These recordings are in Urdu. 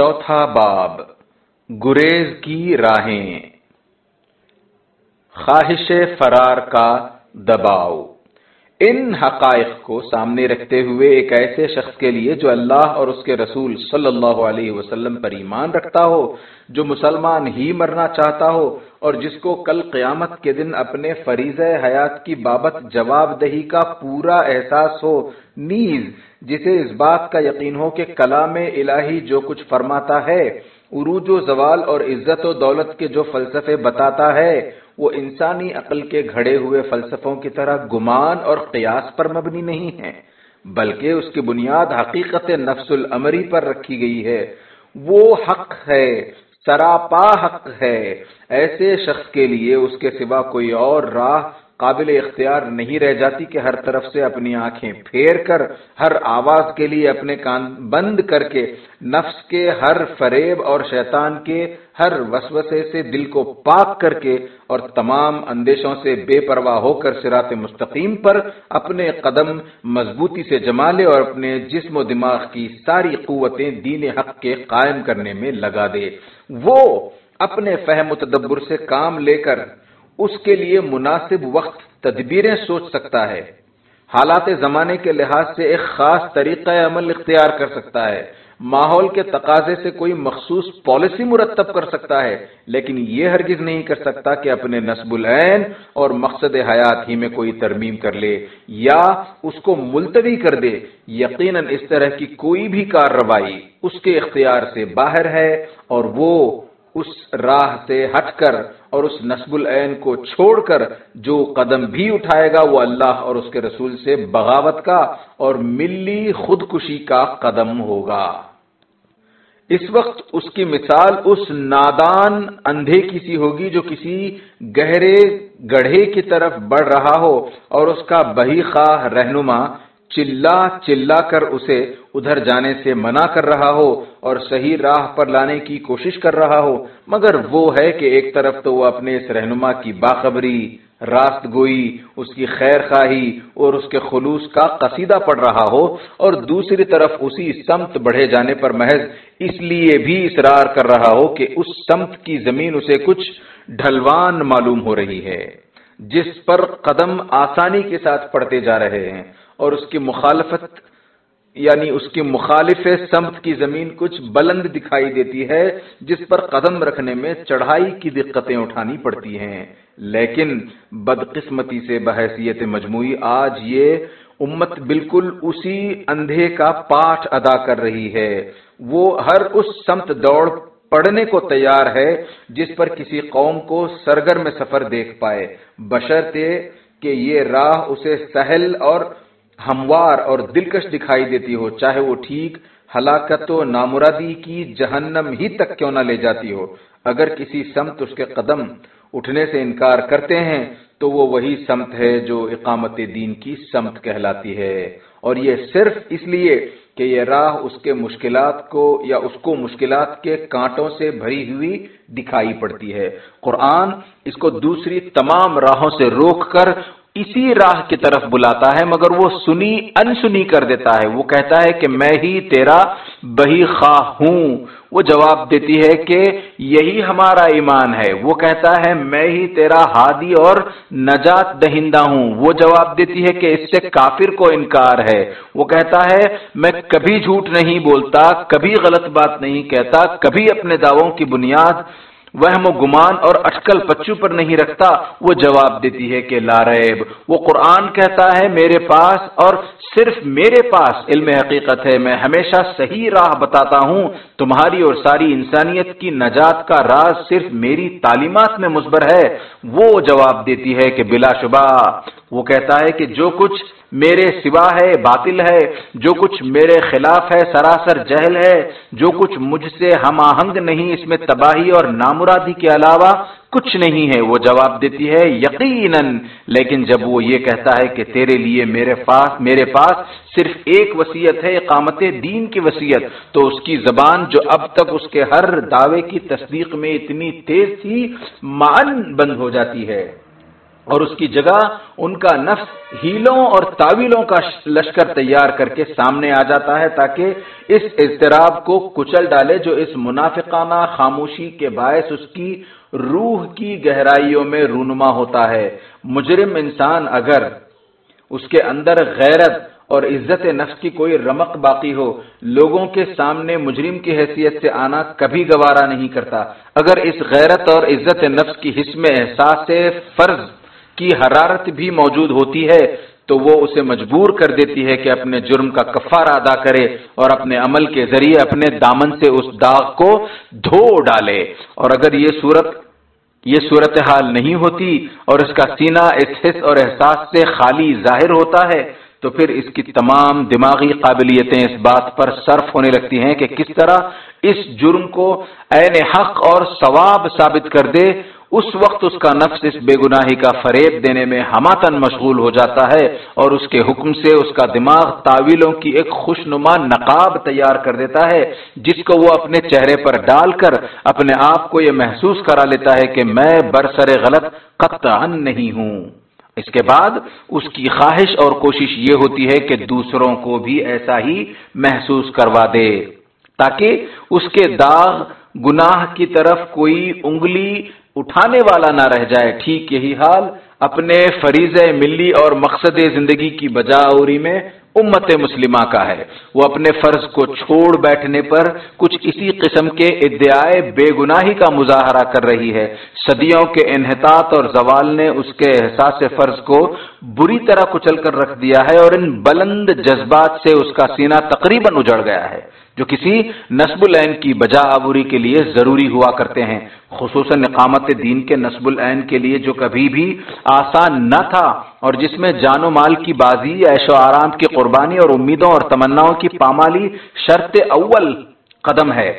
چوتھا باب گریز کی راہیں۔ خواہش فرار کا دباؤ۔ ان حقائق کو سامنے رکھتے ہوئے ایک ایسے شخص کے لیے جو اللہ اور اس کے رسول صلی اللہ علیہ وسلم پر ایمان رکھتا ہو، جو مسلمان ہی مرنا چاہتا ہو، اور جس کو کل قیامت کے دن اپنے فریض حیات کی بابت جواب دہی کا پورا احساس ہو، نیز جسے اس بات کا یقین ہو کہ کلام الہی جو کچھ فرماتا ہے، عروج و زوال اور عزت و دولت کے جو فلسفے بتاتا ہے وہ انسانی عقل کے گھڑے ہوئے فلسفوں کی طرح گمان اور قیاس پر مبنی نہیں ہے بلکہ اس کی بنیاد حقیقت نفس العمری پر رکھی گئی ہے۔ وہ حق ہے، سراپا حق ہے، ایسے شخص کے لیے اس کے سوا کوئی اور راہ قابل اختیار نہیں رہ جاتی کہ ہر طرف سے اپنی آنکھیں پھیر کر، ہر آواز کے لیے اپنے کان بند کر کے، نفس کے ہر فریب اور شیطان کے ہر وسوسے سے دل کو پاک کر کے اور تمام اندیشوں سے بے پرواہ ہو کر سرات مستقیم پر اپنے قدم مضبوطی سے جما لے اور اپنے جسم و دماغ کی ساری قوتیں دین حق کے قائم کرنے میں لگا دے۔ وہ اپنے فہم و تدبر سے کام لے کر اس کے لیے مناسب وقت تدبیریں سوچ سکتا ہے۔ حالات زمانے کے لحاظ سے ایک خاص طریقہ عمل اختیار کر سکتا ہے۔ ماحول کے تقاضے سے کوئی مخصوص پالیسی مرتب کر سکتا ہے، لیکن یہ ہرگز نہیں کر سکتا کہ اپنے نصب العین اور مقصد حیات ہی میں کوئی ترمیم کر لے یا اس کو ملتوی کر دے۔ یقیناً اس طرح کی کوئی بھی کارروائی اس کے اختیار سے باہر ہے اور وہ اس راہ سے ہٹ کر اور اس نصب العین کو چھوڑ کر جو قدم بھی اٹھائے گا وہ اللہ اور اس کے رسول سے بغاوت کا اور ملی خودکشی کا قدم ہوگا۔ اس وقت اس کی مثال اس نادان اندھے کی سی ہوگی جو کسی گہرے گڑھے کی طرف بڑھ رہا ہو اور اس کا بہی خواہ رہنما چلا چلا کر اسے ادھر جانے سے منع کر رہا ہو اور صحیح راہ پر لانے کی کوشش کر رہا ہو، مگر وہ ہے کہ ایک طرف تو وہ اپنے اس رہنما کی باخبری، راست گوئی، اس کی خیر خواہی اور اس کے خلوص کا قصیدہ پڑ رہا ہو، اور دوسری طرف اسی سمت بڑھے جانے پر محض اس لیے بھی اصرار کر رہا ہو کہ اس سمت کی زمین اسے کچھ ڈھلوان معلوم ہو رہی ہے، جس پر قدم آسانی کے ساتھ پڑتے جا رہے ہیں۔ اور اس کی مخالفت یعنی اس کی مخالف سمت کی زمین کچھ بلند دکھائی دیتی ہے، جس پر قدم رکھنے میں چڑھائی کی دقتیں اٹھانی پڑتی ہیں۔ لیکن بدقسمتی سے بحثیت مجموعی آج یہ امت بالکل اسی اندھے کا پاٹ ادا کر رہی ہے۔ وہ ہر اس سمت دوڑ پڑھنے کو تیار ہے، جس پر کسی قوم کو سرگر میں سفر دیکھ پائے۔ بشرتے کہ یہ راہ اسے سہل اور ہموار اور دلکش دکھائی دیتی ہو، چاہے وہ ٹھیک، ہلاکت و نامرادی کی جہنم ہی تک کیوں نہ لے جاتی ہو۔ اگر کسی سمت اس کے قدم اٹھنے سے انکار کرتے ہیں، تو وہ وہی سمت ہے جو اقامت دین کی سمت کہلاتی ہے۔ اور یہ صرف اس لیے کہ یہ راہ اس کے مشکلات کو یا اس کو مشکلات کے کانٹوں سے بھری ہوئی دکھائی پڑتی ہے۔ قرآن اس کو دوسری تمام راہوں سے روک کر اسی راہ کی طرف بلاتا ہے، مگر وہ سنی، انسنی کر دیتا ہے۔ وہ کہتا ہے کہ میں ہی تیرا بہی خواہ ہوں۔ وہ جواب دیتی ہے کہ یہی ہمارا ایمان ہے۔ وہ کہتا ہے، میں ہی تیرا ہادی اور نجات دہندہ ہوں۔ وہ جواب دیتی ہے کہ اس سے کافر کو انکار ہے۔ وہ کہتا ہے، میں کبھی جھوٹ نہیں بولتا، کبھی غلط بات نہیں کہتا، کبھی اپنے دعووں کی بنیاد وہم و گمان اور اٹکل پچو پر نہیں رکھتا، وہ جواب دیتی ہے کہ لاریب وہ قرآن کہتا ہے، میرے پاس اور صرف میرے پاس علم حقیقت ہے، میں ہمیشہ صحیح راہ بتاتا ہوں۔ تمہاری اور ساری انسانیت کی نجات کا راز صرف میری تعلیمات میں مصبر ہے۔ وہ جواب دیتی ہے کہ بلا شبہ۔ وہ کہتا ہے کہ جو کچھ میرے سوا ہے، باطل ہے، جو کچھ میرے خلاف ہے، سراسر جہل ہے، جو کچھ مجھ سے ہم آہنگ نہیں، اس میں تباہی اور نامرادی کے علاوہ کچھ نہیں ہے۔ وہ جواب دیتی ہے، یقیناً۔ لیکن جب وہ یہ کہتا ہے کہ تیرے لیے میرے پاس میرے پاس صرف ایک وسیعت ہے، اقامت دین کی وسیعت تو اس کی زبان جو اب تک اس کے ہر دعوے کی تصدیق میں اتنی تیز تھی مان بند ہو جاتی ہے۔ اور اس کی جگہ ان کا نفس ہیلوں اور تعویلوں کا لشکر تیار کر کے سامنے آ جاتا ہے تاکہ اس اضطراب کو کچل ڈالے جو اس منافقانہ خاموشی کے باعث اس کی روح کی گہرائیوں میں رونما ہوتا ہے۔ مجرم انسان اگر اس کے اندر غیرت اور عزت نفس کی کوئی رمق باقی ہو، لوگوں کے سامنے مجرم کی حیثیت سے آنا کبھی گوارا نہیں کرتا۔ اگر اس غیرت اور عزت نفس کی حص میں احساس فرض کی حرارت بھی موجود ہوتی ہے، تو وہ اسے مجبور کر دیتی ہے کہ اپنے جرم کا کفارہ ادا کرے اور اپنے عمل کے ذریعے اپنے دامن سے اس داغ کو دھو ڈالے۔ اور اگر یہ صورت، یہ صورتحال نہیں ہوتی اور اس کا سینہ، اس حص اور احساس سے خالی ظاہر ہوتا ہے، تو پھر اس کی تمام دماغی قابلیتیں اس بات پر صرف ہونے لگتی ہیں کہ کس طرح اس جرم کو عین حق اور ثواب ثابت کر دے اس وقت اس کا نفس اس بے گناہی کا فریب دینے میں ہماتن مشغول ہو جاتا ہے اور اس کے حکم سے اس کا دماغ تعویلوں کی ایک خوشنما نقاب تیار کر دیتا ہے، جس کو وہ اپنے چہرے پر ڈال کر اپنے آپ کو یہ محسوس کرا لیتا ہے کہ میں برسر غلط قطعا نہیں ہوں۔ اس کے بعد اس کی خواہش اور کوشش یہ ہوتی ہے کہ دوسروں کو بھی ایسا ہی محسوس کروا دے، تاکہ اس کے داغ، گناہ کی طرف کوئی انگلی اٹھانے والا نہ رہ جائے، ٹھیک یہی حال۔ اپنے فریض ملی اور مقصد زندگی کی بجاوری میں امت مسلمہ کا ہے۔ وہ اپنے فرض کو چھوڑ بیٹھنے پر کچھ اسی قسم کے ادعائے بے گناہی کا مظاہرہ کر رہی ہے۔ صدیوں کے انحطاط اور زوال نے اس کے احساس فرض کو بری طرح کچل کر رکھ دیا ہے اور ان بلند جذبات سے اس کا سینہ تقریباً اجڑ گیا ہے۔ جو کسی نصب العین کی بجا عبوری کے لیے ضروری ہوا کرتے ہیں، خصوصاً اقامت دین کے نصب العین کے لیے جو کبھی بھی آسان نہ تھا اور جس میں جان و مال کی بازی، عیش و آرام کی قربانی اور امیدوں اور تمناؤں کی پامالی شرط اول قدم ہے۔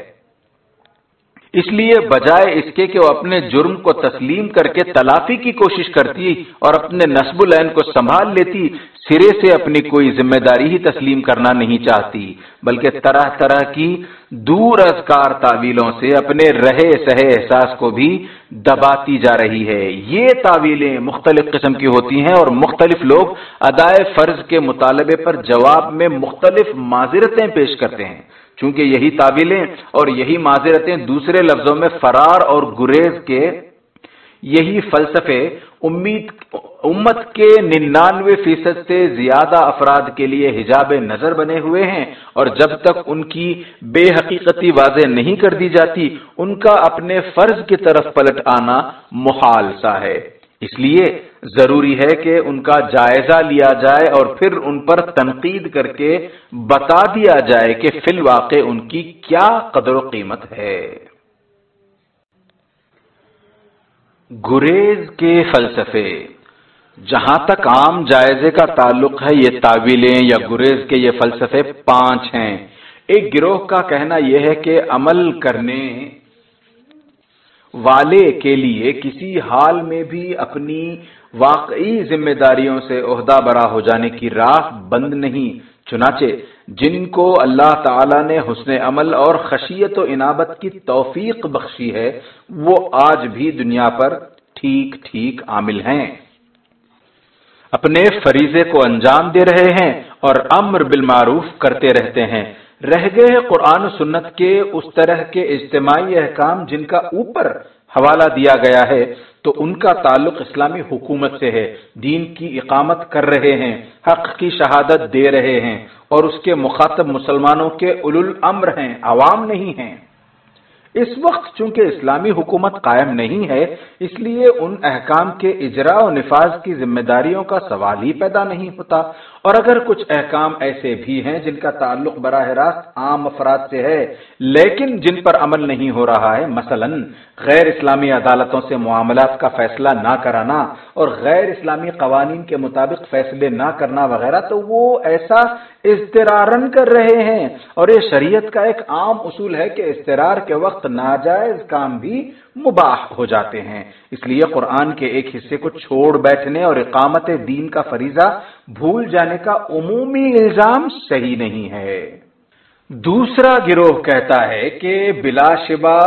اس لیے بجائے اس کے کہ وہ اپنے جرم کو تسلیم کر کے تلافی کی کوشش کرتی اور اپنے نصب العین کو سنبھال لیتی سرے سے اپنی کوئی ذمہ داری ہی تسلیم کرنا نہیں چاہتی، بلکہ طرح طرح کی دور از کار تعویلوں سے اپنے رہے سہے احساس کو بھی دباتی جا رہی ہے۔ یہ تعویلیں مختلف قسم کی ہوتی ہیں اور مختلف لوگ ادائے فرض کے مطالبے پر جواب میں مختلف معذرتیں پیش کرتے ہیں۔ چونکہ یہی تعویلیں اور یہی معذرتیں دوسرے لفظوں میں فرار اور گریز کے یہی فلسفے امید امت کے ننانوے فیصد سے زیادہ افراد کے لیے حجاب نظر بنے ہوئے ہیں اور جب تک ان کی بے حقیقتی واضح نہیں کر دی جاتی، ان کا اپنے فرض کی طرف پلٹ آنا محال سا ہے۔ اس لیے ضروری ہے کہ ان کا جائزہ لیا جائے اور پھر ان پر تنقید کر کے بتا دیا جائے کہ فی الواقع ان کی کیا قدر و قیمت ہے۔ گریز کے فلسفے۔ جہاں تک عام جائزے کا تعلق ہے، یہ تعویلیں یا گریز کے یہ فلسفے پانچ ہیں۔ ایک گروہ کا کہنا یہ ہے کہ عمل کرنے والے کے لیے کسی حال میں بھی اپنی واقعی ذمہ داریوں سے عہدہ برا ہو جانے کی راہ بند نہیں۔ چنانچہ جن کو اللہ تعالی نے حسن عمل اور خشیت و انابت کی توفیق بخشی ہے، وہ آج بھی دنیا پر ٹھیک ٹھیک عامل ہیں۔ اپنے فریضے کو انجام دے رہے ہیں اور امر بالمعروف کرتے رہتے ہیں۔ رہ گئے قرآن سنت کے اس طرح کے اجتماعی احکام جن کا اوپر حوالہ دیا گیا ہے۔ تو ان کا تعلق اسلامی حکومت سے ہے، دین کی اقامت کر رہے ہیں، حق کی شہادت دے رہے ہیں، اور اس کے مخاطب مسلمانوں کے اول الامر ہیں، عوام نہیں ہیں۔ اس وقت چونکہ اسلامی حکومت قائم نہیں ہے، اس لیے ان احکام کے اجراء و نفاذ کی ذمہ داریوں کا سوال ہی پیدا نہیں ہوتا اور اگر کچھ احکام ایسے بھی ہیں جن کا تعلق براہ راست عام افراد سے ہے، لیکن جن پر عمل نہیں ہو رہا ہے، مثلا غیر اسلامی عدالتوں سے معاملات کا فیصلہ نہ کرانا اور غیر اسلامی قوانین کے مطابق فیصلے نہ کرنا وغیرہ، تو وہ ایسا اضطرارن کر رہے ہیں۔ اور یہ شریعت کا ایک عام اصول ہے کہ اضطرار کے وقت ناجائز کام بھی مباح ہو جاتے ہیں۔ اس لیے قرآن کے ایک حصے کو چھوڑ بیٹھنے اور اقامت دین کا فریضہ بھول جانے کا عمومی الزام صحیح نہیں ہے۔ دوسرا گروہ کہتا ہے کہ بلا شبہ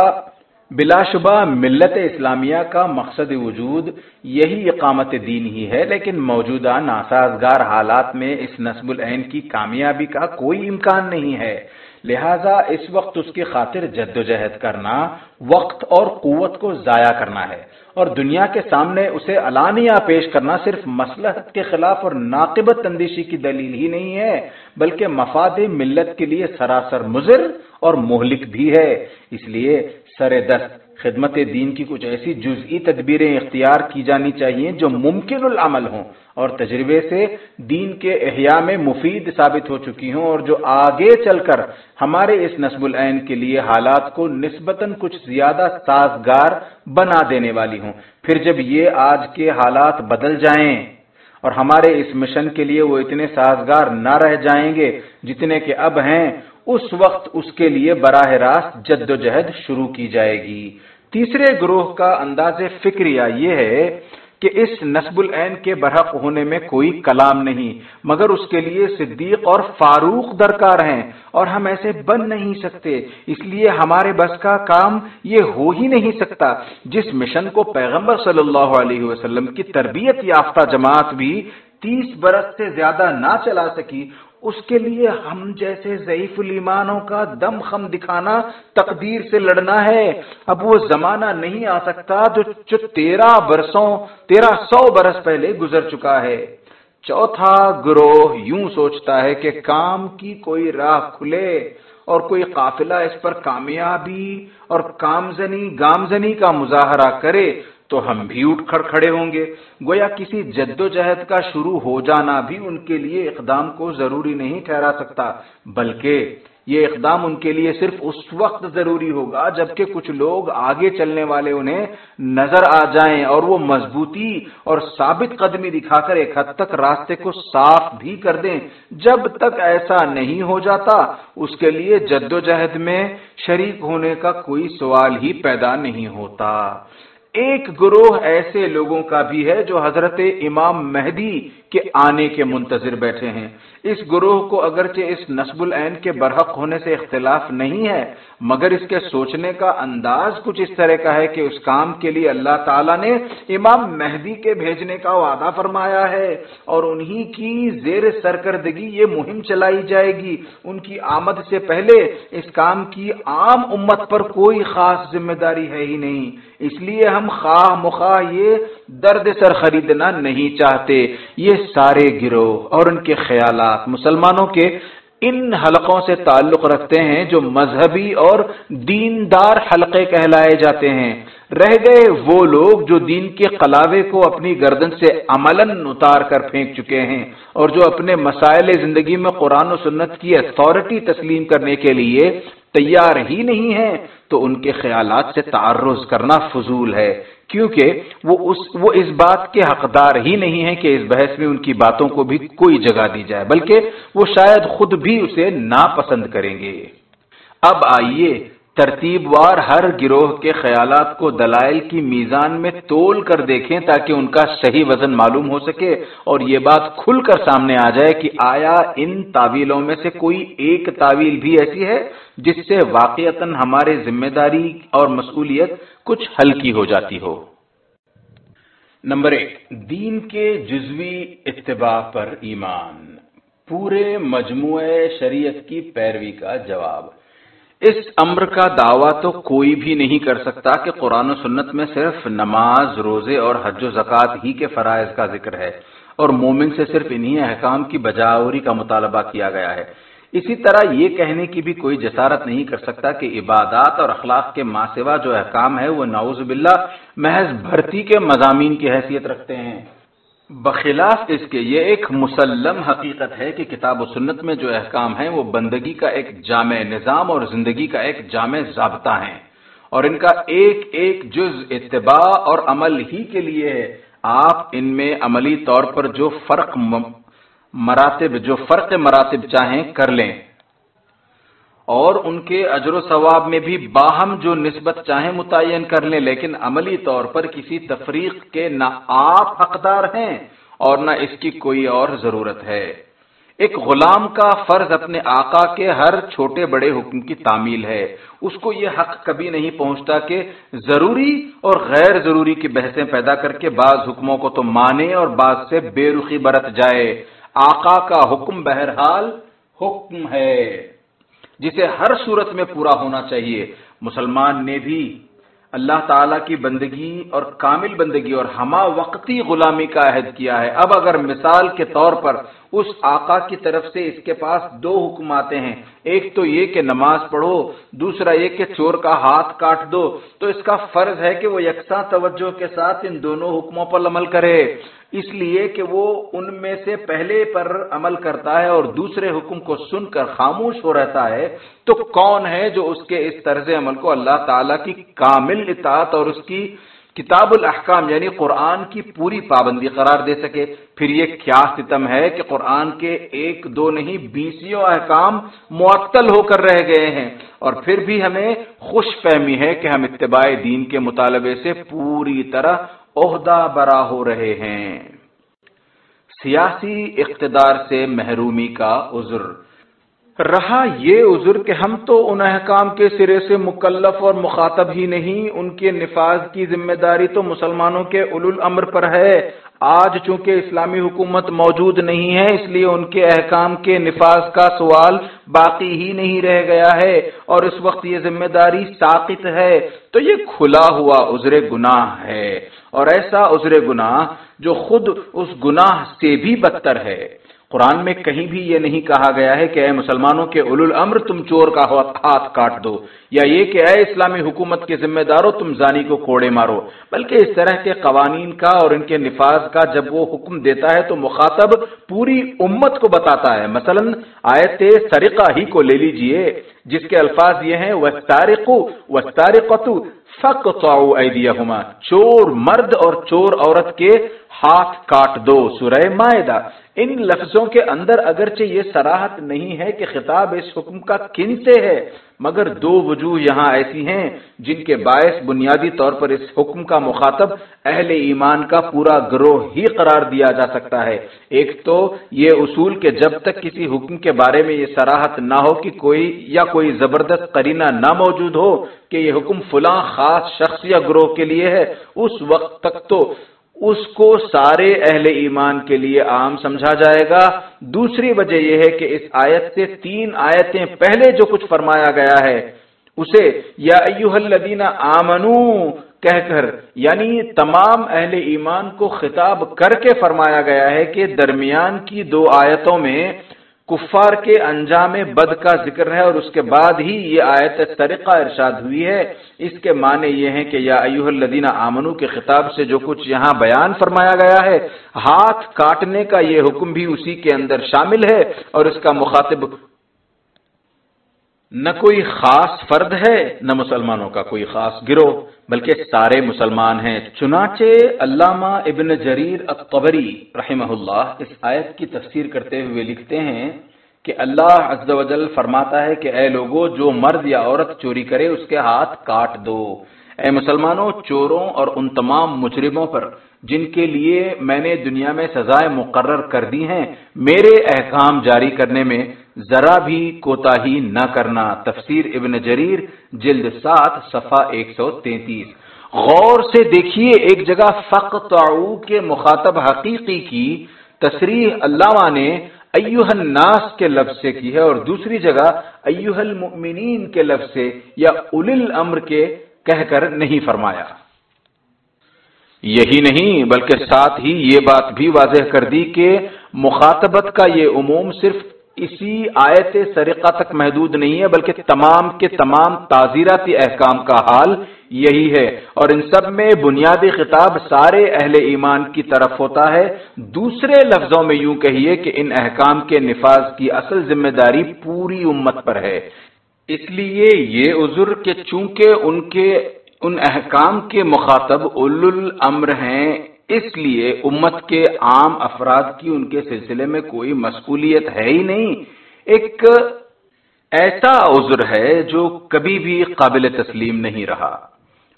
بلا شبہ ملت اسلامیہ کا مقصد وجود یہی اقامت دین ہی ہے، لیکن موجودہ ناسازگار حالات میں اس نصب العین کی کامیابی کا کوئی امکان نہیں ہے۔ لہذا اس وقت اس کی خاطر جد و جہد کرنا، وقت اور قوت کو ضائع کرنا ہے۔ اور دنیا کے سامنے اسے علانیہ پیش کرنا صرف مسلحت کے خلاف اور ناقبت اندیشی کی دلیل ہی نہیں ہے، بلکہ مفاد ملت کے لیے سراسر مضر اور مہلک بھی ہے۔ اس لیے سر دست۔ خدمت دین کی کچھ ایسی جزئی تدبیریں اختیار کی جانی چاہیے جو ممکن العمل ہوں اور تجربے سے دین کے احیاء میں مفید ثابت ہو چکی ہوں اور جو آگے چل کر ہمارے اس نصب العین کے لیے حالات کو نسبتاً کچھ زیادہ سازگار بنا دینے والی ہوں۔ پھر جب یہ آج کے حالات بدل جائیں اور ہمارے اس مشن کے لیے وہ اتنے سازگار نہ رہ جائیں گے جتنے کہ اب ہیں اس وقت اس کے لیے براہ راست جد و جہد شروع کی جائے گی۔ تیسرے گروہ کا انداز فکریہ یہ ہے کہ اس نصب العین کے برحق ہونے میں کوئی کلام نہیں، مگر اس کے لیے صدیق اور فاروق درکار ہیں اور ہم ایسے بن نہیں سکتے، اس لیے ہمارے بس کا کام یہ ہو ہی نہیں سکتا۔ جس مشن کو پیغمبر صلی اللہ علیہ وسلم کی تربیت یافتہ جماعت بھی تیس برس سے زیادہ نہ چلا سکی اس کے لیے ہم جیسے ضعیف الایمانوں کا دم خم دکھانا تقدیر سے لڑنا ہے۔ اب وہ زمانہ نہیں آ سکتا جو تیرہ برسوں، تیرہ سو برس پہلے گزر چکا ہے۔ چوتھا گروہ یوں سوچتا ہے کہ کام کی کوئی راہ کھلے اور کوئی قافلہ اس پر کامیابی اور کامزنی، گامزنی کا مظاہرہ کرے۔ تو ہم بھی اٹھ کھڑ کھڑے ہوں گے۔ گویا کسی جد و جہد کا شروع ہو جانا بھی ان کے لیے اقدام کو ضروری نہیں ٹھہرا سکتا، بلکہ یہ اقدام ان کے لیے صرف اس وقت ضروری ہوگا جبکہ کچھ لوگ آگے چلنے والے انہیں نظر آ جائیں اور وہ مضبوطی اور ثابت قدمی دکھا کر ایک حد تک راستے کو صاف بھی کر دیں۔ جب تک ایسا نہیں ہو جاتا، اس کے لیے جد و جہد میں شریک ہونے کا کوئی سوال ہی پیدا نہیں ہوتا۔ ایک گروہ ایسے لوگوں کا بھی ہے جو حضرت امام مہدی کے آنے کے منتظر بیٹھے ہیں۔ اس گروہ کو اگرچہ اس نصب العین کے برحق ہونے سے اختلاف نہیں ہے، مگر اس کے سوچنے کا انداز کچھ اس طرح کا ہے کہ اس کام کے لیے اللہ تعالیٰ نے امام مہدی کے بھیجنے کا وعدہ فرمایا ہے اور انہی کی زیر سرکردگی یہ مہم چلائی جائے گی۔ ان کی آمد سے پہلے اس کام کی عام امت پر کوئی خاص ذمہ داری ہے ہی نہیں۔ اس لیے ہم خواہ مخواہ یہ درد سر خریدنا نہیں چاہتے۔ یہ سارے گروہ اور ان کے خیالات مسلمانوں کے ان حلقوں سے تعلق رکھتے ہیں جو مذہبی اور دیندار حلقے کہلائے جاتے ہیں۔ رہ گئے وہ لوگ جو دین کے قلاوے کو اپنی گردن سے عملاً اتار کر پھینک چکے ہیں اور جو اپنے مسائل زندگی میں قرآن و سنت کی اتھارٹی تسلیم کرنے کے لیے تیار ہی نہیں ہے تو ان کے خیالات سے تعرض کرنا فضول ہے۔ کیونکہ وہ اس وہ اس بات کے حقدار ہی نہیں ہے کہ اس بحث میں ان کی باتوں کو بھی کوئی جگہ دی جائے، بلکہ وہ شاید خود بھی اسے ناپسند کریں گے۔ اب آئیے ترتیب وار ہر گروہ کے خیالات کو دلائل کی میزان میں تول کر دیکھیں تاکہ ان کا صحیح وزن معلوم ہو سکے اور یہ بات کھل کر سامنے آ جائے کہ آیا ان تعویلوں میں سے کوئی ایک تعویل بھی ایسی ہے جس سے واقعتا ہمارے ذمہ داری اور مسئولیت کچھ ہلکی ہو جاتی ہو۔ نمبر ایک، دین کے جزوی اتباع پر ایمان۔ پورے مجموعے شریعت کی پیروی کا جواب۔ اس امر کا دعویٰ تو کوئی بھی نہیں کر سکتا کہ قرآن و سنت میں صرف نماز، روزے اور حج و زکوٰۃ ہی کے فرائض کا ذکر ہے اور مومن سے صرف انہی احکام کی بجاوری کا مطالبہ کیا گیا ہے۔ اسی طرح یہ کہنے کی بھی کوئی جسارت نہیں کر سکتا کہ عبادات اور اخلاق کے ماسوا جو احکام ہے وہ نعوذ باللہ محض بھرتی کے مضامین کی حیثیت رکھتے ہیں۔ بخلاف اس کے یہ ایک مسلم حقیقت ہے کہ کتاب و سنت میں جو احکام ہیں وہ بندگی کا ایک جامع نظام اور زندگی کا ایک جامع ضابطہ ہیں۔ اور ان کا ایک ایک جز اتباع اور عمل ہی کے لیے ہے آپ ان میں عملی طور پر جو فرق مراتب جو فرق مراتب چاہیں کر لیں۔ اور ان کے اجر و ثواب میں بھی باہم جو نسبت چاہیں متعین کر لیں، لیکن عملی طور پر کسی تفریق کے نہ آپ حقدار ہیں اور نہ اس کی کوئی اور ضرورت ہے۔ ایک غلام کا فرض اپنے آقا کے ہر چھوٹے بڑے حکم کی تعمیل ہے۔ اس کو یہ حق کبھی نہیں پہنچتا کہ ضروری اور غیر ضروری کی بحثیں پیدا کر کے بعض حکموں کو تو مانے اور بعض سے بے رخی برت جائے۔ آقا کا حکم بہرحال حکم ہے۔ جسے ہر صورت میں پورا ہونا چاہیے۔ مسلمان نے بھی اللہ تعالی کی بندگی اور کامل بندگی اور ہما وقتی غلامی کا عہد کیا ہے۔ اب اگر مثال کے طور پر اس آقا کی طرف سے اس کے پاس دو حکم آتے ہیں۔ ایک تو یہ کہ نماز پڑھو، دوسرا یہ کہ چور کا ہاتھ کاٹ دو۔ تو اس کا فرض ہے کہ وہ یکساں توجہ کے ساتھ ان دونوں حکموں پر عمل کرے۔ اس لیے کہ وہ ان میں سے پہلے پر عمل کرتا ہے اور دوسرے حکم کو سن کر خاموش ہو رہتا ہے۔ تو کون ہے جو اس کے اس طرز عمل کو اللہ تعالی کی کامل اطاعت اور اس کی کتاب الاحکام یعنی قرآن کی پوری پابندی قرار دے سکے۔ پھر یہ کیا ستم ہے کہ قرآن کے ایک دو نہیں بیسوں احکام معطل ہو کر رہ گئے ہیں۔ اور پھر بھی ہمیں خوش فہمی ہے کہ ہم اتباع دین کے مطالبے سے پوری طرح عہدہ برا ہو رہے ہیں۔ سیاسی اقتدار سے محرومی کا عذر۔ رہا یہ عذر کہ ہم تو ان احکام کے سرے سے مکلف اور مخاطب ہی نہیں، ان کے نفاذ کی ذمہ داری تو مسلمانوں کے اول الامر پر ہے۔ آج چونکہ اسلامی حکومت موجود نہیں ہے، اس لیے ان کے احکام کے نفاذ کا سوال باقی ہی نہیں رہ گیا ہے اور اس وقت یہ ذمہ داری ساقت ہے۔ تو یہ کھلا ہوا عذر گناہ ہے۔ اور ایسا عذر گناہ جو خود اس گناہ سے بھی بدتر ہے۔ قرآن میں کہیں بھی یہ نہیں کہا گیا ہے کہ اے مسلمانوں کے اول الامر، تم چور کا ہاتھ کاٹ دو، یا یہ کہ اے اسلامی حکومت کے ذمہ داروں تم زانی کو کوڑے مارو۔ بلکہ اس طرح کے قوانین کا اور ان کے نفاذ کا جب وہ حکم دیتا ہے تو مخاطب پوری امت کو بتاتا ہے۔ مثلا آیت سرقہ ہی کو لے لیجیے، جس کے الفاظ یہ ہیں وَاسْتَارِقُ وَاسْتَارِقَتُ فَقْطَعُوا أَيْدِيَهُمَا۔ چور مرد اور چور عورت کے ہاتھ کاٹ دو، سورہ معدہ ان لفظوں کے اندر اگرچہ یہ سراہت نہیں ہے کہ خطاب اس حکم کا کن سے ہے، مگر دو وجوہ یہاں ایسی ہیں جن کے باعث بنیادی طور پر اس حکم کا مخاطب اہل ایمان کا پورا گروہ ہی قرار دیا جا سکتا ہے۔ ایک تو یہ اصول کہ جب تک کسی حکم کے بارے میں یہ سراہت نہ ہو کہ کوئی یا کوئی زبردست قرینہ نہ موجود ہو کہ یہ حکم فلاں خاص شخص یا گروہ کے لیے ہے، اس وقت تک تو اس کو سارے اہل ایمان کے لیے عام سمجھا جائے گا۔ دوسری وجہ یہ ہے کہ اس آیت سے تین آیتیں پہلے جو کچھ فرمایا گیا ہے، اسے یا ایوہ الذین آمنو کہہ کر یعنی تمام اہل ایمان کو خطاب کر کے فرمایا گیا ہے کہ درمیان کی دو آیتوں میں کفار کے انجام بد کا ذکر ہے اور اس کے بعد ہی یہ آیت طریقہ ارشاد ہوئی ہے۔ اس کے معنی یہ ہیں کہ یا ایوہ الذین آمنو کے خطاب سے جو کچھ یہاں بیان فرمایا گیا ہے، ہاتھ کاٹنے کا یہ حکم بھی اسی کے اندر شامل ہے اور اس کا مخاطب نہ کوئی خاص فرد ہے، نہ مسلمانوں کا کوئی خاص گروہ، بلکہ سارے مسلمان ہیں۔ چنانچہ علامہ ابن جریر الطبری رحمہ اللہ اس آیت کی تفسیر کرتے ہوئے لکھتے ہیں کہ اللہ عز و جل فرماتا ہے کہ اے لوگو، جو مرد یا عورت چوری کرے، اس کے ہاتھ کاٹ دو۔ اے مسلمانوں، چوروں اور ان تمام مجرموں پر، جن کے لیے میں نے دنیا میں سزائیں مقرر کر دی ہیں، میرے احکام جاری کرنے میں ذرا بھی کوتا ہی نہ کرنا۔ تفسیر ابن جریر، جلد سات، صفحہ ایک سو تینتیس۔ غور سے دیکھیے ایک جگہ فق کے مخاطب حقیقی کی۔ تصریح علامہ نے ایوہ الناس کے لفظ سے کی ہے اور دوسری جگہ ایوہ المؤمنین کے لفظ سے یا اول الامر کے کہہ کر نہیں فرمایا۔ یہی نہیں، بلکہ ساتھ ہی یہ بات بھی واضح کر دی کہ مخاطبت کا یہ عموم صرف اسی آیت سرقہ تک محدود نہیں ہے، بلکہ تمام کے تمام تعزیراتی احکام کا حال یہی ہے۔ اور ان سب میں بنیادی خطاب سارے اہل ایمان کی طرف ہوتا ہے۔ دوسرے لفظوں میں یوں کہیے کہ ان احکام کے نفاذ کی اصل ذمہ داری پوری امت پر ہے۔ اس لیے یہ عذر کہ چونکہ ان کے، ان احکام کے مخاطب اول الامر ہیں اس لیے امت کے عام افراد کی ان کے سلسلے میں کوئی مشغولیت ہے ہی نہیں۔ ایک ایسا عذر ہے جو کبھی بھی قابل تسلیم نہیں رہا۔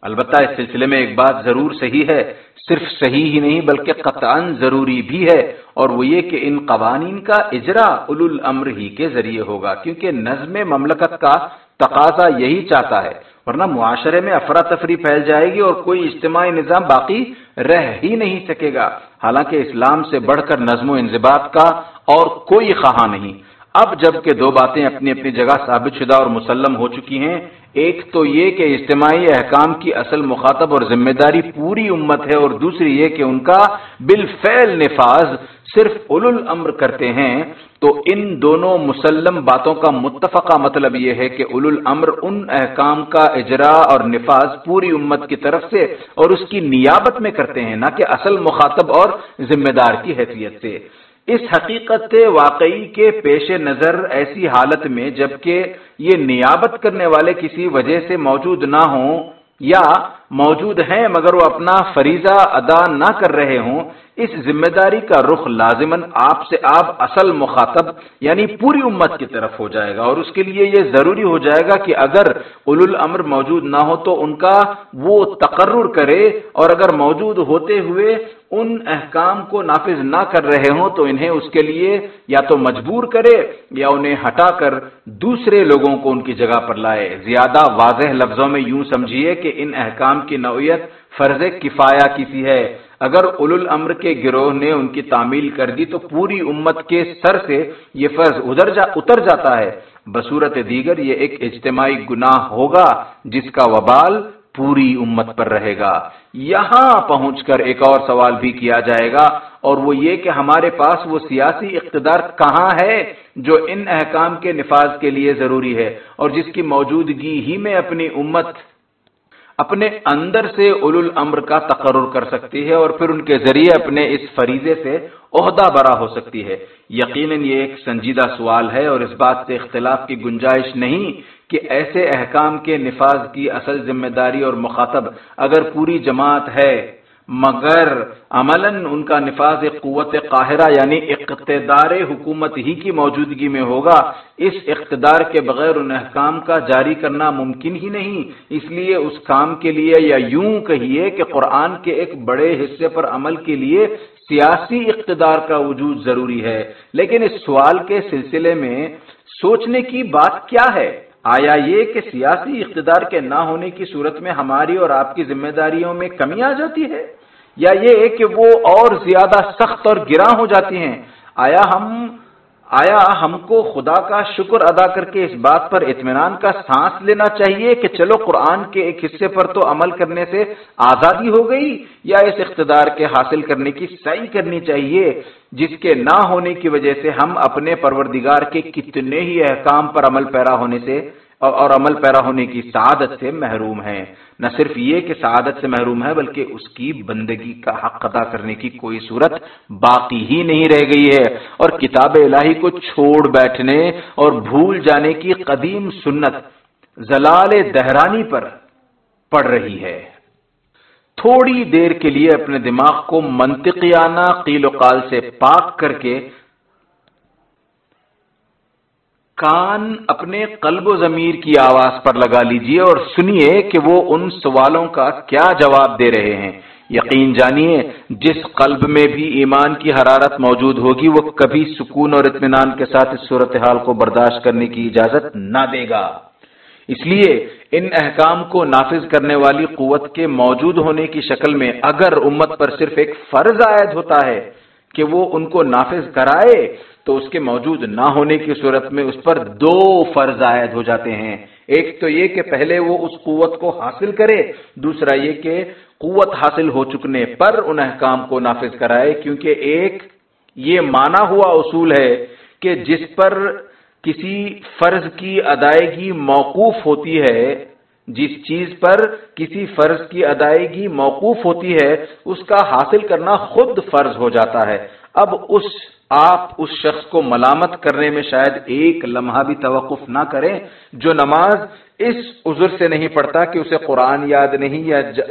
البتہ اس سلسلے میں ایک بات ضرور صحیح ہے، صرف صحیح ہی نہیں بلکہ قطعا ضروری بھی ہے۔ اور وہ یہ کہ ان قوانین کا اجرا اول الامر ہی کے ذریعے ہوگا، کیونکہ نظم مملکت کا تقاضا یہی چاہتا ہے۔ ورنہ معاشرے میں افراتفری پھیل جائے گی اور کوئی اجتماعی نظام باقی رہ ہی نہیں سکے گا۔ حالانکہ اسلام سے بڑھ کر نظم و انضباط کا اور کوئی خواہاں نہیں۔ اب جبکہ دو باتیں اپنی اپنی جگہ ثابت شدہ اور مسلم ہو چکی ہیں، ایک تو یہ کہ اجتماعی احکام کی اصل مخاطب اور ذمہ داری پوری امت ہے اور دوسری یہ کہ ان کا بالفعل نفاذ صرف اول الامر کرتے ہیں، تو ان دونوں مسلم باتوں کا متفقہ مطلب یہ ہے کہ اول الامر ان احکام کا اجرا اور نفاذ پوری امت کی طرف سے اور اس کی نیابت میں کرتے ہیں، نہ کہ اصل مخاطب اور ذمہ دار کی حیثیت سے۔ اس حقیقت واقعی کے پیش نظر ایسی حالت میں جبکہ یہ نیابت کرنے والے کسی وجہ سے موجود نہ ہوں یا موجود ہیں مگر وہ اپنا فریضہ ادا نہ کر رہے ہوں، اس ذمہ داری کا رخ لازمن آپ سے آپ اصل مخاطب یعنی پوری امت کی طرف ہو جائے گا اور اس کے لیے یہ ضروری ہو جائے گا کہ اگر اول الامر موجود نہ ہو تو ان کا وہ تقرر کرے اور اگر موجود ہوتے ہوئے ان احکام کو نافذ نہ کر رہے ہوں تو انہیں اس کے لیے یا تو مجبور کرے یا انہیں ہٹا کر دوسرے لوگوں کو ان کی جگہ پر لائے۔ زیادہ واضح لفظوں میں یوں سمجھیے کہ ان احکام کی نوعیت فرض کفایا کسی ہے۔ اگر اول الامر کے گروہ نے ان کی تعمیل کر دی تو پوری امت کے سر سے یہ فرض ادھر جا اتر جاتا ہے۔ بصورت دیگر یہ ایک اجتماعی گناہ ہوگا جس کا وبال پوری امت پر رہے گا۔ یہاں پہنچ کر ایک اور سوال بھی کیا جائے گا، اور وہ یہ کہ ہمارے پاس وہ سیاسی اقتدار کہاں ہے جو ان احکام کے نفاذ کے لیے ضروری ہے، اور جس کی موجودگی ہی میں اپنی امت اپنے اندر سے اول الامر کا تقرر کر سکتی ہے، اور پھر ان کے ذریعے اپنے اس فریضے سے عہدہ برا ہو سکتی ہے۔ یقیناً یہ ایک سنجیدہ سوال ہے، اور اس بات سے اختلاف کی گنجائش نہیں کہ ایسے احکام کے نفاذ کی اصل ذمہ داری اور مخاطب اگر پوری جماعت ہے، مگر عملاً ان کا نفاذ قوت قاہرہ یعنی اقتدار حکومت ہی کی موجودگی میں ہوگا، اس اقتدار کے بغیر ان احکام کا جاری کرنا ممکن ہی نہیں۔ اس لیے اس کام کے لیے یا یوں کہیے کہ قرآن کے ایک بڑے حصے پر عمل کے لیے سیاسی اقتدار کا وجود ضروری ہے۔ لیکن اس سوال کے سلسلے میں سوچنے کی بات کیا ہے؟ آیا یہ کہ سیاسی اقتدار کے نہ ہونے کی صورت میں ہماری اور آپ کی ذمہ داریوں میں کمی آ جاتی ہے؟ یا یہ کہ وہ اور زیادہ سخت اور گراں ہو جاتی ہیں؟ آیا ہم آیا ہم کو خدا کا شکر ادا کر کے اس بات پر اطمینان کا سانس لینا چاہیے کہ چلو قرآن کے ایک حصے پر تو عمل کرنے سے آزادی ہو گئی یا اس اقتدار کے حاصل کرنے کی صحیح کرنی چاہیے جس کے نہ ہونے کی وجہ سے ہم اپنے پروردگار کے کتنے ہی احکام پر عمل پیرا ہونے سے اور عمل پیرا ہونے کی سعادت سے محروم ہے نہ صرف یہ کہ سعادت سے محروم ہے بلکہ اس کی بندگی کا حق ادا کرنے کی کوئی صورت باقی ہی نہیں رہ گئی ہے۔ اور کتاب الہی کو چھوڑ بیٹھنے اور بھول جانے کی قدیم سنت زلال دہرانی پر پڑ رہی ہے۔ تھوڑی دیر کے لیے اپنے دماغ کو منطقیانہ قیل و قال سے پاک کر کے کان اپنے قلب و ضمیر کی آواز پر لگا لیجیے اور سنیے کہ وہ ان سوالوں کا کیا جواب دے رہے ہیں۔ یقین جانیے، جس قلب میں بھی ایمان کی حرارت موجود ہوگی، وہ کبھی سکون اور اطمینان کے ساتھ اس صورتحال کو برداشت کرنے کی اجازت نہ دے گا۔ اس لیے ان احکام کو نافذ کرنے والی قوت کے موجود ہونے کی شکل میں اگر امت پر صرف ایک فرض عائد ہوتا ہے کہ وہ ان کو نافذ کرائے تو اس کے موجود نہ ہونے کی صورت میں اس پر دو فرض عائد ہو جاتے ہیں۔ ایک تو یہ کہ پہلے وہ اس قوت کو حاصل کرے، دوسرا یہ کہ قوت حاصل ہو چکنے پر ان احکام کو نافذ کرائے، کیونکہ ایک یہ مانا ہوا اصول ہے کہ جس پر کسی فرض کی ادائیگی موقوف ہوتی ہے، جس چیز پر کسی فرض کی ادائیگی موقوف ہوتی ہے، اس کا حاصل کرنا خود فرض ہو جاتا ہے۔ اب اس آپ اس شخص کو ملامت کرنے میں شاید ایک لمحہ بھی توقف نہ کریں، جو نماز اس عذر سے نہیں پڑھتا کہ اسے قرآن یاد نہیں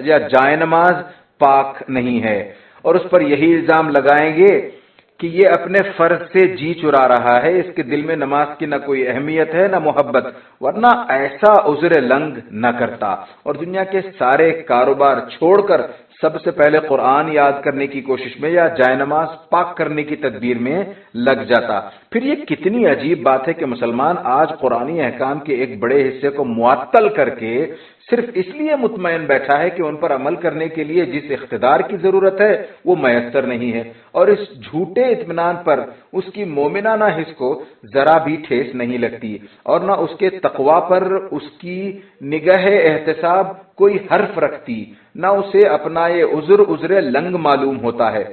یا جائے نماز پاک نہیں ہے۔ اور اس پر یہی الزام لگائیں گے کہ یہ اپنے فرض سے جی چرا رہا ہے۔ اس کے دل میں نماز کی نہ کوئی اہمیت ہے، نہ محبت، ورنہ ایسا عذر لنگ نہ کرتا۔ اور دنیا کے سارے کاروبار چھوڑ کر سب سے پہلے قرآن یاد کرنے کی کوشش میں یا جائے نماز پاک کرنے کی تدبیر میں لگ جاتا۔ پھر یہ کتنی عجیب بات ہے کہ مسلمان آج قرآن احکام کے ایک بڑے حصے کو معطل کر کے صرف اس لیے مطمئن بیٹھا ہے کہ ان پر عمل کرنے کے لیے جس اقتدار کی ضرورت ہے وہ میسر نہیں ہے اور اس جھوٹے اطمینان پر اس کی مومنانہ حص کو ذرا بھی ٹھیس نہیں لگتی اور نہ اس کے تقوا پر اس کی نگہ احتساب کوئی حرف رکھتی، نہ اسے اپنا یہ عذر عذر لنگ معلوم ہوتا ہے۔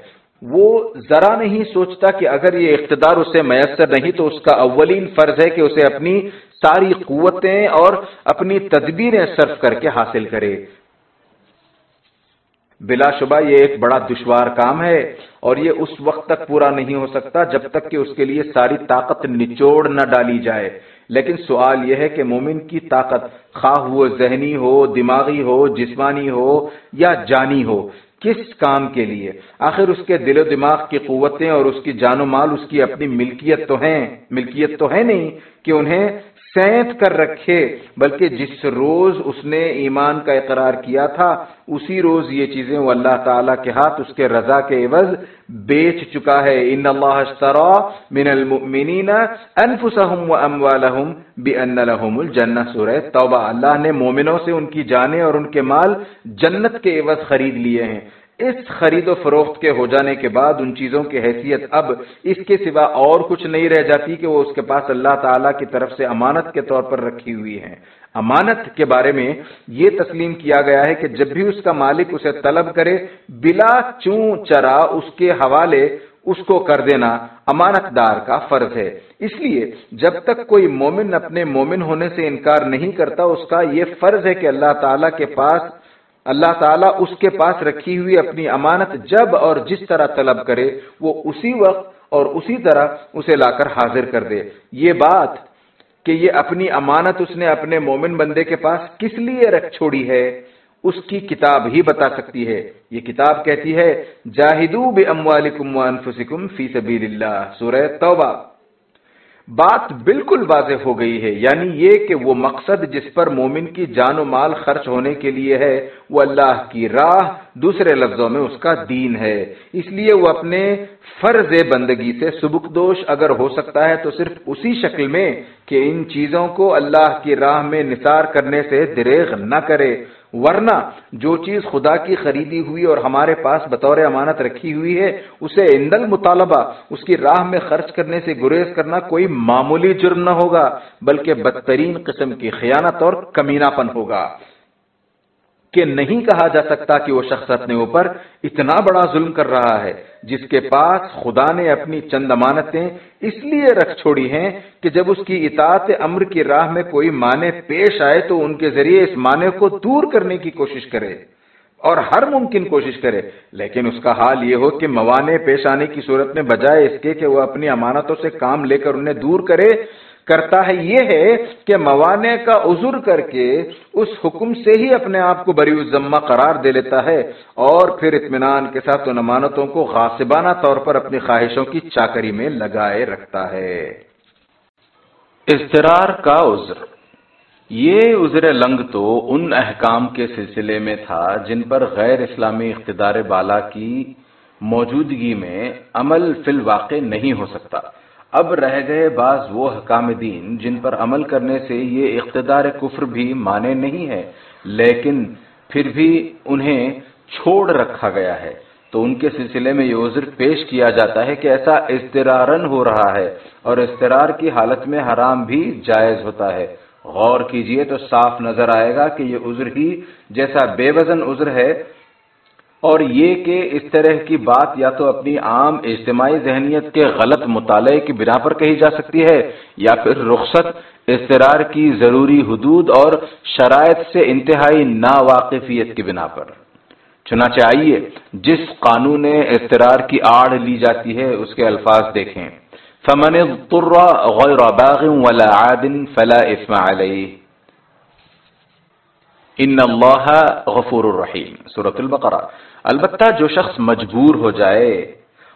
وہ ذرا نہیں سوچتا کہ اگر یہ اقتدار اسے میسر نہیں تو اس کا اولین فرض ہے کہ اسے اپنی ساری قوتیں اور اپنی تدبیریں صرف کر کے حاصل کرے۔ بلا شبہ یہ ایک بڑا دشوار کام ہے اور یہ اس وقت تک پورا نہیں ہو سکتا جب تک کہ اس کے لیے ساری طاقت نچوڑ نہ ڈالی جائے۔ لیکن سوال یہ ہے کہ مومن کی طاقت خواہ وہ ذہنی ہو، دماغی ہو، جسمانی ہو یا جانی ہو، کس کام کے لیے؟ آخر اس کے دل و دماغ کی قوتیں اور اس کی جان و مال، اس کی اپنی ملکیت تو ہیں۔ ملکیت تو ہے نہیں کہ انہیں سینت کر رکھے، بلکہ جس روز اس نے ایمان کا اقرار کیا تھا، اسی روز یہ چیزیں وہ اللہ تعالیٰ کے ہاتھ، اس کے رضا کے عوض بیچ چکا ہے۔ ان اللہ اشترا من المؤمنین انفسهم واموالهم بان لهم الجنہ۔ سورہ توبہ، اللہ نے مومنوں سے ان کی جانیں اور ان کے مال جنت کے عوض خرید لیے ہیں۔ اس خرید و فروخت کے ہو جانے کے بعد ان چیزوں کی حیثیت اب اس کے سوا اور کچھ نہیں رہ جاتی کہ وہ اس کے پاس اللہ تعالی کی طرف سے امانت کے طور پر رکھی ہوئی ہے امانت کے بارے میں یہ تسلیم کیا گیا ہے کہ جب بھی اس کا مالک اسے طلب کرے، بلا چون چرا اس کے حوالے اس کو کر دینا امانت دار کا فرض ہے۔ اس لیے جب تک کوئی مومن اپنے مومن ہونے سے انکار نہیں کرتا، اس کا یہ فرض ہے کہ اللہ تعالی کے پاس اللہ تعالیٰ اس کے پاس رکھی ہوئی اپنی امانت جب اور جس طرح طلب کرے، وہ اسی وقت اور اسی طرح اسے لا کر حاضر کر دے۔ یہ بات کہ یہ اپنی امانت اس نے اپنے مومن بندے کے پاس کس لیے رکھ چھوڑی ہے، اس کی کتاب ہی بتا سکتی ہے۔ یہ کتاب کہتی ہے، جاہدو بے اموالکم وانفسکم فی سبیل اللہ، سورہ توبہ۔ بات بالکل واضح ہو گئی ہے یعنی یہ کہ وہ مقصد جس پر مومن کی جان و مال خرچ ہونے کے لیے ہے، وہ اللہ کی راہ دوسرے لفظوں میں اس کا دین ہے۔ اس لیے وہ اپنے فرض بندگی سے سبک دوش اگر ہو سکتا ہے تو صرف اسی شکل میں کہ ان چیزوں کو اللہ کی راہ میں نثار کرنے سے دریغ نہ کرے۔ ورنہ جو چیز خدا کی خریدی ہوئی اور ہمارے پاس بطور امانت رکھی ہوئی ہے، اسے اندل مطالبہ اس کی راہ میں خرچ کرنے سے گریز کرنا کوئی معمولی جرم نہ ہوگا، بلکہ بدترین قسم کی خیانت اور کمینہ پن ہوگا۔ کہ نہیں کہا جا سکتا کہ وہ شخص اپنے اوپر اتنا بڑا ظلم کر رہا ہے جس کے پاس خدا نے اپنی چند امانتیں اس لیے رکھ چھوڑی ہیں کہ جب اس کی اطاعت امر کی راہ میں کوئی معنی پیش آئے تو ان کے ذریعے اس معنی کو دور کرنے کی کوشش کرے اور ہر ممکن کوشش کرے۔ لیکن اس کا حال یہ ہو کہ موانے پیش آنے کی صورت میں بجائے اس کے کہ وہ اپنی امانتوں سے کام لے کر انہیں دور کرے کرتا ہے یہ ہے کہ موانے کا عذر کر کے اس حکم سے ہی اپنے آپ کو بری ذمہ قرار دے لیتا ہے اور پھر اطمینان کے ساتھ ان امانتوں کو غاصبانہ طور پر اپنی خواہشوں کی چاکری میں لگائے رکھتا ہے۔ اضطرار کا عذر۔ یہ عذر لنگ تو ان احکام کے سلسلے میں تھا جن پر غیر اسلامی اقتدار بالا کی موجودگی میں عمل فی الواقع نہیں ہو سکتا۔ اب رہ گئے بعض وہ حکام دین جن پر عمل کرنے سے یہ اقتدار کفر بھی مانے نہیں ہے لیکن پھر بھی انہیں چھوڑ رکھا گیا ہے۔ تو ان کے سلسلے میں یہ عذر پیش کیا جاتا ہے کہ ایسا اضطرارن ہو رہا ہے اور اضطرار کی حالت میں حرام بھی جائز ہوتا ہے۔ غور کیجیے تو صاف نظر آئے گا کہ یہ عذر ہی جیسا بے وزن عذر ہے اور یہ کہ اس طرح کی بات یا تو اپنی عام اجتماعی ذہنیت کے غلط مطالعے کی بنا پر کہی جا سکتی ہے یا پھر رخصت استرار کی ضروری حدود اور شرائط سے انتہائی ناواقفیت کی بنا پر۔ چنانچہ آئیے، جس قانون استرار کی آڑ لی جاتی ہے، اس کے الفاظ دیکھیں۔ فمن غیر باغ ولا عاد فلا اسم علیہ ان اللہ غفور الرحیم سورت البقرہ۔ البتہ جو شخص مجبور ہو جائے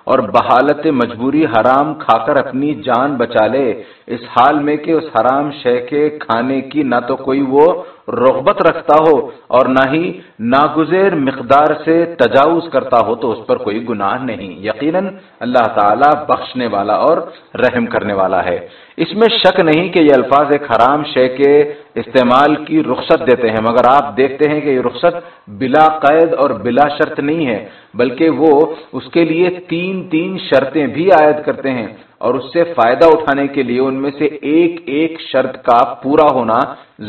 اور بحالت مجبوری حرام کھا کر اپنی جان بچا لے، اس حال میں کہ اس حرام شے کے کھانے کی نہ تو کوئی وہ رغبت رکھتا ہو اور نہ ہی ناگزیر مقدار سے تجاوز کرتا ہو تو اس پر کوئی گناہ نہیں۔ یقیناً اللہ تعالی بخشنے والا اور رحم کرنے والا ہے۔ اس میں شک نہیں کہ یہ الفاظ ایک حرام شے کے استعمال کی رخصت دیتے ہیں، مگر آپ دیکھتے ہیں کہ یہ رخصت بلا قید اور بلا شرط نہیں ہے، بلکہ وہ اس کے لیے تین تین شرطیں بھی عائد کرتے ہیں اور اس سے فائدہ اٹھانے کے لیے ان میں سے ایک ایک شرط کا پورا ہونا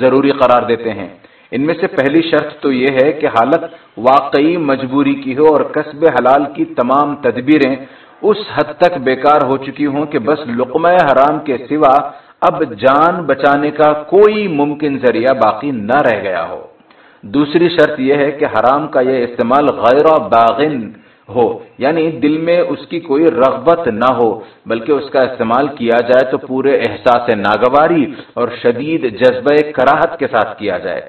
ضروری قرار دیتے ہیں۔ ان میں سے پہلی شرط تو یہ ہے کہ حالت واقعی مجبوری کی ہو اور قصب حلال کی تمام تدبیریں اس حد تک بیکار ہو چکی ہوں کہ بس لقمہ حرام کے سوا اب جان بچانے کا کوئی ممکن ذریعہ باقی نہ رہ گیا ہو۔ دوسری شرط یہ ہے کہ حرام کا یہ استعمال غیر باغن ہو یعنی دل میں اس کی کوئی رغبت نہ ہو، بلکہ اس کا استعمال کیا جائے تو پورے احساس ناگواری اور شدید جذبہ کراہت کے ساتھ کیا جائے۔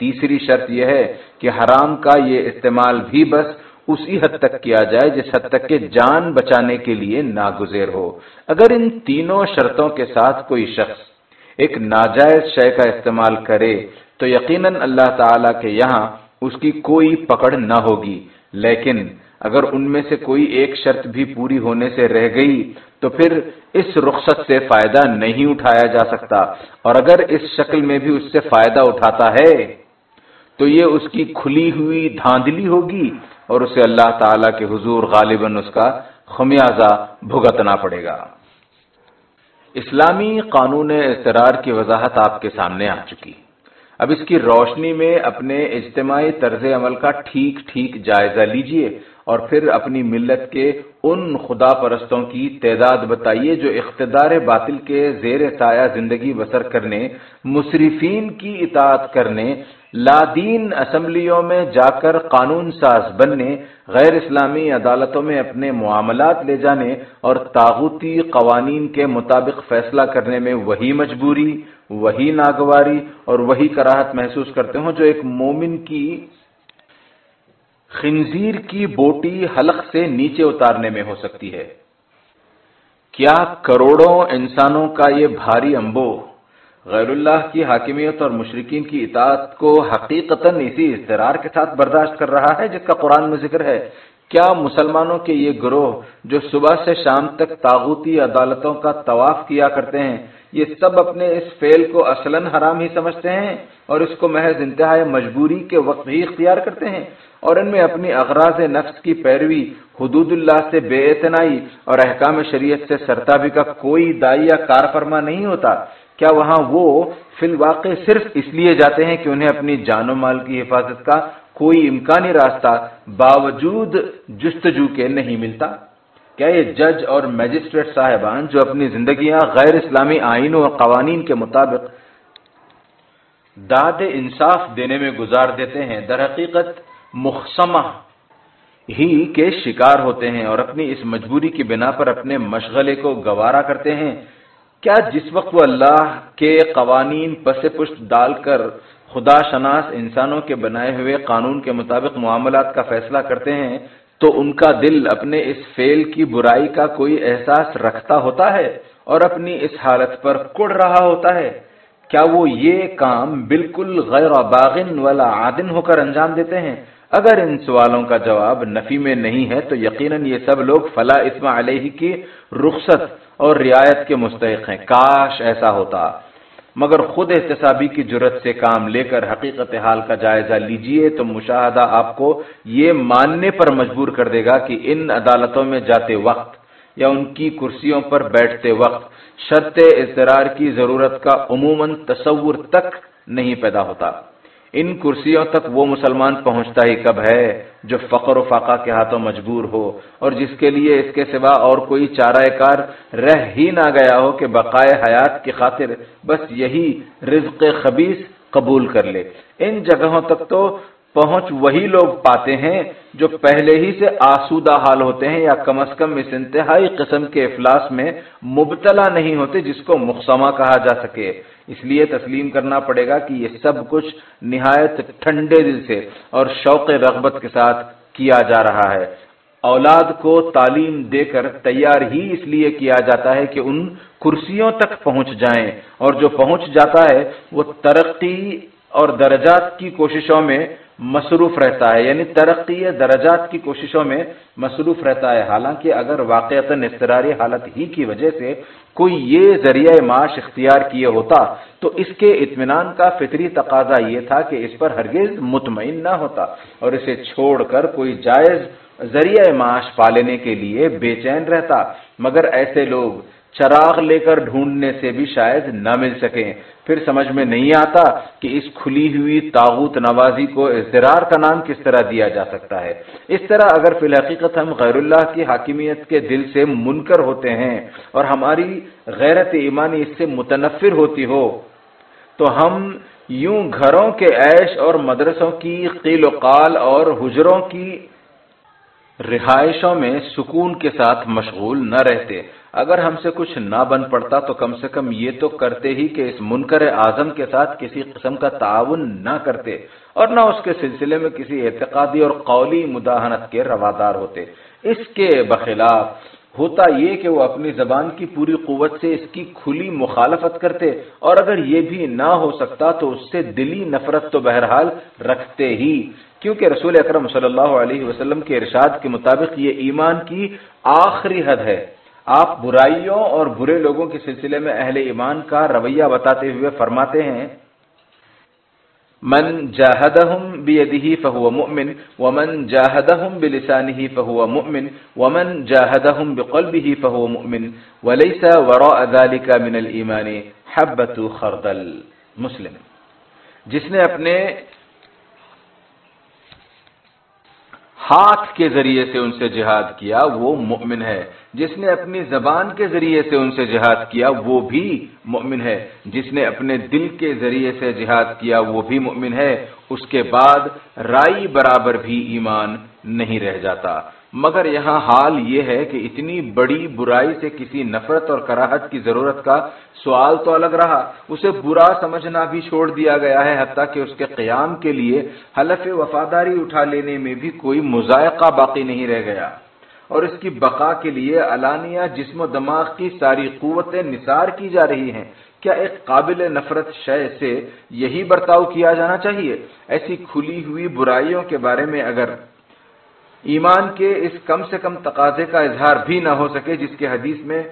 تیسری شرط یہ ہے کہ حرام کا یہ استعمال بھی بس اسی حد تک کیا جائے جس حد تک کہ جان بچانے کے لیے ناگزیر ہو۔ اگر ان تینوں شرطوں کے ساتھ کوئی شخص ایک ناجائز شے کا استعمال کرے، تو یقیناً اللہ تعالی کے یہاں اس کی کوئی پکڑ نہ ہوگی۔ لیکن اگر ان میں سے کوئی ایک شرط بھی پوری ہونے سے رہ گئی، تو پھر اس رخصت سے فائدہ نہیں اٹھایا جا سکتا۔ اور اگر اس شکل میں بھی اس سے فائدہ اٹھاتا ہے، تو یہ اس کی کھلی ہوئی دھاندلی ہوگی۔ اور اسے اللہ تعالی کے حضور غالباً اس کا خمیازہ بھگتنا پڑے گا۔ اسلامی قانون اضطرار کی وضاحت آپ کے سامنے آ چکی۔ اب اس کی روشنی میں اپنے اجتماعی طرز عمل کا ٹھیک ٹھیک جائزہ لیجیے اور پھر اپنی ملت کے ان خدا پرستوں کی تعداد بتائیے جو اقتدار باطل کے زیر سایہ زندگی بسر کرنے، مصرفین کی اطاعت کرنے لادین اسمبلیوں میں جا کر قانون ساز بننے، غیر اسلامی عدالتوں میں اپنے معاملات لے جانے اور تاغوتی قوانین کے مطابق فیصلہ کرنے میں وہی مجبوری، وہی ناگواری اور وہی کراہت محسوس کرتے ہوں جو ایک مومن کی خنزیر کی بوٹی حلق سے نیچے اتارنے میں ہو سکتی ہے۔ کیا کروڑوں انسانوں کا یہ بھاری امبو غیر اللہ کی حاکمیت اور مشرقین کی اطاعت کو حقیقتا اسی اضطرار کے ساتھ برداشت کر رہا ہے جس کا قرآن میں ذکر ہے۔ کیا مسلمانوں کے یہ گروہ جو صبح سے شام تک تاغوتی عدالتوں کا طواف کیا کرتے ہیں، یہ سب اپنے اس فعل کو اصلا حرام ہی سمجھتے ہیں اور اس کو محض انتہائی مجبوری کے وقت ہی اختیار کرتے ہیں۔ اور ان میں اپنی اغراض نفس کی پیروی، حدود اللہ سے بے اعتنائی اور احکام شریعت سے سرتابی کا کوئی دائی یا کار فرما نہیں ہوتا۔ کیا وہاں وہ فی الواقع صرف اس لیے جاتے ہیں کہ انہیں اپنی جان و مال کی حفاظت کا کوئی امکانی راستہ باوجود جستجو کے نہیں ملتا؟ کیا یہ جج اور میجسٹریٹ صاحبان جو اپنی زندگیاں غیر اسلامی آئینوں اور قوانین کے مطابق داد انصاف دینے میں گزار دیتے ہیں، در حقیقت مخصمہ ہی کے شکار ہوتے ہیں اور اپنی اس مجبوری کی بنا پر اپنے مشغلے کو گوارا کرتے ہیں۔ کیا جس وقت وہ اللہ کے قوانین پس پشت ڈال کر خدا شناس انسانوں کے بنائے ہوئے قانون کے مطابق معاملات کا فیصلہ کرتے ہیں، تو ان کا دل اپنے اس فیل کی برائی کا کوئی احساس رکھتا ہوتا ہے اور اپنی اس حالت پر کڑ رہا ہوتا ہے؟ کیا وہ یہ کام بالکل غیر باغن والا عادن ہو کر انجام دیتے ہیں؟ اگر ان سوالوں کا جواب نفی میں نہیں ہے تو یقیناً یہ سب لوگ فلا اسم علیہ کی رخصت اور رعایت کے مستحق ہیں۔ کاش ایسا ہوتا۔ مگر خود احتسابی کی جرت سے کام لے کر حقیقت حال کا جائزہ لیجیے تو مشاہدہ آپ کو یہ ماننے پر مجبور کر دے گا کہ ان عدالتوں میں جاتے وقت یا ان کی کرسیوں پر بیٹھتے وقت شرط اضطرار کی ضرورت کا عموماً تصور تک نہیں پیدا ہوتا۔ ان کرسیوں تک وہ مسلمان پہنچتا ہی کب ہے جو فقر و فاقہ کے ہاتھوں مجبور ہو اور جس کے لیے اس کے سوا اور کوئی چارہ کار رہ ہی نہ گیا ہو کہ بقائے حیات کی خاطر بس یہی رزق خبیص قبول کر لے۔ ان جگہوں تک تو پہنچ وہی لوگ پاتے ہیں جو پہلے ہی سے آسودہ حال ہوتے ہیں یا کم از کم اس انتہائی قسم کے افلاس میں مبتلا نہیں ہوتے جس کو مقصمہ کہا جا سکے۔ اس لیے تسلیم کرنا پڑے گا کہ یہ سب کچھ نہایت ٹھنڈے دل سے اور شوق رغبت کے ساتھ کیا جا رہا ہے۔ اولاد کو تعلیم دے کر تیار ہی اس لیے کیا جاتا ہے کہ ان کرسیوں تک پہنچ جائیں اور جو پہنچ جاتا ہے وہ ترقی اور درجات کی کوششوں میں مصروف رہتا ہے یعنی ترقی درجات کی کوششوں میں مصروف رہتا ہے۔ حالانکہ اگر واقعات اضطراری حالت ہی کی وجہ سے کوئی یہ ذریعہ معاش اختیار کیے ہوتا، تو اس کے اطمینان کا فطری تقاضا یہ تھا کہ اس پر ہرگز مطمئن نہ ہوتا اور اسے چھوڑ کر کوئی جائز ذریعہ معاش پالنے کے لیے بے چین رہتا۔ مگر ایسے لوگ چراغ لے کر ڈھونڈنے سے بھی شاید نہ مل سکیں۔ پھر سمجھ میں نہیں آتا کہ اس کھلی ہوئی تاغوت نوازی کو اضطرار کا نام کس طرح دیا جا سکتا ہے۔ اس طرح اگر فی الحقیقت ہم غیر اللہ کی حاکمیت کے دل سے منکر ہوتے ہیں اور ہماری غیرت ایمانی اس سے متنفر ہوتی ہو، تو ہم یوں گھروں کے عیش اور مدرسوں کی قیل و قال اور حجروں کی رہائشوں میں سکون کے ساتھ مشغول نہ رہتے۔ اگر ہم سے کچھ نہ بن پڑتا تو کم سے کم یہ تو کرتے ہی کہ اس منکر اعظم کے ساتھ کسی قسم کا تعاون نہ کرتے اور نہ اس کے سلسلے میں کسی اعتقادی اور قولی مداحنت کے روادار ہوتے۔ اس کے بخلاف ہوتا یہ کہ وہ اپنی زبان کی پوری قوت سے اس کی کھلی مخالفت کرتے اور اگر یہ بھی نہ ہو سکتا تو اس سے دلی نفرت تو بہرحال رکھتے ہی۔ کیونکہ رسول اکرم صلی اللہ علیہ وسلم کے ارشاد کے مطابق یہ ایمان کی آخری حد ہے۔ آپ برائیوں اور برے لوگوں کے سلسلے میں اہل ایمان کا رویہ بتاتے ہوئے فرماتے ہیں، من جاہدہم بیدہی فہو مؤمن، ومن جاہدہم بلسانہی فہو مؤمن، ومن جاہدہم بقلبہی فہو مؤمن، ولیس وراء ذالک من الایمان حبت خردل. مسلم، جس نے اپنے ہاتھ کے ذریعے سے ان سے جہاد کیا، وہ مؤمن ہے۔ جس نے اپنی زبان کے ذریعے سے ان سے جہاد کیا، وہ بھی مؤمن ہے۔ جس نے اپنے دل کے ذریعے سے جہاد کیا، وہ بھی مؤمن ہے۔ اس کے بعد رائی برابر بھی ایمان نہیں رہ جاتا۔ مگر یہاں حال یہ ہے کہ اتنی بڑی برائی سے کسی نفرت اور کراہت کی ضرورت کا سوال تو الگ رہا۔ اسے برا سمجھنا بھی چھوڑ دیا گیا ہے، حتیٰ کہ اس کے قیام کے لیے حلف وفاداری اٹھا لینے میں بھی کوئی مذائقہ باقی نہیں رہ گیا۔ اور اس کی بقا کے لیے علانیہ جسم و دماغ کی ساری قوتیں نثار کی جا رہی ہیں۔ کیا ایک قابل نفرت شے سے یہی برتاؤ کیا جانا چاہیے؟ ایسی کھلی ہوئی برائیوں کے بارے میں اگر ایمان کے اس کم سے کم تقاضے کا اظہار بھی نہ ہو سکے جس کے حدیث میں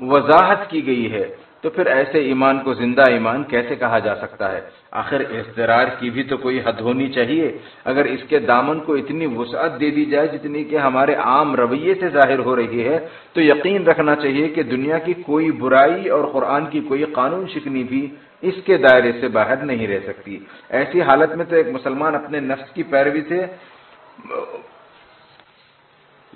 وضاحت کی گئی ہے، تو پھر ایسے ایمان کو زندہ ایمان کیسے کہا جا سکتا ہے؟ آخر اضطرار کی بھی تو کوئی حد ہونی چاہیے۔ اگر اس کے دامن کو اتنی وسعت دے دی جائے جتنی کہ ہمارے عام رویے سے ظاہر ہو رہی ہے، تو یقین رکھنا چاہیے کہ دنیا کی کوئی برائی اور قرآن کی کوئی قانون شکنی بھی اس کے دائرے سے باہر نہیں رہ سکتی۔ ایسی حالت میں تو ایک مسلمان اپنے نفس کی پیروی سے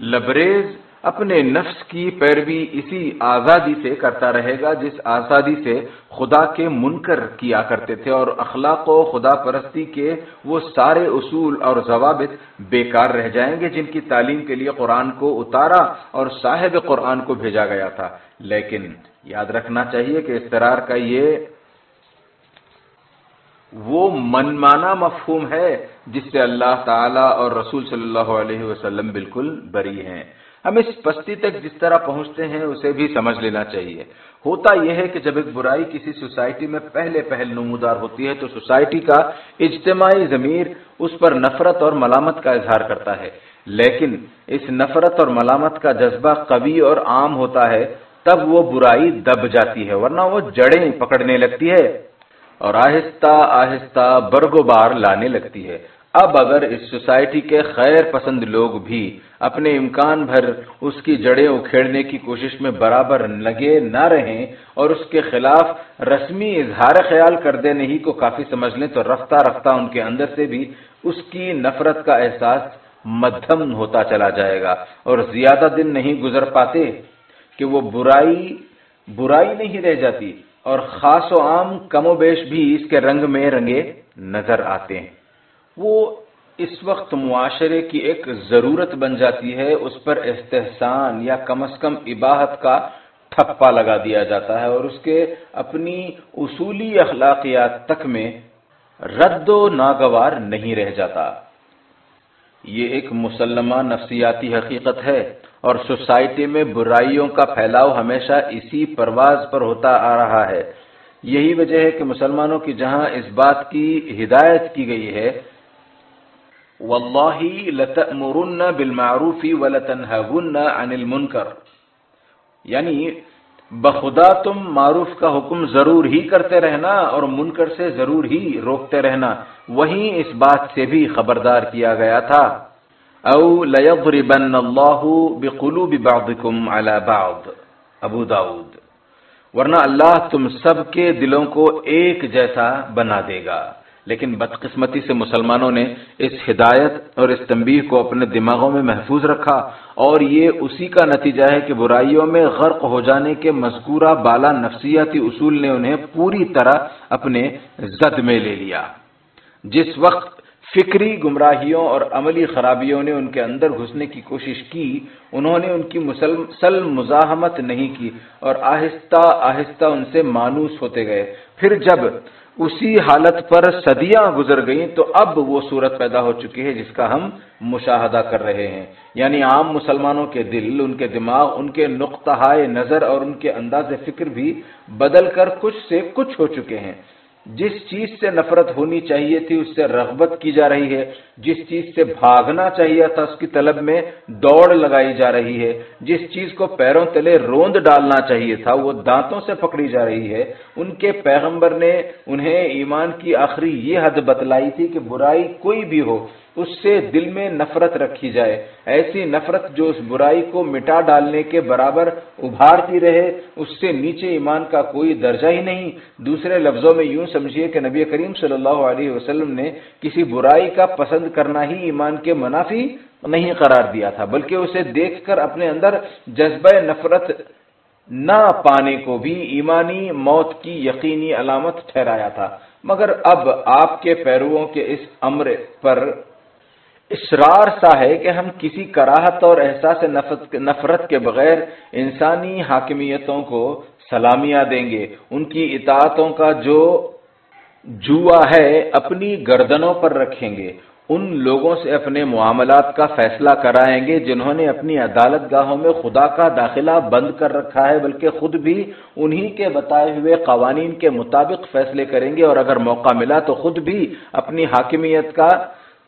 لبریز اپنے نفس کی پیروی اسی آزادی سے کرتا رہے گا، جس آزادی سے خدا کے منکر کیا کرتے تھے اور اخلاق و خدا پرستی کے وہ سارے اصول اور ضوابط بیکار رہ جائیں گے، جن کی تعلیم کے لیے قرآن کو اتارا اور صاحب قرآن کو بھیجا گیا تھا۔ لیکن یاد رکھنا چاہیے کہ استرار کا یہ وہ منمانا مفہوم ہے جس سے اللہ تعالی اور رسول صلی اللہ علیہ وسلم بالکل بری ہیں۔ ہم اس پستی تک جس طرح پہنچتے ہیں اسے بھی سمجھ لینا چاہیے۔ ہوتا یہ ہے کہ جب ایک برائی کسی سوسائٹی میں پہلے پہل نمودار ہوتی ہے تو سوسائٹی کا اجتماعی ضمیر اس پر نفرت اور ملامت کا اظہار کرتا ہے۔ لیکن اس نفرت اور ملامت کا جذبہ قوی اور عام ہوتا ہے، تب وہ برائی دب جاتی ہے، ورنہ وہ جڑیں پکڑنے لگتی ہے۔ اور آہستہ آہستہ برگو بار لانے لگتی ہے۔ اب اگر اس سوسائٹی کے خیر پسند لوگ بھی اپنے امکان بھر اس کی جڑیں اکھیڑنے کی کوشش میں برابر لگے نہ رہیں اور اس کے خلاف رسمی اظہار خیال کر دینے ہی کو کافی سمجھ لیں تو رفتہ رفتہ ان کے اندر سے بھی اس کی نفرت کا احساس مدھم ہوتا چلا جائے گا اور زیادہ دن نہیں گزر پاتے کہ وہ برائی برائی نہیں رہ جاتی۔ اور خاص و عام کم و بیش بھی اس کے رنگ میں رنگے نظر آتے ہیں۔ وہ اس وقت معاشرے کی ایک ضرورت بن جاتی ہے، اس پر استحسان یا کم از کم اباہت کا ٹھپا لگا دیا جاتا ہے اور اس کے اپنی اصولی اخلاقیات تک میں رد و ناگوار نہیں رہ جاتا۔ یہ ایک مسلمہ نفسیاتی حقیقت ہے۔ اور سوسائٹی میں برائیوں کا پھیلاؤ ہمیشہ اسی پرواز پر ہوتا آ رہا ہے۔ یہی وجہ ہے کہ مسلمانوں کی جہاں اس بات کی ہدایت کی گئی ہے واللہ لتأمرن بالمعروف ولتنہون عن المنکر یعنی بخدا تم معروف کا حکم ضرور ہی کرتے رہنا اور منکر سے ضرور ہی روکتے رہنا۔ وہیں اس بات سے بھی خبردار کیا گیا تھا۔ او لیضربن اللہ بقلوب بعضکم علی بعض. ابو داود. ورنہ اللہ تم سب کے دلوں کو ایک جیسا بنا دے گا. لیکن بدقسمتی سے مسلمانوں نے اس ہدایت اور اس تنبیہ کو اپنے دماغوں میں محفوظ رکھا اور یہ اسی کا نتیجہ ہے کہ برائیوں میں غرق ہو جانے کے مذکورہ بالا نفسیاتی اصول نے انہیں پوری طرح اپنے زد میں لے لیا۔ جس وقت فکری گمراہیوں اور عملی خرابیوں نے ان کے اندر گھسنے کی کوشش کی، انہوں نے ان کی مسلسل مزاحمت نہیں کی اور آہستہ آہستہ ان سے مانوس ہوتے گئے۔ پھر جب اسی حالت پر صدیاں گزر گئیں تو اب وہ صورت پیدا ہو چکی ہے جس کا ہم مشاہدہ کر رہے ہیں۔ یعنی عام مسلمانوں کے دل، ان کے دماغ، ان کے نقطہ نظر اور ان کے انداز فکر بھی بدل کر کچھ سے کچھ ہو چکے ہیں۔ جس چیز سے نفرت ہونی چاہیے تھی، اس سے رغبت کی جا رہی ہے۔ جس چیز سے بھاگنا چاہیے تھا، اس کی طلب میں دوڑ لگائی جا رہی ہے۔ جس چیز کو پیروں تلے روند ڈالنا چاہیے تھا، وہ دانتوں سے پکڑی جا رہی ہے۔ ان کے پیغمبر نے انہیں ایمان کی آخری یہ حد بتلائی تھی کہ برائی کوئی بھی ہو اس سے دل میں نفرت رکھی جائے۔ ایسی نفرت جو اس برائی کو مٹا ڈالنے کے برابر ابھارتی رہے، اس سے نیچے ایمان کا کوئی درجہ ہی نہیں۔ دوسرے لفظوں میں یوں سمجھیے کہ نبی کریم صلی اللہ علیہ وسلم نے کسی برائی کا پسند کرنا ہی ایمان کے منافی نہیں قرار دیا تھا، بلکہ اسے دیکھ کر اپنے اندر جذبہ نفرت نہ پانے کو بھی ایمانی موت کی یقینی علامت ٹھہرایا تھا۔ مگر اب آپ کے پیرووں کے اس امر پر اسرار سا ہے کہ ہم کسی کراہت اور احساس نفرت کے بغیر انسانی حاکمیتوں کو سلامیاں دیں گے۔ ان کی اطاعتوں کا جو جوا ہے اپنی گردنوں پر رکھیں گے۔ ان لوگوں سے اپنے معاملات کا فیصلہ کرائیں گے جنہوں نے اپنی عدالت گاہوں میں خدا کا داخلہ بند کر رکھا ہے، بلکہ خود بھی انہی کے بتائے ہوئے قوانین کے مطابق فیصلے کریں گے۔ اور اگر موقع ملا تو خود بھی اپنی حاکمیت کا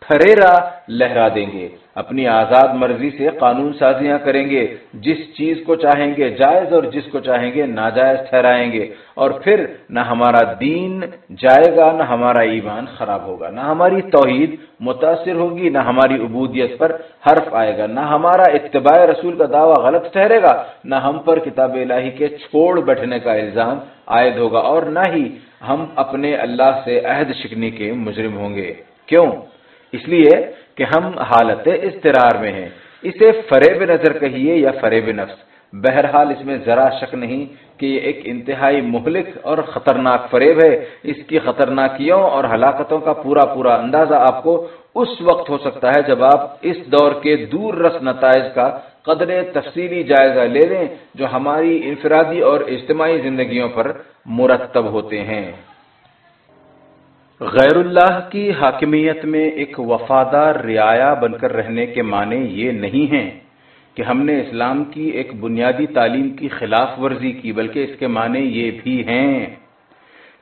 تھریرا لہرا دیں گے۔ اپنی آزاد مرضی سے قانون سازیاں کریں گے۔ جس چیز کو چاہیں گے جائز اور جس کو چاہیں گے ناجائز ٹھہرائیں گے۔ اور پھر نہ ہمارا دین جائے گا، نہ ہمارا ایمان خراب ہوگا۔ نہ ہماری توحید متاثر ہوگی، نہ ہماری عبودیت پر حرف آئے گا۔ نہ ہمارا اتباع رسول کا دعویٰ غلط ٹھہرے گا، نہ ہم پر کتاب الہی کے چھوڑ بیٹھنے کا الزام عائد ہوگا۔ اور نہ ہی ہم اپنے اللہ سے عہد شکنی کے مجرم ہوں گے۔ کیوں؟ اس لیے کہ ہم حالت استرار میں ہیں۔ اسے فریب نظر کہیے یا فریب نفس؟ بہرحال اس میں ذرا شک نہیں کہ یہ ایک انتہائی مہلک اور خطرناک فریب ہے۔ اس کی خطرناکیوں اور ہلاکتوں کا پورا پورا اندازہ آپ کو اس وقت ہو سکتا ہے جب آپ اس دور کے دور رس نتائج کا قدر تفصیلی جائزہ لے لیں جو ہماری انفرادی اور اجتماعی زندگیوں پر مرتب ہوتے ہیں۔ غیر اللہ کی حاکمیت میں ایک وفادار رعایا بن کر رہنے کے معنی یہ نہیں ہیں کہ ہم نے اسلام کی ایک بنیادی تعلیم کی خلاف ورزی کی، بلکہ اس کے معنی یہ بھی ہیں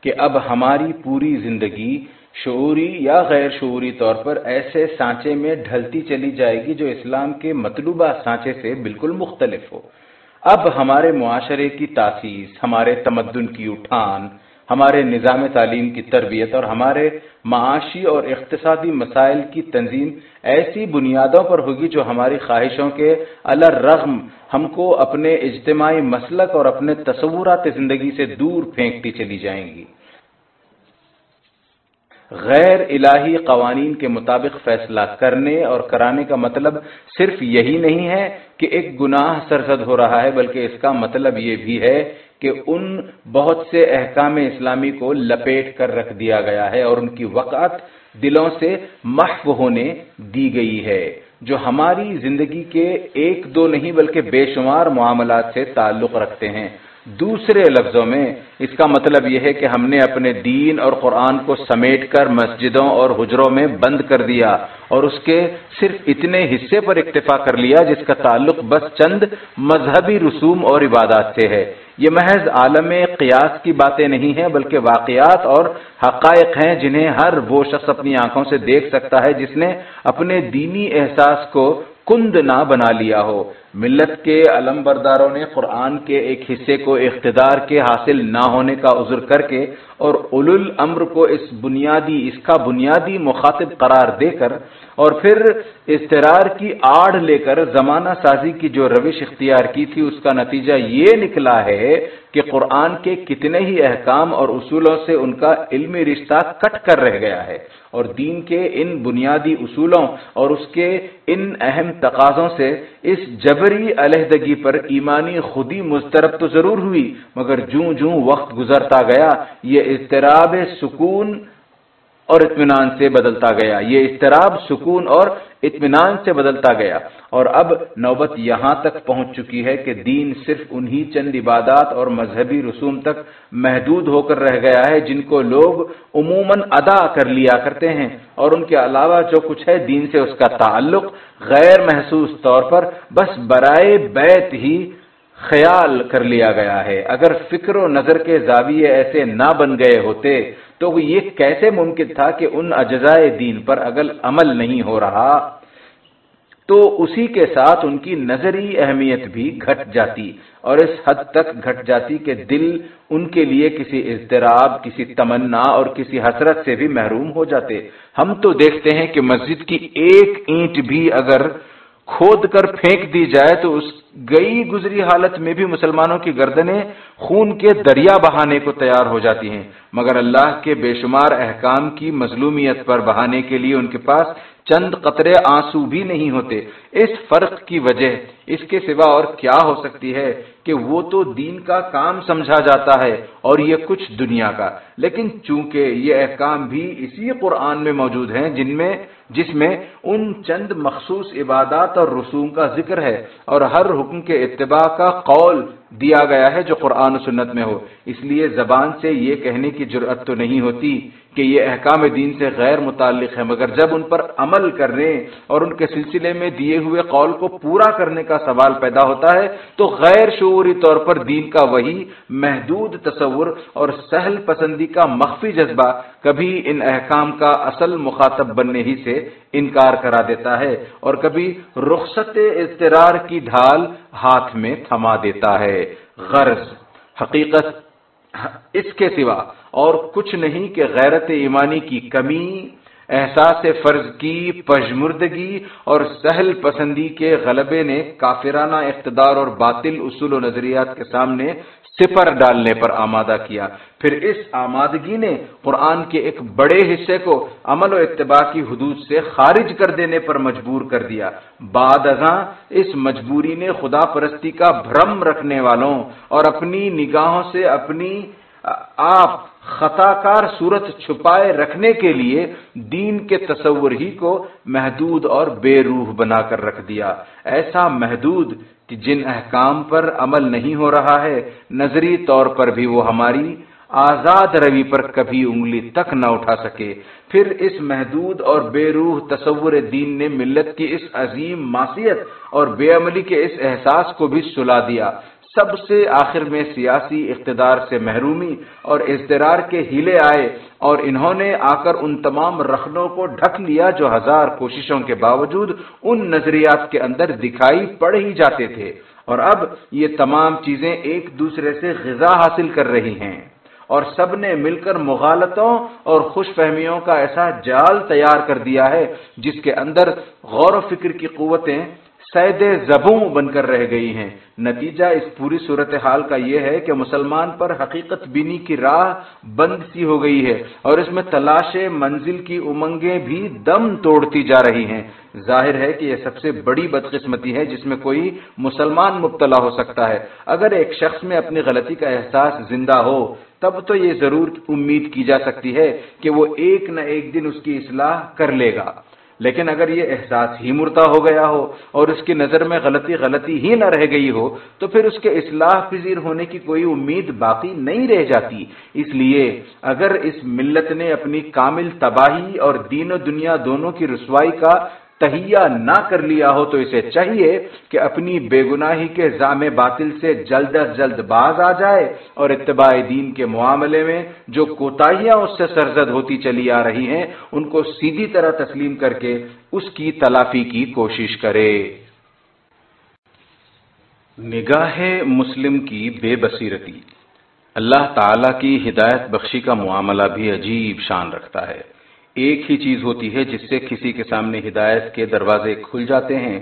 کہ اب ہماری پوری زندگی شعوری یا غیر شعوری طور پر ایسے سانچے میں ڈھلتی چلی جائے گی جو اسلام کے مطلوبہ سانچے سے بالکل مختلف ہو۔ اب ہمارے معاشرے کی تاسیس، ہمارے تمدن کی اٹھان ہمارے نظام تعلیم کی تربیت اور ہمارے معاشی اور اقتصادی مسائل کی تنظیم ایسی بنیادوں پر ہوگی جو ہماری خواہشوں کے الرغم ہم کو اپنے اجتماعی مسلک اور اپنے تصورات زندگی سے دور پھینکتی چلی جائیں گی۔ غیر الہی قوانین کے مطابق فیصلہ کرنے اور کرانے کا مطلب صرف یہی نہیں ہے کہ ایک گناہ سرزد ہو رہا ہے، بلکہ اس کا مطلب یہ بھی ہے کہ ان بہت سے احکام اسلامی کو لپیٹ کر رکھ دیا گیا ہے اور ان کی وقعت دلوں سے محو ہونے دی گئی ہے۔ جو ہماری زندگی کے ایک دو نہیں بلکہ بے شمار معاملات سے تعلق رکھتے ہیں۔ دوسرے لفظوں میں اس کا مطلب یہ ہے کہ ہم نے اپنے دین اور قرآن کو سمیٹ کر مسجدوں اور حجروں میں بند کر دیا اور اس کے صرف اتنے حصے پر اکتفا کر لیا جس کا تعلق بس چند مذہبی رسوم اور عبادات سے ہے۔ یہ محض عالم قیاس کی باتیں نہیں ہیں بلکہ واقعات اور حقائق ہیں جنہیں ہر وہ شخص اپنی آنکھوں سے دیکھ سکتا ہے جس نے اپنے دینی احساس کو کند نہ بنا لیا ہو۔ ملت کے علم برداروں نے قرآن کے ایک حصے کو اقتدار کے حاصل نہ ہونے کا عذر کر کے اور اول الامر کو اس بنیادی، اس کا بنیادی مخاطب قرار دے کر اور پھر استرار کی آڑ لے کر زمانہ سازی کی جو روش اختیار کی تھی، اس کا نتیجہ یہ نکلا ہے کہ قرآن کے کتنے ہی احکام اور اصولوں سے ان کا علمی رشتہ کٹ کر رہ گیا ہے اور دین کے ان بنیادی اصولوں اور اس کے ان اہم تقاضوں سے اس جب جبری علیحدگی پر ایمانی خودی مسترب تو ضرور ہوئی، مگر جوں جوں وقت گزرتا گیا، یہ اضطراب سکون اور اطمینان سے بدلتا گیا۔ یہ اضطراب، سکون اور اطمینان سے بدلتا گیا۔ اور اب نوبت یہاں تک پہنچ چکی ہے کہ دین صرف انہی چند عبادات اور مذہبی رسوم تک محدود ہو کر رہ گیا ہے جن کو لوگ عموماً ادا کر لیا کرتے ہیں۔ اور ان کے علاوہ جو کچھ ہے دین سے اس کا تعلق غیر محسوس طور پر بس برائے بیت ہی خیال کر لیا گیا ہے۔ اگر فکر و نظر کے زاویے ایسے نہ بن گئے ہوتے، تو یہ کیسے ممکن تھا کہ ان اجزائے دین پر اگر عمل نہیں ہو رہا؟ تو اسی کے ساتھ ان کی نظری اہمیت بھی گھٹ جاتی اور اس حد تک گھٹ جاتی کہ دل ان کے لیے کسی اضطراب، کسی تمنا اور کسی حسرت سے بھی محروم ہو جاتے۔ ہم تو دیکھتے ہیں کہ مسجد کی ایک اینٹ بھی اگر کھود کر پھینک دی جائے تو اس گئی گزری حالت میں بھی مسلمانوں کی گردنیں خون کے دریا بہانے کو تیار ہو جاتی ہیں۔ مگر اللہ کے بے شمار احکام کی مظلومیت پر بہانے کے لیے ان کے پاس چند قطرے آنسو بھی نہیں ہوتے۔ اس فرق کی وجہ اس کے سوا اور کیا ہو سکتی ہے؟ کہ وہ تو دین کا کام سمجھا جاتا ہے اور یہ کچھ دنیا کا۔ لیکن چونکہ یہ احکام بھی اسی قرآن میں موجود ہیں جن میں جس میں ان چند مخصوص عبادات اور رسوم کا ذکر ہے اور ہر حکم کے اتباع کا قول دیا گیا ہے جو قرآن و سنت میں ہو۔ اس لیے زبان سے یہ کہنے کی جرت تو نہیں ہوتی کہ یہ احکام دین سے غیر متعلق ہے مگر جب ان پر عمل کرنے اور ان کے سلسلے میں دیے ہوئے قول کو پورا کرنے کا سوال پیدا ہوتا ہے تو غیر شعوری طور پر دین کا وہی محدود تصور اور سہل پسندی کا مخفی جذبہ کبھی ان احکام کا اصل مخاطب بننے ہی سے انکار کرا دیتا ہے اور کبھی رخصت اضطرار کی ڈھال ہاتھ میں تھما دیتا ہے۔ غرض حقیقت اس کے سوا اور کچھ نہیں کہ غیرت ایمانی کی کمی احساس فرض کی پجمردگی اور سہل پسندی کے غلبے نے کافرانہ اقتدار اور باطل اصول و نظریات کے سامنے سپر ڈالنے پر آمادہ کیا۔ پھر اس آمادگی نے قرآن کے ایک بڑے حصے کو عمل و اتباع کی حدود سے خارج کر دینے پر مجبور کر دیا۔ بعد ازاں اس مجبوری نے خدا پرستی کا بھرم رکھنے والوں اور اپنی نگاہوں سے اپنی آپ خطا کار صورت چھپائے رکھنے کے لیے دین کے تصور ہی کو محدود اور بے روح بنا کر رکھ دیا۔ ایسا محدود کہ جن احکام پر عمل نہیں ہو رہا ہے، نظری طور پر بھی وہ ہماری آزاد روی پر کبھی انگلی تک نہ اٹھا سکے۔ پھر اس محدود اور بے روح تصور دین نے ملت کی اس عظیم معصیت اور بے عملی کے اس احساس کو بھی سلا دیا۔ سب سے آخر میں سیاسی اقتدار سے محرومی اور اضطرار کے ہیلے آئے اور انہوں نے آ کر ان تمام رخنوں کو ڈھک لیا جو ہزار کوششوں کے باوجود ان نظریات کے اندر دکھائی پڑ ہی جاتے تھے۔ اور اب یہ تمام چیزیں ایک دوسرے سے غذا حاصل کر رہی ہیں۔ اور سب نے مل کر مغالتوں اور خوش فہمیوں کا ایسا جال تیار کر دیا ہے جس کے اندر غور و فکر کی قوتیں سید زبوں بن کر رہ گئی ہیں۔ نتیجہ اس پوری صورتحال کا یہ ہے کہ مسلمان پر حقیقت بینی کی راہ بند سی ہو گئی ہے اور اس میں تلاش منزل کی امنگیں بھی دم توڑتی جا رہی ہیں۔ ظاہر ہے کہ یہ سب سے بڑی بدقسمتی ہے جس میں کوئی مسلمان مبتلا ہو سکتا ہے۔ اگر ایک شخص میں اپنی غلطی کا احساس زندہ ہو، تب تو یہ ضرور امید کی جا سکتی ہے کہ وہ ایک نہ ایک دن اس کی اصلاح کر لے گا۔ لیکن اگر یہ احساس ہی مردہ ہو گیا ہو اور اس کی نظر میں غلطی غلطی ہی نہ رہ گئی ہو، تو پھر اس کے اصلاح پذیر ہونے کی کوئی امید باقی نہیں رہ جاتی۔ اس لیے اگر اس ملت نے اپنی کامل تباہی اور دین و دنیا دونوں کی رسوائی کا تہیا نہ کر لیا ہو تو اسے چاہیے کہ اپنی بے گناہی کے جام باطل سے جلد از جلد باز آ جائے اور اتباع دین کے معاملے میں جو کوتاہیاں اس سے سرزد ہوتی چلی آ رہی ہیں، ان کو سیدھی طرح تسلیم کر کے اس کی تلافی کی کوشش کرے۔ نگاہ مسلم کی بے بصیرتی۔ اللہ تعالی کی ہدایت بخشی کا معاملہ بھی عجیب شان رکھتا ہے۔ ایک ہی چیز ہوتی ہے جس سے کسی کے سامنے ہدایت کے دروازے کھل جاتے ہیں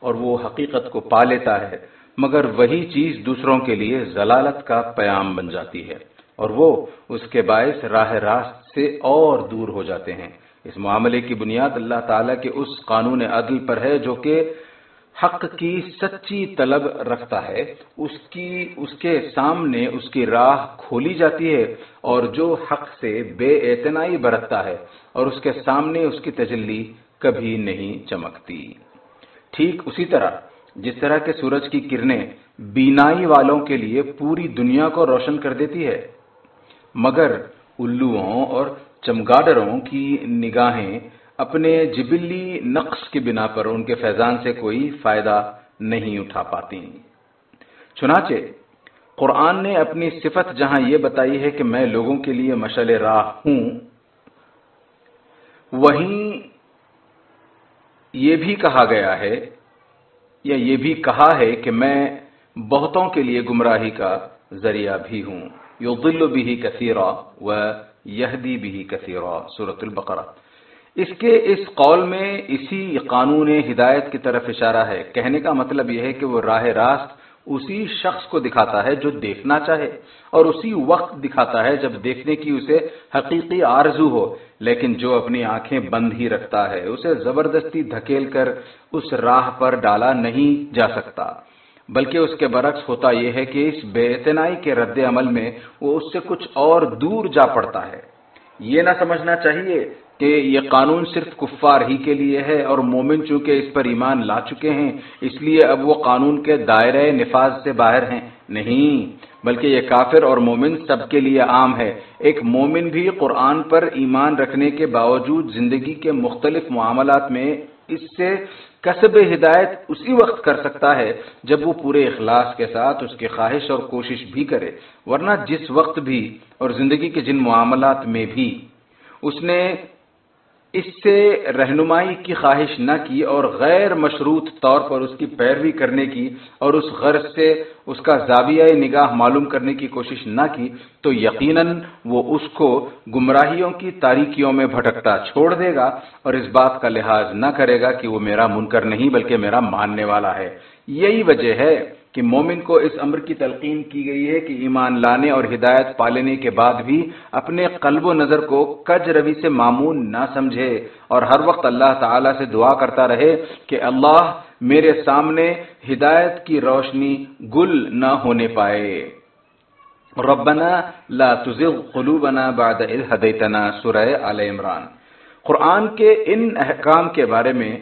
اور وہ حقیقت کو پا لیتا ہے، مگر وہی چیز دوسروں کے لیے ضلالت کا پیام بن جاتی ہے اور وہ اس کے باعث راہ راست سے اور دور ہو جاتے ہیں۔ اس معاملے کی بنیاد اللہ تعالی کے اس قانون عدل پر ہے جو کہ حق کی سچی طلب رکھتا ہے۔ اس کی، اس کے سامنے اس کی راہ کھولی جاتی ہے اور جو حق سے بے اعتنائی برتتا ہے اور اس کے سامنے اس کی تجلی کبھی نہیں چمکتی۔ ٹھیک اسی طرح جس طرح کے سورج کی کرنیں بینائی والوں کے لیے پوری دنیا کو روشن کر دیتی ہے، مگر الوؤں اور چمگاڈروں کی نگاہیں اپنے جبلی نقص کی بنا پر ان کے فیضان سے کوئی فائدہ نہیں اٹھا پاتی۔ چنانچہ قرآن نے اپنی صفت جہاں یہ بتائی ہے کہ میں لوگوں کے لیے مشل راہ ہوں وہیں یہ بھی کہا گیا ہے یا یہ بھی کہا ہے کہ میں بہتوں کے لیے گمراہی کا ذریعہ بھی ہوں۔ یو دل بھی کثیرہ و یہدی بھی کثیرہ صورت البقرہ۔ اس کے اس قول میں اسی قانون ہدایت کی طرف اشارہ ہے۔ کہنے کا مطلب یہ ہے کہ وہ راہ راست اسی شخص کو دکھاتا ہے جو دیکھنا چاہے اور اسی وقت دکھاتا ہے جب دیکھنے کی اسے حقیقی آرزو ہو۔ لیکن جو اپنی آنکھیں بند ہی رکھتا ہے، اسے زبردستی دھکیل کر اس راہ پر ڈالا نہیں جا سکتا۔ بلکہ اس کے برعکس ہوتا یہ ہے کہ اس بے اتنائی کے رد عمل میں وہ اس سے کچھ اور دور جا پڑتا ہے۔ یہ نہ سمجھنا چاہیے کہ یہ قانون صرف کفار ہی کے لیے ہے اور مومن چونکہ اس پر ایمان لا چکے ہیں، اس لیے اب وہ قانون کے دائرے نفاذ سے باہر ہیں۔ نہیں۔ بلکہ یہ کافر اور مومن سب کے لیے عام ہے۔ ایک مومن بھی قرآن پر ایمان رکھنے کے باوجود زندگی کے مختلف معاملات میں اس سے کسب ہدایت اسی وقت کر سکتا ہے جب وہ پورے اخلاص کے ساتھ اس کی خواہش اور کوشش بھی کرے، ورنہ جس وقت بھی اور زندگی کے جن معاملات میں بھی۔ اس نے اس سے رہنمائی کی خواہش نہ کی اور غیر مشروط طور پر اس کی پیروی کرنے کی اور اس غرض سے اس کا زاویہ نگاہ معلوم کرنے کی کوشش نہ کی تو یقیناً وہ اس کو گمراہیوں کی تاریکیوں میں بھٹکتا چھوڑ دے گا اور اس بات کا لحاظ نہ کرے گا کہ وہ میرا منکر نہیں بلکہ میرا ماننے والا ہے۔ یہی وجہ ہے۔ کہ مومن کو اس امر کی تلقین کی گئی ہے کہ ایمان لانے اور ہدایت پالنے کے بعد بھی اپنے قلب و نظر کو کج روی سے معمون نہ سمجھے اور ہر وقت اللہ تعالی سے دعا کرتا رہے کہ اللہ میرے سامنے ہدایت کی روشنی گل نہ ہونے پائے۔ ربنا لا تزغ قلوبنا بعد اذ هديتنا سورہ آل عمران۔ قرآن کے ان احکام کے بارے میں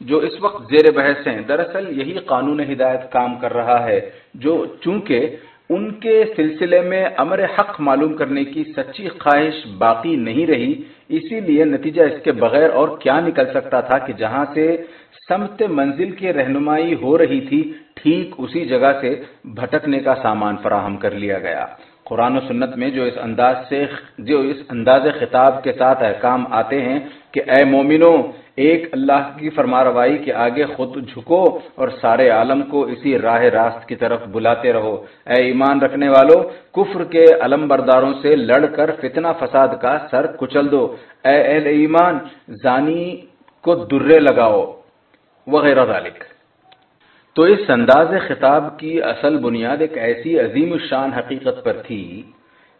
جو اس وقت زیر بحث ہیں۔ دراصل یہی قانون ہدایت کام کر رہا ہے، جو چونکہ ان کے سلسلے میں امر حق معلوم کرنے کی سچی خواہش باقی نہیں رہی، اسی لیے نتیجہ اس کے بغیر اور کیا نکل سکتا تھا کہ جہاں سے سمت منزل کی رہنمائی ہو رہی تھی، ٹھیک اسی جگہ سے بھٹکنے کا سامان فراہم کر لیا گیا۔ قرآن و سنت میں جو اس انداز سے جو اس انداز خطاب کے ساتھ احکام آتے ہیں کہ اے مومنو ایک اللہ کی فرما روائی کے آگے خود جھکو اور سارے عالم کو اسی راہ راست کی طرف بلاتے رہو۔ اے ایمان رکھنے والو، کفر کے علم برداروں سے لڑ کر فتنہ فساد کا سر کچل دو۔ اے اہل ایمان، زانی کو درے لگاؤ۔ وغیرہ ذالک۔ تو اس انداز خطاب کی اصل بنیاد ایک ایسی عظیم الشان حقیقت پر تھی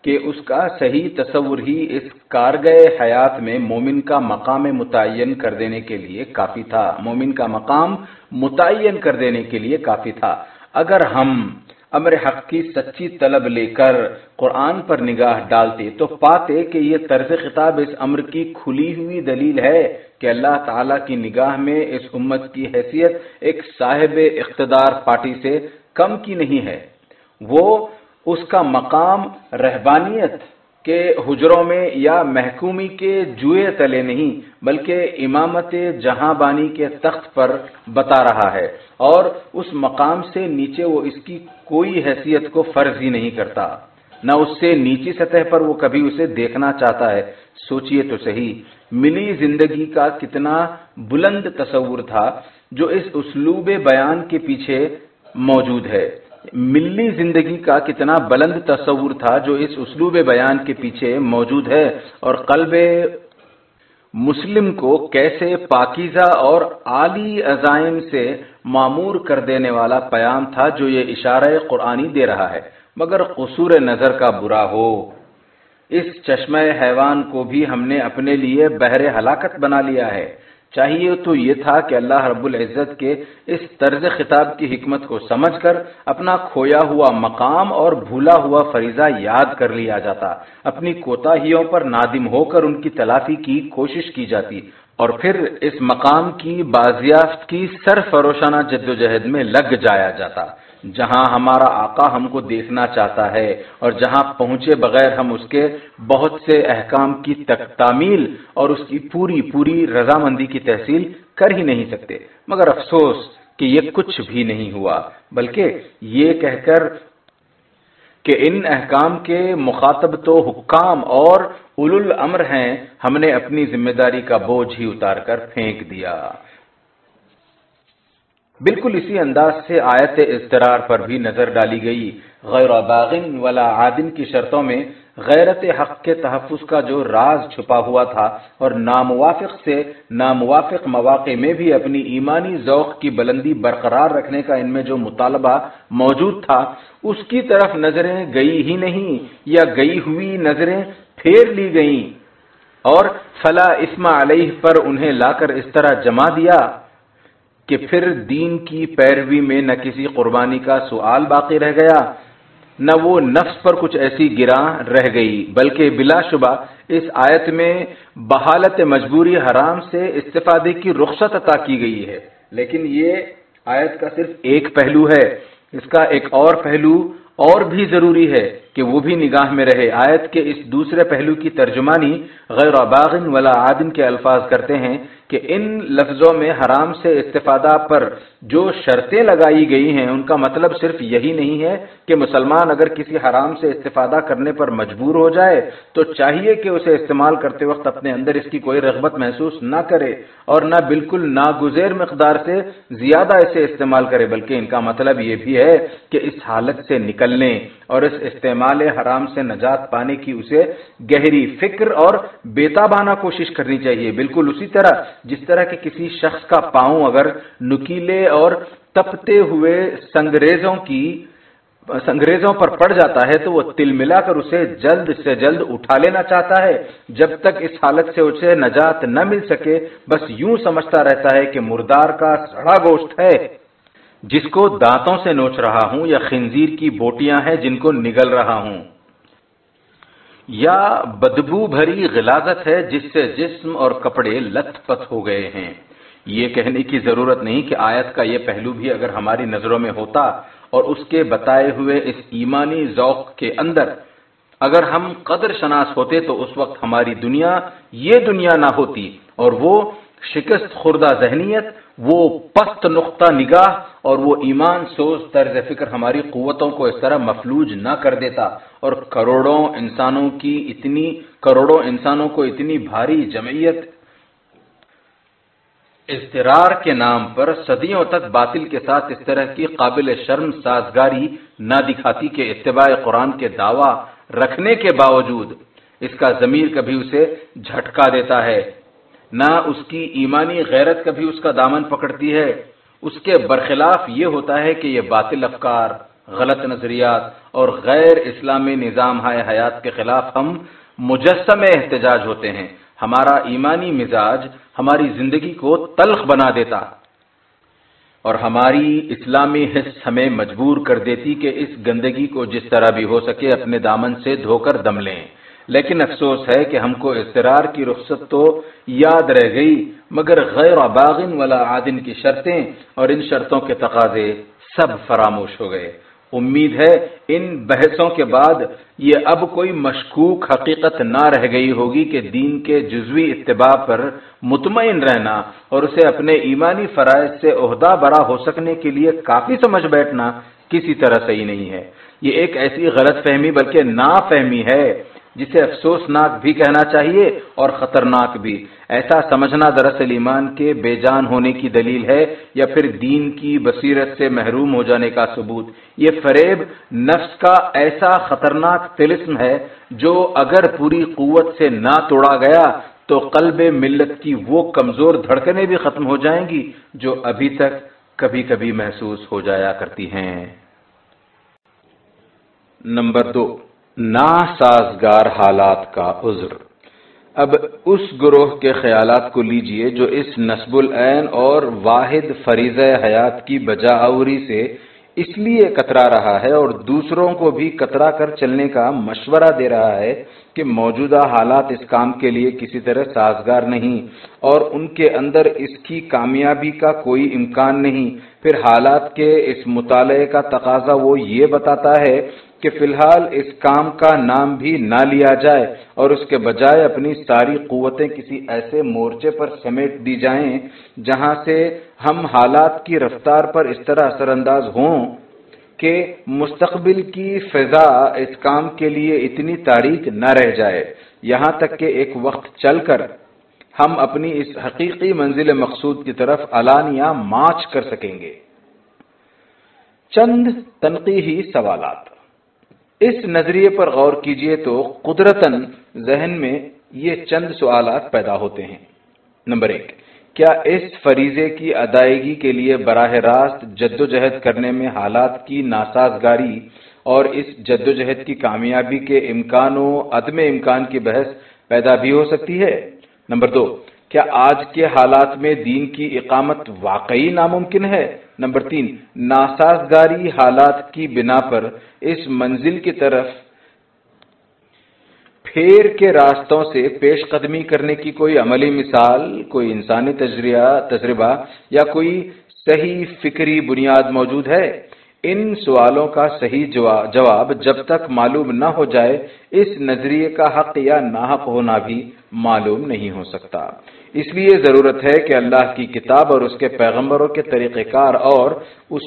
کہ اس کا صحیح تصور ہی اس کارگئے حیات میں مومن کا مقام متعین کر دینے کے لیے کافی تھا۔ مومن کا مقام متعین کر دینے کے لیے کافی تھا۔ اگر ہم امر حق کی سچی طلب لے کر قرآن پر نگاہ ڈالتے تو پاتے کہ یہ طرز خطاب اس امر کی کھلی ہوئی دلیل ہے کہ اللہ تعالی کی نگاہ میں اس امت کی حیثیت ایک صاحب اقتدار پارٹی سے کم کی نہیں ہے۔ وہ اس کا مقام رہبانیت کہ حجروں میں یا محکومی کے جوئے تلے نہیں، بلکہ امامت جہاں بانی کے تخت پر بتا رہا ہے۔ اور اس مقام سے نیچے وہ اس کی کوئی حیثیت کو فرض ہی نہیں کرتا۔ نہ اس سے نیچی سطح پر وہ کبھی اسے دیکھنا چاہتا ہے۔ سوچئے تو صحیح، ملی زندگی کا کتنا بلند تصور تھا جو اس اسلوب بیان کے پیچھے موجود ہے۔ ملی زندگی کا کتنا بلند تصور تھا جو اس اسلوب بیان کے پیچھے موجود ہے اور قلب مسلم کو کیسے پاکیزہ اور عالی عزائم سے معمور کر دینے والا پیام تھا جو یہ اشارہ قرآنی دے رہا ہے۔ مگر قصور نظر کا برا ہو۔ اس چشمہ حیوان کو بھی ہم نے اپنے لیے بحر ہلاکت بنا لیا ہے۔ چاہیے تو یہ تھا کہ اللہ رب العزت کے اس طرز خطاب کی حکمت کو سمجھ کر اپنا کھویا ہوا مقام اور بھولا ہوا فریضہ یاد کر لیا جاتا۔ اپنی کوتاہیوں پر نادم ہو کر ان کی تلافی کی کوشش کی جاتی۔ اور پھر اس مقام کی بازیافت کی سر فروشانہ جد و جہد میں لگ جایا جاتا۔ جہاں ہمارا آقا ہم کو دیکھنا چاہتا ہے اور جہاں پہنچے بغیر ہم اس کے بہت سے احکام کی تک تعمیل اور اس کی پوری پوری رضامندی کی تحصیل کر ہی نہیں سکتے۔ مگر افسوس کہ یہ کچھ بھی نہیں ہوا، بلکہ یہ کہہ کر کہ ان احکام کے مخاطب تو حکام اور اول الامر ہیں، ہم نے اپنی ذمہ داری کا بوجھ ہی اتار کر پھینک دیا۔ بالکل اسی انداز سے آیت اضطرار پر بھی نظر ڈالی گئی۔ غیر باغن ولا عادن کی شرطوں میں غیرت حق کے تحفظ کا جو راز چھپا ہوا تھا اور ناموافق سے ناموافق مواقع میں بھی اپنی ایمانی ذوق کی بلندی برقرار رکھنے کا ان میں جو مطالبہ موجود تھا، اس کی طرف نظریں گئی ہی نہیں یا گئی ہوئی نظریں پھیر لی گئیں۔ اور فلا اسما علیہ پر انہیں لا کر اس طرح جما دیا۔ کہ پھر دین کی پیروی میں نہ کسی قربانی کا سوال باقی رہ گیا، نہ وہ نفس پر کچھ ایسی گراں رہ گئی، بلکہ بلا شبہ اس آیت میں بحالت مجبوری حرام سے استفادے کی رخصت عطا کی گئی ہے۔ لیکن یہ آیت کا صرف ایک پہلو ہے، اس کا ایک اور پہلو اور بھی ضروری ہے۔ کہ وہ بھی نگاہ میں رہے۔ آیت کے اس دوسرے پہلو کی ترجمانی غیر باغن ولا عادن کے الفاظ کرتے ہیں کہ ان لفظوں میں حرام سے استفادہ پر جو شرطیں لگائی گئی ہیں، ان کا مطلب صرف یہی نہیں ہے کہ مسلمان اگر کسی حرام سے استفادہ کرنے پر مجبور ہو جائے، تو چاہیے کہ اسے استعمال کرتے وقت اپنے اندر اس کی کوئی رغبت محسوس نہ کرے اور نہ بالکل ناگزیر مقدار سے زیادہ اسے استعمال کرے، بلکہ ان کا مطلب یہ بھی ہے کہ اس حالت سے نکلنے۔ اور اس استعمال حرام سے نجات پانے کی اسے گہری فکر اور بیتابانہ کوشش کرنی چاہیے۔ بالکل اسی طرح جس طرح کے کسی شخص کا پاؤں اگر نکیلے اور تپتے ہوئے سنگریزوں کی سنگریزوں پر پڑ جاتا ہے تو وہ تل ملا کر اسے جلد سے جلد اٹھا لینا چاہتا ہے۔ جب تک اس حالت سے اسے نجات نہ مل سکے، بس یوں سمجھتا رہتا ہے کہ مردار کا سڑا گوشت ہے۔ جس کو دانتوں سے نوچ رہا ہوں یا خنزیر کی بوٹیاں ہیں جن کو نگل رہا ہوں۔ یا بدبو بھری غلازت ہے جس سے جسم اور کپڑے لت پت ہو گئے ہیں۔ یہ کہنے کی ضرورت نہیں کہ آیت کا یہ پہلو بھی اگر ہماری نظروں میں ہوتا اور اس کے بتائے ہوئے اس ایمانی ذوق کے اندر اگر ہم قدر شناس ہوتے تو اس وقت ہماری دنیا یہ دنیا نہ ہوتی اور وہ شکست خوردہ ذہنیت، وہ پست نقطہ نگاہ اور وہ ایمان سوز طرز فکر ہماری قوتوں کو اس طرح مفلوج نہ کر دیتا اور کروڑوں انسانوں کی اتنی، کروڑوں انسانوں کو اتنی بھاری جمعیت اضطرار کے نام پر صدیوں تک باطل کے ساتھ اس طرح کی قابل شرم سازگاری نہ دکھاتی کہ اتباع قرآن کے دعوی رکھنے کے باوجود اس کا ضمیر کبھی اسے جھٹکا دیتا ہے۔ نہ اس کی ایمانی غیرت کبھی اس کا دامن پکڑتی ہے۔ اس کے برخلاف یہ ہوتا ہے کہ یہ باطل افکار، غلط نظریات اور غیر اسلامی نظام ہائے حیات کے خلاف ہم مجسم احتجاج ہوتے ہیں۔ ہمارا ایمانی مزاج ہماری زندگی کو تلخ بنا دیتا۔ اور ہماری اسلامی حص ہمیں مجبور کر دیتی کہ اس گندگی کو جس طرح بھی ہو سکے اپنے دامن سے دھو کر دم لیں۔ لیکن افسوس ہے کہ ہم کو اضطرار کی رخصت تو یاد رہ گئی، مگر غیر باغن ولا عادن کی شرطیں اور ان شرطوں کے تقاضے سب فراموش ہو گئے۔ امید ہے ان بحثوں کے بعد یہ اب کوئی مشکوک حقیقت نہ رہ گئی ہوگی کہ دین کے جزوی اتباع پر مطمئن رہنا اور اسے اپنے ایمانی فرائض سے عہدہ برا ہو سکنے کے لیے کافی سمجھ بیٹھنا کسی طرح صحیح نہیں ہے۔ یہ ایک ایسی غلط فہمی بلکہ نا فہمی ہے۔ جسے افسوسناک بھی کہنا چاہیے اور خطرناک بھی۔ ایسا سمجھنا دراصل ایمان کے بے جان ہونے کی دلیل ہے یا پھر دین کی بصیرت سے محروم ہو جانے کا ثبوت۔ یہ فریب نفس کا ایسا خطرناک تلسم ہے جو اگر پوری قوت سے نہ توڑا گیا تو قلب ملت کی وہ کمزور دھڑکنیں بھی ختم ہو جائیں گی جو ابھی تک کبھی کبھی محسوس ہو جایا کرتی ہیں۔ نمبر دو۔ ناسازگار حالات کا عذر۔ اب اس گروہ کے خیالات کو لیجیے جو اس نصب العین اور واحد فریض حیات کی بجاوری سے اس لیے کترا رہا ہے اور دوسروں کو بھی کترا کر چلنے کا مشورہ دے رہا ہے کہ موجودہ حالات اس کام کے لیے کسی طرح سازگار نہیں اور ان کے اندر اس کی کامیابی کا کوئی امکان نہیں۔ پھر حالات کے اس مطالعے کا تقاضا وہ یہ بتاتا ہے کہ فی الحال اس کام کا نام بھی نہ لیا جائے اور اس کے بجائے اپنی ساری قوتیں کسی ایسے مورچے پر سمیٹ دی جائیں جہاں سے ہم حالات کی رفتار پر اس طرح اثر انداز ہوں کہ مستقبل کی فضا اس کام کے لیے اتنی تاریخ نہ رہ جائے۔ یہاں تک کہ ایک وقت چل کر ہم اپنی اس حقیقی منزل مقصود کی طرف علانیہ مارچ کر سکیں گے۔ چند تنقیحی سوالات۔ اس نظریے پر غور کیجیے تو قدرتن ذہن میں یہ چند سوالات پیدا ہوتے ہیں۔ نمبر ایک، کیا اس فریضے کی ادائیگی کے لیے براہ راست جد و جہد کرنے میں حالات کی ناسازگاری اور اس جد و جہد کی کامیابی کے امکان و عدم امکان کی بحث پیدا بھی ہو سکتی ہے؟ نمبر دو، کیا آج کے حالات میں دین کی اقامت واقعی ناممکن ہے؟ نمبر تین، ناسازگاری حالات کی بنا پر اس منزل کی طرف پھیر کے راستوں سے پیش قدمی کرنے کی کوئی عملی مثال، کوئی انسانی تجربہ یا کوئی صحیح فکری بنیاد موجود ہے؟ ان سوالوں کا صحیح جواب جب تک معلوم نہ ہو جائے اس نظریے کا حق یا ناحق ہونا بھی معلوم نہیں ہو سکتا۔ اس لیے ضرورت ہے کہ اللہ کی کتاب اور اس کے پیغمبروں کے طریقہ کار اور اس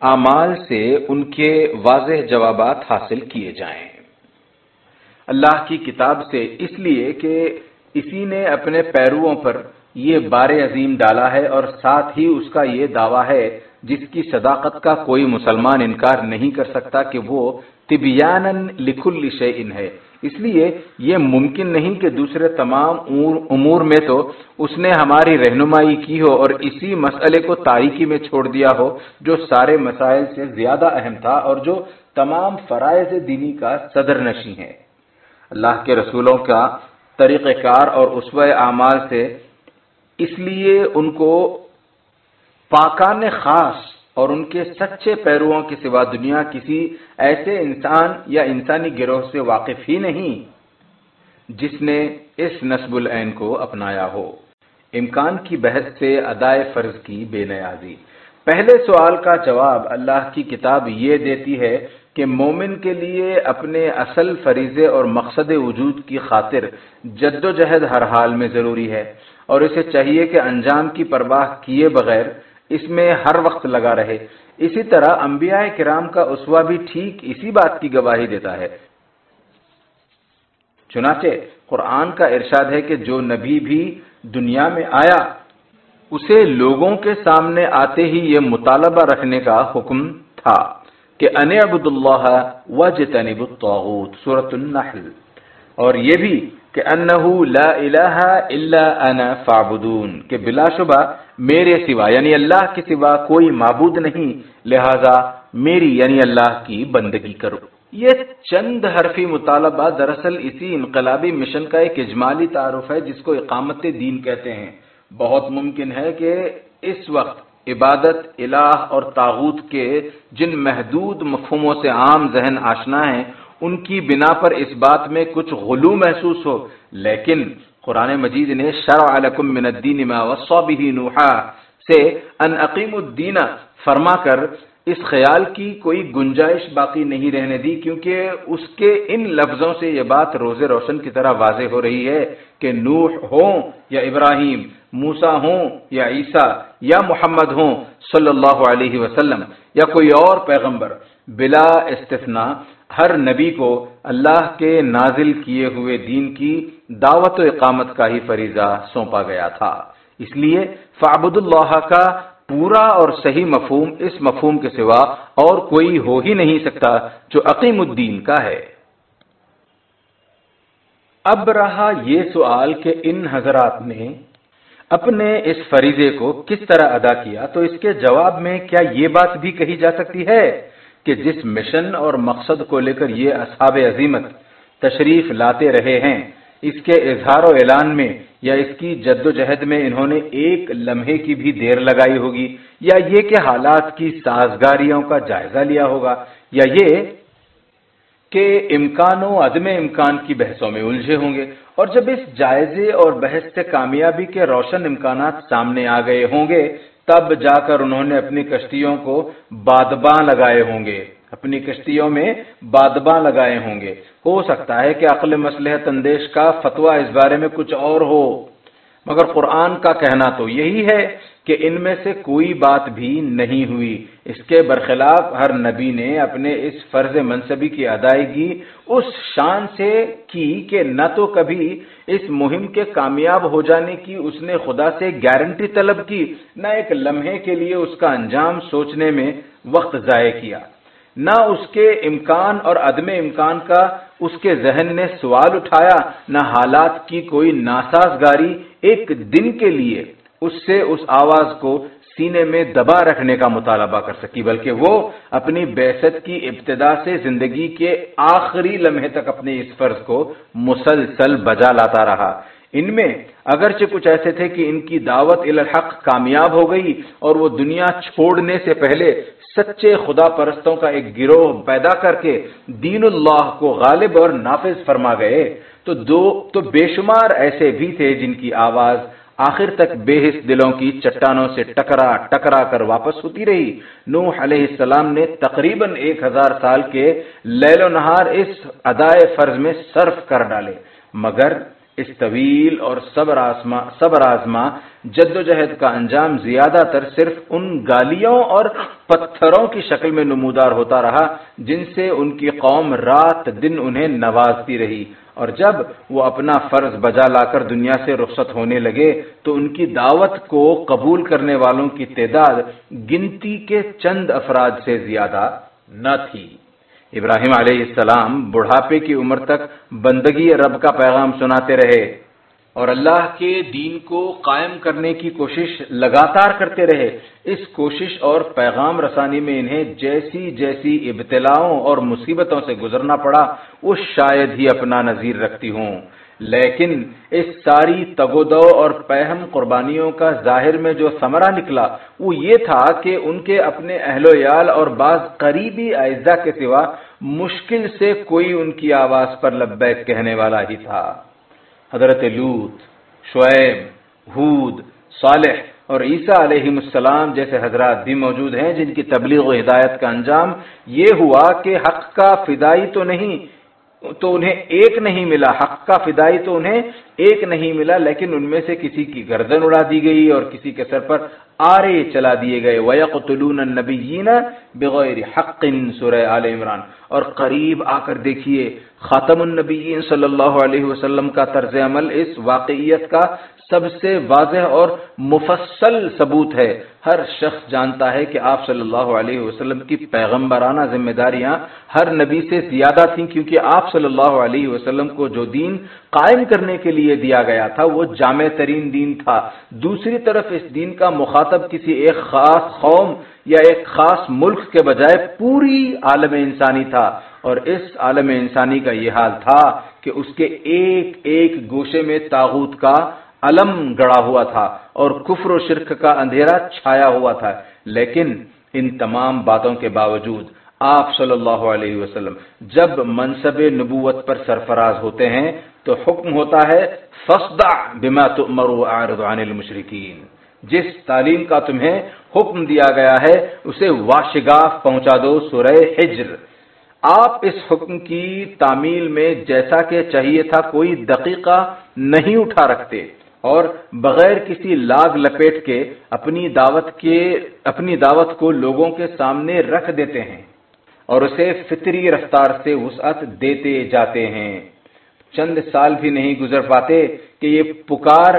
اعمال سے ان کے واضح جوابات حاصل کیے جائیں۔ اللہ کی کتاب سے اس لیے کہ اسی نے اپنے پیرووں پر یہ بار عظیم ڈالا ہے اور ساتھ ہی اس کا یہ دعویٰ ہے جس کی صداقت کا کوئی مسلمان انکار نہیں کر سکتا کہ وہ طبیان لکھ الشعین ہے۔ اس لیے یہ ممکن نہیں کہ دوسرے تمام امور میں تو اس نے ہماری رہنمائی کی ہو اور اسی مسئلے کو تاریخی میں چھوڑ دیا ہو، جو سارے مسائل سے زیادہ اہم تھا اور جو تمام فرائض دینی کا صدر نشی ہے اللہ کے رسولوں کا طریقہ کار اور اسوہ اعمال سے اس لیے ان کو پاکان خاص اور ان کے سچے پیرووں کے سوا دنیا کسی ایسے انسان یا انسانی گروہ سے واقف ہی نہیں جس نے اس نصب العین کو اپنایا ہو۔ امکان کی بحث سے ادائے فرض کی بے نیازی۔ پہلے سوال کا جواب اللہ کی کتاب یہ دیتی ہے کہ مومن کے لیے اپنے اصل فریضے اور مقصد وجود کی خاطر جد و جہد ہر حال میں ضروری ہے اور اسے چاہیے کہ انجام کی پرواہ کیے بغیر اس میں ہر وقت لگا رہے۔ اسی طرح انبیاء کرام کا اسوا بھی ٹھیک اسی بات کی گواہی دیتا ہے۔ چنانچہ قرآن کا ارشاد ہے کہ جو نبی بھی دنیا میں آیا، اسے لوگوں کے سامنے آتے ہی یہ مطالبہ رکھنے کا حکم تھا کہ ان عبد اللہ و وجتنب الطاغوت، سورة النحل۔ اور یہ بھی کہ انہو لا الہ الا انا فعبدون کہ بلا شبہ میرے سوا یعنی اللہ کے سوا کوئی معبود نہیں، لہذا میری یعنی اللہ کی بندگی کرو۔ یہ چند حرفی مطالبہ دراصل اسی انقلابی مشن کا ایک اجمالی تعارف ہے، جس کو اقامت دین کہتے ہیں۔ بہت ممکن ہے کہ اس وقت عبادت، الہ اور تاغوت کے جن محدود مفہوموں سے عام ذہن آشنا ہیں، ان کی بنا پر اس بات میں کچھ غلو محسوس ہو، لیکن قرآن مجید نے شرع لکم من الدین ما وصا به نوحا سے ان اقیم الدین فرما کر اس خیال کی کوئی گنجائش باقی نہیں رہنے دی کیونکہ اس کے ان لفظوں سے یہ بات روز روشن کی طرح واضح ہو رہی ہے کہ نوح ہوں یا ابراہیم موسا ہوں یا عیسیٰ یا محمد ہوں صلی اللہ علیہ وسلم یا کوئی اور پیغمبر۔ بلا استفنا ہر نبی کو اللہ کے نازل کیے ہوئے دین کی دعوت و اقامت کا ہی فریضہ سونپا گیا تھا۔ اس لیے فعبد اللہ کا پورا اور صحیح مفہوم اس مفہوم کے سوا اور کوئی ہو ہی نہیں سکتا جو عقیم الدین کا ہے۔ اب رہا یہ سوال کہ ان حضرات نے اپنے اس فریضے کو کس طرح ادا کیا؟ تو اس کے جواب میں کیا یہ بات بھی کہی جا سکتی ہے کہ جس مشن اور مقصد کو لے کر یہ اصحاب عظیمت تشریف لاتے رہے ہیں اس کے اظہار و اعلان میں یا اس کی جد و جہد میں انہوں نے ایک لمحے کی بھی دیر لگائی ہوگی، یا یہ کہ حالات کی سازگاریوں کا جائزہ لیا ہوگا، یا یہ کہ امکان و عدم امکان کی بحثوں میں الجھے ہوں گے۔ اور جب اس جائزے اور بحث سے کامیابی کے روشن امکانات سامنے آ گئے ہوں گے، تب جا کر انہوں نے اپنی کشتیوں کو بادباں لگائے ہوں گے۔ اپنی کشتیوں میں بادباں لگائے ہوں گے۔ ہو سکتا ہے کہ عقل مسلحت اندیش کا فتویٰ اس بارے میں کچھ اور ہو۔ مگر قرآن کا کہنا تو یہی ہے کہ ان میں سے کوئی بات بھی نہیں ہوئی۔ اس کے برخلاف ہر نبی نے اپنے اس فرض منصبی کی ادائیگی اس شان سے کی کہ نہ تو کبھی اس مہم کے کامیاب ہو جانے کی اس نے خدا سے گارنٹی طلب کی، نہ ایک لمحے کے لیے اس کا انجام سوچنے میں وقت ضائع کیا۔ نہ اس کے امکان اور عدم امکان کا اس کے ذہن نے سوال اٹھایا، نہ حالات کی کوئی ناسازگاری ایک دن کے لیے۔ اس سے اس آواز کو سینے میں دبا رکھنے کا مطالبہ کر سکی، بلکہ وہ اپنی بحثت کی ابتدا سے زندگی کے آخری لمحے تک اپنے اس فرض کو مسلسل بجا لاتا رہا۔ ان میں اگرچہ کچھ ایسے تھے کہ ان کی دعوت الحق کامیاب ہو گئی اور وہ دنیا چھوڑنے سے پہلے سچے خدا پرستوں کا ایک گروہ پیدا کر کے دین اللہ کو غالب اور نافذ فرما گئے، تو دو، تو بے شمار ایسے بھی تھے جن کی آواز آخر تک بے حس دلوں کی چٹانوں سے ٹکرا ٹکرا کر واپس ہوتی رہی۔ نوح علیہ السلام نے تقریباً ایک ہزار سال کے لیل و نہار اس ادائے فرض میں صرف کر ڈالے، مگر اس طویل اور صبر آزما صبر آزما جد و جہد کا انجام زیادہ تر صرف ان گالیوں اور پتھروں کی شکل میں نمودار ہوتا رہا جن سے ان کی قوم رات دن انہیں نوازتی رہی۔ اور جب وہ اپنا فرض بجا لا کر دنیا سے رخصت ہونے لگے تو ان کی دعوت کو قبول کرنے والوں کی تعداد گنتی کے چند افراد سے زیادہ نہ تھی۔ ابراہیم علیہ السلام بڑھاپے کی عمر تک بندگی رب کا پیغام سناتے رہے۔ اور اللہ کے دین کو قائم کرنے کی کوشش لگاتار کرتے رہے، اس کوشش اور پیغام رسانی میں انہیں جیسی جیسی ابتلاؤں اور مصیبتوں سے گزرنا پڑا، وہ شاید ہی اپنا نظیر رکھتی ہوں۔ لیکن اس ساری تگودو اور پہم قربانیوں کا ظاہر میں جو ثمرہ نکلا، وہ یہ تھا کہ ان کے اپنے اہل و اور بعض قریبی اعزا کے سوا مشکل سے کوئی ان کی آواز پر لبیک کہنے والا ہی تھا۔ حضرت لوت شعیب حود صالح اور عیسیٰ علیہ السلام جیسے حضرات بھی موجود ہیں جن کی تبلیغ و ہدایت کا انجام یہ ہوا کہ حق کا فدائی تو نہیں تو انہیں ایک نہیں ملا، حق کا فدائی تو انہیں ایک نہیں ملا، لیکن ان میں سے کسی کی گردن اڑا دی گئی اور کسی کے سر پر آرے چلا دیے گئے۔ وَيَقْتُلُونَ النَّبِيِّينَ بِغَيْرِ حَقٍ، سورہ آل عمران۔ اور قریب آ کر دیکھیے، خاتم النبیین صلی اللہ علیہ وسلم کا طرز عمل، اس واقعیت کا سب سے واضح اور مفصل ثبوت ہے۔ ہر شخص جانتا ہے کہ آپ صلی اللہ علیہ وسلم کی پیغمبرانہ ذمہ داریاں ہر نبی سے زیادہ تھیں، کیونکہ آپ صلی اللہ علیہ وسلم کو جو دین قائم کرنے کے لیے دیا گیا تھا، وہ جامع ترین دین تھا۔ دوسری طرف اس دین کا مخاطب کسی ایک خاص قوم یا ایک خاص ملک کے بجائے پوری عالم انسانی تھا۔ اور اس عالم انسانی کا یہ حال تھا کہ اس کے ایک ایک گوشے میں تاغوت کا علم گڑا ہوا تھا اور کفر و شرک کا اندھیرا چھایا ہوا تھا۔ لیکن ان تمام باتوں کے باوجود آپ صلی اللہ علیہ وسلم جب منصب نبوت پر سرفراز ہوتے ہیں تو حکم ہوتا ہے فسدا بما تؤمر عن المشرکین۔ جس تعلیم کا تمہیں حکم دیا گیا ہے، اسے واشگاف پہنچا دو سورہ حجر۔ آپ اس حکم کی تعمیل میں جیسا کہ چاہیے تھا، کوئی دقیقہ نہیں اٹھا رکھتے۔ اور بغیر کسی لاگ لپیٹ کے اپنی دعوت کے اپنی دعوت کو لوگوں کے سامنے رکھ دیتے ہیں اور اسے فطری رفتار سے وسعت دیتے جاتے ہیں۔ چند سال بھی نہیں گزر پاتے کہ یہ پکار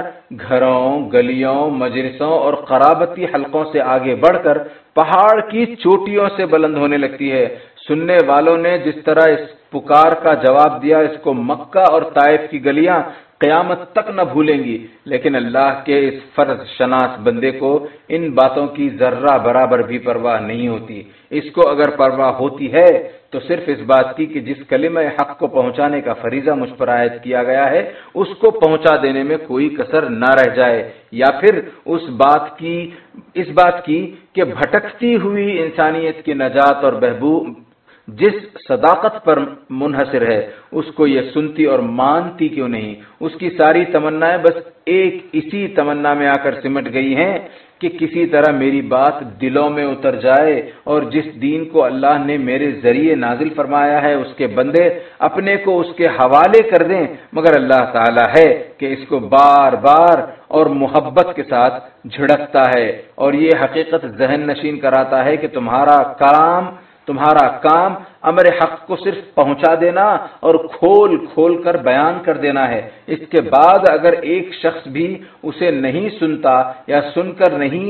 گھروں، گلیوں، مجلسوں اور قرابتی حلقوں سے آگے بڑھ کر پہاڑ کی چوٹیوں سے بلند ہونے لگتی ہے۔ سننے والوں نے جس طرح اس پکار کا جواب دیا، اس کو مکہ اور طائف کی گلیاں قیامت تک نہ بھولیں گی۔ لیکن اللہ کے اس فرض شناس بندے کو ان باتوں کی ذرہ برابر بھی پرواہ نہیں ہوتی۔ اس کو اگر پرواہ ہوتی ہے، تو صرف اس بات کی کہ جس کلمہ حق کو پہنچانے کا فریضہ مجھ پر عائد کیا گیا ہے، اس کو پہنچا دینے میں کوئی کسر نہ رہ جائے۔ یا پھر اس بات کی، اس بات کی کہ بھٹکتی ہوئی انسانیت کی نجات اور بہبود جس صداقت پر منحصر ہے، اس کو یہ سنتی اور مانتی کیوں نہیں؟ اس کی ساری تمنا بس ایک اسی تمنا میں آ کر سمٹ گئی ہیں کہ کسی طرح میری بات دلوں میں اتر جائے اور جس دین کو اللہ نے میرے ذریعے نازل فرمایا ہے، اس کے بندے اپنے کو اس کے حوالے کر دیں۔ مگر اللہ تعالی ہے کہ اس کو بار بار اور محبت کے ساتھ جھڑکتا ہے اور یہ حقیقت ذہن نشین کراتا ہے کہ تمہارا کام تمہارا کام امر حق کو صرف پہنچا دینا اور کھول کھول کر بیان کر دینا ہے۔ اس کے بعد اگر ایک شخص بھی اسے نہیں سنتا یا سن کر نہیں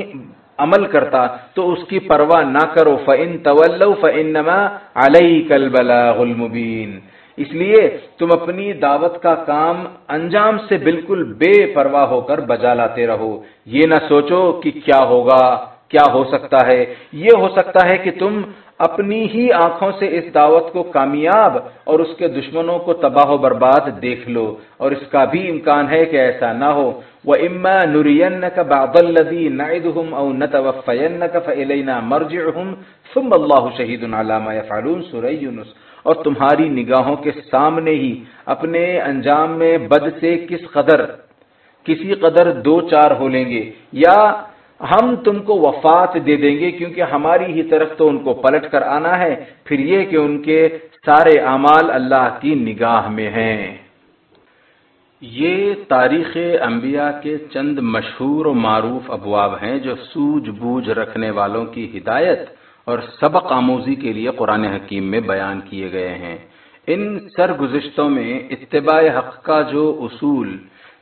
عمل کرتا تو اس کی پرواہ نہ کرو۔ فن طول فنما علیہ کل بلا المبین اس لیے تم اپنی دعوت کا کام انجام سے بالکل بے پرواہ ہو کر بجا لاتے رہو۔ یہ نہ سوچو کہ کیا ہوگا، کیا ہو سکتا ہے۔ یہ ہو سکتا ہے کہ تم اپنی ہی آنکھوں سے اس دعوت کو کامیاب اور اس کے دشمنوں کو تباہ و برباد دیکھ لو۔ اور اس کا بھی امکان ہے کہ ایسا نہ ہو۔ وہ اما نرین کا بابل او نتوفین کا فلینا مرج ثم اللہ شہید علامہ فالون سورہ اور تمہاری نگاہوں کے سامنے ہی اپنے انجام میں بد سے کس قدر کسی قدر دو چار ہو لیں گے۔ یا ہم تم کو وفات دے دیں گے کیونکہ ہماری ہی طرف تو ان کو پلٹ کر آنا ہے، پھر یہ کہ ان کے سارے اعمال اللہ کی نگاہ میں ہیں۔ یہ تاریخ انبیاء کے چند مشہور و معروف ابواب ہیں جو سوج بوجھ رکھنے والوں کی ہدایت اور سبق آموزی کے لیے قرآن حکیم میں بیان کیے گئے ہیں۔ ان سرگزشتوں میں اتباع حق کا جو اصول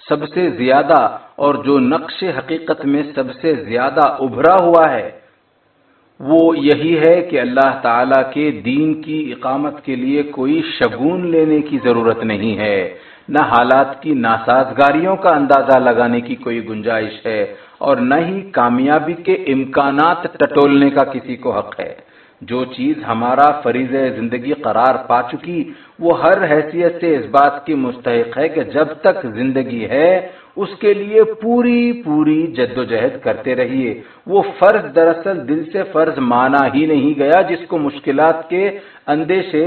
سب سے زیادہ اور جو نقش حقیقت میں سب سے زیادہ ابھرا ہوا ہے، وہ یہی ہے کہ اللہ تعالی کے دین کی اقامت کے لیے کوئی شگون لینے کی ضرورت نہیں ہے۔ نہ حالات کی ناسازگاریوں کا اندازہ لگانے کی کوئی گنجائش ہے اور نہ ہی کامیابی کے امکانات ٹٹولنے کا کسی کو حق ہے۔ جو چیز ہمارا فریض زندگی قرار پا چکی، وہ ہر حیثیت سے اس بات کی مستحق ہے کہ جب تک زندگی ہے، اس کے لیے پوری پوری جد و جہد کرتے رہیے۔ وہ فرض دراصل دل سے فرض مانا ہی نہیں گیا جس کو مشکلات کے اندیشے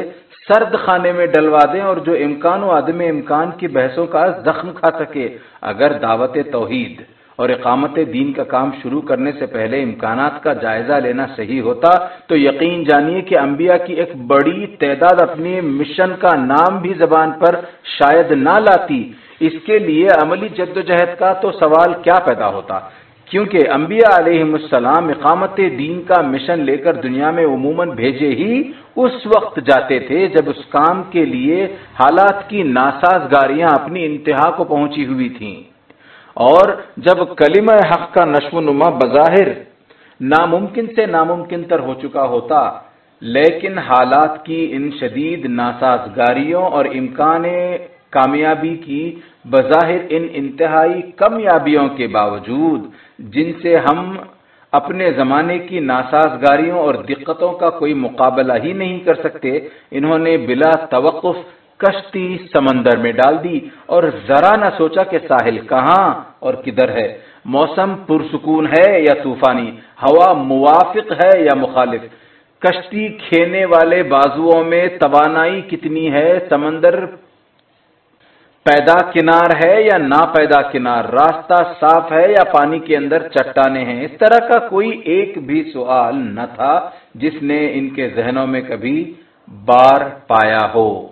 سرد خانے میں ڈلوا دیں اور جو امکان و عدم امکان کی بحثوں کا زخم کھا سکے۔ اگر دعوت توحید اور اقامت دین کا کام شروع کرنے سے پہلے امکانات کا جائزہ لینا صحیح ہوتا تو یقین جانیے کہ انبیاء کی ایک بڑی تعداد اپنی مشن کا نام بھی زبان پر شاید نہ لاتی۔ اس کے لیے عملی جد و جہد کا تو سوال کیا پیدا ہوتا۔ کیونکہ انبیاء علیہ السلام اقامت دین کا مشن لے کر دنیا میں عموماً بھیجے ہی اس وقت جاتے تھے جب اس کام کے لیے حالات کی ناسازگاریاں اپنی انتہا کو پہنچی ہوئی تھیں۔ اور جب کلمہ حق کا نشو و نما بظاہر ناممکن سے ناممکن تر ہو چکا ہوتا، لیکن حالات کی ان شدید ناسازگاریوں اور امکان کامیابی کی بظاہر ان انتہائی کمیابیوں کے باوجود، جن سے ہم اپنے زمانے کی ناسازگاریوں اور دقتوں کا کوئی مقابلہ ہی نہیں کر سکتے، انہوں نے بلا توقف کشتی سمندر میں ڈال دی اور ذرا نہ سوچا کہ ساحل کہاں اور کدھر ہے۔ موسم پرسکون ہے یا طوفانی؟ ہوا موافق ہے یا مخالف؟ کشتی کھینے والے بازوؤں میں توانائی کتنی ہے؟ سمندر پیدا کنار ہے یا نا پیدا کنار؟ راستہ صاف ہے یا پانی کے اندر چٹانے ہیں؟ اس طرح کا کوئی ایک بھی سوال نہ تھا جس نے ان کے ذہنوں میں کبھی بار پایا ہو۔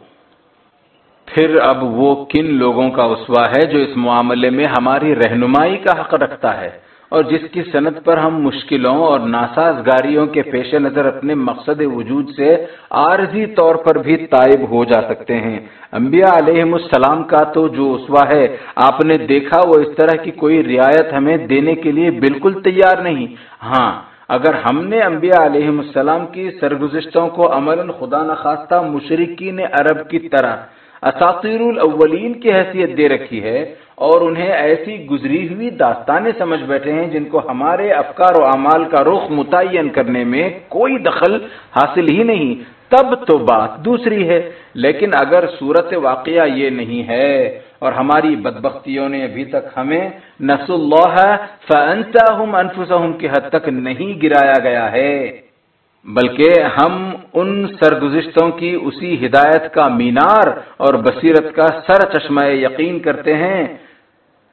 پھر اب وہ کن لوگوں کا اسوا ہے جو اس معاملے میں ہماری رہنمائی کا حق رکھتا ہے اور جس کی صنعت پر ہم مشکلوں اور ناسازگاریوں کے پیش نظر اپنے مقصد وجود سے عارضی طور پر بھی طائب ہو جا سکتے ہیں۔ انبیاء علیہ السلام کا تو جو اسوا ہے، آپ نے دیکھا وہ اس طرح کی کوئی رعایت ہمیں دینے کے لیے بالکل تیار نہیں۔ ہاں اگر ہم نے انبیاء علیہ السلام کی سرگزشتوں کو عمل خدا نخواستہ مشرقین عرب کی طرح اساطیر الاولین کی حیثیت دے رکھی ہے اور انہیں ایسی گزری ہوئی داستانیں سمجھ بیٹھے ہیں جن کو ہمارے افکار و اعمال کا رخ متعین کرنے میں کوئی دخل حاصل ہی نہیں۔ تب تو بات دوسری ہے، لیکن اگر صورت واقعہ یہ نہیں ہے اور ہماری بدبختیوں نے ابھی تک ہمیں نس اللہ انفسهم کی حد تک نہیں گرایا گیا ہے۔ بلکہ ہم ان سرگزشتوں کی اسی ہدایت کا مینار اور بصیرت کا سر چشمہ یقین کرتے ہیں۔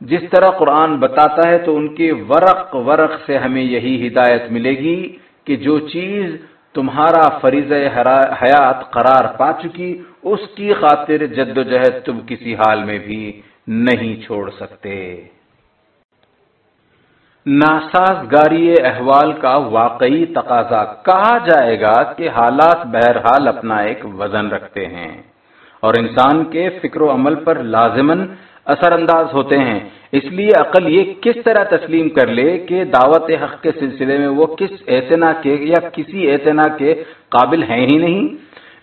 جس طرح قرآن بتاتا ہے تو ان کے ورق ورق سے ہمیں یہی ہدایت ملے گی کہ جو چیز تمہارا فریض حیات قرار پا چکی، اس کی خاطر جد و جہد تم کسی حال میں بھی نہیں چھوڑ سکتے۔ ناسازگاری احوال کا واقعی تقاضا کہا جائے گا کہ حالات بہرحال اپنا ایک وزن رکھتے ہیں اور انسان کے فکر و عمل پر لازمن اثر انداز ہوتے ہیں۔ اس لیے عقل یہ کس طرح تسلیم کر لے کہ دعوت حق کے سلسلے میں وہ کس اعتنا کے یا کسی اعتنا کے قابل ہیں ہی نہیں؟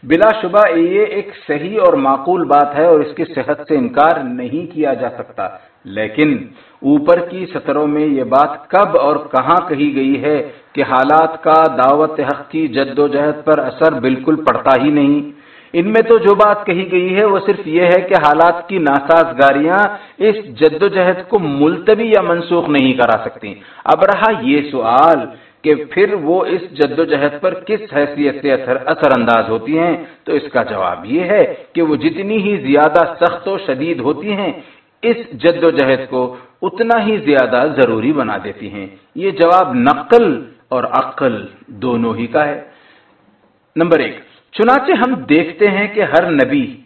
بلا شبہ یہ ایک صحیح اور معقول بات ہے اور اس کی صحت سے انکار نہیں کیا جا سکتا۔ لیکن اوپر کی سطروں میں یہ بات کب اور کہاں کہی گئی ہے کہ حالات کا دعوت حق کی جد و جہد پر اثر بالکل پڑتا ہی نہیں۔ ان میں تو جو بات کہی گئی ہے وہ صرف یہ ہے کہ حالات کی ناسازگاریاں اس جد و جہد کو ملتوی یا منسوخ نہیں کرا سکتی۔ اب رہا یہ سوال کہ پھر وہ اس جد و جہد پر کس حیثیت سے اثر انداز ہوتی ہیں؟ تو اس کا جواب یہ ہے کہ وہ جتنی ہی زیادہ سخت و شدید ہوتی ہیں، اس جد و جہد کو اتنا ہی زیادہ ضروری بنا دیتی ہیں۔ یہ جواب نقل اور عقل دونوں ہی کا ہے۔ نمبر ایک، چنانچہ ہم دیکھتے ہیں کہ ہر نبی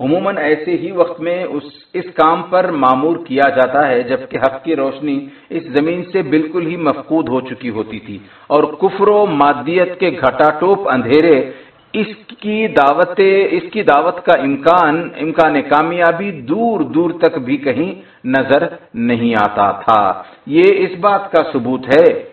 عموماً ایسے ہی وقت میں اس اس کام پر معمور کیا جاتا ہے، جبکہ حق کی روشنی اس زمین سے بالکل ہی مفقود ہو چکی ہوتی تھی۔ اور کفر و مادیت کے گھٹا ٹوپ اندھیرے، اس کی دعوت اس کی دعوت کا امکان امکان کامیابی دور دور تک بھی کہیں نظر نہیں آتا تھا۔ یہ اس بات کا ثبوت ہے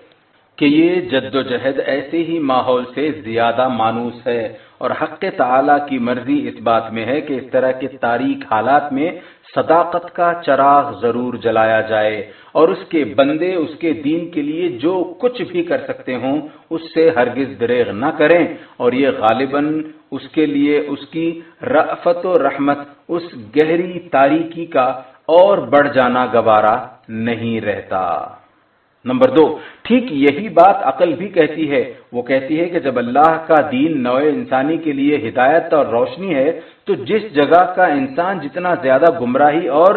کہ یہ جد و جہد ایسے ہی ماحول سے زیادہ مانوس ہے۔ اور حق تعالی کی مرضی اس بات میں ہے کہ اس طرح کے تاریخ حالات میں صداقت کا چراغ ضرور جلایا جائے اور اس کے بندے اس کے دین کے لیے جو کچھ بھی کر سکتے ہوں، اس سے ہرگز دریغ نہ کریں اور یہ غالباً اس کے لیے اس کی رفت و رحمت، اس گہری تاریکی کا اور بڑھ جانا گوارا نہیں رہتا۔ نمبر دو، ٹھیک یہی بات عقل بھی کہتی ہے۔ وہ کہتی ہے کہ جب اللہ کا دین نوع انسانی کے لیے ہدایت اور روشنی ہے، تو جس جگہ کا انسان جتنا زیادہ گمراہی اور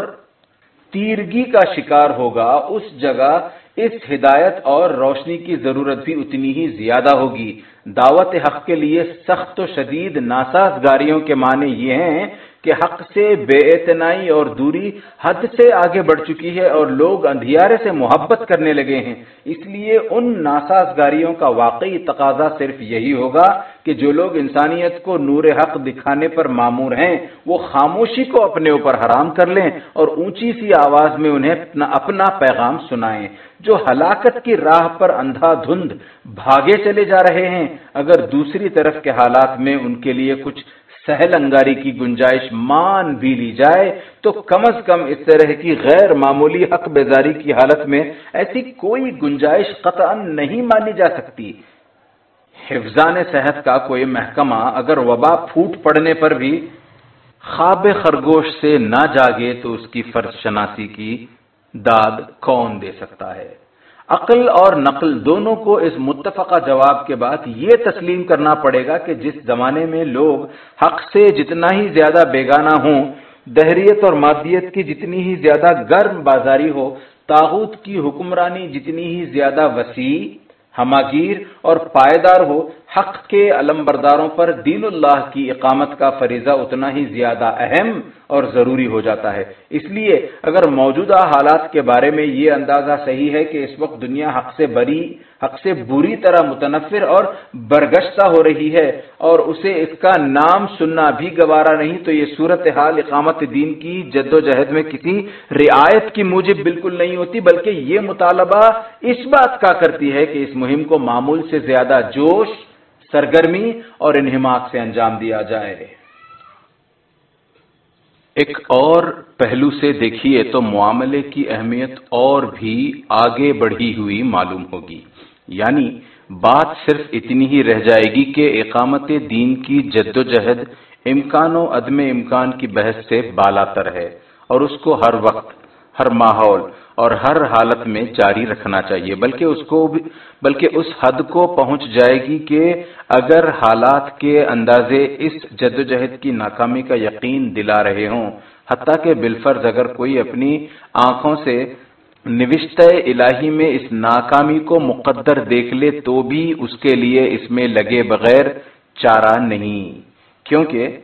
تیرگی کا شکار ہوگا، اس جگہ اس ہدایت اور روشنی کی ضرورت بھی اتنی ہی زیادہ ہوگی۔ دعوت حق کے لیے سخت و شدید ناسازگاریوں کے معنی یہ ہیں کہ حق سے بے اعتنائی اور دوری حد سے آگے بڑھ چکی ہے اور لوگ اندھیارے سے محبت کرنے لگے ہیں۔ اس لیے ان ناسازگاریوں کا واقعی تقاضا صرف یہی ہوگا کہ جو لوگ انسانیت کو نور حق دکھانے پر معمور ہیں، وہ خاموشی کو اپنے اوپر حرام کر لیں اور اونچی سی آواز میں انہیں اپنا اپنا پیغام سنائیں۔ جو ہلاکت کی راہ پر اندھا دھند بھاگے چلے جا رہے ہیں، اگر دوسری طرف کے حالات میں ان کے لیے کچھ سہل انگاری کی گنجائش مان بھی لی جائے، تو کم از کم اس طرح کی غیر معمولی حق بیزاری کی حالت میں ایسی کوئی گنجائش قطعا نہیں مانی جا سکتی۔ حفظان صحت کا کوئی محکمہ اگر وبا پھوٹ پڑنے پر بھی خواب خرگوش سے نہ جاگے تو اس کی فرض شناسی کی داد کون دے سکتا ہے۔ عقل اور نقل دونوں کو اس متفقہ جواب کے بعد یہ تسلیم کرنا پڑے گا کہ جس زمانے میں لوگ حق سے جتنا ہی زیادہ بیگانہ ہوں، دہریت اور مادیت کی جتنی ہی زیادہ گرم بازاری ہو، تاغوت کی حکمرانی جتنی ہی زیادہ وسیع، ہماگیر اور پائیدار ہو، حق کے علم برداروں پر دین اللہ کی اقامت کا فریضہ اتنا ہی زیادہ اہم اور ضروری ہو جاتا ہے۔ اس لیے اگر موجودہ حالات کے بارے میں یہ اندازہ صحیح ہے کہ اس وقت دنیا حق سے بری، حق سے بری طرح متنفر اور برگشتہ ہو رہی ہے اور اسے اس کا نام سننا بھی گوارا نہیں، تو یہ صورت حال اقامت دین کی جد و جہد میں کسی رعایت کی موجب بالکل نہیں ہوتی، بلکہ یہ مطالبہ اس بات کا کرتی ہے کہ اس مہم کو معمول سے زیادہ جوش، سرگرمی اور انہماک سے انجام دیا جائے۔ ایک اور پہلو سے دیکھیے تو معاملے کی اہمیت اور بھی آگے بڑھی ہوئی معلوم ہوگی۔ یعنی بات صرف اتنی ہی رہ جائے گی کہ اقامت دین کی جد و جہد امکان و عدم امکان کی بحث سے بالا تر ہے اور اس کو ہر وقت، ہر ماحول اور ہر حالت میں جاری رکھنا چاہیے۔ بلکہ اس کو بلکہ اس حد کو پہنچ جائے گی کہ اگر حالات کے اندازے اس جد و جہد کی ناکامی کا یقین دلا رہے ہوں، حتیٰ کہ بالفرض اگر کوئی اپنی آنکھوں سے نوشت الہی میں اس ناکامی کو مقدر دیکھ لے تو بھی اس کے لیے اس میں لگے بغیر چارہ نہیں۔ کیونکہ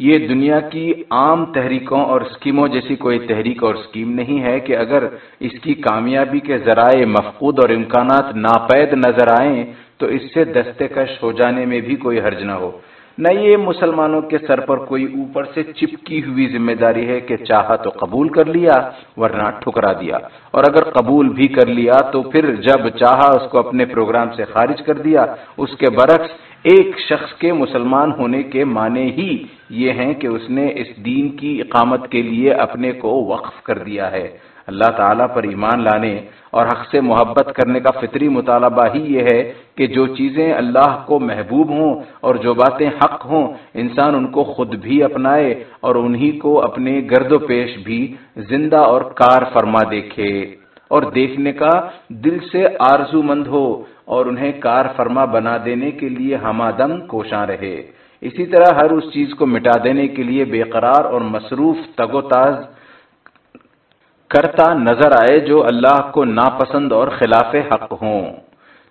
یہ دنیا کی عام تحریکوں اور اسکیموں جیسی کوئی تحریک اور اسکیم نہیں ہے کہ اگر اس کی کامیابی کے ذرائع مفقود اور امکانات ناپید نظر آئیں تو اس سے دستکش ہو جانے میں بھی کوئی حرج نہ ہو۔ نہ یہ مسلمانوں کے سر پر کوئی اوپر سے چپکی ہوئی ذمہ داری ہے کہ چاہا تو قبول کر لیا ورنہ ٹھکرا دیا۔ اور اگر قبول بھی کر لیا تو پھر جب چاہا اس کو اپنے پروگرام سے خارج کر دیا، اس کے برعکس ایک شخص کے مسلمان ہونے کے معنی ہی یہ ہیں کہ اس نے اس دین کی اقامت کے لیے اپنے کو وقف کر دیا ہے۔ اللہ تعالیٰ پر ایمان لانے اور حق سے محبت کرنے کا فطری مطالبہ ہی یہ ہے کہ جو چیزیں اللہ کو محبوب ہوں اور جو باتیں حق ہوں، انسان ان کو خود بھی اپنائے اور انہی کو اپنے گرد و پیش بھی زندہ اور کار فرما دیکھے۔ اور دیکھنے کا دل سے آرزو مند ہو اور انہیں کار فرما بنا دینے کے لیے ہمادم کوشاں رہے۔ اسی طرح ہر اس چیز کو مٹا دینے کے لیے بے قرار اور مصروف تگ و تاز کرتا نظر آئے جو اللہ کو ناپسند اور خلاف حق ہوں۔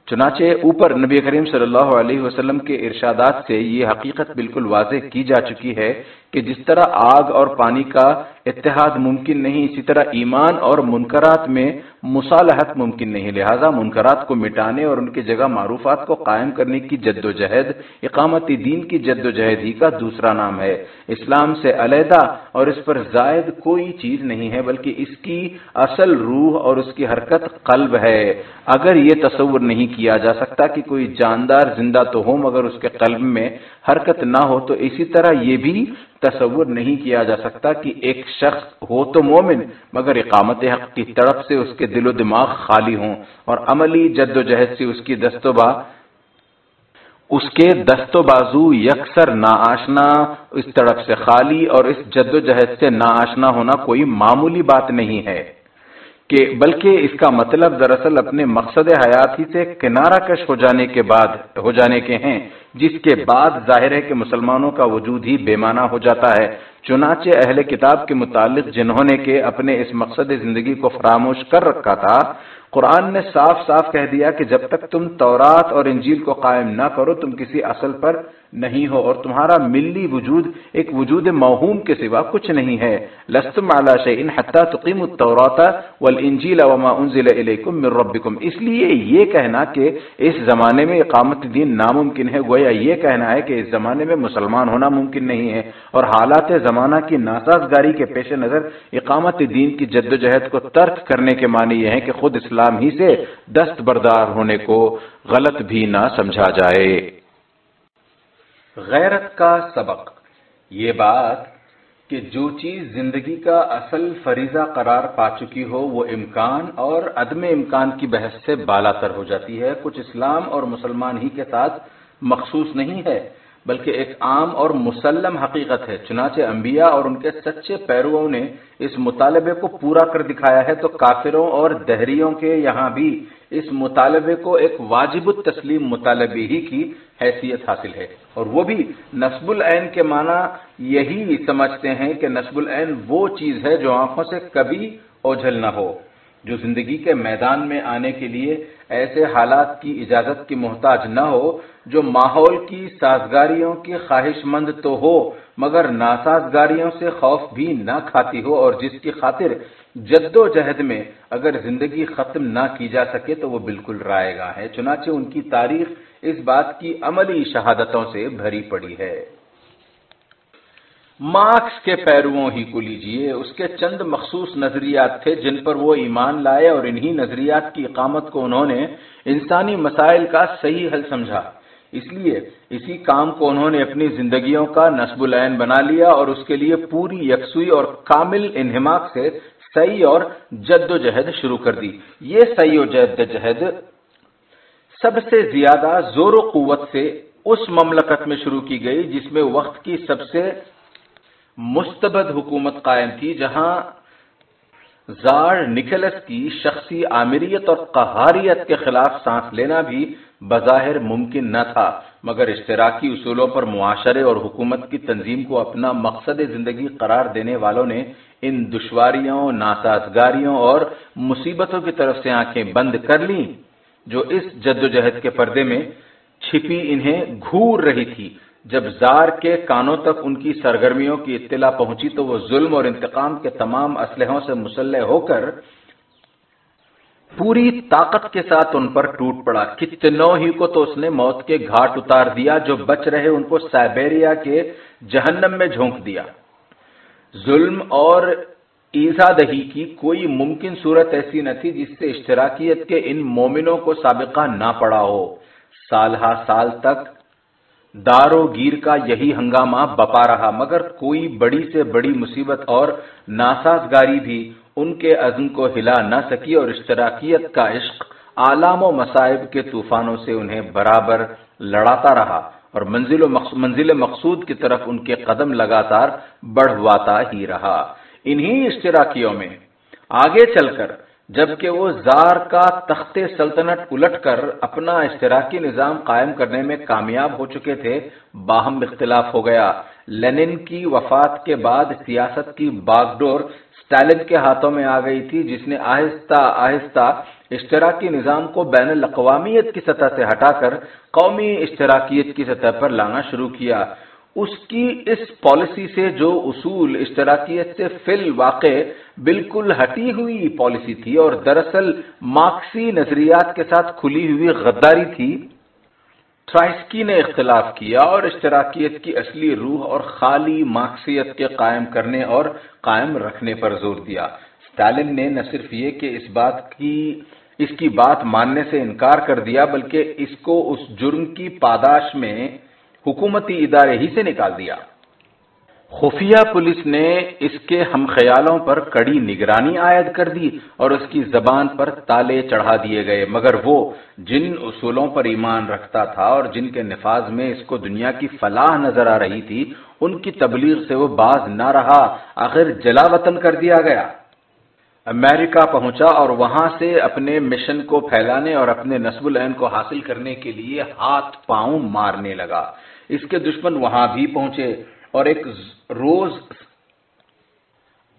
چنانچہ اوپر نبی کریم صلی اللہ علیہ وسلم کے ارشادات سے یہ حقیقت بالکل واضح کی جا چکی ہے کہ جس طرح آگ اور پانی کا اتحاد ممکن نہیں، اسی طرح ایمان اور منکرات میں مصالحت ممکن نہیں۔ لہذا منکرات کو مٹانے اور ان کی جگہ معروفات کو قائم کرنے کی جد و جہد اقامت دین کی جد و جہد ہی کا دوسرا نام ہے۔ اسلام سے علیحدہ اور اس پر زائد کوئی چیز نہیں ہے، بلکہ اس کی اصل روح اور اس کی حرکت قلب ہے۔ اگر یہ تصور نہیں کیا جا سکتا کہ کوئی جاندار زندہ تو ہو، مگر اس کے قلب میں حرکت نہ ہو، تو اسی طرح یہ بھی تصور نہیں کیا جا سکتا کہ ایک شخص ہو تو مومن، مگر اقامت حق کی طرف سے اس کے دل و دماغ خالی ہوں اور عملی جد و جہد سے اس کی دست و با اس کے دست و بازو یکسر نا آشنا اس طرف سے خالی اور اس جد و جہد سے نا آشنا ہونا کوئی معمولی بات نہیں ہے کہ بلکہ اس کا مطلب دراصل اپنے مقصد حیات ہی سے کنارہ کش ہو جانے کے بعد، ہو جانے کے ہیں۔ جس کے بعد ظاہر ہے کہ مسلمانوں کا وجود ہی بے معنی ہو جاتا ہے۔ چنانچہ اہل کتاب کے متعلق جنہوں نے کہ اپنے اس مقصد زندگی کو فراموش کر رکھا تھا، قرآن نے صاف صاف کہہ دیا کہ جب تک تم تورات اور انجیل کو قائم نہ کرو، تم کسی اصل پر نہیں ہو اور تمہارا ملی وجود ایک وجود موہوم کے سوا کچھ نہیں ہے۔ لستم علی شیء حتى والانجیل وما انزل الیکم من ربکم۔ اس لیے یہ کہنا کہ اس زمانے میں اقامت دین ناممکن ہے گویا یہ کہنا ہے کہ اس زمانے میں مسلمان ہونا ممکن نہیں ہے اور حالات زمانہ کی ناسازگاری کے پیش نظر اقامت دین کی جد و جہد کو ترک کرنے کے معنی یہ ہے کہ خود اسلام ہی سے دست بردار ہونے کو غلط بھی نہ سمجھا جائے۔ غیرت کا سبق۔ یہ بات کہ جو چیز زندگی کا اصل فریضہ قرار پا چکی ہو، وہ امکان اور عدم امکان کی بحث سے بالا تر ہو جاتی ہے۔ کچھ اسلام اور مسلمان ہی کے ساتھ مخصوص نہیں ہے، بلکہ ایک عام اور مسلم حقیقت ہے۔ چنانچہ انبیاء اور ان کے سچے پیرووں نے اس مطالبے کو پورا کر دکھایا ہے، تو کافروں اور دہریوں کے یہاں بھی اس مطالبے کو ایک واجب التسلیم مطالبے ہی کی حیثیت حاصل ہے۔ اور وہ بھی نصب العین کے معنی یہی سمجھتے ہیں کہ نصب العین وہ چیز ہے جو آنکھوں سے کبھی اوجھل نہ ہو، جو زندگی کے میدان میں آنے کے لیے ایسے حالات کی اجازت کی محتاج نہ ہو جو ماحول کی سازگاریوں کی خواہش مند تو ہو، مگر ناسازگاریوں سے خوف بھی نہ کھاتی ہو اور جس کی خاطر جد و جہد میں اگر زندگی ختم نہ کی جا سکے تو وہ بالکل رائے گا ہے، چنانچہ ان کی تاریخ اس بات کی عملی شہادتوں سے بھری پڑی ہے۔ مارکس کے پیرووں ہی کو لیجیے۔ اس کے چند مخصوص نظریات تھے جن پر وہ ایمان لائے اور انہی نظریات کی اقامت کو انہوں نے انسانی مسائل کا صحیح حل سمجھا۔ اس لیے اسی کام کو انہوں نے اپنی زندگیوں کا نصب العین بنا لیا اور اس کے لیے پوری یکسوئی اور کامل انہماک سے صحیح اور جد و جہد شروع کر دی۔ یہ صحیح و جد جہد سب سے زیادہ زور و قوت سے اس مملکت میں شروع کی گئی جس میں وقت کی سب سے مستبد حکومت قائم تھی، جہاں زار نکلس کی شخصی آمریت اور قہاریت کے خلاف سانس لینا بھی بظاہر ممکن نہ تھا۔ مگر اشتراکی اصولوں پر معاشرے اور حکومت کی تنظیم کو اپنا مقصد زندگی قرار دینے والوں نے ان دشواریوں، ناسازگاریوں اور مصیبتوں کی طرف سے آنکھیں بند کر لیں، جو اس جد و جہد کے پردے میں چھپی انہیں گھور رہی تھی۔ جب زار کے کانوں تک ان کی سرگرمیوں کی اطلاع پہنچی تو وہ ظلم اور انتقام کے تمام اسلحوں سے مسلح ہو کر پوری طاقت کے ساتھ ان پر ٹوٹ پڑا۔ کتنوں ہی کو تو اس نے موت کے گھاٹ اتار دیا جو بچ رہے ان کو سائبیریا کے جہنم میں جھونک دیا۔ ظلم اور ایزا دہی کی کوئی ممکن صورت ایسی نہ تھی جس سے اشتراکیت کے ان مومنوں کو سابقہ نہ پڑا ہو۔ سال ہا سال تک دارو گیر کا یہی ہنگامہ بپا رہا، مگر کوئی بڑی سے بڑی مصیبت اور ناسازگاری بھی ان کے عزم کو ہلا نہ سکی اور اشتراکیت کا عشق عالام و مصائب کے طوفانوں سے انہیں برابر لڑاتا رہا اور منزل و منزل مقصود کی طرف ان کے قدم لگاتار بڑھواتا ہی رہا۔ انہی اشتراکیوں میں آگے چل کر جبکہ وہ زار کا تخت سلطنت الٹ کر اپنا اشتراکی نظام قائم کرنے میں کامیاب ہو چکے تھے، باہم اختلاف ہو گیا۔ لینن کی وفات کے بعد سیاست کی باغ ڈور اسٹالن کے ہاتھوں میں آ گئی تھی، جس نے آہستہ آہستہ اشتراکی نظام کو بین الاقوامیت کی سطح سے ہٹا کر قومی اشتراکیت کی سطح پر لانا شروع کیا۔ اس کی اس پالیسی سے جو اصول اشتراکیت سے فل واقع بالکل ہٹی ہوئی پالیسی تھی اور دراصل مارکسی نظریات کے ساتھ کھلی ہوئی غداری تھی۔ ٹرائسکی نے اختلاف کیا اور اشتراکیت کی اصلی روح اور خالی مارکسیت کے قائم کرنے اور قائم رکھنے پر زور دیا۔ اسٹالن نے نہ صرف یہ کہ اس بات کی، اس کی بات ماننے سے انکار کر دیا، بلکہ اس کو اس جرم کی پاداش میں حکومتی ادارے ہی سے نکال دیا۔ خفیہ پولیس نے اس کے ہم خیالوں پر کڑی نگرانی عائد کر دی اور اس کی زبان پر تالے چڑھا دیے گئے، مگر وہ جن اصولوں پر ایمان رکھتا تھا اور جن کے نفاذ میں اس کو دنیا کی فلاح نظر آ رہی تھی، ان کی تبلیغ سے وہ باز نہ رہا، آخر جلا وطن کر دیا گیا۔ امریکہ پہنچا اور وہاں سے اپنے مشن کو پھیلانے اور اپنے نصب العین کو حاصل کرنے کے لیے ہاتھ پاؤں مارنے لگا۔ اس کے دشمن وہاں بھی پہنچے۔ اور ایک روز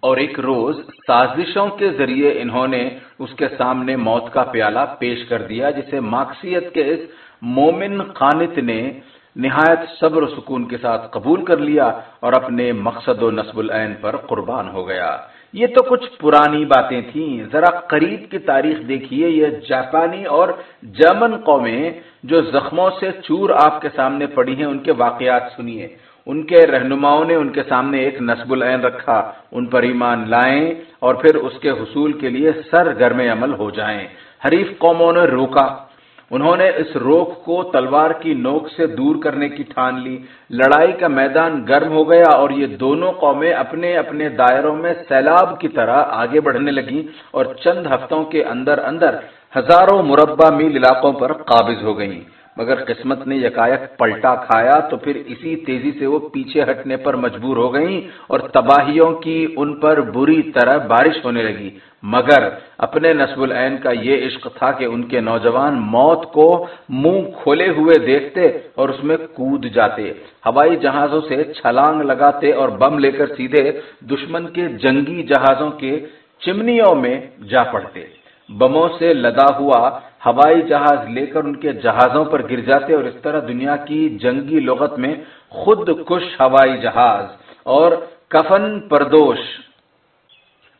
اور ایک روز سازشوں کے ذریعے انہوں نے اس کے سامنے موت کا پیالہ پیش کر دیا، جسے مارکسیت کے اس مومن خانت نے نہایت صبر و سکون کے ساتھ قبول کر لیا اور اپنے مقصد و نصب العین پر قربان ہو گیا۔ یہ تو کچھ پرانی باتیں تھیں۔ ذرا قریب کی تاریخ دیکھیے۔ یہ جاپانی اور جرمن قومیں جو زخموں سے چور آپ کے سامنے پڑی ہیں، ان کے واقعات سنیے۔ ان کے رہنماؤں نے ان کے سامنے ایک نصب العین رکھا، ان پر ایمان لائیں اور پھر اس کے حصول کے لیے سر گرم عمل ہو جائیں۔ حریف قوموں نے روکا۔ انہوں نے اس روک کو تلوار کی نوک سے دور کرنے کی ٹھان لی۔ لڑائی کا میدان گرم ہو گیا اور یہ دونوں قومیں اپنے اپنے دائروں میں سیلاب کی طرح آگے بڑھنے لگیں اور چند ہفتوں کے اندر اندر ہزاروں مربع میل علاقوں پر قابض ہو گئیں۔ مگر قسمت نے یکایک پلٹا کھایا تو پھر اسی تیزی سے وہ پیچھے ہٹنے پر مجبور ہو گئیں اور تباہیوں کی ان پر بری طرح بارش ہونے لگی۔ مگر اپنے نصب العین کا یہ عشق تھا کہ ان کے نوجوان موت کو منہ کھولے ہوئے دیکھتے اور اس میں کود جاتے، ہوائی جہازوں سے چھلانگ لگاتے اور بم لے کر سیدھے دشمن کے جنگی جہازوں کے چمنیوں میں جا پڑتے۔ بموں سے لدا ہوا ہوائی جہاز لے کر ان کے جہازوں پر گر جاتے اور اس طرح دنیا کی جنگی لغت میں خود کش ہوائی جہاز اور کفن پردوش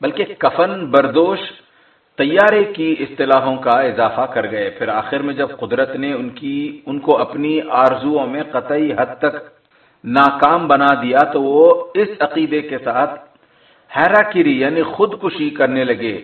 بلکہ کفن بردوش طیارے کی اصطلاحوں کا اضافہ کر گئے۔ پھر آخر میں جب قدرت نے ان کی، ان کو اپنی آرزوؤں میں قطعی حد تک ناکام بنا دیا تو وہ اس عقیدے کے ساتھ حیرا کری یعنی خودکشی کرنے لگے۔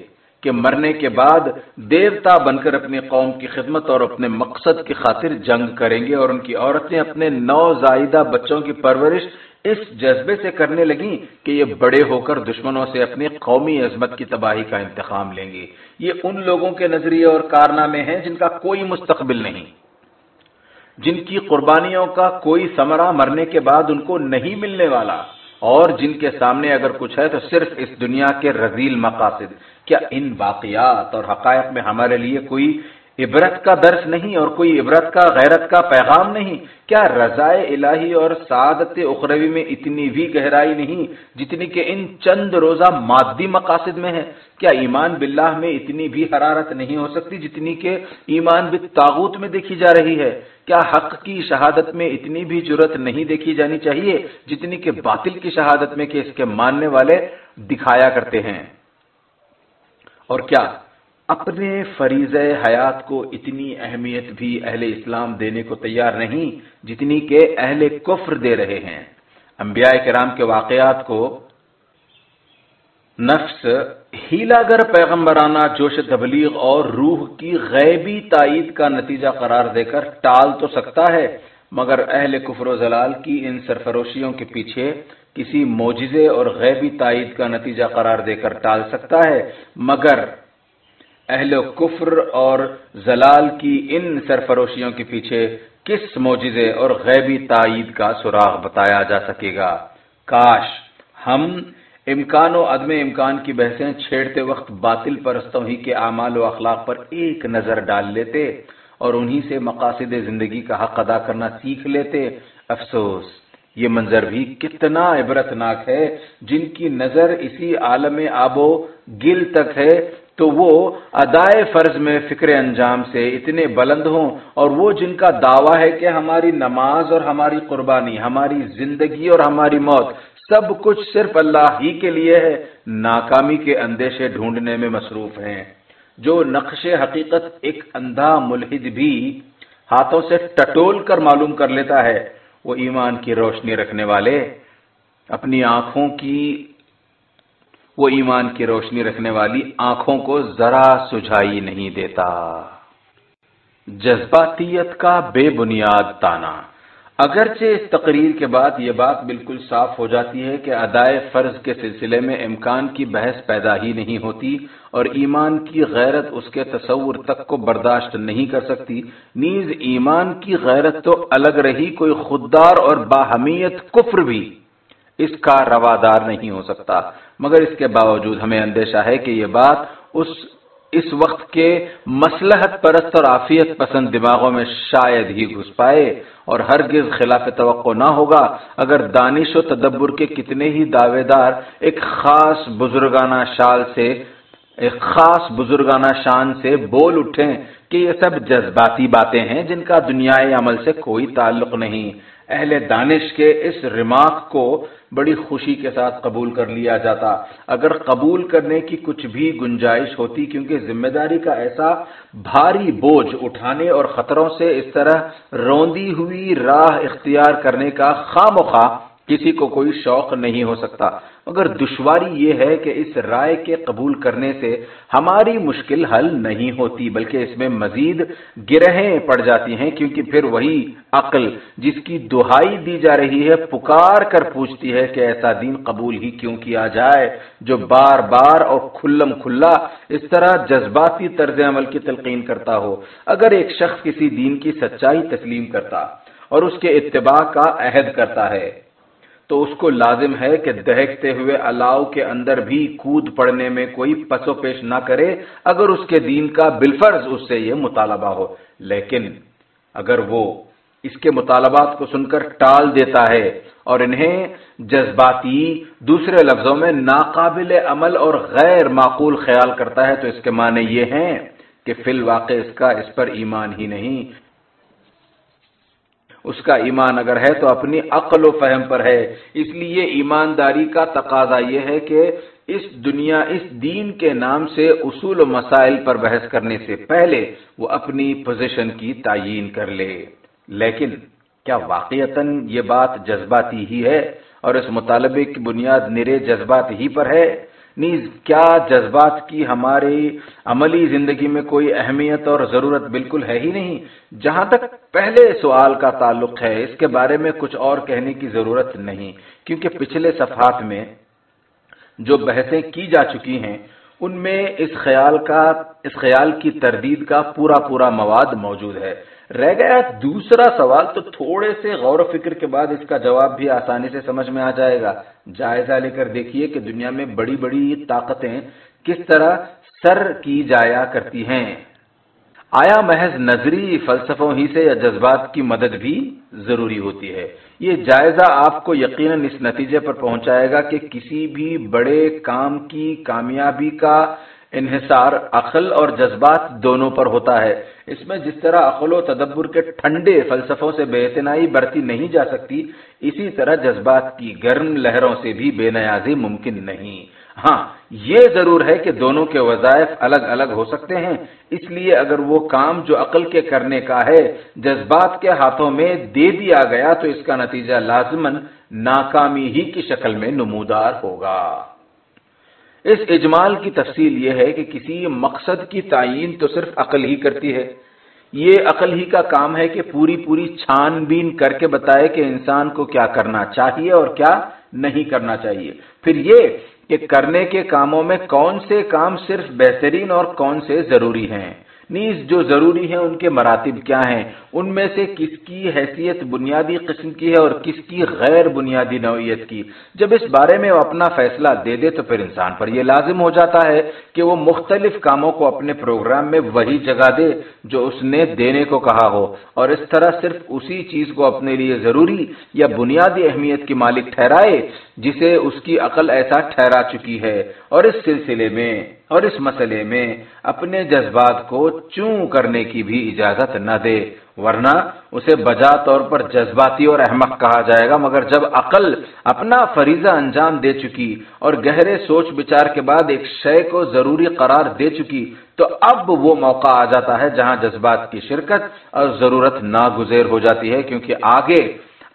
کہ مرنے کے بعد دیوتا بن کر اپنی قوم کی خدمت اور اپنے مقصد کی خاطر جنگ کریں گے اور ان کی عورتیں اپنے نو زائدہ بچوں کی پرورش اس جذبے سے کرنے لگیں کہ یہ بڑے ہو کر دشمنوں سے اپنی قومی عظمت کی تباہی کا انتخاب لیں گے۔ یہ ان لوگوں کے نظریے اور کارنامے ہیں جن کا کوئی مستقبل نہیں۔ جن کی قربانیوں کا کوئی ثمرہ مرنے کے بعد ان کو نہیں ملنے والا۔ اور جن کے سامنے اگر کچھ ہے تو صرف اس دنیا کے رزیل مقاصد، کیا ان واقعات اور حقائق میں ہمارے لیے کوئی عبرت کا درس نہیں اور کوئی عبرت کا، غیرت کا پیغام نہیں۔ کیا رضائے الہی اور سعادت اخروی میں اتنی بھی گہرائی نہیں جتنی کہ ان چند روزہ مادی مقاصد میں ہے؟ کیا ایمان باللہ میں اتنی بھی حرارت نہیں ہو سکتی جتنی کہ ایمان بالتاغوت میں دیکھی جا رہی ہے؟ کیا حق کی شہادت میں اتنی بھی جرت نہیں دیکھی جانی چاہیے جتنی کہ باطل کی شہادت میں کہ اس کے ماننے والے دکھایا کرتے ہیں؟ اور کیا اپنے فریض حیات کو اتنی اہمیت بھی اہل اسلام دینے کو تیار نہیں جتنی کہ اہل کفر دے رہے ہیں۔ انبیاء کرام کے واقعات کو نفس ہیلا گر پیغمبرانہ جوش تبلیغ اور روح کی غیبی تائید کا نتیجہ قرار دے کر ٹال تو سکتا ہے، مگر اہل کفر و زلال کی ان سرفروشیوں کے پیچھے کسی موجزے اور غیبی تائید کا نتیجہ قرار دے کر ٹال سکتا ہے۔ مگر اہل کفر اور زلال کی ان سرفروشیوں کے پیچھے کس موجزے اور غیبی تائید کا سراغ بتایا جا سکے گا؟ کاش ہم امکان و عدم امکان کی بحثیں چھیڑتے وقت باطل پرستوں ہی کے اعمال و اخلاق پر ایک نظر ڈال لیتے اور انہی سے مقاصد زندگی کا حق ادا کرنا سیکھ لیتے۔ افسوس، یہ منظر بھی کتنا عبرتناک ہے، جن کی نظر اسی عالم آب و گل تک ہے۔ تو وہ ادائے فرض میں فکر انجام سے اتنے بلند ہوں اور وہ جن کا دعویٰ ہے کہ ہماری نماز اور ہماری قربانی، ہماری زندگی اور ہماری موت سب کچھ صرف اللہ ہی کے لیے ہے، ناکامی کے اندیشے ڈھونڈنے میں مصروف ہیں۔ جو نقش حقیقت ایک اندھا ملحد بھی ہاتھوں سے ٹٹول کر معلوم کر لیتا ہے، وہ ایمان کی روشنی رکھنے والے، اپنی آنکھوں کی وہ ایمان کی روشنی رکھنے والی آنکھوں کو ذرا سجھائی نہیں دیتا۔ جذباتیت کا بے بنیاد تانا۔ اگرچہ اس تقریر کے بعد یہ بات بالکل صاف ہو جاتی ہے کہ ادائے فرض کے سلسلے میں امکان کی بحث پیدا ہی نہیں ہوتی اور ایمان کی غیرت اس کے تصور تک کو برداشت نہیں کر سکتی، نیز ایمان کی غیرت تو الگ رہی کوئی خوددار اور باہمیت کفر بھی اس کا روادار نہیں ہو سکتا۔ مگر اس کے باوجود ہمیں اندیشہ ہے کہ یہ بات اس اس وقت کے مسلحت پرست اور آفیت پسند دماغوں میں شاید ہی گھس پائے اور ہرگز خلاف توقع نہ ہوگا اگر دانش و تدبر کے کتنے ہی دعوے دار ایک خاص بزرگانہ شال سے، ایک خاص بزرگانہ شان سے بول اٹھیں کہ یہ سب جذباتی باتیں ہیں جن کا دنیائے عمل سے کوئی تعلق نہیں۔ اہل دانش کے اس ریمارک کو بڑی خوشی کے ساتھ قبول کر لیا جاتا۔ اگر قبول کرنے کی کچھ بھی گنجائش ہوتی، کیونکہ ذمہ داری کا ایسا بھاری بوجھ اٹھانے اور خطروں سے اس طرح روندی ہوئی راہ اختیار کرنے کا خام خواہ کسی کو کوئی شوق نہیں ہو سکتا۔ مگر دشواری یہ ہے کہ اس رائے کے قبول کرنے سے ہماری مشکل حل نہیں ہوتی، بلکہ اس میں مزید گرہیں پڑ جاتی ہیں، کیونکہ پھر وہی عقل جس کی دہائی دی جا رہی ہے پکار کر پوچھتی ہے کہ ایسا دین قبول ہی کیوں کیا جائے، جو بار بار اور کھلم کھلا اس طرح جذباتی طرز عمل کی تلقین کرتا ہو۔ اگر ایک شخص کسی دین کی سچائی تسلیم کرتا اور اس کے اتباع کا عہد کرتا ہے۔ تو اس کو لازم ہے کہ دہکتے ہوئے الاؤ کے اندر بھی کود پڑنے میں کوئی پسو پیش نہ کرے، اگر اس کے دین کا بالفرض اس سے یہ مطالبہ ہو۔ لیکن اگر وہ اس کے مطالبات کو سن کر ٹال دیتا ہے اور انہیں جذباتی دوسرے لفظوں میں ناقابل عمل اور غیر معقول خیال کرتا ہے، تو اس کے معنی یہ ہیں کہ فی الواقع اس کا اس پر ایمان ہی نہیں۔ اس کا ایمان اگر ہے تو اپنی عقل و فہم پر ہے۔ اس لیے ایمانداری کا تقاضا یہ ہے کہ اس دنیا، اس دین کے نام سے اصول و مسائل پر بحث کرنے سے پہلے وہ اپنی پوزیشن کی تعین کر لے۔ لیکن کیا واقعتاً یہ بات جذباتی ہی ہے اور اس مطالبے کی بنیاد نرے جذبات ہی پر ہے؟ نیز کیا جذبات کی ہماری عملی زندگی میں کوئی اہمیت اور ضرورت بالکل ہے ہی نہیں؟ جہاں تک پہلے سوال کا تعلق ہے، اس کے بارے میں کچھ اور کہنے کی ضرورت نہیں، کیونکہ پچھلے صفحات میں جو بحثیں کی جا چکی ہیں، ان میں اس خیال کا، اس خیال کی تردید کا پورا پورا مواد موجود ہے۔ رہ گیا۔ دوسرا سوال تو تھوڑے سے غور و فکر کے بعد اس کا جواب بھی آسانی سے سمجھ میں آ جائے گا۔ جائزہ لے کر دیکھیے کہ دنیا میں بڑی بڑی طاقتیں کس طرح سر کی جایا کرتی ہیں۔ آیا محض نظری فلسفوں ہی سے یا جذبات کی مدد بھی ضروری ہوتی ہے؟ یہ جائزہ آپ کو یقیناً اس نتیجے پر پہنچائے گا کہ کسی بھی بڑے کام کی کامیابی کا انحصار، عقل اور جذبات دونوں پر ہوتا ہے۔ اس میں جس طرح عقل و تدبر کے ٹھنڈے فلسفوں سے بے اتنائی برتی نہیں جا سکتی، اسی طرح جذبات کی گرم لہروں سے بھی بے نیازی ممکن نہیں۔ ہاں یہ ضرور ہے کہ دونوں کے وظائف الگ الگ ہو سکتے ہیں۔ اس لیے اگر وہ کام جو عقل کے کرنے کا ہے، جذبات کے ہاتھوں میں دے دیا گیا، تو اس کا نتیجہ لازمن ناکامی ہی کی شکل میں نمودار ہوگا۔ اس اجمال کی تفصیل یہ ہے کہ کسی مقصد کی تعین تو صرف عقل ہی کرتی ہے۔ یہ عقل ہی کا کام ہے کہ پوری پوری چھان بین کر کے بتائے کہ انسان کو کیا کرنا چاہیے اور کیا نہیں کرنا چاہیے۔ پھر یہ کہ کرنے کے کاموں میں کون سے کام صرف بہترین اور کون سے ضروری ہیں۔ نیز جو ضروری ہیں ان کے مراتب کیا ہیں؟ ان میں سے کس کی حیثیت بنیادی قسم کی ہے اور کس کی غیر بنیادی نوعیت کی؟ جب اس بارے میں وہ اپنا فیصلہ دے دے تو پھر انسان پر یہ لازم ہو جاتا ہے کہ وہ مختلف کاموں کو اپنے پروگرام میں وہی جگہ دے جو اس نے دینے کو کہا ہو۔ اور اس طرح صرف اسی چیز کو اپنے لیے ضروری یا بنیادی اہمیت کی مالک ٹھہرائے جسے اس کی عقل ایسا ٹھہرا چکی ہے۔ اور اس سلسلے میں اور اس مسئلے میں اپنے جذبات کو چوں کرنے کی بھی اجازت نہ دے، ورنہ اسے بجا طور پر جذباتی اور احمق کہا جائے گا۔ مگر جب عقل اپنا فریضہ انجام دے چکی اور گہرے سوچ بچار کے بعد ایک شے کو ضروری قرار دے چکی، تو اب وہ موقع آ جاتا ہے جہاں جذبات کی شرکت اور ضرورت ناگزیر ہو جاتی ہے، کیونکہ آگے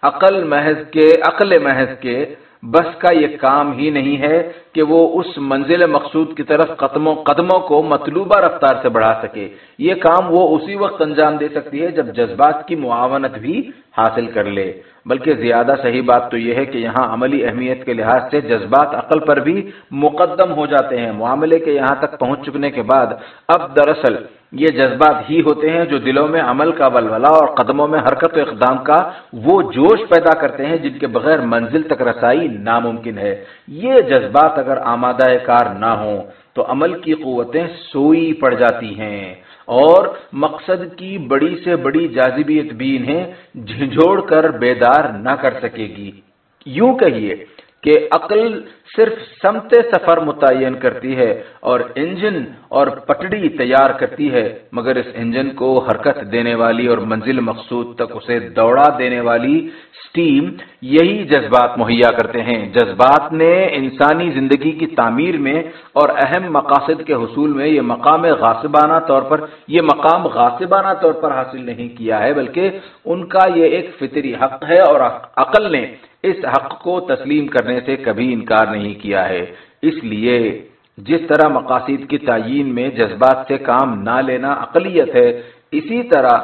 عقل محض کے، عقل محض کے بس کا یہ کام ہی نہیں ہے کہ وہ اس منزل مقصود کی طرف قدموں قدموں کو مطلوبہ رفتار سے بڑھا سکے۔ یہ کام وہ اسی وقت انجام دے سکتی ہے جب جذبات کی معاونت بھی حاصل کر لے۔ بلکہ زیادہ صحیح بات تو یہ ہے کہ یہاں عملی اہمیت کے لحاظ سے جذبات عقل پر بھی مقدم ہو جاتے ہیں۔ معاملے کے یہاں تک پہنچ چکنے کے بعد اب دراصل یہ جذبات ہی ہوتے ہیں جو دلوں میں عمل کا ولولہ اور قدموں میں حرکت و اقدام کا وہ جوش پیدا کرتے ہیں جن کے بغیر منزل تک رسائی ناممکن ہے۔ یہ جذبات اگر آمادہ کار نہ ہوں تو عمل کی قوتیں سوئی پڑ جاتی ہیں۔ اور مقصد کی بڑی سے بڑی جازبیت بھی انہیں جھنجھوڑ کر بیدار نہ کر سکے گی۔ یوں کہیے کہ عقل صرف سمت سفر متعین کرتی ہے اور انجن اور پٹڑی تیار کرتی ہے، مگر اس انجن کو حرکت دینے والی اور منزل مقصود تک اسے دوڑا دینے والی سٹیم یہی جذبات مہیا کرتے ہیں۔ جذبات نے انسانی زندگی کی تعمیر میں اور اہم مقاصد کے حصول میں یہ مقام غاسبانہ طور پر، یہ مقام غاسبانہ طور پر حاصل نہیں کیا ہے، بلکہ ان کا یہ ایک فطری حق ہے اور عقل نے اس حق کو تسلیم کرنے سے کبھی انکار نہیں کیا ہے۔ اس لیے جس طرح مقاصد کی تعین میں جذبات سے کام نہ لینا اقلیت ہے، اسی طرح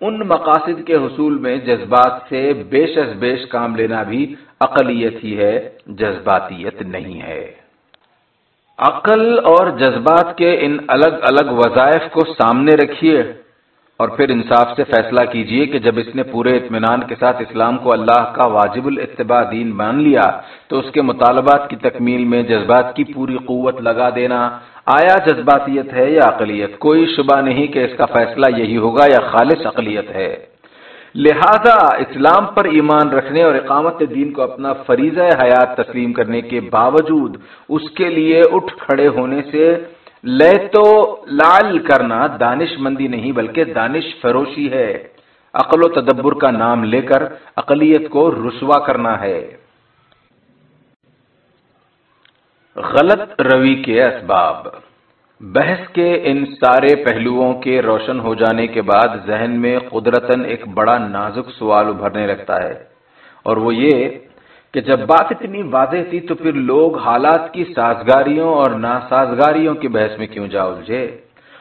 ان مقاصد کے حصول میں جذبات سے بیش از بیش کام لینا بھی اقلیت ہی ہے، جذباتیت نہیں ہے۔ عقل اور جذبات کے ان الگ الگ وظائف کو سامنے رکھیے۔ اور پھر انصاف سے فیصلہ کیجیے کہ جب اس نے پورے اطمینان کے ساتھ اسلام کو اللہ کا واجب الاتباع دین مان لیا، تو اس کے مطالبات کی تکمیل میں جذبات کی پوری قوت لگا دینا آیا جذباتیت ہے یا اقلیت کوئی شبہ نہیں کہ اس کا فیصلہ یہی ہوگا یا خالص اقلیت ہے۔ لہذا اسلام پر ایمان رکھنے اور اقامت دین کو اپنا فریضہ حیات تسلیم کرنے کے باوجود اس کے لیے اٹھ کھڑے ہونے سے لے تو لال کرنا دانش مندی نہیں بلکہ دانش فروشی ہے۔ عقل و تدبر کا نام لے کر اقلیت کو رسوا کرنا ہے۔ غلط روی کے اسباب۔ بحث کے ان سارے پہلوؤں کے روشن ہو جانے کے بعد ذہن میں قدرتن ایک بڑا نازک سوال ابھرنے لگتا ہے۔ اور وہ یہ کہ جب بات اتنی واضح تھی تو پھر لوگ حالات کی سازگاریوں اور ناسازگاریوں کی بحث میں کیوں جا الجھے؟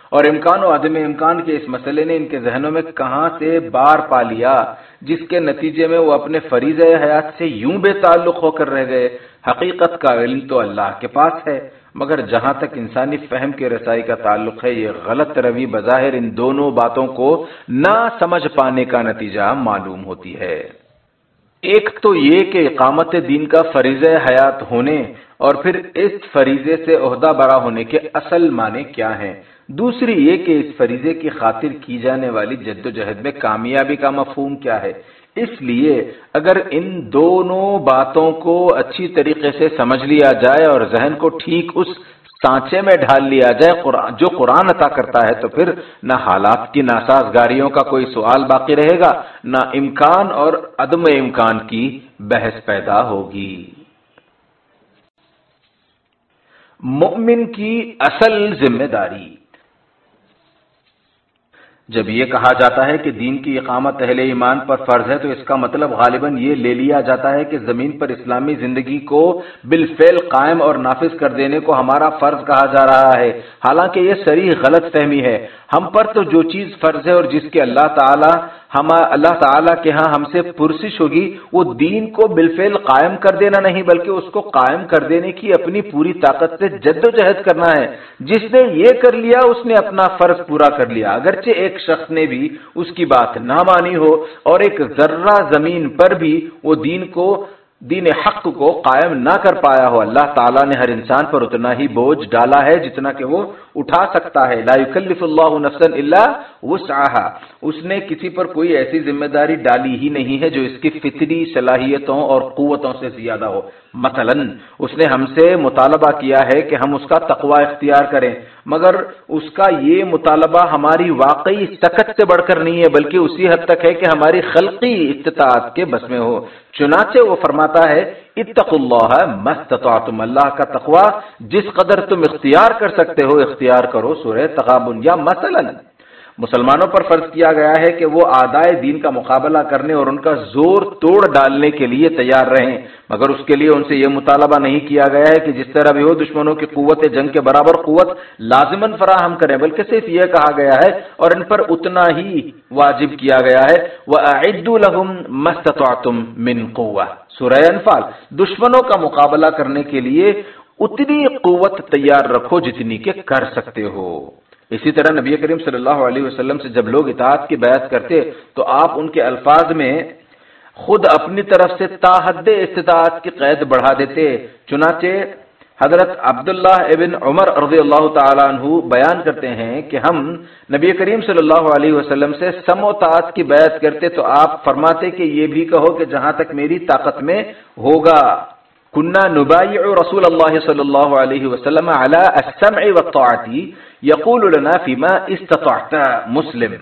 اور امکان و عدم امکان کے اس مسئلے نے ان کے ذہنوں میں کہاں سے بار پا لیا جس کے نتیجے میں وہ اپنے فریض حیات سے یوں بے تعلق ہو کر رہ گئے، حقیقت کا علم تو اللہ کے پاس ہے، مگر جہاں تک انسانی فہم کے رسائی کا تعلق ہے، یہ غلط روی بظاہر ان دونوں باتوں کو نہ سمجھ پانے کا نتیجہ معلوم ہوتی ہے۔ ایک تو یہ کہ اقامت دین کا فریض حیات ہونے اور پھر اس فریضے سے عہدہ برا ہونے کے اصل معنی کیا ہیں۔ دوسری یہ کہ اس فریضے کی خاطر کی جانے والی جد و جہد میں کامیابی کا مفہوم کیا ہے۔ اس لیے اگر ان دونوں باتوں کو اچھی طریقے سے سمجھ لیا جائے اور ذہن کو ٹھیک اس سانچے میں ڈھال لیا جائے جو قرآن عطا کرتا ہے تو پھر نہ حالات کی ناسازگاریوں کا کوئی سوال باقی رہے گا، نہ امکان اور عدم امکان کی بحث پیدا ہوگی۔ مؤمن کی اصل ذمہ داری۔ جب یہ کہا جاتا ہے کہ دین کی اقامت اہل ایمان پر فرض ہے تو اس کا مطلب غالباً یہ لے لیا جاتا ہے کہ زمین پر اسلامی زندگی کو بالفعل قائم اور نافذ کر دینے کو ہمارا فرض کہا جا رہا ہے۔ حالانکہ یہ سری غلط فہمی ہے۔ ہم پر تو جو چیز فرض ہے اور جس کے اللہ تعالی ہم اللہ تعالیٰ کے ہاں ہم سے پرسش ہوگی، وہ دین کو بالفعل قائم کر دینا نہیں، بلکہ اس کو قائم کر دینے کی اپنی پوری طاقت سے جد و جہد کرنا ہے۔ جس نے یہ کر لیا، اس نے اپنا فرض پورا کر لیا۔ اگرچہ ایک شخص نے بھی اس کی بات نہ مانی ہو، اور ایک ذرہ زمین پر بھی وہ دین کو، دین حق کو قائم نہ کر پایا ہو، اللہ تعالیٰ نے ہر انسان پر اتنا ہی بوجھ ڈالا ہے جتنا کہ وہ اٹھا سکتا ہے۔ لا يكلف اللہ نفسا الا وسعها اس نے کسی پر کوئی ایسی ذمہ داری ڈالی ہی نہیں ہے جو اس کی فطری صلاحیتوں اور قوتوں سے زیادہ ہو۔ مثلا، اس نے ہم سے مطالبہ کیا ہے کہ ہم اس کا تقوی اختیار کریں، مگر اس کا یہ مطالبہ ہماری واقعی سکت سے بڑھ کر نہیں ہے، بلکہ اسی حد تک ہے کہ ہماری خلقی استطاعت کے بس میں ہو۔ چنانچہ وہ فرماتا ہے اتق اللہ مستطعتم اللہ کا تقوی، جس قدر تم اختیار کر سکتے ہو، اختیار کرو سورہ تغابن۔ یا مثلا مسلمانوں پر فرض کیا گیا ہے کہ وہ آدائے دین کا مقابلہ کرنے اور ان کا زور توڑ ڈالنے کے لیے تیار رہیں۔ مگر اس کے لیے ان سے یہ مطالبہ نہیں کیا گیا ہے کہ جس طرح بھی ہو، دشمنوں کی قوت، جنگ کے برابر قوت لازمن فراہم کریں، بلکہ صرف یہ کہا گیا ہے اور ان پر اتنا ہی واجب کیا گیا ہے۔ وہ عید الحم مستم من قوت سورہ انفال، دشمنوں کا مقابلہ کرنے کے لیے اتنی قوت تیار رکھو جتنی کہ کر سکتے ہو۔ اسی طرح نبی کریم صلی اللہ علیہ وسلم سے جب لوگ اطاعت کی بیعت کرتے، تو آپ ان کے الفاظ میں خود اپنی طرف سے تاحد استطاعت کی قید بڑھا دیتے، چنانچہ حضرت عبداللہ ابن عمر رضی اللہ تعالیٰ عنہ بیان کرتے ہیں کہ ہم نبی کریم صلی اللہ علیہ وسلم سے سم و تعت کی بیعت کرتے تو آپ فرماتے کہ یہ بھی کہو کہ جہاں تک میری طاقت میں ہوگا۔ کنہ نبائی رسول اللہ صلی اللہ علیہ وسلم علی السمع والطاعتی یقول لنا فیما استطعت مسلم۔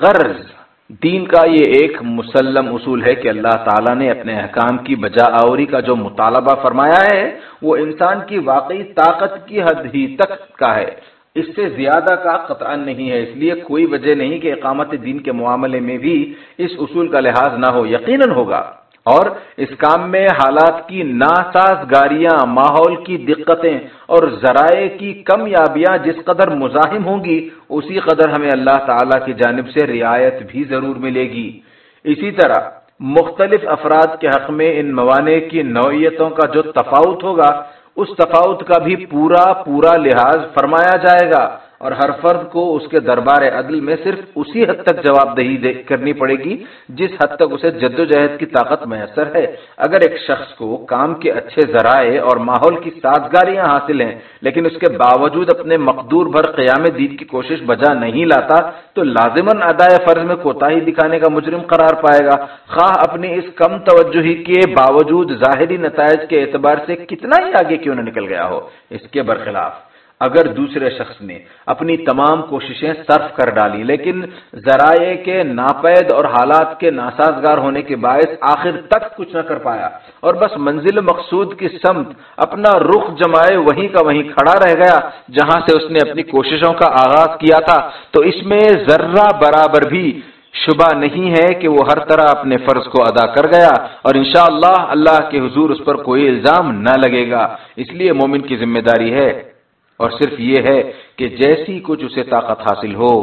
غرض دین کا یہ ایک مسلم اصول ہے کہ اللہ تعالیٰ نے اپنے احکام کی بجا آوری کا جو مطالبہ فرمایا ہے، وہ انسان کی واقعی طاقت کی حد ہی تک کا ہے۔ اس سے زیادہ کا قطع نہیں ہے۔ اس لیے کوئی وجہ نہیں کہ اقامت دین کے معاملے میں بھی اس اصول کا لحاظ نہ ہو، یقیناً ہوگا۔ اور اس کام میں حالات کی ناسازگاریاں، ماحول کی دقتیں اور ذرائع کی کمیابیاں جس قدر مزاحم ہوں گی اسی قدر ہمیں اللہ تعالی کی جانب سے رعایت بھی ضرور ملے گی۔ اسی طرح مختلف افراد کے حق میں ان موانع کی نوعیتوں کا جو تفاوت ہوگا، اس تفاوت کا بھی پورا پورا لحاظ فرمایا جائے گا۔ اور ہر فرد کو اس کے دربار عدل میں صرف اسی حد تک جواب دہی کرنی پڑے گی، جس حد تک اسے جد و جہد کی طاقت میسر ہے۔ اگر ایک شخص کو کام کے اچھے ذرائع اور ماحول کی سازگاریاں حاصل ہیں، لیکن اس کے باوجود اپنے مقدور بھر قیام دید کی کوشش بجا نہیں لاتا، تو لازمن ادائے فرض میں کوتا دکھانے کا مجرم قرار پائے گا۔ خواہ اپنی اس کم توجہی کے باوجود ظاہری نتائج کے اعتبار سے کتنا ہی آگے کیوں نہ نکل گیا ہو، اس کے برخلاف۔ اگر دوسرے شخص نے اپنی تمام کوششیں صرف کر ڈالی، لیکن ذرائع کے ناپید اور حالات کے ناسازگار ہونے کے باعث آخر تک کچھ نہ کر پایا اور بس منزل مقصود کی سمت، اپنا رخ جمائے وہیں کا وہیں کھڑا رہ گیا جہاں سے اس نے اپنی کوششوں کا آغاز کیا تھا۔ تو اس میں ذرہ برابر بھی شبہ نہیں ہے کہ وہ ہر طرح اپنے فرض کو ادا کر گیا اور انشاءاللہ اللہ اللہ کے حضور اس پر کوئی الزام نہ لگے گا۔ اس لیے مومن کی ذمہ داری ہے اور صرف یہ ہے کہ جیسی کچھ اسے طاقت حاصل ہو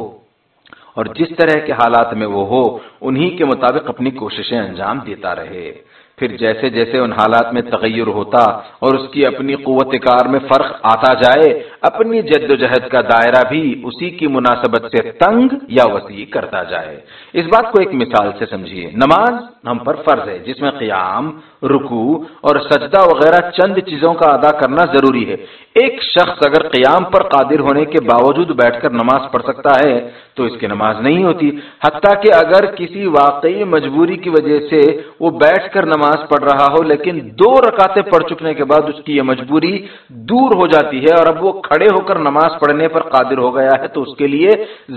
اور جس طرح کے حالات میں وہ ہو، انہی کے مطابق اپنی کوششیں انجام دیتا رہے۔ پھر جیسے جیسے ان حالات میں تغیر ہوتا اور اس کی اپنی قوت کار میں فرق آتا جائے اپنی جد و جہد کا دائرہ بھی اسی کی مناسبت سے تنگ یا وسیع کرتا جائے۔ اس بات کو ایک مثال سے سمجھیے۔ نماز ہم پر فرض ہے، جس میں قیام رکو اور سجدہ وغیرہ چند چیزوں کا ادا کرنا ضروری ہے۔ ایک شخص اگر قیام پر قادر ہونے کے باوجود بیٹھ کر نماز پڑھ سکتا ہے، تو اس کی نماز نہیں ہوتی۔ حتیٰ کہ اگر کسی واقعی مجبوری کی وجہ سے وہ بیٹھ کر نماز پڑھ رہا ہو، لیکن دو رکاتے پڑھ چکنے کے بعد اس کی یہ مجبوری دور ہو جاتی ہے اور اب وہ کھڑے ہو کر نماز پڑھنے پر قادر ہو گیا ہے تو اس کے لیے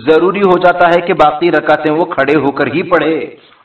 ضروری ہو جاتا ہے کہ باقی رکاتے وہ کھڑے ہو کر ہی پڑھے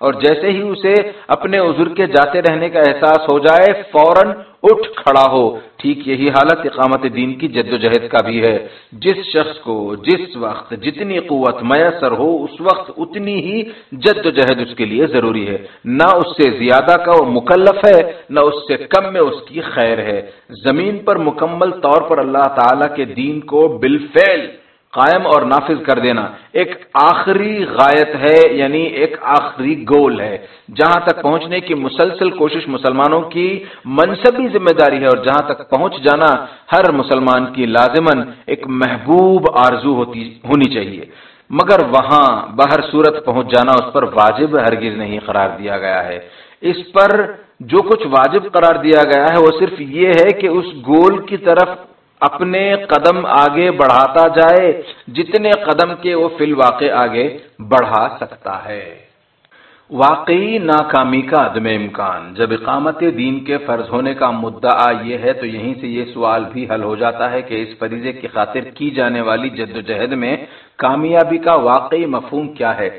اور جیسے ہی اسے اپنے عذر کے جاتے رہنے کا احساس ہو جائے، فوراً اٹھ کھڑا ہو۔ ٹھیک یہی حالت اقامت دین کی جد و جہد کا بھی ہے۔ جس شخص کو جس وقت جتنی قوت میسر ہو، اس وقت اتنی ہی جد و جہد اس کے لیے ضروری ہے۔ نہ اس سے زیادہ کا وہ مکلف ہے، نہ اس سے کم میں اس کی خیر ہے۔ زمین پر مکمل طور پر اللہ تعالی کے دین کو بالفعل قائم اور نافذ کر دینا۔ ایک آخری غایت ہے یعنی ایک آخری گول ہے۔ جہاں تک پہنچنے کی مسلسل کوشش مسلمانوں کی منصبی ذمہ داری ہے اور جہاں تک پہنچ جانا ہر مسلمان کی لازمن ایک محبوب آرزو ہوتی، ہونی چاہیے۔ مگر وہاں باہر صورت پہنچ جانا، اس پر واجب ہرگز نہیں قرار دیا گیا ہے۔ اس پر جو کچھ واجب قرار دیا گیا ہے، وہ صرف یہ ہے کہ اس گول کی طرف اپنے قدم آگے بڑھاتا جائے، جتنے قدم کے وہ فی الواقع آگے بڑھا سکتا ہے۔ واقعی ناکامی کا عدم امکان۔ جب اقامت دین کے فرض ہونے کا مدعا یہ ہے، تو یہیں سے یہ سوال بھی حل ہو جاتا ہے کہ اس فریضے کی خاطر کی جانے والی جد و جہد میں کامیابی کا واقعی مفہوم کیا ہے۔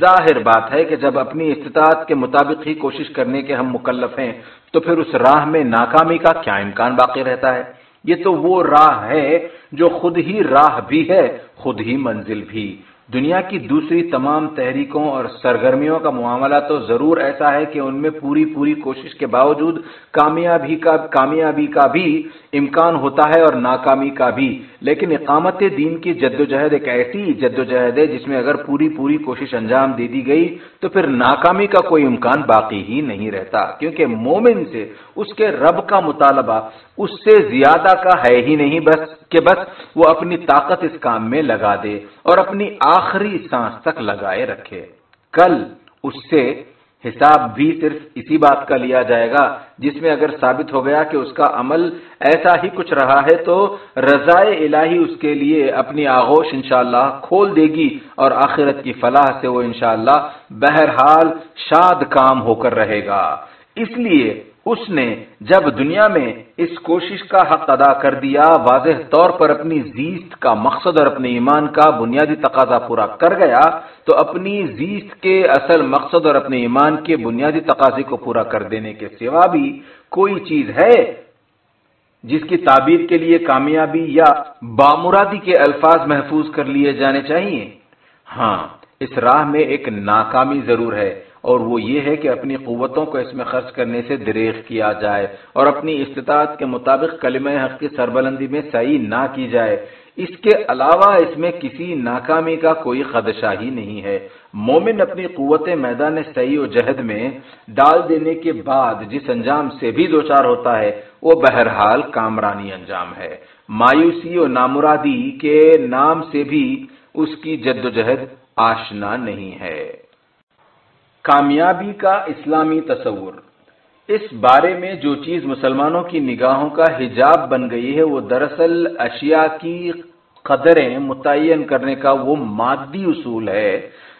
ظاہر بات ہے کہ جب اپنی استطاعت کے مطابق ہی کوشش کرنے کے ہم مکلف ہیں، تو پھر اس راہ میں ناکامی کا کیا امکان باقی رہتا ہے؟ یہ تو وہ راہ ہے جو خود ہی راہ بھی ہے، خود ہی منزل بھی۔ دنیا کی دوسری تمام تحریکوں اور سرگرمیوں کا معاملہ تو ضرور ایسا ہے کہ ان میں پوری پوری کوشش کے باوجود کامیابی کا کامیابی کا بھی امکان ہوتا ہے اور ناکامی کا بھی۔ لیکن اقامت دین کی جد و جہد ایک ایسی جد و جہد ہے جس میں اگر پوری پوری کوشش انجام دے دی گئی تو پھر ناکامی کا کوئی امکان باقی ہی نہیں رہتا۔ کیونکہ مومن سے اس کے رب کا مطالبہ اس سے زیادہ کا ہے ہی نہیں بس کہ بس وہ اپنی طاقت اس کام میں لگا دے اور اپنی آخری سانس تک لگائے رکھے۔ کل اس سے حساب بھی صرف اسی بات کا لیا جائے گا، جس میں اگر ثابت ہو گیا کہ اس کا عمل ایسا ہی کچھ رہا ہے تو رضائے الہی اس کے لیے اپنی آغوش انشاءاللہ کھول دے گی اور آخرت کی فلاح سے وہ انشاءاللہ بہرحال شاد کام ہو کر رہے گا۔ اس لیے اس نے جب دنیا میں اس کوشش کا حق ادا کر دیا، واضح طور پر اپنی زیست کا مقصد اور اپنے ایمان کا بنیادی تقاضا پورا کر گیا، تو اپنی زیست کے اصل مقصد اور اپنے ایمان کے بنیادی تقاضے کو پورا کر دینے کے سوا بھی کوئی چیز ہے جس کی تعبیر کے لیے کامیابی یا بامرادی کے الفاظ محفوظ کر لیے جانے چاہیے؟ ہاں اس راہ میں ایک ناکامی ضرور ہے۔ اور وہ یہ ہے کہ اپنی قوتوں کو اس میں خرچ کرنے سے دریغ کیا جائے اور اپنی استطاعت کے مطابق کلمہ حق کی سربلندی میں صحیح نہ کی جائے۔ اس کے علاوہ اس میں کسی ناکامی کا کوئی خدشہ ہی نہیں ہے۔ مومن اپنی قوت میدان صحیح و جہد میں ڈال دینے کے بعد جس انجام سے بھی دوچار ہوتا ہے، وہ بہرحال کامرانی انجام ہے۔ مایوسی و نامرادی کے نام سے بھی اس کی جد و جہد آشنا نہیں ہے۔ کامیابی کا اسلامی تصور۔ اس بارے میں جو چیز مسلمانوں کی نگاہوں کا حجاب بن گئی ہے، وہ دراصل اشیاء کی قدریں متعین کرنے کا وہ مادی اصول ہے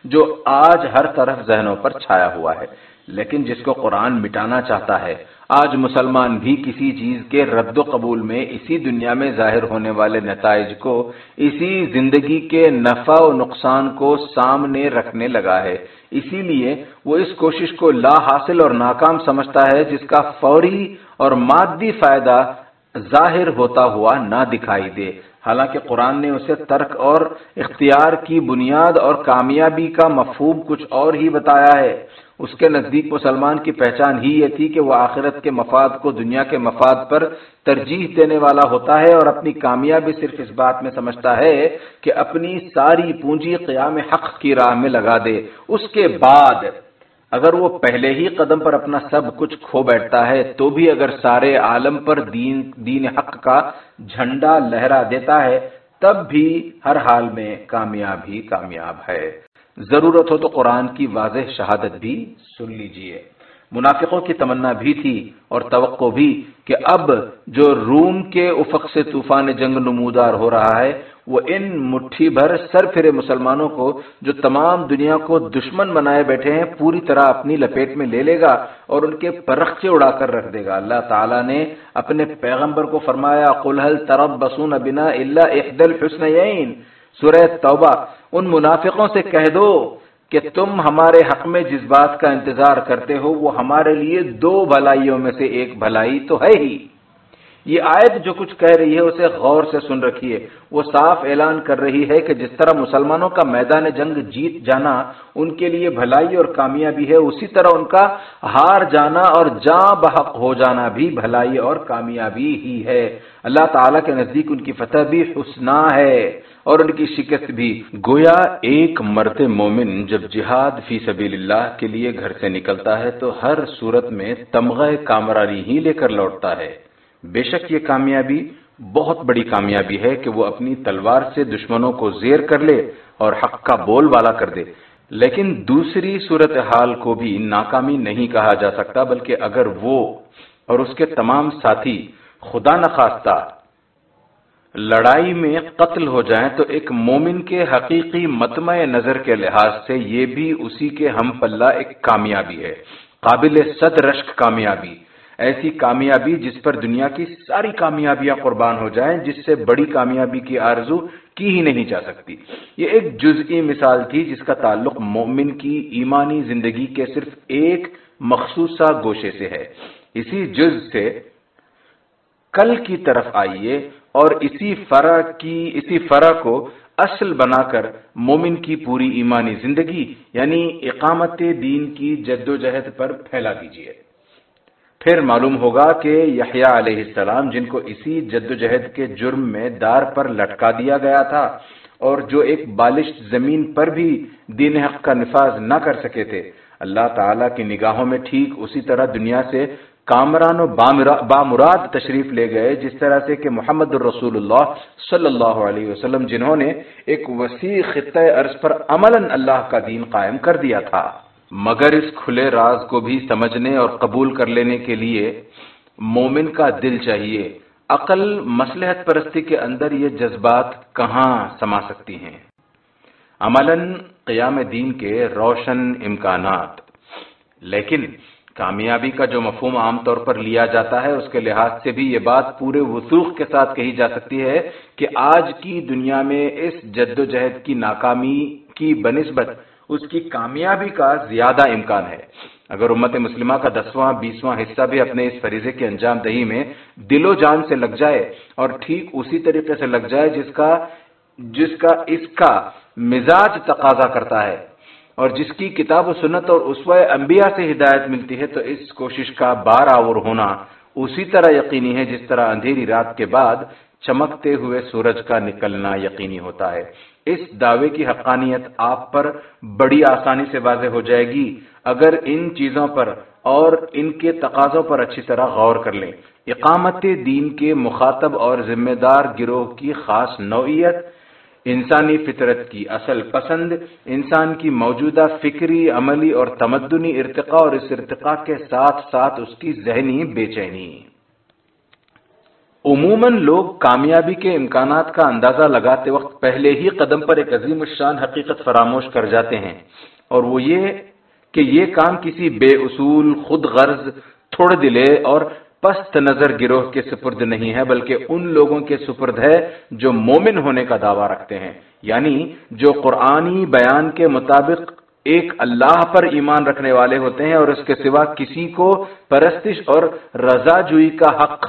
جو آج ہر طرف ذہنوں پر چھایا ہوا ہے۔ لیکن جس کو قرآن مٹانا چاہتا ہے، آج مسلمان بھی کسی چیز کے رد و قبول میں اسی دنیا میں ظاہر ہونے والے نتائج کو اسی زندگی کے نفع و نقصان کو سامنے رکھنے لگا ہے۔ اسی لیے وہ اس کوشش کو لا حاصل اور ناکام سمجھتا ہے، جس کا فوری اور مادی فائدہ ظاہر ہوتا ہوا نہ دکھائی دے۔ حالانکہ قرآن نے اسے ترک اور اختیار کی بنیاد اور کامیابی کا مفہوم کچھ اور ہی بتایا ہے۔ اس کے نزدیک مسلمان کی پہچان ہی یہ تھی کہ وہ آخرت کے مفاد کو دنیا کے مفاد پر ترجیح دینے والا ہوتا ہے اور اپنی کامیابی صرف اس بات میں سمجھتا ہے کہ اپنی ساری پونجی قیام حق کی راہ میں لگا دے۔ اس کے بعد اگر وہ پہلے ہی قدم پر اپنا سب کچھ کھو بیٹھتا ہے تو بھی اگر سارے عالم پر دین دین حق کا جھنڈا لہرا دیتا ہے، تب بھی ہر حال میں کامیاب ہی کامیاب ہے۔ ضرورت ہو تو قرآن کی واضح شہادت بھی سن لیجیے۔ منافقوں کی تمنا بھی تھی اور توقع بھی کہ اب جو روم کے افق سے طوفان جنگ نمودار ہو رہا ہے، وہ ان مٹھی بھر سر پھرے مسلمانوں کو جو تمام دنیا کو دشمن بنائے بیٹھے ہیں، پوری طرح اپنی لپیٹ میں لے لے گا اور ان کے پرخچے اڑا کر رکھ دے گا۔ اللہ تعالیٰ نے اپنے پیغمبر کو فرمایا قلحل ترب بسون بنا اللہ احدل حسن سورہ توبہ ان منافقوں سے کہہ دو کہ تم ہمارے حق میں جس بات کا انتظار کرتے ہو، وہ ہمارے لیے دو بھلائیوں میں سے ایک بھلائی تو ہے ہی۔ یہ آیت جو کچھ کہہ رہی ہے، اسے غور سے سن رکھیے۔ وہ صاف اعلان کر رہی ہے کہ جس طرح مسلمانوں کا میدان جنگ جیت جانا ان کے لیے بھلائی اور کامیابی ہے، اسی طرح ان کا ہار جانا اور جاں بحق ہو جانا بھی بھلائی اور کامیابی ہی ہے۔ اللہ تعالیٰ کے نزدیک ان کی فتح بھی حسنا ہے۔ اور ان کی شکست بھی گویا ایک مرد مومن جب جہاد فی سبیل اللہ کے لیے گھر سے نکلتا ہے تو ہر صورت میں تمغہ کامرانی ہی لے کر لوٹتا ہے۔ بے شک یہ کامیابی بہت بڑی کامیابی ہے کہ وہ اپنی تلوار سے دشمنوں کو زیر کر لے اور حق کا بول والا کر دے۔ لیکن دوسری صورت حال کو بھی ناکامی نہیں کہا جا سکتا، بلکہ اگر وہ اور اس کے تمام ساتھی خدا نخواستہ لڑائی میں قتل ہو جائیں تو ایک مومن کے حقیقی متمع نظر کے لحاظ سے یہ بھی اسی کے ہم پلہ ایک کامیابی ہے، قابل صد رشک کامیابی۔ ایسی کامیابی جس پر دنیا کی ساری کامیابیاں قربان ہو جائیں، جس سے بڑی کامیابی کی آرزو کی ہی نہیں جا سکتی۔ یہ ایک جزئی مثال تھی جس کا تعلق مومن کی ایمانی زندگی کے صرف ایک مخصوصہ گوشے سے ہے۔ اسی جز سے کل کی طرف آئیے۔ اور اسی فرع کی اسی فرع کو اصل بنا کر مومن کی پوری ایمانی زندگی یعنی اقامت دین کی جد و جہد پر پھیلا دیجیے پھر معلوم ہوگا کہ یحییٰ علیہ السلام، جن کو اسی جد و جہد کے جرم میں دار پر لٹکا دیا گیا تھا اور جو ایک بالش زمین پر بھی دین حق کا نفاذ نہ کر سکے تھے، اللہ تعالی کی نگاہوں میں ٹھیک اسی طرح دنیا سے کامران و بامراد تشریف لے گئے، جس طرح سے کہ محمد الرسول اللہ صلی اللہ علیہ وسلم، جنہوں نے ایک وسیع خطۂ عرض پر عملاً اللہ کا دین قائم کر دیا تھا۔ مگر اس کھلے راز کو بھی سمجھنے اور قبول کر لینے کے لیے مومن کا دل چاہیے۔ عقل مسلحت پرستی کے اندر یہ جذبات کہاں سما سکتی ہیں؟ عملاً قیام دین کے روشن امکانات۔ لیکن کامیابی کا جو مفہوم عام طور پر لیا جاتا ہے، اس کے لحاظ سے بھی یہ بات پورے وسوخ کے ساتھ کہی جا سکتی ہے کہ آج کی دنیا میں اس جد و جہد کی ناکامی کی بنسبت اس کی کامیابی کا زیادہ امکان ہے۔ اگر امت مسلمہ کا دسواں، بیسواں حصہ بھی اپنے اس فریضے کی انجام دہی میں دل و جان سے لگ جائے اور ٹھیک اسی طریقے سے لگ جائے جس کا جس کا اس کا مزاج تقاضا کرتا ہے۔ اور جس کی کتاب و سنت اور اسوہ انبیاء سے ہدایت ملتی ہے تو اس کوشش کا بار آور ہونا اسی طرح یقینی ہے جس طرح اندھیری رات کے بعد چمکتے ہوئے سورج کا نکلنا یقینی ہوتا ہے۔ اس دعوے کی حقانیت آپ پر بڑی آسانی سے واضح ہو جائے گی۔ اگر ان چیزوں پر اور ان کے تقاضوں پر اچھی طرح غور کر لیں۔ اقامت دین کے مخاطب اور ذمہ دار گروہ کی خاص نوعیت انسانی فطرت کی اصل پسند، انسان کی موجودہ فکری، عملی اور تمدنی ارتقاء اور اس ارتقاء کے ساتھ ساتھ اس کی ذہنی بے چینی۔ عموماً لوگ کامیابی کے امکانات کا اندازہ لگاتے وقت پہلے ہی قدم پر ایک عظیم الشان حقیقت فراموش کر جاتے ہیں۔ اور وہ یہ کہ یہ کام کسی بے اصول، خود غرض تھوڑ دلے اور پست نظر گروہ کے سپرد نہیں ہے، بلکہ ان لوگوں کے سپرد ہے جو مومن ہونے کا دعویٰ رکھتے ہیں۔ یعنی جو قرآنی بیان کے مطابق ایک اللہ پر ایمان رکھنے والے ہوتے ہیں اور اس کے سوا کسی کو پرستش اور رضا جوئی کا حق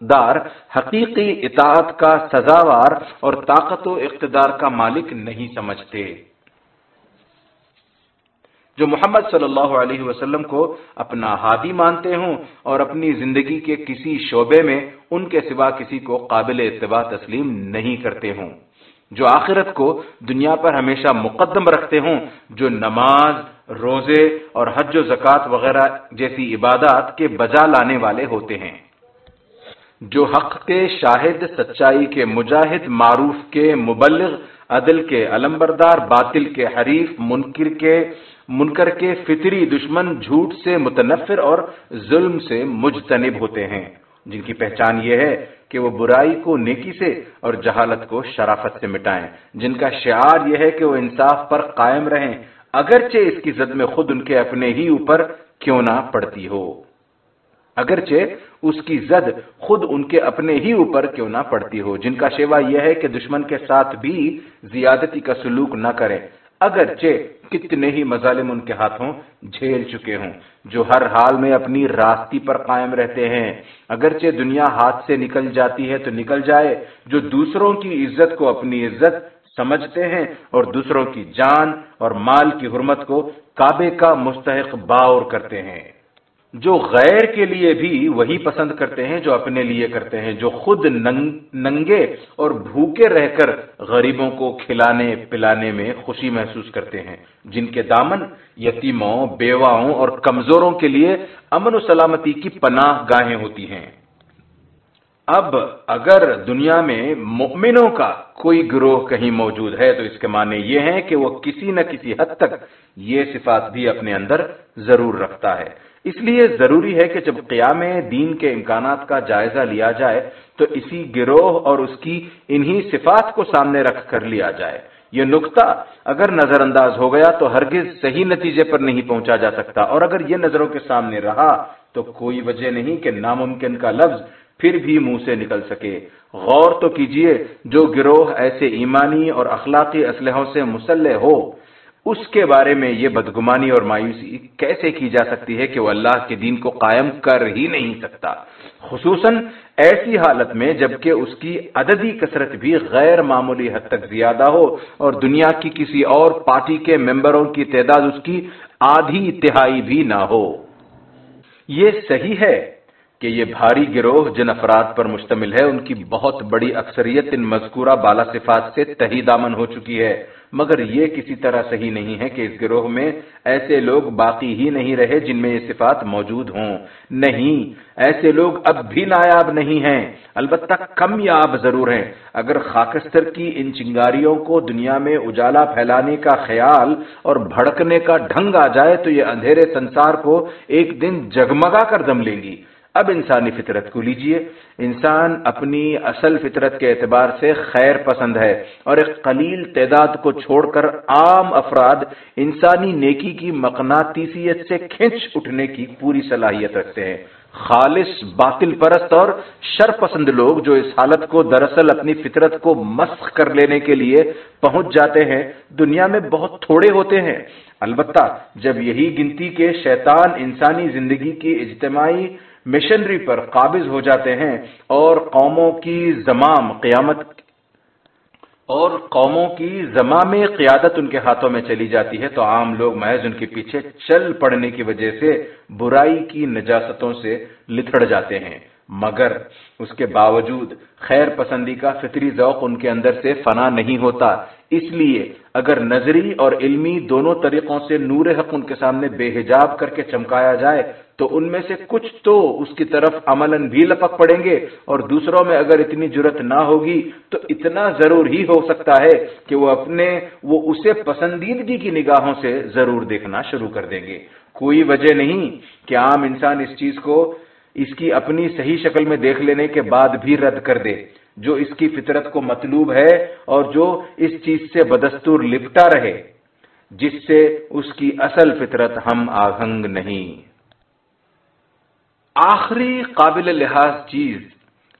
دار، حقیقی اطاعت کا سزاوار اور طاقت و اقتدار کا مالک نہیں سمجھتے۔ جو محمد صلی اللہ علیہ وسلم کو اپنا ہادی مانتے ہوں اور اپنی زندگی کے کسی شعبے میں ان کے سوا کسی کو قابل اتباع تسلیم نہیں کرتے ہوں۔ جو آخرت کو دنیا پر ہمیشہ مقدم رکھتے ہوں، جو نماز، روزے اور حج و زکوٰۃ وغیرہ جیسی عبادات کے بجا لانے والے ہوتے ہیں۔ جو حق کے شاہد، سچائی کے مجاہد، معروف کے مبلغ، عدل کے علمبردار، باطل کے حریف، منکر کے منکر کے فطری دشمن جھوٹ سے متنفر اور ظلم سے مجتنب ہوتے ہیں۔ جن کی پہچان یہ ہے کہ وہ برائی کو نیکی سے اور جہالت کو شرافت سے مٹائیں۔ جن کا شعار یہ ہے کہ وہ انصاف پر قائم رہیں۔ اگرچہ اس کی زد میں خود ان کے اپنے ہی اوپر کیوں نہ پڑتی ہو۔ اگرچہ اس کی زد خود ان کے اپنے ہی اوپر کیوں نہ پڑتی ہو۔ جن کا شیوا یہ ہے کہ دشمن کے ساتھ بھی زیادتی کا سلوک نہ کریں۔ اگرچہ کتنے ہی مظالم ان کے ہاتھوں جھیل چکے ہوں، جو ہر حال میں اپنی راستی پر قائم رہتے ہیں۔ اگرچہ دنیا ہاتھ سے نکل جاتی ہے تو نکل جائے، جو دوسروں کی عزت کو اپنی عزت سمجھتے ہیں اور دوسروں کی جان اور مال کی حرمت کو کعبے کا مستحق باور کرتے ہیں۔ جو غیر کے لیے بھی وہی پسند کرتے ہیں جو اپنے لیے کرتے ہیں، جو خود ننگے اور بھوکے رہ کر غریبوں کو کھلانے، پلانے میں خوشی محسوس کرتے ہیں۔ جن کے دامن، یتیموں، بیواؤں اور کمزوروں کے لیے امن و سلامتی کی پناہ گاہیں ہوتی ہیں۔ اب اگر دنیا میں مؤمنوں کا کوئی گروہ کہیں موجود ہے، تو اس کے معنی یہ ہے کہ وہ کسی نہ کسی حد تک یہ صفات بھی اپنے اندر ضرور رکھتا ہے۔ اس لیے ضروری ہے کہ جب قیام دین کے امکانات کا جائزہ لیا جائے تو اسی گروہ اور اس کی انہی صفات کو سامنے رکھ کر لیا جائے۔ یہ نقطہ اگر نظر انداز ہو گیا تو ہرگز صحیح نتیجے پر نہیں پہنچا جا سکتا۔ اور اگر یہ نظروں کے سامنے رہا تو کوئی وجہ نہیں کہ ناممکن کا لفظ پھر بھی منہ سے نکل سکے۔ غور تو کیجیے، جو گروہ ایسے ایمانی اور اخلاقی اسلحوں سے مسلح ہو اس کے بارے میں یہ بدگمانی اور مایوسی کیسے کی جا سکتی ہے کہ وہ اللہ کے دین کو قائم کر ہی نہیں سکتا؟ خصوصاً ایسی حالت میں جبکہ اس کی عددی کثرت بھی غیر معمولی حد تک زیادہ ہو اور دنیا کی کسی اور پارٹی کے ممبروں کی تعداد اس کی آدھی تہائی بھی نہ ہو۔ یہ صحیح ہے کہ یہ بھاری گروہ جن افراد پر مشتمل ہے، ان کی بہت بڑی اکثریت ان مذکورہ بالا صفات سے تہی دامن ہو چکی ہے۔ مگر یہ کسی طرح صحیح نہیں ہے کہ اس گروہ میں ایسے لوگ باقی ہی نہیں رہے جن میں یہ صفات موجود ہوں۔ نہیں، ایسے لوگ اب بھی نایاب نہیں ہیں۔ البتہ کم یاب ضرور ہیں۔ اگر خاکستر کی ان چنگاریوں کو دنیا میں اجالا پھیلانے کا خیال اور بھڑکنے کا ڈھنگ آ جائے تو یہ اندھیرے سنسار کو ایک دن جگمگا کر دم لیں گی۔ اب انسانی فطرت کو لیجیے۔ انسان اپنی اصل فطرت کے اعتبار سے خیر پسند ہے اور ایک قلیل تعداد کو چھوڑ کر عام افراد انسانی نیکی کی مقناطیسیت سے کھینچ اٹھنے کی پوری صلاحیت رکھتے ہیں۔ خالص، باطل پرست اور شر پسند لوگ جو اس حالت کو دراصل اپنی فطرت کو مسخ کر لینے کے لیے پہنچ جاتے ہیں، دنیا میں بہت تھوڑے ہوتے ہیں۔ البتہ، جب یہی گنتی کے شیطان انسانی زندگی کی اجتماعی مشنری پر قابض ہو جاتے ہیں اور قوموں کی زمام قیامت اور قوموں کی زمام قیادت ان کے ہاتھوں میں چلی جاتی ہے تو عام لوگ محض ان کے پیچھے چل پڑنے کی وجہ سے برائی کی نجاستوں سے لتھڑ جاتے ہیں۔ مگر اس کے باوجود خیر پسندی کا فطری ذوق ان کے اندر سے فنا نہیں ہوتا۔ اس لیے اگر نظری اور علمی دونوں طریقوں سے نور حق ان کے سامنے بے حجاب کر کے چمکایا جائے، تو ان میں سے کچھ تو اس کی طرف عمل بھی لپک پڑیں گے اور دوسروں میں اگر اتنی جرت نہ ہوگی، تو اتنا ضرور ہی ہو سکتا ہے کہ وہ اپنے، وہ اسے پسندیدگی کی نگاہوں سے ضرور دیکھنا شروع کر دیں گے۔ کوئی وجہ نہیں کہ عام انسان اس چیز کو اس کی اپنی صحیح شکل میں دیکھ لینے کے بعد بھی رد کر دے، جو اس کی فطرت کو مطلوب ہے اور جو اس چیز سے بدستور لپٹا رہے، جس سے اس کی اصل فطرت ہم آہنگ نہیں۔ آخری قابل لحاظ چیز،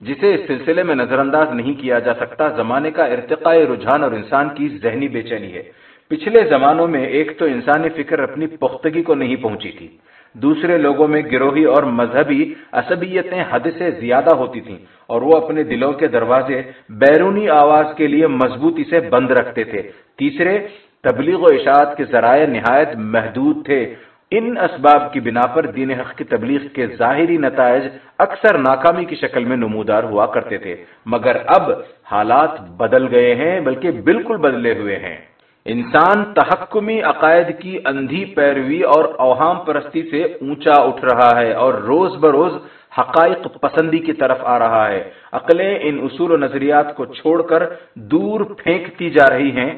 جسے اس سلسلے میں نظر انداز نہیں کیا جا سکتا، زمانے کا ارتقاء رجحان اور انسان کی ذہنی بے چینی ہے۔ پچھلے زمانوں میں ایک تو انسانی فکر اپنی پختگی کو نہیں پہنچی تھی۔ دوسرے لوگوں میں گروہی اور مذہبی عصبیتیں حد سے زیادہ ہوتی تھیں اور وہ اپنے دلوں کے دروازے بیرونی آواز کے لیے مضبوطی سے بند رکھتے تھے۔ تیسرے، تبلیغ و اشاعت کے ذرائع نہایت محدود تھے۔ ان اسباب کی بنا پر دین حق کی تبلیغ کے ظاہری نتائج اکثر ناکامی کی شکل میں نمودار ہوا کرتے تھے۔ مگر اب حالات بدل گئے ہیں، بلکہ بالکل بدلے ہوئے ہیں۔ انسان تحکمی عقائد کی اندھی پیروی اور اوہام پرستی سے اونچا اٹھ رہا ہے اور روز بروز حقائق پسندی کی طرف آ رہا ہے۔ عقلیں ان اصول و نظریات کو چھوڑ کر دور پھینکتی جا رہی ہیں۔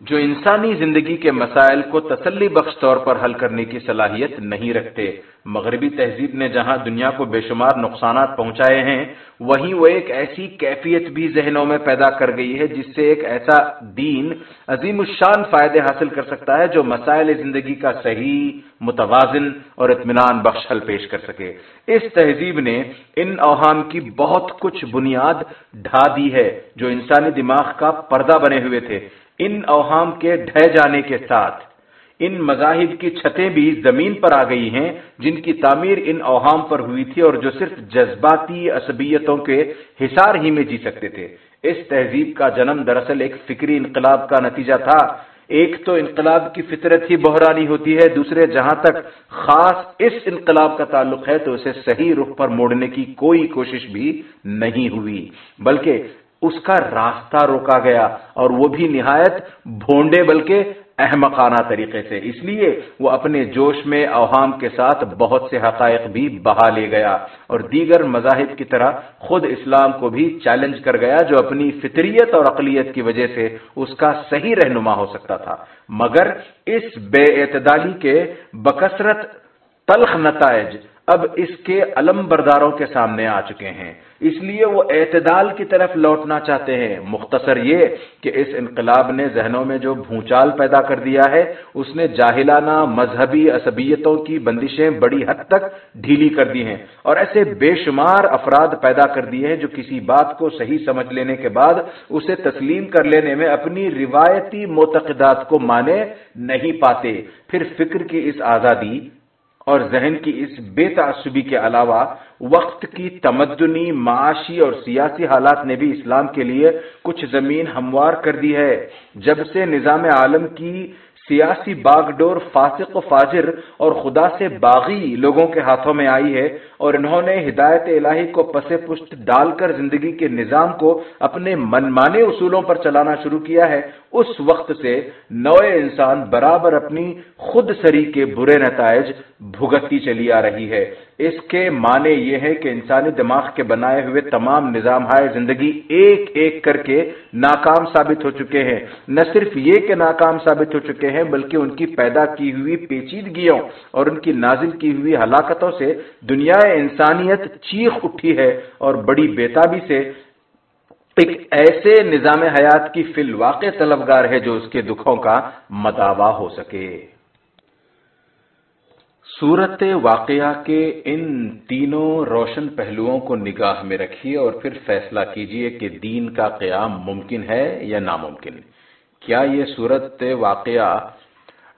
جو انسانی زندگی کے مسائل کو تسلی بخش طور پر حل کرنے کی صلاحیت نہیں رکھتے۔ مغربی تہذیب نے جہاں دنیا کو بے شمار نقصانات پہنچائے ہیں، وہیں وہ ایک ایسی کیفیت بھی ذہنوں میں پیدا کر گئی ہے، جس سے ایک ایسا دین عظیم الشان فائدے حاصل کر سکتا ہے جو مسائل زندگی کا صحیح، متوازن اور اطمینان بخش حل پیش کر سکے۔ اس تہذیب نے ان اوہام کی بہت کچھ بنیاد ڈھا دی ہے جو انسانی دماغ کا پردہ بنے ہوئے تھے۔ ان اوہام کے ڈھہ جانے کے ساتھ۔ ان مذاہب کی چھتیں بھی زمین پر آ گئی ہیں، جن کی تعمیر ان اوہام پر ہوئی تھی اور جو صرف جذباتی عصبیتوں کے حصار ہی میں جی سکتے تھے۔ اس تہذیب کا جنم دراصل ایک فکری انقلاب کا نتیجہ تھا۔ ایک تو انقلاب کی فطرت ہی بحرانی ہوتی ہے، دوسرے جہاں تک خاص اس انقلاب کا تعلق ہے تو اسے صحیح رخ پر موڑنے کی کوئی کوشش بھی نہیں ہوئی، بلکہ اس کا راستہ روکا گیا اور وہ بھی نہایت بھونڈے بلکہ احمقانہ طریقے سے۔ اس لیے وہ اپنے جوش میں اوہام کے ساتھ بہت سے حقائق بھی بہا لے گیا اور دیگر مذاہب کی طرح خود اسلام کو بھی چیلنج کر گیا جو اپنی فطریت اور اقلیت کی وجہ سے اس کا صحیح رہنما ہو سکتا تھا۔ مگر اس بے اعتدالی کے بکثرت تلخ نتائج اب اس کے علم برداروں کے سامنے آ چکے ہیں۔ اس لیے وہ اعتدال کی طرف لوٹنا چاہتے ہیں۔ مختصر یہ کہ اس انقلاب نے ذہنوں میں جو بھونچال پیدا کر دیا ہے، اس نے جاہلانہ مذہبی عصبیتوں کی بندشیں بڑی حد تک ڈھیلی کر دی ہیں اور ایسے بے شمار افراد پیدا کر دیے ہیں جو کسی بات کو صحیح سمجھ لینے کے بعد اسے تسلیم کر لینے میں اپنی روایتی معتقدات کو مانے نہیں پاتے۔ پھر فکر کی اس آزادی اور ذہن کی اس بے تعصبی کے علاوہ وقت کی تمدنی، معاشی اور سیاسی حالات نے بھی اسلام کے لیے کچھ زمین ہموار کر دی ہے۔ جب سے نظام عالم کی سیاسی باغ ڈور فاسق و فاجر اور خدا سے باغی لوگوں کے ہاتھوں میں آئی ہے اور انہوں نے ہدایت الہی کو پس پشت ڈال کر زندگی کے نظام کو اپنے منمانے اصولوں پر چلانا شروع کیا ہے، اس وقت سے نوئے انسان برابر اپنی خود سری کے برے نتائج بھگتتی چلی آ رہی ہے۔ اس کے معنی یہ ہے کہ انسانی دماغ کے بنائے ہوئے تمام نظام ہائے زندگی ایک ایک کر کے ناکام ثابت ہو چکے ہیں۔ نہ صرف یہ کہ ناکام ثابت ہو چکے ہیں، بلکہ ان کی پیدا کی ہوئی پیچیدگیوں اور ان کی نازل کی ہوئی ہلاکتوں سے دنیا انسانیت چیخ اٹھی ہے اور بڑی بیتابی سے ایک ایسے نظام حیات کی فی الواقع طلبگار ہے جو اس کے دکھوں کا مداوع ہو سکے۔ صورت واقعہ کے ان تینوں روشن پہلوؤں کو نگاہ میں رکھیے اور پھر فیصلہ کیجیے کہ دین کا قیام ممکن ہے یا ناممکن۔ کیا یہ صورت واقعہ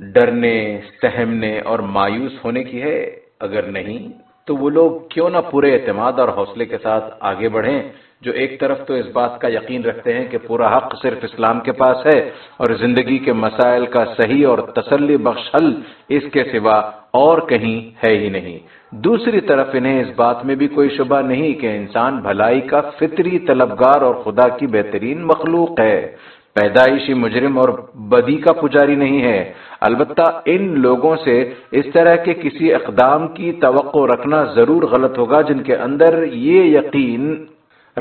ڈرنے، سہمنے اور مایوس ہونے کی ہے؟ اگر نہیں، تو وہ لوگ کیوں نہ پورے اعتماد اور حوصلے کے ساتھ آگے بڑھیں؟ جو ایک طرف تو اس بات کا یقین رکھتے ہیں کہ پورا حق صرف اسلام کے پاس ہے اور زندگی کے مسائل کا صحیح اور تسلی بخش حل اس کے سوا اور کہیں ہے ہی نہیں۔ دوسری طرف انہیں اس بات میں بھی کوئی شبہ نہیں کہ انسان بھلائی کا فطری طلبگار اور خدا کی بہترین مخلوق ہے۔ پیدائشی مجرم اور بدی کا پجاری نہیں ہے۔ البتہ ان لوگوں سے اس طرح کے کسی اقدام کی توقع رکھنا ضرور غلط ہوگا جن کے اندر یہ یقین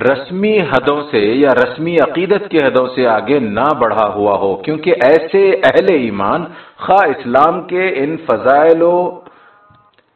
رسمی حدوں سے یا رسمی عقیدت کی حدوں سے آگے نہ بڑھا ہوا ہو، کیونکہ ایسے اہل ایمان خواہ اسلام کے ان فضائل و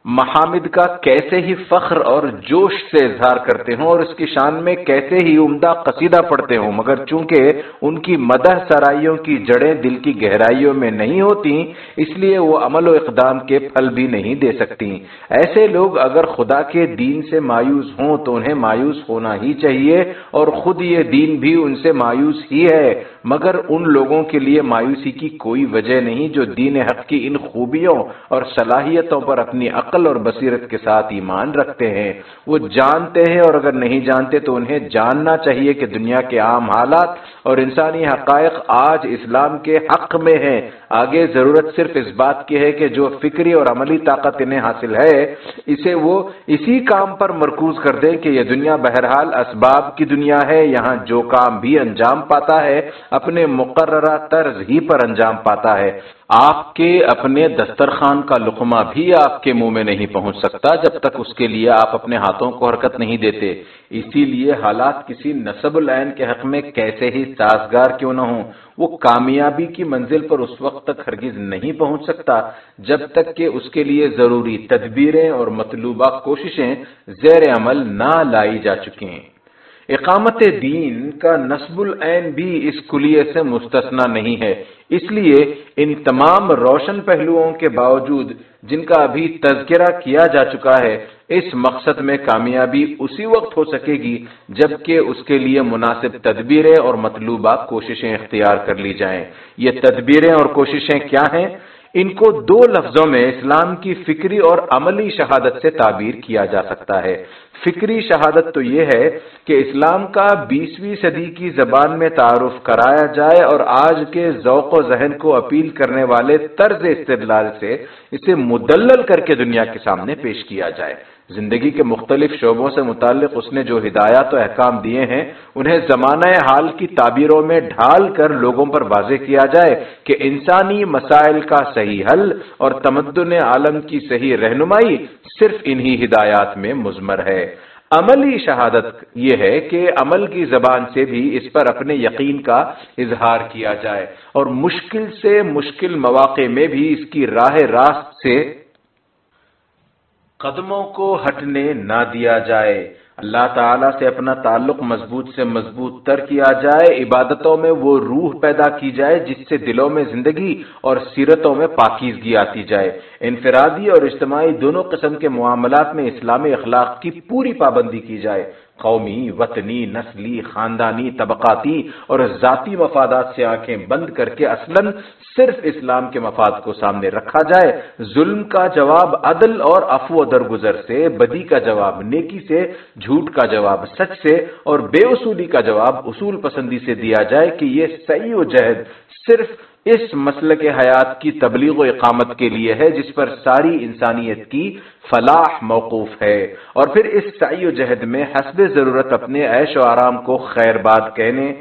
محامد کا کیسے ہی فخر اور جوش سے اظہار کرتے ہوں اور اس کی شان میں کیسے ہی عمدہ قصیدہ پڑھتے ہوں، مگر چونکہ ان کی مدح سرائیوں کی جڑیں دل کی گہرائیوں میں نہیں ہوتی، اس لیے وہ عمل و اقدام کے پھل بھی نہیں دے سکتی۔ ایسے لوگ اگر خدا کے دین سے مایوس ہوں تو انہیں مایوس ہونا ہی چاہیے اور خود یہ دین بھی ان سے مایوس ہی ہے۔ مگر ان لوگوں کے لیے مایوسی کی کوئی وجہ نہیں جو دین حق کی ان خوبیوں اور صلاحیتوں پر اپنی عقل اور بصیرت کے ساتھ ایمان رکھتے ہیں۔ وہ جانتے ہیں اور اگر نہیں جانتے تو انہیں جاننا چاہیے کہ دنیا کے عام حالات اور انسانی حقائق آج اسلام کے حق میں ہیں۔ آگے ضرورت صرف اس بات کی ہے کہ جو فکری اور عملی طاقت انہیں حاصل ہے، اسے وہ اسی کام پر مرکوز کر دیں کہ یہ دنیا بہرحال اسباب کی دنیا ہے، یہاں جو کام بھی انجام پاتا ہے، اپنے مقررہ طرز ہی پر انجام پاتا ہے۔ آپ کے اپنے دسترخوان کا لقمہ بھی آپ کے منہ میں نہیں پہنچ سکتا جب تک اس کے لیے آپ اپنے ہاتھوں کو حرکت نہیں دیتے۔ اسی لیے حالات کسی نصب العین کے حق میں کیسے ہی سازگار کیوں نہ ہوں۔ وہ کامیابی کی منزل پر اس وقت تک ہرگز نہیں پہنچ سکتا، جب تک کہ اس کے لیے ضروری تدبیریں اور مطلوبہ کوششیں زیر عمل نہ لائی جا چکی ہیں اقامت دین کا نصب العین بھی اس کلیے سے مستثنا نہیں ہے۔ اس لیے ان تمام روشن پہلوؤں کے باوجود جن کا ابھی تذکرہ کیا جا چکا ہے، اس مقصد میں کامیابی اسی وقت ہو سکے گی جبکہ اس کے لیے مناسب تدبیریں اور مطلوبہ کوششیں اختیار کر لی جائیں۔ یہ تدبیریں اور کوششیں کیا ہیں؟ ان کو دو لفظوں میں اسلام کی فکری اور عملی شہادت سے تعبیر کیا جا سکتا ہے۔ فکری شہادت تو یہ ہے کہ اسلام کا بیسویں صدی کی زبان میں تعارف کرایا جائے اور آج کے ذوق و ذہن کو اپیل کرنے والے طرز استدلال سے اسے مدلل کر کے دنیا کے سامنے پیش کیا جائے۔ زندگی کے مختلف شعبوں سے متعلق اس نے جو ہدایات و احکام دیے ہیں، انہیں زمانہ حال کی تعبیروں میں ڈھال کر لوگوں پر واضح کیا جائے کہ انسانی مسائل کا صحیح حل اور تمدن عالم کی صحیح رہنمائی صرف انہی ہدایات میں مزمر ہے۔ عملی شہادت یہ ہے کہ عمل کی زبان سے بھی اس پر اپنے یقین کا اظہار کیا جائے اور مشکل سے مشکل مواقع میں بھی اس کی راہ راست سے قدموں کو ہٹنے نہ دیا جائے۔ اللہ تعالیٰ سے اپنا تعلق مضبوط سے مضبوط تر کیا جائے۔ عبادتوں میں وہ روح پیدا کی جائے جس سے دلوں میں زندگی اور سیرتوں میں پاکیزگی آتی جائے۔ انفرادی اور اجتماعی دونوں قسم کے معاملات میں اسلامی اخلاق کی پوری پابندی کی جائے۔ قومی، وطنی، نسلی، خاندانی، طبقاتی اور ذاتی مفادات سے آنکھیں بند کر کے اصلا صرف اسلام کے مفاد کو سامنے رکھا جائے۔ ظلم کا جواب عدل اور افو درگزر سے، بدی کا جواب نیکی سے، جھوٹ کا جواب سچ سے اور بے اصولی کا جواب اصول پسندی سے دیا جائے کہ یہ صحیح و جہد صرف اس مسئلہ کے حیات کی تبلیغ و اقامت کے لیے ہے جس پر ساری انسانیت کی فلاح موقوف ہے۔ اور پھر اس سعی و جہد میں حسب ضرورت اپنے عیش و آرام کو خیر بات کہنے،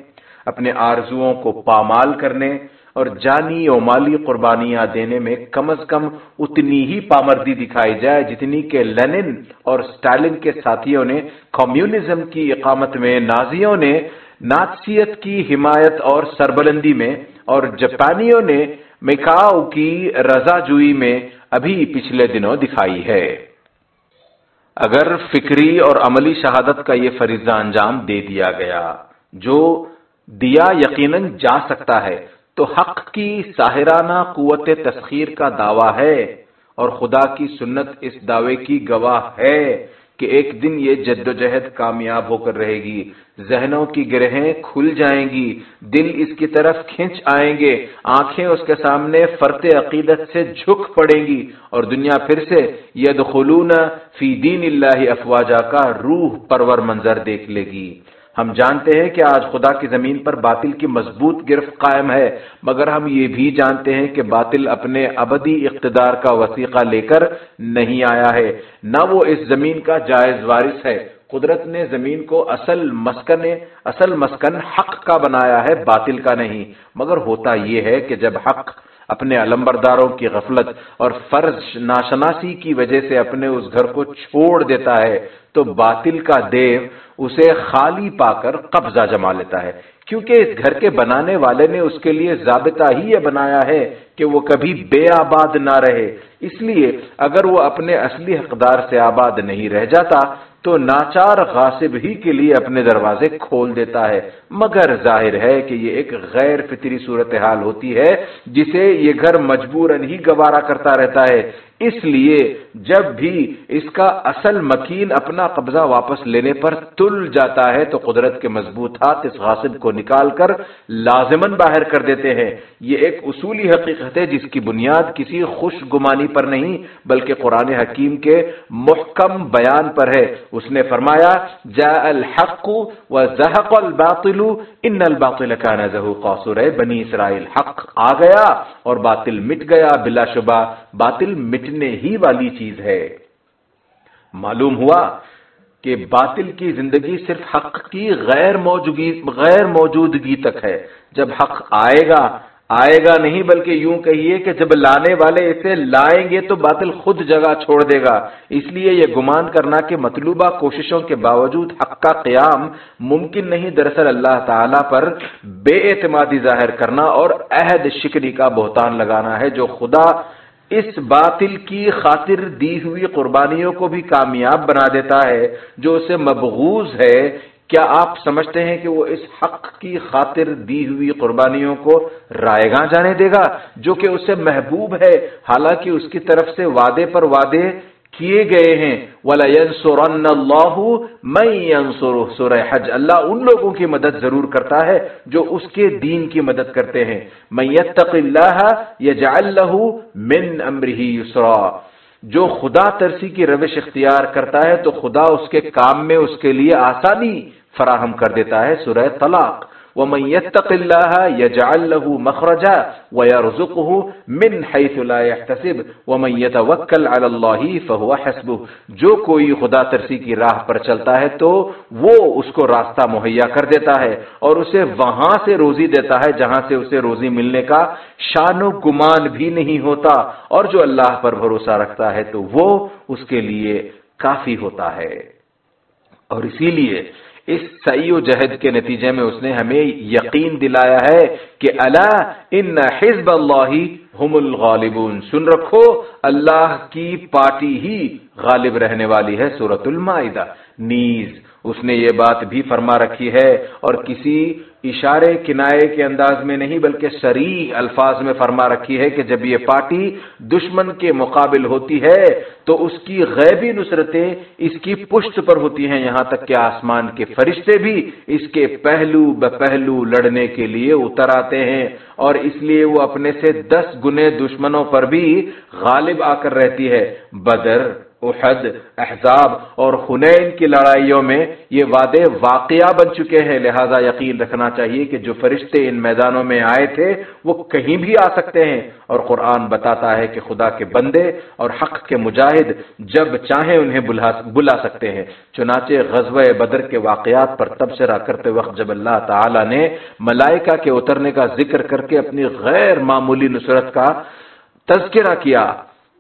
اپنے آرزوؤں کو پامال کرنے اور جانی و مالی قربانیاں دینے میں کم از کم اتنی ہی پامردی دکھائی جائے جتنی کہ لینن اور سٹالن کے ساتھیوں نے، کمیونزم کی اقامت میں، نازیوں نے ناطسیت کی حمایت اور سربلندی میں اور جاپانیوں نے میکاؤ کی رضا جوئی میں ابھی پچھلے دنوں دکھائی ہے۔ اگر فکری اور عملی شہادت کا یہ فریضہ انجام دے دیا گیا، جو دیا یقیناً جا سکتا ہے، تو حق کی ساحرانہ قوت تسخیر کا دعویٰ ہے اور خدا کی سنت اس دعوے کی گواہ ہے۔ کہ ایک دن یہ جد و جہد کامیاب ہو کر رہے گی۔ ذہنوں کی گرہیں کھل جائیں گی۔ دل اس کی طرف کھنچ آئیں گے۔ آنکھیں اس کے سامنے فرت عقیدت سے جھک پڑیں گی۔ اور دنیا پھر سے ید خلون فی دین اللہ افواجہ کا روح پرور منظر دیکھ لے گی۔ ہم جانتے ہیں کہ آج خدا کی زمین پر باطل کی مضبوط گرفت قائم ہے، مگر ہم یہ بھی جانتے ہیں کہ باطل اپنے ابدی اقتدار کا وسیقہ لے کر نہیں آیا ہے۔ نہ وہ اس زمین کا جائز وارث ہے۔ قدرت نے زمین کو اصل مسکن اصل مسکن حق کا بنایا ہے، باطل کا نہیں۔ مگر ہوتا یہ ہے کہ جب حق اپنے علمبرداروں کی غفلت اور فرض ناشناسی کی وجہ سے اپنے اس گھر کو چھوڑ دیتا ہے، تو باطل کا دیو اسے خالی پا کر قبضہ جما لیتا ہے۔ کیونکہ اس گھر کے بنانے والے نے اس کے لیے ضابطہ ہی یہ بنایا ہے کہ وہ کبھی بے آباد نہ رہے۔ اس لیے اگر وہ اپنے اصلی حقدار سے آباد نہیں رہ جاتا تو ناچار غاصب ہی کے لیے اپنے دروازے کھول دیتا ہے۔ مگر ظاہر ہے کہ یہ ایک غیر فطری صورتحال ہوتی ہے، جسے یہ گھر مجبوراً ہی گوارا کرتا رہتا ہے۔ اس لیے جب بھی اس کا اصل مکین اپنا قبضہ واپس لینے پر تل جاتا ہے تو قدرت کے مضبوط ہاتھ اس غاصب کو نکال کر لازمن باہر کر دیتے ہیں۔ یہ ایک اصولی حقیقت ہے جس کی بنیاد کسی خوش گمانی پر نہیں، بلکہ قرآن حکیم کے محکم بیان پر ہے۔ اس نے فرمایا جا الحق و زحق الباطل ان الباطل کان نظہ قاصر بنی اسرائیل حق آ گیا اور باطل مٹ گیا بلا شبہ، باطل مٹنے ہی والی چیز ہے۔ معلوم ہوا کہ باطل کی زندگی صرف حق کی غیر موجودگی غیر موجودگی تک ہے۔ جب حق آئے گا آئے گا نہیں بلکہ یوں کہیے کہ جب لانے والے اسے لائیں گے تو باطل خود جگہ چھوڑ دے گا۔ اس لیے یہ گمان کرنا کہ مطلوبہ کوششوں کے باوجود حق کا قیام ممکن نہیں، دراصل اللہ تعالی پر بے اعتمادی ظاہر کرنا اور عہد شکری کا بہتان لگانا ہے۔ جو خدا اس باطل کی خاطر دی ہوئی قربانیوں کو بھی کامیاب بنا دیتا ہے، جو اسے مبغوز ہے کیا آپ سمجھتے ہیں کہ وہ اس حق کی خاطر دی ہوئی قربانیوں کو رائے گاہ جانے دے گا جو کہ اسے محبوب ہے؟ حالانکہ اس کی طرف سے وعدے پر وعدے کیے گئے ہیں۔ سورہ حج۔ اللہ ان لوگوں کی مدد ضرور کرتا ہے جو اس کے دین کی مدد کرتے ہیں۔ میتق اللہ اللہ من امرہ یسرا جو خدا ترسی کی روش اختیار کرتا ہے تو خدا اس کے کام میں اس کے لیے آسانی فراہم کر دیتا ہے سورہ طلاق. ومن يتق الله يجعل له مخرجا ويرزقه من حيث لا يحتسب. ومن يتوكل على الله فهو حسبه. جو کوئی خدا ترسی کی راہ پر چلتا ہے تو وہ اس کو راستہ مہیا کر دیتا ہے اور اسے وہاں سے روزی دیتا ہے جہاں سے اسے روزی ملنے کا شان و گمان بھی نہیں ہوتا اور جو اللہ پر بھروسہ رکھتا ہے تو وہ اس کے لیے کافی ہوتا ہے اور اسی لیے اس سی و جہد کے نتیجے میں اس نے ہمیں یقین دلایا ہے کہ اللہ ان حزب اللہ ہم الغالبون۔ سن رکھو، اللہ کی پارٹی ہی غالب رہنے والی ہے سورت المائدہ۔ نیز، اس نے یہ بات بھی فرما رکھی ہے اور کسی اشارے کنائے کے انداز میں نہیں، بلکہ سری الفاظ میں فرما رکھی ہے کہ جب یہ پارٹی دشمن کے مقابل ہوتی ہے تو اس کی غیبی نصرتیں اس کی پشت پر ہوتی ہیں، یہاں تک کہ آسمان کے فرشتے بھی اس کے پہلو پہلو لڑنے کے لیے اتر آتے ہیں اور اس لیے وہ اپنے سے دس گنے دشمنوں پر بھی غالب آ کر رہتی ہے۔ بدر احد، احزاب اور خنین کی لڑائیوں میں یہ وعدے واقعہ بن چکے ہیں۔ لہذا یقین رکھنا چاہیے کہ جو فرشتے ان میدانوں میں آئے تھے، وہ کہیں بھی آ سکتے ہیں۔ اور قرآن بتاتا ہے کہ خدا کے بندے اور حق کے مجاہد جب چاہیں انہیں بلا سکتے ہیں۔ چنانچہ غزوہ بدر کے واقعات پر تبصرہ کرتے وقت جب اللہ تعالی نے ملائکہ کے اترنے کا ذکر کر کے اپنی غیر معمولی نصرت کا تذکرہ کیا،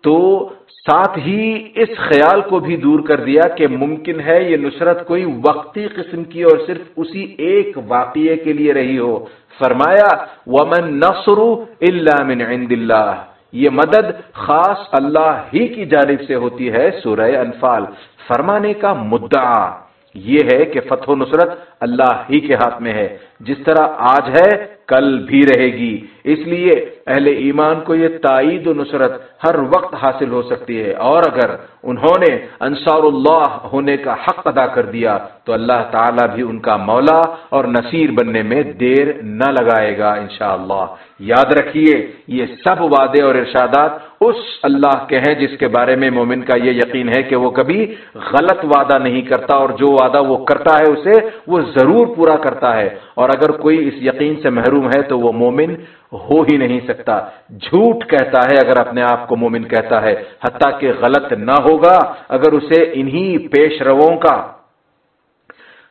تو ساتھ ہی اس خیال کو بھی دور کر دیا کہ ممکن ہے یہ نصرت کوئی وقتی قسم کی اور صرف اسی ایک واقعے کے لیے رہی ہو۔ فرمایا، ومن نصر اللہ من عند اللہ یہ مدد خاص اللہ ہی کی جانب سے ہوتی ہے، سورہ انفال۔ فرمانے کا مدعا یہ ہے کہ فتح و نصرت اللہ ہی کے ہاتھ میں ہے۔ جس طرح آج ہے، کل بھی رہے گی۔ اس لیے اہل ایمان کو یہ تائید و نصرت ہر وقت حاصل ہو سکتی ہے۔ اور اگر انہوں نے انصار اللہ ہونے کا حق ادا کر دیا، تو اللہ تعالیٰ بھی ان کا مولا اور نصیر بننے میں دیر نہ لگائے گا، انشاءاللہ۔ یاد رکھیے، یہ سب وعدے اور ارشادات اس اللہ کے ہیں جس کے بارے میں مومن کا یہ یقین ہے کہ وہ کبھی غلط وعدہ نہیں کرتا اور جو وعدہ وہ کرتا ہے اسے وہ ضرور پورا کرتا ہے۔ اور اگر کوئی اس یقین سے محروم ہے تو وہ مومن ہو ہی نہیں سکتا۔ جھوٹ کہتا ہے اگر اپنے آپ کو مومن کہتا ہے، حتیٰ کہ غلط نہ ہوگا اگر اسے انہی پیش رووں کا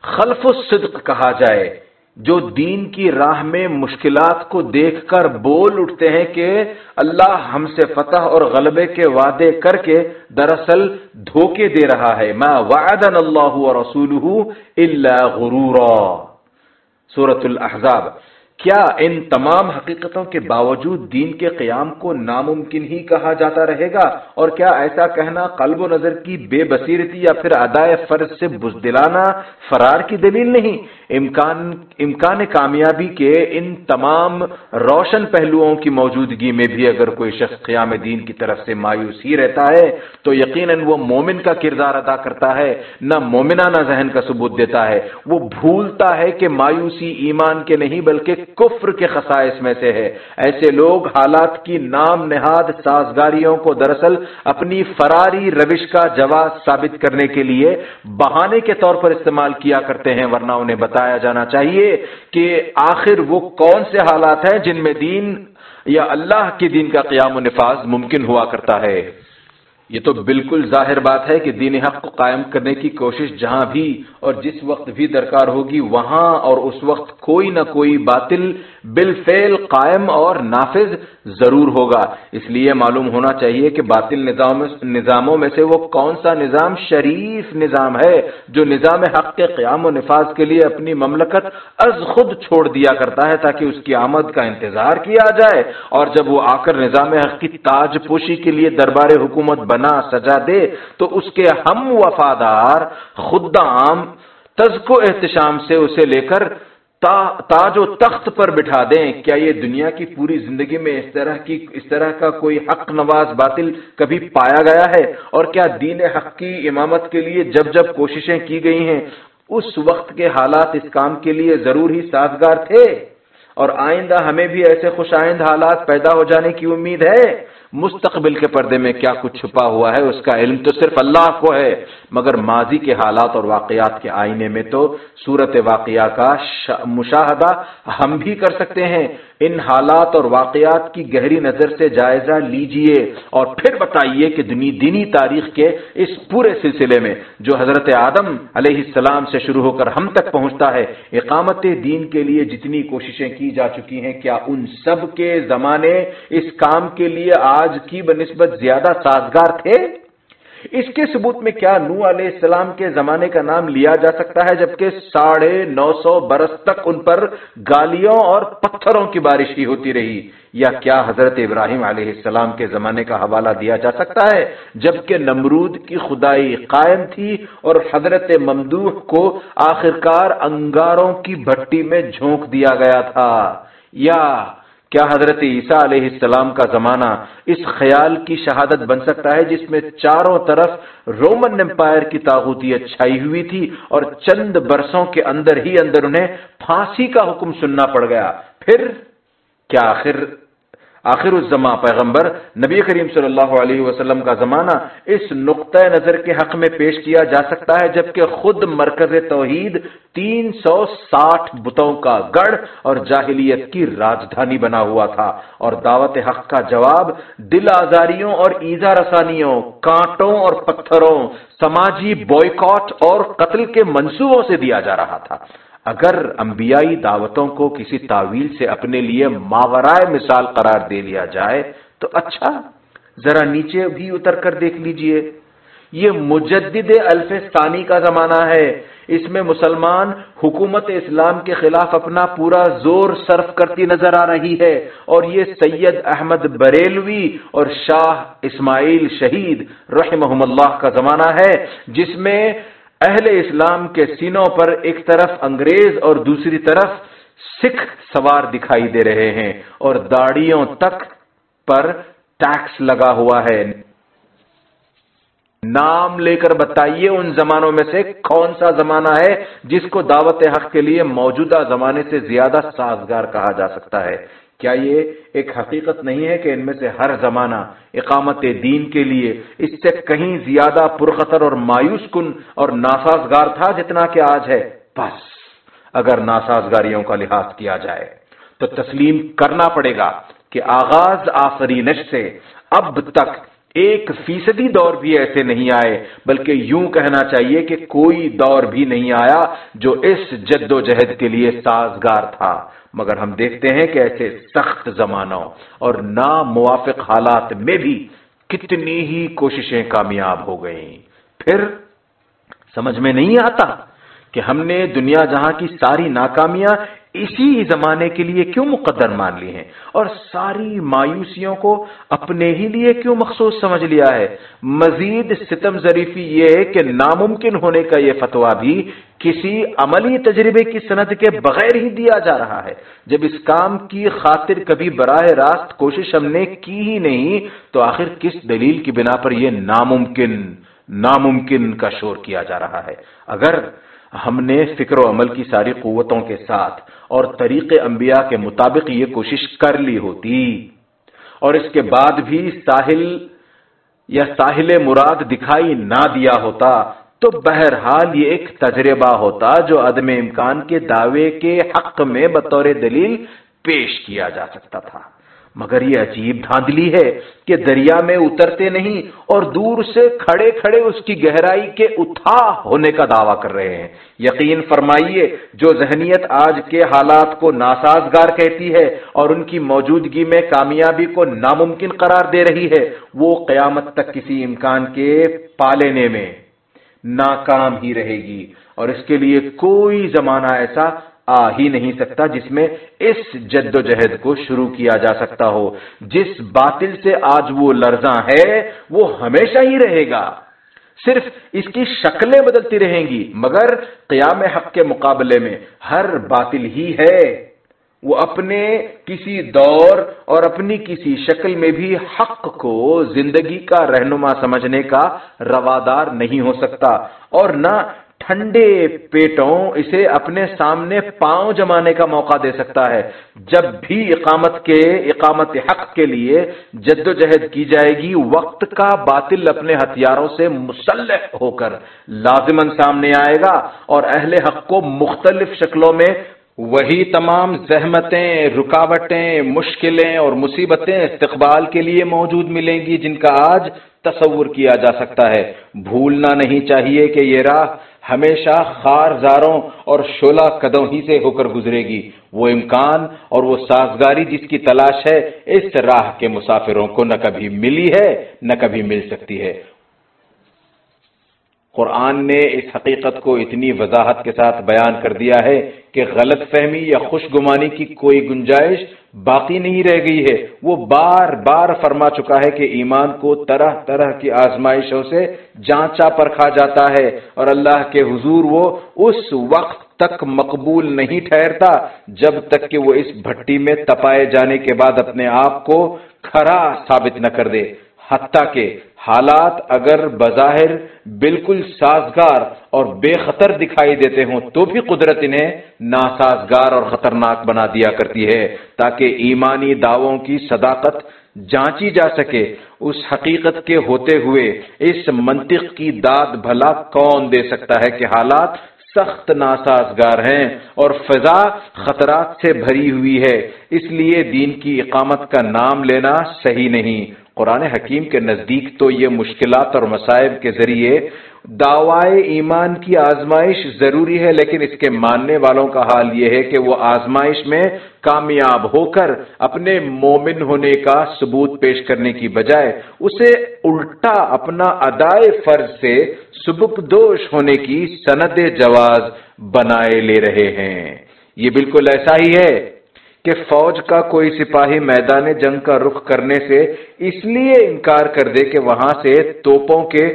خلف الصدق کہا جائے، جو دین کی راہ میں مشکلات کو دیکھ کر بول اٹھتے ہیں کہ اللہ ہم سے فتح اور غلبے کے وعدے کر کے دراصل دھوکے دے رہا ہے۔ ما وعدن اللہ رسول اللہ غرورا۔ صورت الاحزاب کیا ان تمام حقیقتوں کے باوجود دین کے قیام کو ناممکن ہی کہا جاتا رہے گا؟ اور کیا ایسا کہنا قلب و نظر کی بے بصیرتی یا پھر ادائے فرض سے بزدلانا فرار کی دلیل نہیں؟ امکان امکان کامیابی کے ان تمام روشن پہلوؤں کی موجودگی میں بھی اگر کوئی شخص قیام دین کی طرف سے مایوس ہی رہتا ہے، تو یقیناً وہ مومن کا کردار ادا کرتا ہے، نہ مومنانہ ذہن کا ثبوت دیتا ہے۔ وہ بھولتا ہے کہ مایوسی ایمان کے نہیں، بلکہ کفر کے خصائص میں سے ہے۔ ایسے لوگ حالات کی نام نہاد سازگاریوں کو دراصل اپنی فراری روش کا جواز ثابت کرنے کے لیے بہانے کے طور پر استعمال کیا کرتے ہیں، ورنہ انہیں بتایا جانا چاہیے کہ آخر وہ کون سے حالات ہیں جن میں دین یا اللہ کے دین کا قیام و نفاذ ممکن ہوا کرتا ہے؟ یہ تو بالکل ظاہر بات ہے کہ دین حق کو قائم کرنے کی کوشش جہاں بھی اور جس وقت بھی درکار ہوگی، وہاں اور اس وقت کوئی نہ کوئی باطل بالفعل قائم اور نافذ ضرور ہوگا۔ اس لیے معلوم ہونا چاہیے کہ باطل نظاموں میں سے وہ کون سا نظام شریف نظام ہے جو نظام حق کے قیام و نفاذ کے لیے اپنی مملکت از خود چھوڑ دیا کرتا ہے تاکہ اس کی آمد کا انتظار کیا جائے اور جب وہ آ کر نظام حق کی تاج پوشی کے لیے دربار حکومت بنا سجا دے تو اس کے ہم وفادار خدام تزکو احتشام سے اسے لے کر تاج و تخت پر بٹھا دیں، کیا یہ دنیا کی پوری زندگی میں اس طرح کی، اس طرح کا کوئی حق نواز باطل کبھی پایا گیا ہے؟ اور کیا دین حق کی امامت کے لیے جب جب کوششیں کی گئی ہیں، اس وقت کے حالات اس کام کے لیے ضرور ہی سازگار تھے؟ اور آئندہ ہمیں بھی ایسے خوش آئند حالات پیدا ہو جانے کی امید ہے؟ مستقبل کے پردے میں کیا کچھ چھپا ہوا ہے، اس کا علم تو صرف اللہ کو ہے۔ مگر ماضی کے حالات اور واقعات کے آئینے میں تو صورت واقعہ کا مشاہدہ ہم بھی کر سکتے ہیں۔ ان حالات اور واقعات کی گہری نظر سے جائزہ لیجیے اور پھر بتائیے کہ دنی دینی تاریخ کے اس پورے سلسلے میں جو حضرت آدم علیہ السلام سے شروع ہو کر ہم تک پہنچتا ہے، اقامت دین کے لیے جتنی کوششیں کی جا چکی ہیں، کیا ان سب کے زمانے اس کام کے لیے آج کی بنسبت زیادہ سازگار تھے؟ اس کے ثبوت میں کیا نو علیہ السلام کے زمانے کا نام لیا جا سکتا ہے جبکہ ساڑھے نو سو برس تک ان پر گالیوں اور پتھروں کی بارش ہی ہوتی رہی؟ یا کیا حضرت ابراہیم علیہ السلام کے زمانے کا حوالہ دیا جا سکتا ہے جبکہ نمرود کی خدائی قائم تھی اور حضرت ممدوح کو آخرکار انگاروں کی بھٹی میں جھونک دیا گیا تھا؟ یا کیا حضرت عیسیٰ علیہ السلام کا زمانہ اس خیال کی شہادت بن سکتا ہے جس میں چاروں طرف رومن امپائر کی تاغوتیت چھائی ہوئی تھی اور چند برسوں کے اندر ہی اندر انہیں پھانسی کا حکم سننا پڑ گیا؟ پھر کیا آخر آخر الزما پیغمبر، نبی کریم صلی اللہ علیہ وسلم کا زمانہ اس نقطۂ نظر کے حق میں پیش کیا جا سکتا ہے، جبکہ خود مرکز توحید تین سو ساٹھ بتوں کا گڑھ اور جاہلیت کی راجدھانی بنا ہوا تھا۔ اور دعوت حق کا جواب دل آزاریوں اور ایزا رسانیوں، کانٹوں اور پتھروں، سماجی بوائکاٹ اور قتل کے منصوبوں سے دیا جا رہا تھا۔ اگر انبیائی دعوتوں کو کسی تعویل سے اپنے لیے ماورائے مثال قرار دے لیا جائے، تو اچھا ذرا نیچے بھی اتر کر دیکھ لیجیے۔ یہ مجدد الف ثانی کا زمانہ ہے۔ اس میں مسلمان حکومت اسلام کے خلاف اپنا پورا زور صرف کرتی نظر آ رہی ہے۔ اور یہ سید احمد بریلوی اور شاہ اسماعیل شہید رحمہ اللہ کا زمانہ ہے، جس میں اہل اسلام کے سینوں پر ایک طرف انگریز اور دوسری طرف سکھ سوار دکھائی دے رہے ہیں اور داڑیوں تک پر ٹیکس لگا ہوا ہے۔ نام لے کر بتائیے ان زمانوں میں سے کون سا زمانہ ہے جس کو دعوت حق کے لیے موجودہ زمانے سے زیادہ سازگار کہا جا سکتا ہے۔ کیا یہ ایک حقیقت نہیں ہے کہ ان میں سے ہر زمانہ اقامت دین کے لیے اس سے کہیں زیادہ پرخطر اور مایوس کن اور ناسازگار تھا جتنا کہ آج ہے؟ بس، اگر ناسازگاریوں کا لحاظ کیا جائے تو تسلیم کرنا پڑے گا کہ آغاز آفرینش سے اب تک ایک فیصدی دور بھی ایسے نہیں آئے، بلکہ یوں کہنا چاہیے کہ کوئی دور بھی نہیں آیا جو اس جد و جہد کے لیے سازگار تھا۔ مگر ہم دیکھتے ہیں کہ ایسے سخت زمانوں اور ناموافق حالات میں بھی کتنی ہی کوششیں کامیاب ہو گئیں۔ پھر سمجھ میں نہیں آتا کہ ہم نے دنیا جہاں کی ساری ناکامیاں اسی زمانے کے لیے کیوں مقدر مان لی ہیں؟ اور ساری مایوسیوں کو اپنے ہی لیے کیوں مخصوص سمجھ لیا ہے؟ مزید ستم ظریفی یہ ہے کہ ناممکن ہونے کا یہ فتوا بھی کسی عملی تجربے کی صنعت کے بغیر ہی دیا جا رہا ہے۔ جب اس کام کی خاطر کبھی براہ راست کوشش ہم نے کی ہی نہیں، تو آخر کس دلیل کی بنا پر یہ ناممکن ناممکن کا شور کیا جا رہا ہے؟ اگر ہم نے فکر و عمل کی ساری قوتوں کے ساتھ اور طریق انبیاء کے مطابق یہ کوشش کر لی ہوتی۔ اور اس کے بعد بھی ساحل یا ساحل مراد دکھائی نہ دیا ہوتا، تو بہرحال یہ ایک تجربہ ہوتا جو عدم امکان کے دعوے کے حق میں بطور دلیل پیش کیا جا سکتا تھا۔ مگر یہ عجیب دھاندلی ہے کہ دریا میں اترتے نہیں اور دور سے کھڑے کھڑے اس کی گہرائی کے اتھا ہونے کا دعویٰ کر رہے ہیں۔ یقین فرمائیے، جو ذہنیت آج کے حالات کو ناسازگار کہتی ہے اور ان کی موجودگی میں کامیابی کو ناممکن قرار دے رہی ہے، وہ قیامت تک کسی امکان کے پالنے میں ناکام ہی رہے گی۔ اور اس کے لیے کوئی زمانہ ایسا آ ہی نہیں سکتا جس میں اس جد و جہد کو شروع کیا جا سکتا ہو۔ جس باطل سے آج وہ لرزاں ہے، وہ ہمیشہ ہی رہے گا۔ صرف اس کی شکلیں بدلتی رہیں گی، مگر قیام حق کے مقابلے میں ہر باطل ہی ہے۔ وہ اپنے کسی دور اور اپنی کسی شکل میں بھی حق کو زندگی کا رہنما سمجھنے کا روادار نہیں ہو سکتا، اور نہ ٹھنڈے پیٹوں اسے اپنے سامنے پاؤں جمانے کا موقع دے سکتا ہے۔ جب بھی اقامت کے اقامت حق کے لیے جد و جہد کی جائے گی، وقت کا باطل اپنے ہتھیاروں سے مسلح ہو کر لازمن سامنے آئے گا اور اہل حق کو مختلف شکلوں میں وہی تمام زحمتیں، رکاوٹیں، مشکلیں اور مصیبتیں استقبال کے لیے موجود ملیں گی، جن کا آج تصور کیا جا سکتا ہے۔ بھولنا نہیں چاہیے کہ یہ راہ ہمیشہ خار زاروں اور شولہ قدوں ہی سے ہو کر گزرے گی۔ وہ امکان اور وہ سازگاری جس کی تلاش ہے، اس راہ کے مسافروں کو نہ کبھی ملی ہے، نہ کبھی مل سکتی ہے۔ قرآن نے اس حقیقت کو اتنی وضاحت کے ساتھ بیان کر دیا ہے کہ غلط فہمی یا خوش گمانی کی کوئی گنجائش باقی نہیں رہ گئی ہے۔ وہ بار بار فرما چکا ہے کہ ایمان کو طرح طرح کی آزمائشوں سے جانچا پرکھا جاتا ہے اور اللہ کے حضور وہ اس وقت تک مقبول نہیں ٹھہرتا جب تک کہ وہ اس بھٹی میں تپائے جانے کے بعد اپنے آپ کو کھرا ثابت نہ کر دے۔ حتیٰ کہ حالات اگر بظاہر بالکل سازگار اور بے خطر دکھائی دیتے ہوں تو بھی قدرت انہیں ناسازگار اور خطرناک بنا دیا کرتی ہے تاکہ ایمانی دعووں کی صداقت جانچی جا سکے۔ اس حقیقت کے ہوتے ہوئے اس منطق کی داد بھلا کون دے سکتا ہے کہ حالات سخت ناسازگار ہیں اور فضا خطرات سے بھری ہوئی ہے۔ اس لیے دین کی اقامت کا نام لینا صحیح نہیں۔ قرآن حکیم کے نزدیک تو یہ مشکلات اور مسائب کے ذریعے دعوائے ایمان کی آزمائش ضروری ہے، لیکن اس کے ماننے والوں کا حال یہ ہے کہ وہ آزمائش میں کامیاب ہو کر اپنے مومن ہونے کا ثبوت پیش کرنے کی بجائے اسے الٹا اپنا ادائے فرض سے سبک دوش ہونے کی سند جواز بنائے لے رہے ہیں۔ یہ بالکل ایسا ہی ہے کہ فوج کا کوئی سپاہی میدان جنگ کا رخ کرنے سے اس لیے انکار کر دے کہ وہاں سے توپوں کے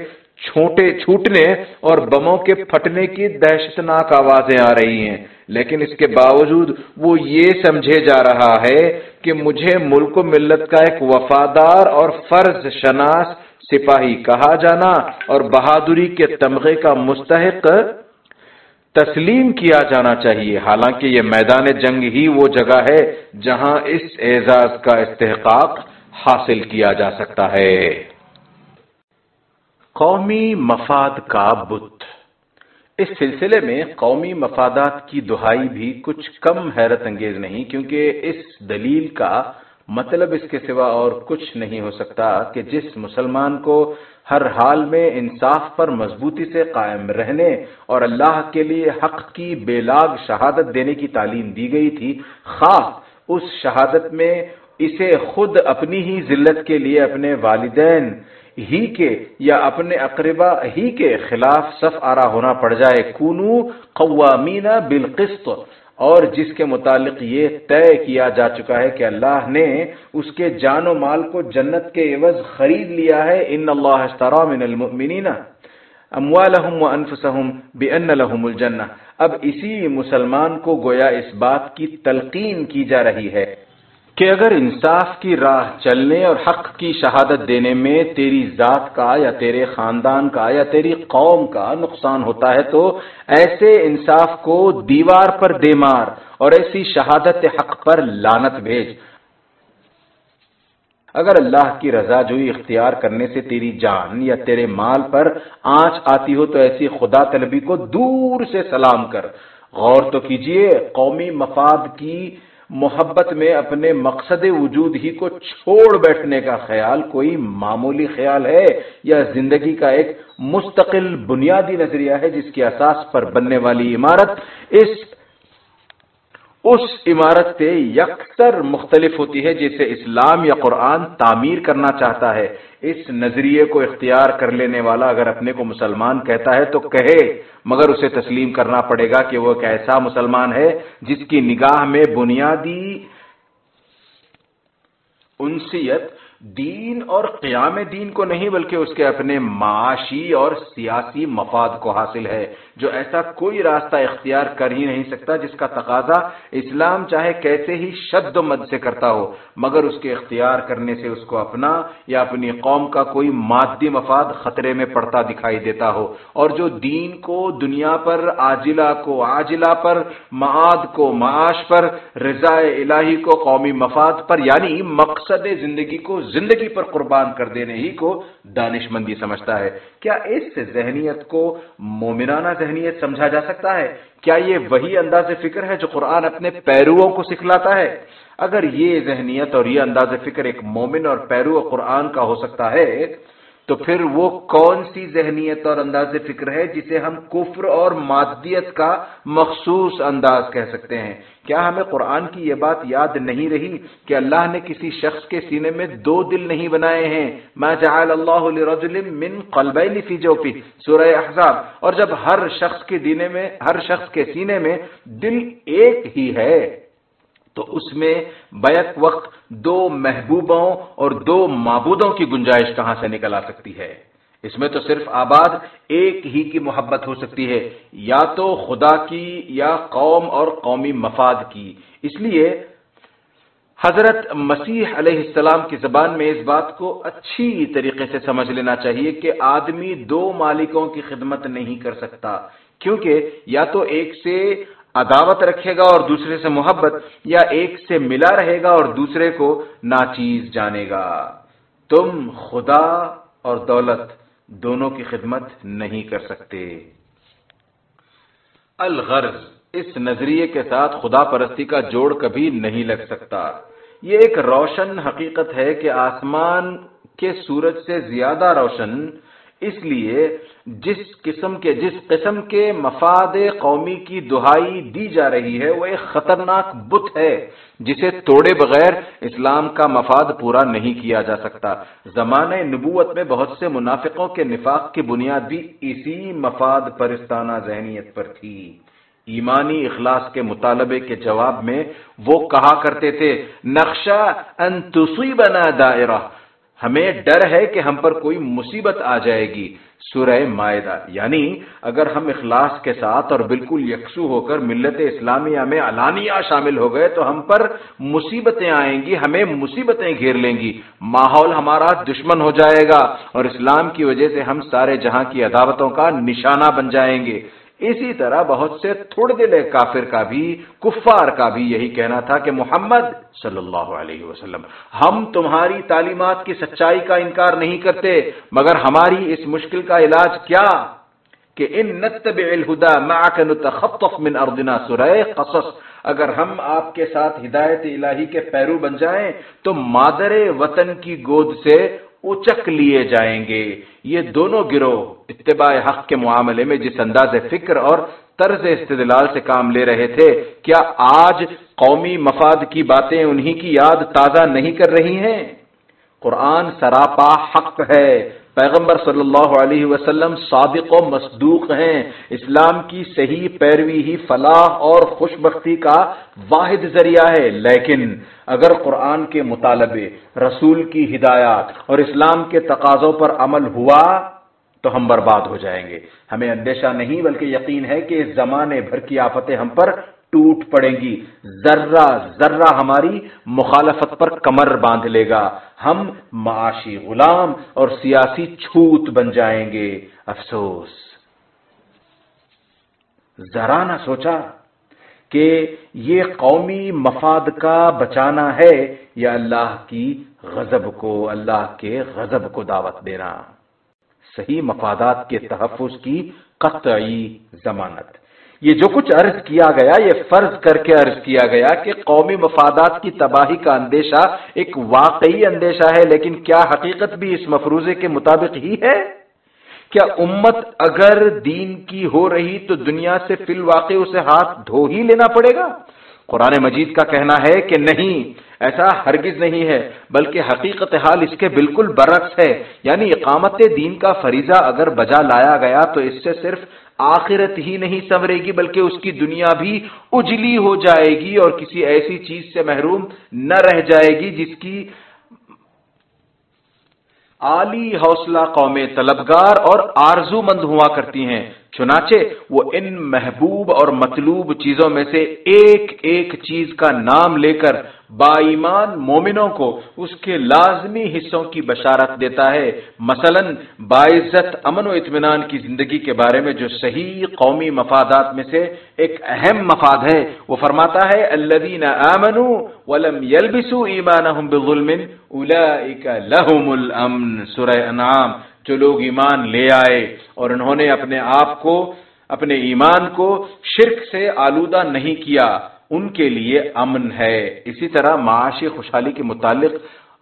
چھوٹے چھوٹنے اور بموں کے پھٹنے کی دہشتناک آوازیں آ رہی ہیں۔ لیکن اس کے باوجود وہ یہ سمجھے جا رہا ہے کہ مجھے ملک و ملت کا ایک وفادار اور فرض شناس سپاہی کہا جانا اور بہادری کے تمغے کا مستحق تسلیم کیا جانا چاہیے۔ حالانکہ یہ میدان جنگ ہی وہ جگہ ہے جہاں اس اعزاز کا استحقاق حاصل کیا جا سکتا ہے۔ قومی مفاد کا بت۔ اس سلسلے میں قومی مفادات کی دہائی بھی کچھ کم حیرت انگیز نہیں، کیونکہ اس دلیل کا مطلب اس کے سوا اور کچھ نہیں ہو سکتا کہ جس مسلمان کو ہر حال میں انصاف پر مضبوطی سے قائم رہنے اور اللہ کے لیے حق کی بے لاگ شہادت دینے کی تعلیم دی گئی تھی، خواہ اس شہادت میں اسے خود اپنی ہی ذلت کے لیے اپنے والدین ہی کے یا اپنے اقربا ہی کے خلاف صف آرا ہونا پڑ جائے۔ کونو قوامین بالقسط۔ اور جس کے متعلق یہ طے کیا جا چکا ہے کہ اللہ نے اس کے جان و مال کو جنت کے عوض خرید لیا ہے، ان اللہ من المؤمنین اموالہم و انفسہم بان لہم الجنہ۔ اب اسی مسلمان کو گویا اس بات کی تلقین کی جا رہی ہے۔ کہ اگر انصاف کی راہ چلنے اور حق کی شہادت دینے میں تیری ذات کا یا تیرے خاندان کا یا تیری قوم کا نقصان ہوتا ہے تو ایسے انصاف کو دیوار پر دے مار اور ایسی شہادت حق پر لانت بھیج۔ اگر اللہ کی رضا جوئی اختیار کرنے سے تیری جان یا تیرے مال پر آنچ آتی ہو تو ایسی خدا طلبی کو دور سے سلام کر۔ غور تو کیجیے، قومی مفاد کی محبت میں اپنے مقصد وجود ہی کو چھوڑ بیٹھنے کا خیال کوئی معمولی خیال ہے یا زندگی کا ایک مستقل بنیادی نظریہ ہے جس کی اساس پر بننے والی عمارت اس اس عمارت سے یکسر مختلف ہوتی ہے جسے اسلام یا قرآن تعمیر کرنا چاہتا ہے۔ اس نظریے کو اختیار کر لینے والا اگر اپنے کو مسلمان کہتا ہے تو کہے، مگر اسے تسلیم کرنا پڑے گا کہ وہ ایک ایسا مسلمان ہے جس کی نگاہ میں بنیادی انسیت دین اور قیام دین کو نہیں بلکہ اس کے اپنے معاشی اور سیاسی مفاد کو حاصل ہے، جو ایسا کوئی راستہ اختیار کر ہی نہیں سکتا جس کا تقاضا اسلام چاہے کیسے ہی شد و مد سے کرتا ہو، مگر اس کے اختیار کرنے سے اس کو اپنا یا اپنی قوم کا کوئی مادی مفاد خطرے میں پڑتا دکھائی دیتا ہو۔ اور جو دین کو دنیا پر آجلا کو آجلا پر، معاد کو معاش پر رضاء الہی کو قومی مفاد پر یعنی مقصد زندگی کو زندگی پر قربان کر دینے ہی کو دانش مندی سمجھتا ہے۔ کیا اس ذہنیت کو مومنانہ ذہنیت سمجھا جا سکتا ہے؟ کیا یہ وہی انداز فکر ہے جو قرآن اپنے پیرووں کو سکھلاتا ہے؟ اگر یہ ذہنیت اور یہ انداز فکر ایک مومن اور پیرو قرآن کا ہو سکتا ہے تو پھر وہ کون سی ذہنیت اور انداز فکر ہے جسے ہم کفر اور مادیت کا مخصوص انداز کہہ سکتے ہیں؟ کیا ہمیں قرآن کی یہ بات یاد نہیں رہی کہ اللہ نے کسی شخص کے سینے میں دو دل نہیں بنائے ہیں؟ ما جعل اللہ لرجل من قلبین فی جوفی سورہ احزاب۔ اور جب ہر شخص کے دینے میں، ہر شخص کے سینے میں دل ایک ہی ہے تو اس میں بیک وقت دو محبوبوں اور دو معبودوں کی گنجائش کہاں سے نکل آ سکتی ہے؟ اس میں تو صرف آباد ایک ہی کی محبت ہو سکتی ہے، یا تو خدا کی یا قوم اور قومی مفاد کی۔ اس لیے حضرت مسیح علیہ السلام کی زبان میں اس بات کو اچھی طریقے سے سمجھ لینا چاہیے کہ آدمی دو مالکوں کی خدمت نہیں کر سکتا، کیونکہ یا تو ایک سے عداوت رکھے گا اور دوسرے سے محبت یا ایک سے ملا رہے گا اور دوسرے کو ناچیز جانے گا۔ تم خدا اور دولت دونوں کی خدمت نہیں کر سکتے۔ الغرض اس نظریے کے ساتھ خدا پرستی کا جوڑ کبھی نہیں لگ سکتا۔ یہ ایک روشن حقیقت ہے کہ آسمان کے سورج سے زیادہ روشن اس لیے جس قسم کے جس قسم کے مفاد قومی کی دہائی دی جا رہی ہے، وہ ایک خطرناک بت ہے، جسے توڑے بغیر اسلام کا مفاد پورا نہیں کیا جا سکتا۔ زمانۂ نبوت میں بہت سے منافقوں کے نفاق کی بنیاد بھی اسی مفاد پرستانہ ذہنیت پر تھی۔ ایمانی اخلاص کے مطالبے کے جواب میں وہ کہا کرتے تھے نقشہ ان تصیبنا دائرہ۔ ہمیں ڈر ہے کہ ہم پر کوئی مصیبت آ جائے گی۔ سورہ معدہ یعنی اگر ہم اخلاص کے ساتھ اور بالکل یکسو ہو کر ملت اسلامیہ میں علانیہ شامل ہو گئے تو ہم پر مصیبتیں آئیں گی، ہمیں مصیبتیں گھیر لیں گی۔ ماحول ہمارا دشمن ہو جائے گا اور اسلام کی وجہ سے ہم سارے جہاں کی عداوتوں کا نشانہ بن جائیں گے۔ اسی طرح بہت سے تھوڑ دل کافر کا بھی، کفار کا بھی یہی کہنا تھا کہ محمد صلی اللہ علیہ وسلم، ہم تمہاری تعلیمات کی سچائی کا انکار نہیں کرتے، مگر ہماری اس مشکل کا علاج کیا؟ کہ ان نتب الہدا نتخطف من اردنا سورہ قصص، اگر ہم آپ کے ساتھ ہدایت الہی کے پیرو بن جائیں، تو مادر وطن کی گود سے اچک لیے جائیں گے۔ یہ دونوں گروہ اتباع حق کے معاملے میں جس انداز فکر اور طرز استدلال سے کام لے رہے تھے، کیا آج قومی مفاد کی باتیں انہی کی یاد تازہ نہیں کر رہی ہیں؟ قرآن سراپا حق ہے۔ پیغمبر صلی اللہ علیہ وسلم صادق و مصدوق ہیں۔ اسلام کی صحیح پیروی ہی فلاح اور خوش بختی کا واحد ذریعہ ہے۔ لیکن اگر قرآن کے مطالبے، رسول کی ہدایات اور اسلام کے تقاضوں پر عمل ہوا تو ہم برباد ہو جائیں گے۔ ہمیں اندیشہ نہیں بلکہ یقین ہے کہ اس زمانے بھر کی آفتیں ہم پر ٹوٹ پڑیں گی۔ ذرہ ذرہ ہماری مخالفت پر کمر باندھ لے گا۔ ہم معاشی غلام اور سیاسی چھوت بن جائیں گے۔ افسوس۔ ذرا نہ سوچا کہ یہ قومی مفاد کا بچانا ہے یا اللہ کی غضب کو، اللہ کے غضب کو دعوت دینا۔ صحیح مفادات کے تحفظ کی قطعی ضمانت۔ یہ جو کچھ عرض کیا گیا، یہ فرض کر کے عرض کیا گیا کہ قومی مفادات کی تباہی کا اندیشہ ایک واقعی اندیشہ ہے، لیکن کیا حقیقت بھی اس مفروضے کے مطابق ہی ہے؟ کیا امت اگر دین کی ہو رہی تو دنیا سے فی الواقع اسے ہاتھ دھو ہی لینا پڑے گا؟ قرآن مجید کا کہنا ہے کہ نہیں، ایسا ہرگز نہیں ہے، بلکہ حقیقت حال اس کے بالکل برعکس ہے۔ یعنی اقامت دین کا فریضہ اگر بجا لایا گیا تو اس سے صرف آخرت ہی نہیں سنورے گی، بلکہ اس کی دنیا بھی اجلی ہو جائے گی اور کسی ایسی چیز سے محروم نہ رہ جائے گی جس کی عالی حوصلہ قوم طلبگار اور آرزو مند ہوا کرتی ہیں۔ چنانچہ وہ ان محبوب اور مطلوب چیزوں میں سے ایک ایک چیز کا نام لے کر با ایمان مومنوں کو اس کے لازمی حصوں کی بشارت دیتا ہے۔ مثلا باعزت، امن و اطمینان کی زندگی کے بارے میں جو صحیح قومی مفادات میں سے ایک اہم مفاد ہے، وہ فرماتا ہے، الذین آمنوا ولم يلبسوا ایمانهم بظلم اولئک لهم الامن، سورہ انعام۔ جو لوگ ایمان لے آئے اور انہوں نے اپنے آپ کو، اپنے ایمان کو شرک سے آلودہ نہیں کیا، ان کے لیے امن ہے۔ اسی طرح معاشی خوشحالی کے متعلق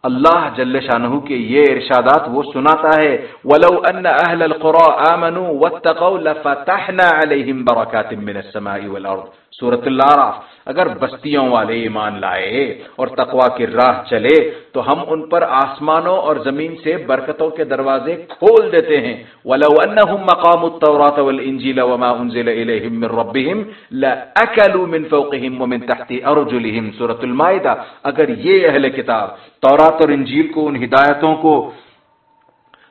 اللہ جل شاہ کے یہ ارشادات وہ سناتا ہے، ولو ان اہل القرى آمنوا واتقوا لفتحنا عليهم بركات من السماء والارض سورۃ العراف اگر بستیوں والے ایمان لائے اور تقوا کی راہ چلے، تو ہم ان پر آسمانوں اور زمین سے برکتوں کے دروازے کھول دیتے ہیں۔ ولو انهم مقاموا التوراة والانجيل وما انزل اليهم من ربهم لاكلوا من فوقهم ومن تحت ارجلهم سورۃ المائدہ۔ اگر یہ اہل کتاب تورات اور انجیل کو، ان ہدایتوں کو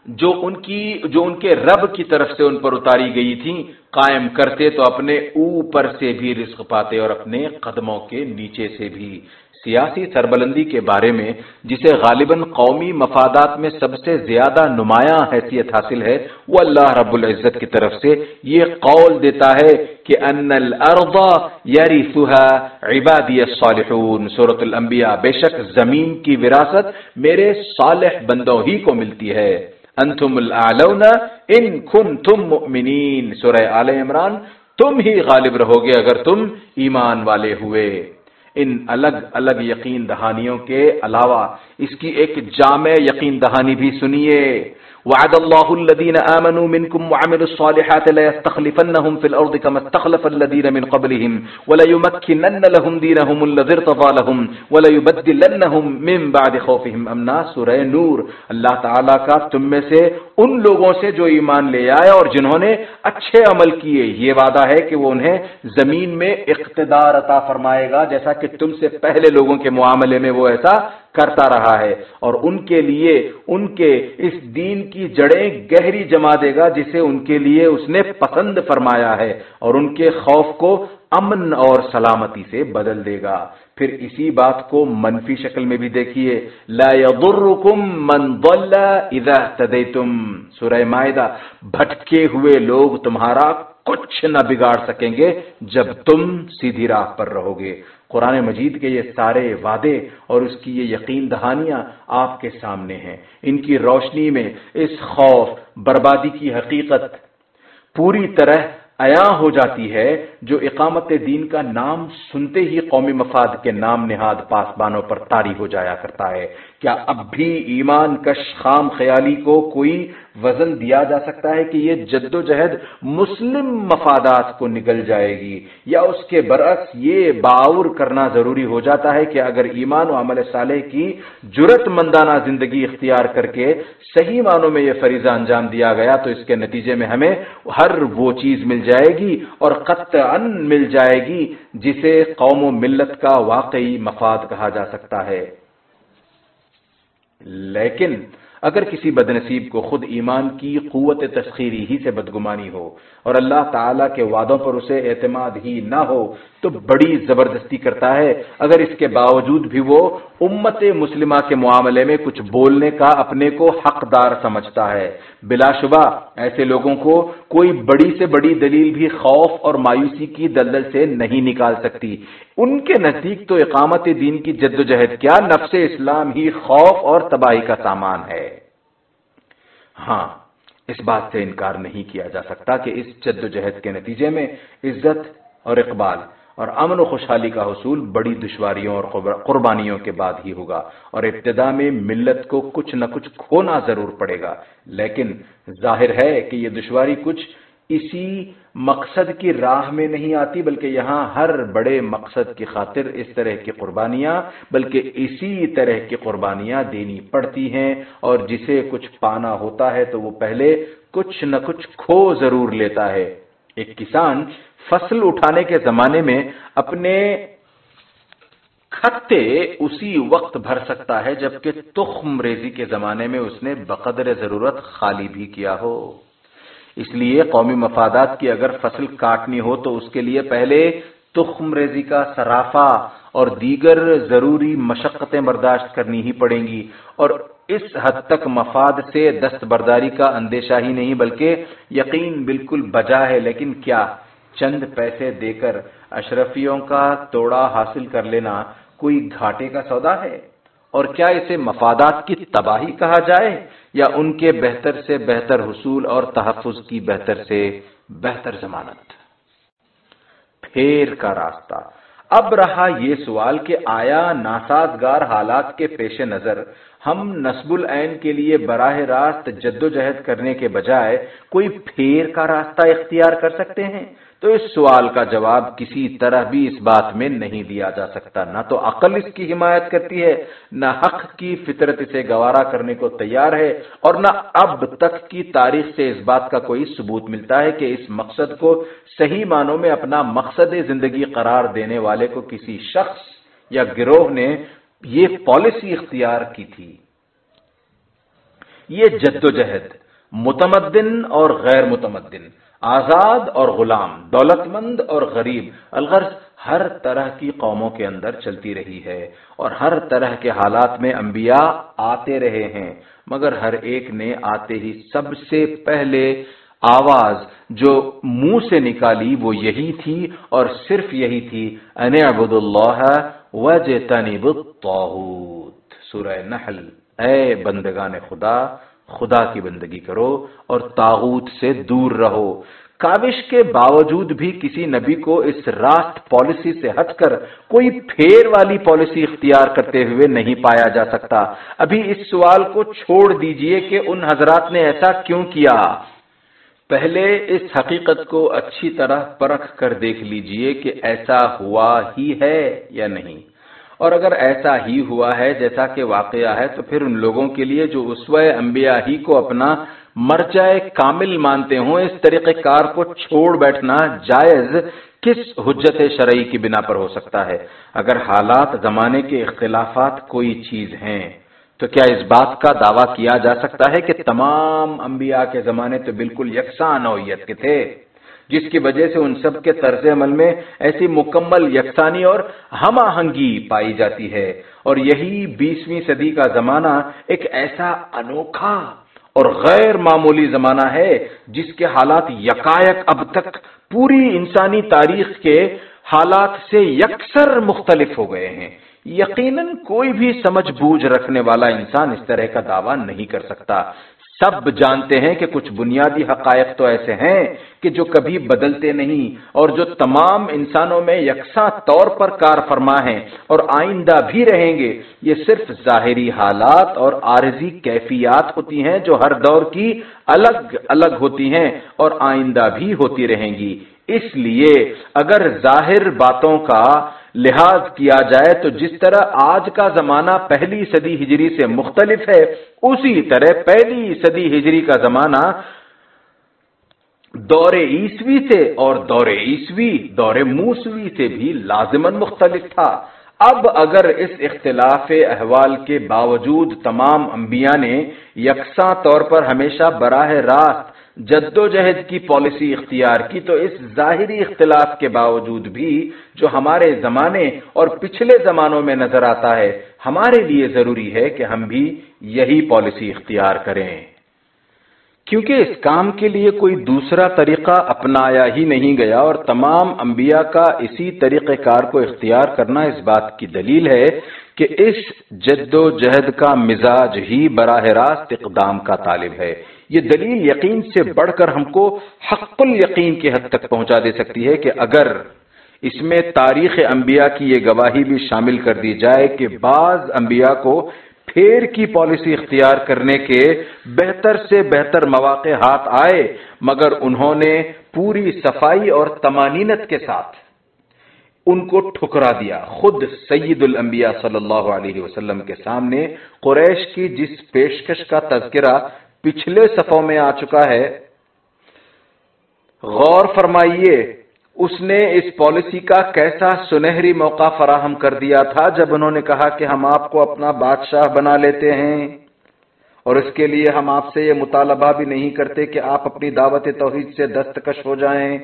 جو ان کی جو ان کے رب کی طرف سے ان پر اتاری گئی تھی، قائم کرتے تو اپنے اوپر سے بھی رزق پاتے اور اپنے قدموں کے نیچے سے بھی۔ سیاسی سربلندی کے بارے میں، جسے غالباً قومی مفادات میں سب سے زیادہ نمایاں حیثیت حاصل ہے، وہ اللہ رب العزت کی طرف سے یہ قول دیتا ہے کہ ان الارض یریثها عبادی الصالحون۔ سورۃ الانبیاء بے شک زمین کی وراثت میرے صالح بندوں ہی کو ملتی ہے۔ انتم الاعلون ان کنتم مؤمنین۔ سورہ آل عمران، تم ہی غالب رہو گے اگر تم ایمان والے ہوئے۔ ان الگ الگ یقین دہانیوں کے علاوہ اس کی ایک جامع یقین دہانی بھی سنیے۔ وعد الله الذين آمنوا منكم وعملوا الصالحات لا يستخلفنهم في الأرض كما استخلف الذين من قبلهم ولا يمكنن لهم دينهم الذي ارتضى لهم ولا يبدلنهم من بعد خوفهم. امنا سورہ نور، اللہ تعالی کا تم میں سے ان لوگوں سے جو ایمان لے آئے اور جنہوں نے اچھے عمل کیے، یہ وعدہ ہے کہ وہ انہیں زمین میں اقتدار عطا فرمائے گا، جیسا کہ تم سے پہلے لوگوں کے معاملے میں وہ ایسا کرتا رہا ہے اور ان کے لیے ان کے اس دین کی جڑیں گہری جما دے گا جسے ان کے لیے اس نے پسند فرمایا ہے اور ان کے خوف کو امن اور سلامتی سے بدل دے گا۔ پھر اسی بات کو منفی شکل میں بھی دیکھیے۔ لا يضركم من ضل اذا تم سورہ معدہ بھٹکے ہوئے لوگ تمہارا کچھ نہ بگاڑ سکیں گے جب تم سیدھی راہ پر رہو گے۔ قرآن مجید کے یہ سارے وعدے اور اس کی یہ یقین دہانیاں آپ کے سامنے ہیں۔ ان کی روشنی میں اس خوف، بربادی کی حقیقت پوری طرح عیاں ہو جاتی ہے، جو اقامت دین کا نام سنتے ہی قومی مفاد کے نام نہاد پاسبانوں پر تاری ہو جایا کرتا ہے۔ کیا اب بھی ایمان کش خام خیالی کو کوئی وزن دیا جا سکتا ہے کہ یہ جد و جہد مسلم مفادات کو نگل جائے گی یا اس کے برعکس یہ باور کرنا ضروری ہو جاتا ہے کہ اگر ایمان و عمل صالح کی جرت مندانہ زندگی اختیار کر کے صحیح معنوں میں یہ فریضہ انجام دیا گیا تو اس کے نتیجے میں ہمیں ہر وہ چیز مل جائے گی اور قطعا مل جائے گی جسے قوم و ملت کا واقعی مفاد کہا جا سکتا ہے۔ لیکن اگر کسی بد نصیب کو خود ایمان کی قوت تسخیری ہی سے بدگمانی ہو اور اللہ تعالی کے وعدوں پر اسے اعتماد ہی نہ ہو، تو بڑی زبردستی کرتا ہے۔ اگر اس کے باوجود بھی وہ امت مسلمہ کے معاملے میں کچھ بولنے کا اپنے کو حقدار سمجھتا ہے۔ بلا شبہ ایسے لوگوں کو کوئی بڑی سے بڑی دلیل بھی خوف اور مایوسی کی دلدل سے نہیں نکال سکتی۔ ان کے نزدیک تو اقامت دین کی جد و جہد کیا نفس اسلام ہی خوف اور تباہی کا سامان ہے؟ ہاں اس بات سے انکار نہیں کیا جا سکتا کہ اس جد و جہد کے نتیجے میں عزت اور اقبال اور امن و خوشحالی کا حصول بڑی دشواریوں اور قربانیوں کے بعد ہی ہوگا اور ابتدا میں ملت کو کچھ نہ کچھ کھونا ضرور پڑے گا، لیکن ظاہر ہے کہ یہ دشواری کچھ اسی مقصد کی راہ میں نہیں آتی، بلکہ یہاں ہر بڑے مقصد کی خاطر اس طرح کی قربانیاں، بلکہ اسی طرح کی قربانیاں دینی پڑتی ہیں۔ اور جسے کچھ پانا ہوتا ہے تو وہ پہلے کچھ نہ کچھ کھو ضرور لیتا ہے۔ ایک کسان فصل اٹھانے کے زمانے میں اپنے کھتے اسی وقت بھر سکتا ہے جبکہ تخم ریزی کے زمانے میں اس نے بقدر ضرورت خالی بھی کیا ہو۔ اس لیے قومی مفادات کی اگر فصل کاٹنی ہو تو اس کے لیے پہلے تخم ریزی کا سرافہ اور دیگر ضروری مشقتیں برداشت کرنی ہی پڑیں گی اور اس حد تک مفاد سے دست برداری کا اندیشہ ہی نہیں، بلکہ یقین بالکل بجا ہے۔ لیکن کیا چند پیسے دے کر اشرفیوں کا توڑا حاصل کر لینا کوئی گھاٹے کا سودا ہے؟ اور کیا اسے مفادات کی تباہی کہا جائے یا ان کے بہتر سے بہتر حصول اور تحفظ کی بہتر سے بہتر ضمانت؟ پھیر کا راستہ۔ اب رہا یہ سوال کہ آیا ناسازگار حالات کے پیش نظر ہم نصب العین کے لیے براہ راست جد و جہد کرنے کے بجائے کوئی پھیر کا راستہ اختیار کر سکتے ہیں؟ تو اس سوال کا جواب کسی طرح بھی اس بات میں نہیں دیا جا سکتا۔ نہ تو عقل اس کی حمایت کرتی ہے، نہ حق کی فطرت اسے گوارا کرنے کو تیار ہے، اور نہ اب تک کی تاریخ سے اس بات کا کوئی ثبوت ملتا ہے کہ اس مقصد کو صحیح معنوں میں اپنا مقصد زندگی قرار دینے والے کو کسی شخص یا گروہ نے یہ پالیسی اختیار کی تھی۔ یہ جد و جہد متمدن اور غیر متمدن۔ آزاد اور غلام دولت مند اور غریب، الغرض ہر طرح کی قوموں کے اندر چلتی رہی ہے اور ہر طرح کے حالات میں انبیاء آتے رہے ہیں۔ مگر ہر ایک نے آتے ہی سب سے پہلے آواز جو منہ سے نکالی وہ یہی تھی اور صرف یہی تھی، ان عبد اللہ وج تنب سورہ نحل، اے بندگان خدا خدا کی بندگی کرو اور تاغوت سے دور رہو۔ کاوش کے باوجود بھی کسی نبی کو اس راست پالیسی سے ہٹ کر کوئی پھیر والی پالیسی اختیار کرتے ہوئے نہیں پایا جا سکتا۔ ابھی اس سوال کو چھوڑ دیجیے کہ ان حضرات نے ایسا کیوں کیا۔ پہلے اس حقیقت کو اچھی طرح پرکھ کر دیکھ لیجیے کہ ایسا ہوا ہی ہے یا نہیں۔ اور اگر ایسا ہی ہوا ہے جیسا کہ واقعہ ہے، تو پھر ان لوگوں کے لیے جو اسوہ انبیاء ہی کو اپنا مرجائے کامل مانتے ہوں، اس طریقہ کار کو چھوڑ بیٹھنا جائز کس حجت شرعی کی بنا پر ہو سکتا ہے؟ اگر حالات زمانے کے اختلافات کوئی چیز ہیں، تو کیا اس بات کا دعویٰ کیا جا سکتا ہے کہ تمام انبیاء کے زمانے تو بالکل یکساں نوعیت کے تھے؟ جس کی وجہ سے ان سب کے طرز عمل میں ایسی مکمل یکسانی اور ہم آہنگی پائی جاتی ہے۔ اور یہی بیسویں صدی کا زمانہ ایک ایسا انوکھا اور غیر معمولی زمانہ ہے جس کے حالات یکایک اب تک پوری انسانی تاریخ کے حالات سے یکسر مختلف ہو گئے ہیں۔ یقیناً کوئی بھی سمجھ بوجھ رکھنے والا انسان اس طرح کا دعویٰ نہیں کر سکتا۔ سب جانتے ہیں کہ کچھ بنیادی حقائق تو ایسے ہیں کہ جو کبھی بدلتے نہیں اور جو تمام انسانوں میں یکساں طور پر کار فرما ہے اور آئندہ بھی رہیں گے، یہ صرف ظاہری حالات اور عارضی کیفیات ہوتی ہیں جو ہر دور کی الگ الگ ہوتی ہیں اور آئندہ بھی ہوتی رہیں گی۔ اس لیے اگر ظاہر باتوں کا لحاظ کیا جائے تو جس طرح آج کا زمانہ پہلی صدی ہجری سے مختلف ہے، اسی طرح پہلی صدی ہجری کا زمانہ دور عیسوی سے اور دور عیسوی، دور موسوی سے بھی لازمن مختلف تھا۔ اب اگر اس اختلاف احوال کے باوجود تمام انبیاء نے یکساں طور پر ہمیشہ براہ راست جد و جہد کی پالیسی اختیار کی تو اس ظاہری اختلاف کے باوجود بھی جو ہمارے زمانے اور پچھلے زمانوں میں نظر آتا ہے، ہمارے لیے ضروری ہے کہ ہم بھی یہی پالیسی اختیار کریں۔ کیونکہ اس کام کے لیے کوئی دوسرا طریقہ اپنایا ہی نہیں گیا اور تمام انبیاء کا اسی طریقہ کار کو اختیار کرنا اس بات کی دلیل ہے کہ اس جد و جہد کا مزاج ہی براہ راست اقدام کا طالب ہے۔ یہ دلیل یقین سے بڑھ کر ہم کو حق الیقین کی حد تک پہنچا دے سکتی ہے کہ اگر اس میں تاریخ انبیاء کی یہ گواہی بھی شامل کر دی جائے کہ بعض انبیاء کو پھیر کی پالیسی اختیار کرنے کے بہتر سے بہتر مواقع ہاتھ آئے، مگر انہوں نے پوری صفائی اور تمانینت کے ساتھ ان کو ٹھکرا دیا۔ خود سید الانبیاء صلی اللہ علیہ وسلم کے سامنے قریش کی جس پیشکش کا تذکرہ پچھلے صفوں میں آ چکا ہے۔ غور فرمائیے، اس نے اس پالیسی کا کیسا سنہری موقع فراہم کر دیا تھا جب انہوں نے کہا کہ ہم آپ کو اپنا بادشاہ بنا لیتے ہیں؟ اور اس کے لیے ہم آپ سے یہ مطالبہ بھی نہیں کرتے کہ آپ اپنی دعوت توحید سے دستکش ہو جائیں۔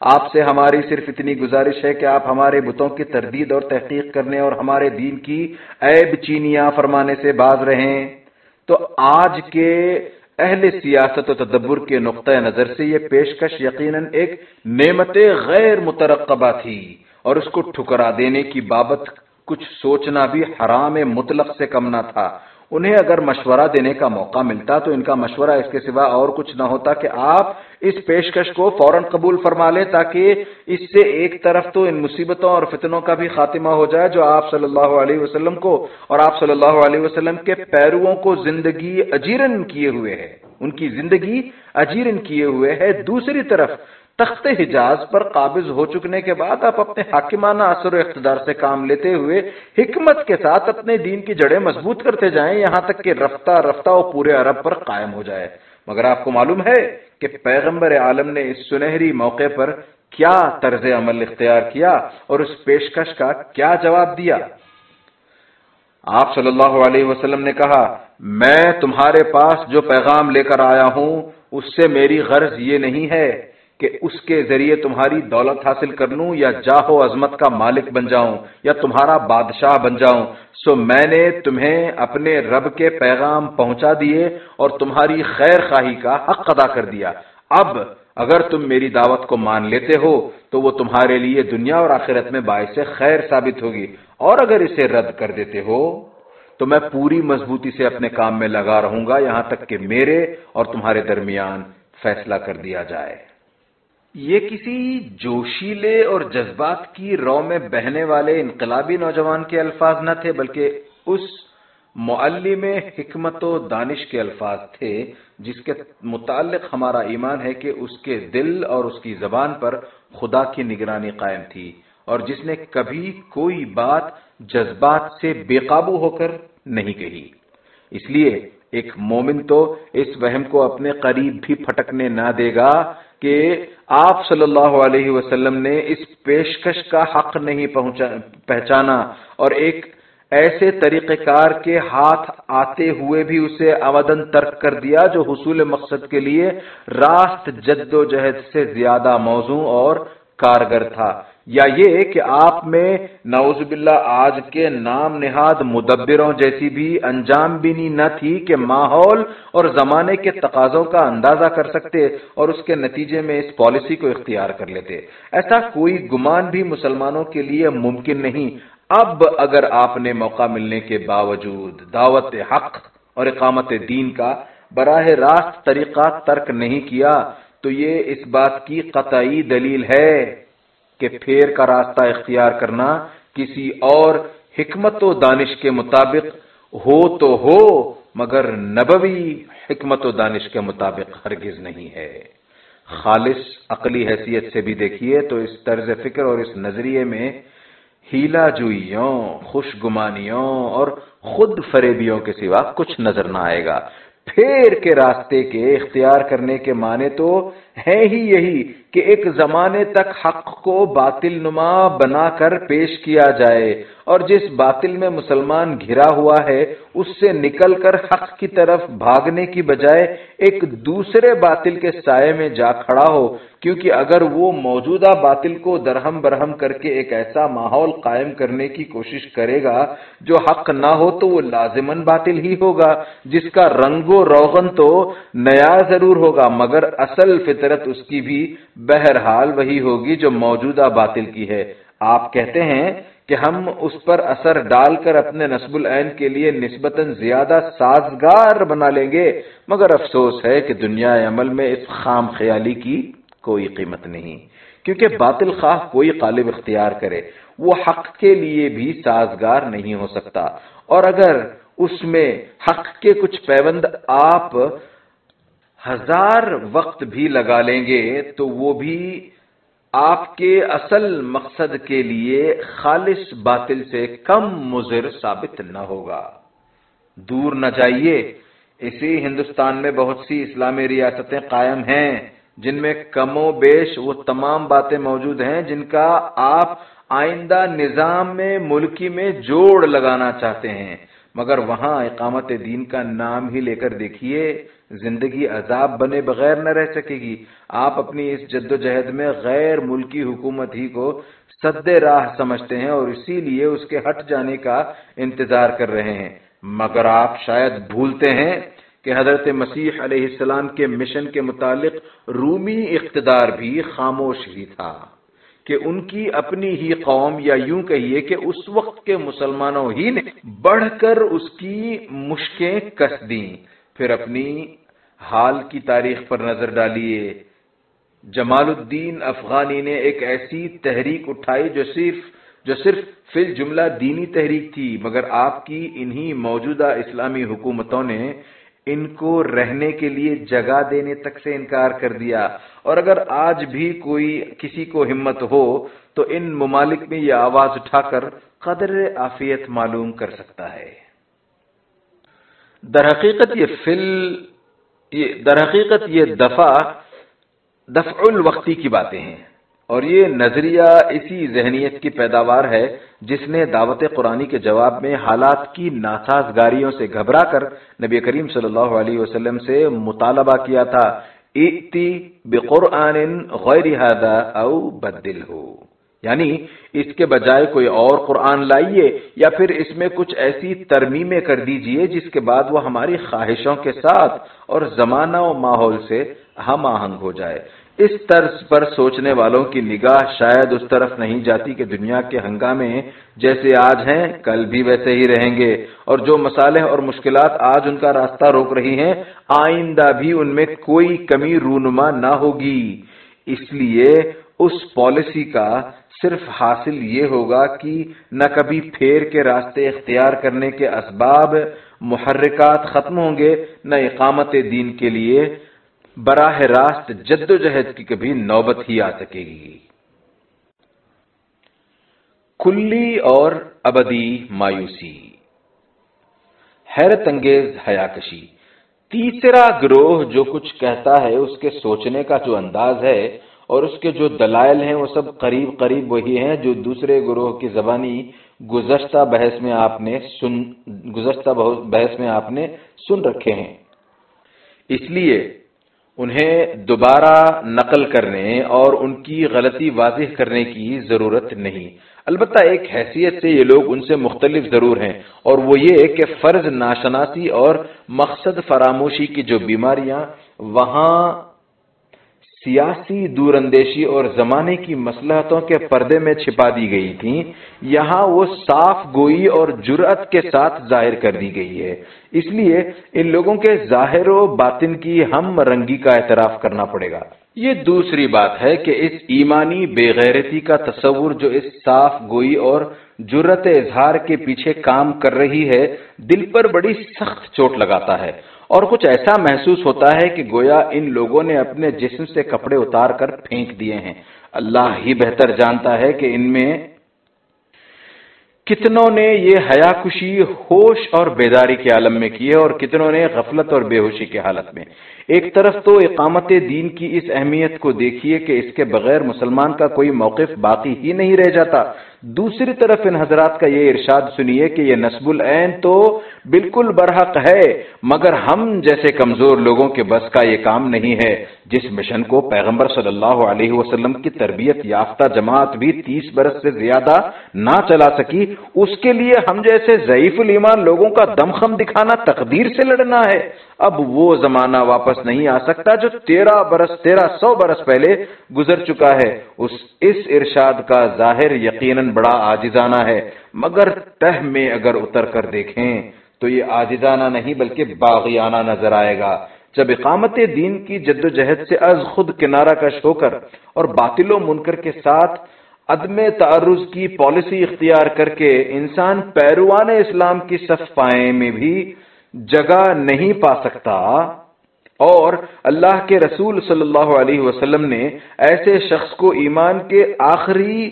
آپ سے ہماری صرف اتنی گزارش ہے کہ آپ ہمارے بتوں کی تردید اور تحقیق کرنے اور ہمارے دین کی عیب چینیاں فرمانے سے باز رہیں۔ تو آج کے اہل سیاست و تدبر کے نقطۂ نظر سے یہ پیشکش یقیناً ایک نعمت غیر مترقبہ تھی اور اس کو ٹھکرا دینے کی بابت کچھ سوچنا بھی حرام مطلق سے کم نہ تھا۔ انہیں اگر مشورہ دینے کا موقع ملتا تو ان کا مشورہ اس کے سوا اور کچھ نہ ہوتا کہ آپ اس پیشکش کو فوراً قبول فرما لیں تاکہ اس سے ایک طرف تو ان مصیبتوں اور فتنوں کا بھی خاتمہ ہو جائے جو آپ صلی اللہ علیہ وسلم کو اور آپ صلی اللہ علیہ وسلم کے پیرووں کو زندگی اجیرن کیے ہوئے ہے ان کی زندگی اجیرن کیے ہوئے ہے۔ دوسری طرف تخت حجاز پر قابض ہو چکنے کے بعد آپ اپنے حاکمانہ اثر و اقتدار سے کام لیتے ہوئے حکمت کے ساتھ اپنے دین کی جڑیں مضبوط کرتے جائیں، یہاں تک کہ رفتہ رفتہ وہ پورے عرب پر قائم ہو جائے۔ مگر آپ کو معلوم ہے کہ پیغمبر عالم نے اس سنہری موقع پر کیا طرز عمل اختیار کیا اور اس پیشکش کا کیا جواب دیا؟ آپ صلی اللہ علیہ وسلم نے کہا، میں تمہارے پاس جو پیغام لے کر آیا ہوں، اس سے میری غرض یہ نہیں ہے کہ اس کے ذریعے تمہاری دولت حاصل کر لوں یا جاہو عظمت کا مالک بن جاؤں یا تمہارا بادشاہ بن جاؤں۔ سو میں نے تمہیں اپنے رب کے پیغام پہنچا دیے اور تمہاری خیر خواہی کا حق ادا کر دیا۔ اب اگر تم میری دعوت کو مان لیتے ہو تو وہ تمہارے لیے دنیا اور آخرت میں باعث خیر ثابت ہوگی۔ اور اگر اسے رد کر دیتے ہو تو میں پوری مضبوطی سے اپنے کام میں لگا رہوں گا، یہاں تک کہ میرے اور تمہارے درمیان فیصلہ کر دیا جائے۔ یہ کسی جوشیلے اور جذبات کی رو میں بہنے والے انقلابی نوجوان کے الفاظ نہ تھے، بلکہ اس معلم حکمت و دانش کے الفاظ تھے، جس کے متعلق ہمارا ایمان ہے کہ اس کے دل اور اس کی زبان پر خدا کی نگرانی قائم تھی، اور جس نے کبھی کوئی بات جذبات سے بے قابو ہو کر نہیں کہی۔ اس لیے ایک مومن تو اس وہم کو اپنے قریب بھی پھٹکنے نہ دے گا۔ کہ آپ صلی اللہ علیہ وسلم نے اس پیشکش کا حق نہیں پہچانا اور ایک ایسے طریقہ کار کے ہاتھ آتے ہوئے بھی اسے آمدن ترک کر دیا جو حصول مقصد کے لیے راست جد و جہد سے زیادہ موزوں اور کارگر تھا۔ یا یہ کہ آپ میں نعوذ باللہ آج کے نام نہاد مدبروں جیسی بھی انجام بینی نہ تھی کہ ماحول اور زمانے کے تقاضوں کا اندازہ کر سکتے اور اس کے نتیجے میں اس پالیسی کو اختیار کر لیتے۔ ایسا کوئی گمان بھی مسلمانوں کے لیے ممکن نہیں۔ اب اگر آپ نے موقع ملنے کے باوجود دعوت حق اور اقامت دین کا براہ راست طریقہ ترک نہیں کیا، تو یہ اس بات کی قطعی دلیل ہے۔ کہ پھیر کا راستہ اختیار کرنا کسی اور حکمت و دانش کے مطابق ہو تو ہو، مگر نبوی حکمت و دانش کے مطابق ہرگز نہیں ہے۔ خالص عقلی حیثیت سے بھی دیکھیے تو اس طرز فکر اور اس نظریے میں ہیلا جوئیوں، خوش گمانیوں اور خود فریبیوں کے سوا کچھ نظر نہ آئے گا۔ پھیر کے راستے کے اختیار کرنے کے معنی تو ہے ہی یہی۔ کہ ایک زمانے تک حق کو باطل نما بنا کر پیش کیا جائے اور جس باطل میں مسلمان گھرا ہوا ہے اس سے نکل کر حق کی طرف بھاگنے کی بجائے ایک دوسرے باطل کے سائے میں جا کھڑا ہو، کیونکہ اگر وہ موجودہ باطل کو درہم برہم کر کے ایک ایسا ماحول قائم کرنے کی کوشش کرے گا جو حق نہ ہو تو وہ لازمن باطل ہی ہوگا، جس کا رنگ و روغن تو نیا ضرور ہوگا، مگر اصل فطرت اس کی بھی بہرحال وہی ہوگی جو موجودہ باطل کی ہے۔ آپ کہتے ہیں کہ ہم اس پر اثر ڈال کر اپنے نصب العین کے لیے نسبتاً زیادہ سازگار بنا لیں گے، مگر افسوس ہے کہ دنیا عمل میں اس خام خیالی کی کوئی قیمت نہیں، کیونکہ باطل خواہ کوئی قالب اختیار کرے، وہ حق کے لیے بھی سازگار نہیں ہو سکتا۔ اور اگر اس میں حق کے کچھ پیوند آپ ہزار وقت بھی لگا لیں گے، تو وہ بھی آپ کے اصل مقصد کے لیے خالص باطل سے کم مضر ثابت نہ ہوگا۔ دور نہ جائیے۔ اسی ہندوستان میں بہت سی اسلامی ریاستیں قائم ہیں، جن میں کم و بیش وہ تمام باتیں موجود ہیں جن کا آپ آئندہ نظام میں، ملکی میں جوڑ لگانا چاہتے ہیں۔ مگر وہاں اقامت دین کا نام ہی لے کر دیکھیے۔ زندگی عذاب بنے بغیر نہ رہ سکے گی۔ آپ اپنی اس جد و جہد میں غیر ملکی حکومت ہی کو سد راہ سمجھتے ہیں اور اسی لیے اس کے ہٹ جانے کا انتظار کر رہے ہیں۔ مگر آپ شاید بھولتے ہیں کہ حضرت مسیح علیہ السلام کے مشن کے متعلق رومی اقتدار بھی خاموش ہی تھا کہ ان کی اپنی ہی قوم، یا یوں کہیے کہ اس وقت کے مسلمانوں ہی نے بڑھ کر اس کی مشکیں کس دیں۔ پھر اپنی حال کی تاریخ پر نظر ڈالیے۔ جمال الدین افغانی نے ایک ایسی تحریک اٹھائی جو صرف جو صرف فی جملہ دینی تحریک تھی، مگر آپ کی انہی موجودہ اسلامی حکومتوں نے ان کو رہنے کے لیے جگہ دینے تک سے انکار کر دیا۔ اور اگر آج بھی کوئی کسی کو ہمت ہو، تو ان ممالک میں یہ آواز اٹھا کر قدر آفیت معلوم کر سکتا ہے۔ در حقیقت یہ فل در حقیقت یہ دفع دفع الوقتی کی باتیں ہیں۔ اور یہ نظریہ اسی ذہنیت کی پیداوار ہے جس نے دعوت قرآنی کے جواب میں حالات کی ناسازگاریوں سے گھبرا کر نبی کریم صلی اللہ علیہ وسلم سے مطالبہ کیا تھا بقرآن غیر او بدل ہو یعنی اس کے بجائے کوئی اور قرآن لائیے یا پھر اس میں کچھ ایسی ترمیمیں کر دیجیے جس کے بعد وہ ہماری خواہشوں کے ساتھ اور زمانہ و ماحول سے ہم آہنگ ہو جائے۔ اس طرز پر سوچنے والوں کی نگاہ شاید اس طرف نہیں جاتی کہ دنیا کے ہنگامے جیسے آج ہیں، کل بھی ویسے ہی رہیں گے۔ اور جو مسالے اور مشکلات آج ان کا راستہ روک رہی ہیں، آئندہ بھی ان میں کوئی کمی رونما نہ ہوگی۔ اس لیے اس پالیسی کا صرف حاصل یہ ہوگا کہ نہ کبھی پھیر کے راستے اختیار کرنے کے اسباب محرکات ختم ہوں گے، نہ اقامت دین کے لیے۔ براہ راست جد و جہد کی کبھی نوبت ہی آ سکے گی۔ کلی اور ابدی مایوسی۔ حیرت انگیز حیاکشی۔ تیسرا گروہ جو کچھ کہتا ہے اس کے سوچنے کا جو انداز ہے اور اس کے جو دلائل ہیں وہ سب قریب قریب وہی ہیں جو دوسرے گروہ کی زبانی گزشتہ بحث میں آپ نے سن، گزشتہ بحث میں آپ نے سن رکھے ہیں۔ اس لیے انہیں دوبارہ نقل کرنے اور ان کی غلطی واضح کرنے کی ضرورت نہیں۔ البتہ ایک حیثیت سے یہ لوگ ان سے مختلف ضرور ہیں اور وہ یہ کہ فرض ناشناسی اور مقصد فراموشی کی جو بیماریاں، وہاں سیاسی دور اندیشی اور زمانے کی مسلحتوں کے پردے میں چھپا دی گئی تھی یہاں وہ صاف گوئی اور جرت کے ساتھ ظاہر کر دی گئی ہے۔ اس لیے ان لوگوں کے ظاہر و باطن کی ہم رنگی کا اعتراف کرنا پڑے گا۔ یہ دوسری بات ہے کہ اس ایمانی بے غیرتی کا تصور جو اس صاف گوئی اور جرت اظہار کے پیچھے کام کر رہی ہے، دل پر بڑی سخت چوٹ لگاتا ہے۔ اور کچھ ایسا محسوس ہوتا ہے کہ گویا ان لوگوں نے اپنے جسم سے کپڑے اتار کر پھینک دیے ہیں۔ اللہ ہی بہتر جانتا ہے کہ ان میں کتنوں نے یہ حیا خوشی ہوش اور بیداری کے عالم میں کی ہے اور کتنوں نے غفلت اور بے ہوشی کے حالت میں۔ ایک طرف تو اقامت دین کی اس اہمیت کو دیکھیے کہ اس کے بغیر مسلمان کا کوئی موقف باقی ہی نہیں رہ جاتا۔ دوسری طرف ان حضرات کا یہ ارشاد سنیے کہ یہ نصب العین تو بالکل برحق ہے، مگر ہم جیسے کمزور لوگوں کے بس کا یہ کام نہیں ہے۔ جس مشن کو پیغمبر صلی اللہ علیہ وسلم کی تربیت یافتہ جماعت بھی تیس برس سے زیادہ نہ چلا سکی، اس کے لیے ہم جیسے ضعیف الایمان لوگوں کا دمخم دکھانا تقدیر سے لڑنا ہے۔ اب وہ زمانہ واپس نہیں آ سکتا جو تیرہ برس، تیرہ سو برس پہلے گزر چکا ہے۔ اس اس ارشاد کا ظاہر یقیناً بڑا آجزانہ ہے۔ مگر تہ میں اگر اتر کر دیکھیں تو یہ آجزانہ نہیں بلکہ باغیانہ نظر آئے گا۔ جب اقامت دین کی جد و جہد سے از خود کنارہ کش ہو کر اور باطل و منکر کے ساتھ عدم تعرض کی پالیسی اختیار کر کے انسان پیروان اسلام کی صف پائے میں بھی جگہ نہیں پا سکتا اور اللہ کے رسول صلی اللہ علیہ وسلم نے ایسے شخص کو ایمان کے آخری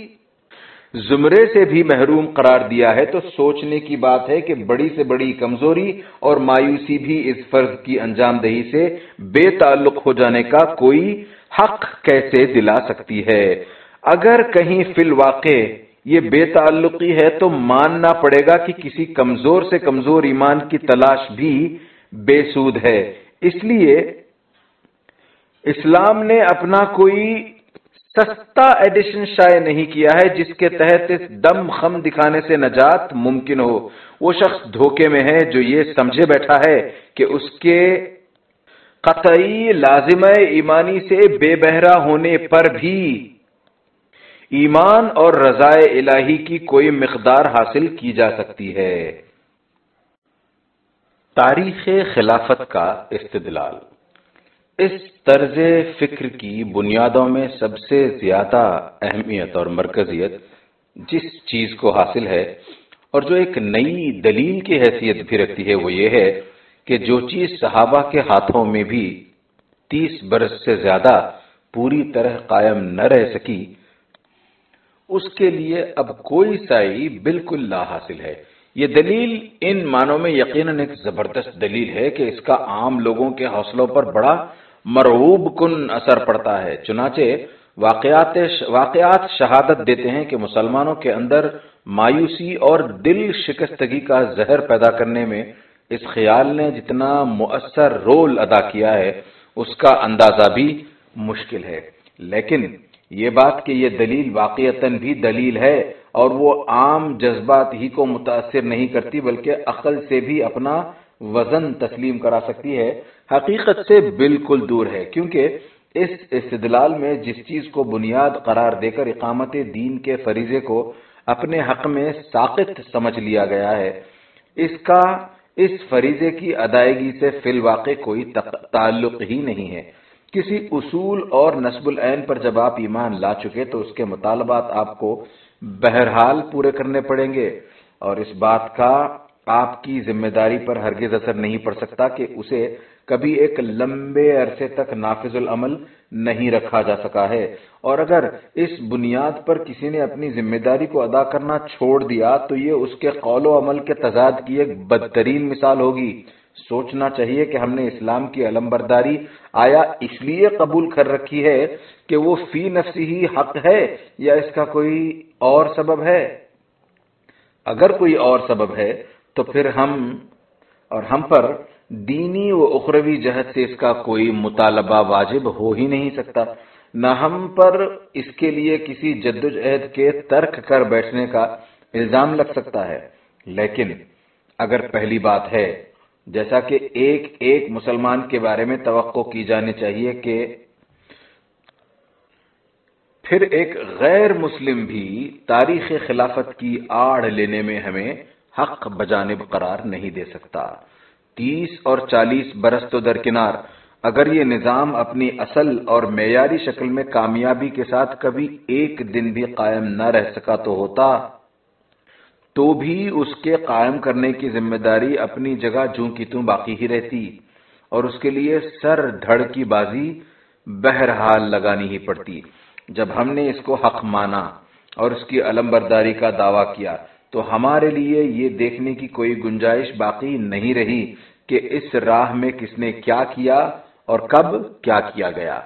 زمرے سے بھی محروم قرار دیا ہے تو سوچنے کی بات ہے کہ بڑی سے بڑی کمزوری اور مایوسی بھی اس فرض کی انجام دہی سے بے تعلق ہو جانے کا کوئی حق کیسے دلا سکتی ہے؟ اگر کہیں فی الواقع یہ بے تعلقی ہے تو ماننا پڑے گا کہ کسی کمزور سے کمزور ایمان کی تلاش بھی بے سود ہے۔ اس لیے اسلام نے اپنا کوئی سستا ایڈیشن شائع نہیں کیا ہے جس کے تحت اس دم خم دکھانے سے نجات ممکن ہو۔ وہ شخص دھوکے میں ہے جو یہ سمجھے بیٹھا ہے کہ اس کے قطعی لازم ایمانی سے بے بہرا ہونے پر بھی۔ ایمان اور رضائے الہی کی کوئی مقدار حاصل کی جا سکتی ہے۔ تاریخ خلافت کا استدلال۔ اس طرز فکر کی بنیادوں میں سب سے زیادہ اہمیت اور مرکزیت جس چیز کو حاصل ہے اور جو ایک نئی دلیل کی حیثیت بھی رکھتی ہے وہ یہ ہے کہ جو چیز صحابہ کے ہاتھوں میں بھی تیس برس سے زیادہ پوری طرح قائم نہ رہ سکی، اس کے لیے اب کوئی سائی بالکل لا حاصل ہے۔ یہ دلیل ان معنوں میں یقیناً ایک زبردست دلیل ہے کہ اس کا عام لوگوں کے حوصلوں پر بڑا مرعوب کن اثر پڑتا ہے۔ چنانچہ واقعات واقعات شہادت دیتے ہیں کہ مسلمانوں کے اندر مایوسی اور دل شکستگی کا زہر پیدا کرنے میں اس خیال نے جتنا مؤثر رول ادا کیا ہے، اس کا اندازہ بھی مشکل ہے۔ لیکن یہ بات کہ یہ دلیل واقعتاً بھی دلیل ہے اور وہ عام جذبات ہی کو متاثر نہیں کرتی، بلکہ عقل سے بھی اپنا وزن تسلیم کرا سکتی ہے۔ حقیقت سے بالکل دور ہے، کیونکہ اس استدلال میں جس چیز کو بنیاد قرار دے کر اقامت دین کے فریضے کو اپنے حق میں ساقت سمجھ لیا گیا ہے، اس کا، اس فریضے کی ادائیگی سے فی الواقع کوئی تعلق ہی نہیں ہے۔ کسی اصول اور نصب العین پر جب آپ ایمان لا چکے تو اس کے مطالبات آپ کو بہرحال پورے کرنے پڑیں گے اور اس بات کا آپ کی ذمہ داری پر ہرگز اثر نہیں پڑ سکتا کہ اسے کبھی ایک لمبے عرصے تک نافذ العمل نہیں رکھا جا سکا ہے۔ اور اگر اس بنیاد پر کسی نے اپنی ذمہ داری کو ادا کرنا چھوڑ دیا تو یہ اس کے قول و عمل کے تضاد کی ایک بدترین مثال ہوگی۔ سوچنا چاہیے کہ ہم نے اسلام کی علم برداری آیا اس لیے قبول کر رکھی ہے کہ وہ فی نفسی ہی حق ہے یا اس کا کوئی اور سبب ہے؟ اگر کوئی اور سبب ہے تو پھر ہم اور ہم پر دینی و اخروی جہد سے اس کا کوئی مطالبہ واجب ہو ہی نہیں سکتا۔ نہ ہم پر اس کے لیے کسی جدوجہد کے ترک کر بیٹھنے کا الزام لگ سکتا ہے۔ لیکن اگر پہلی بات ہے جیسا کہ ایک ایک مسلمان کے بارے میں توقع کی جانی چاہیے کہ پھر ایک غیر مسلم بھی تاریخ خلافت کی آڑ لینے میں ہمیں حق بجانب قرار نہیں دے سکتا۔ تیس اور چالیس برس تو درکنار۔ اگر یہ نظام اپنی اصل اور معیاری شکل میں کامیابی کے ساتھ کبھی ایک دن بھی قائم نہ رہ سکا تو ہوتا۔ تو بھی اس کے قائم کرنے کی ذمہ داری اپنی جگہ جوں کی توں باقی ہی رہتی اور اس کے لیے سر دھڑ کی بازی بہرحال لگانی ہی پڑتی۔ جب ہم نے اس کو حق مانا اور اس کی علم برداری کا دعویٰ کیا، تو ہمارے لیے یہ دیکھنے کی کوئی گنجائش باقی نہیں رہی کہ اس راہ میں کس نے کیا کیا اور کب کیا کیا گیا۔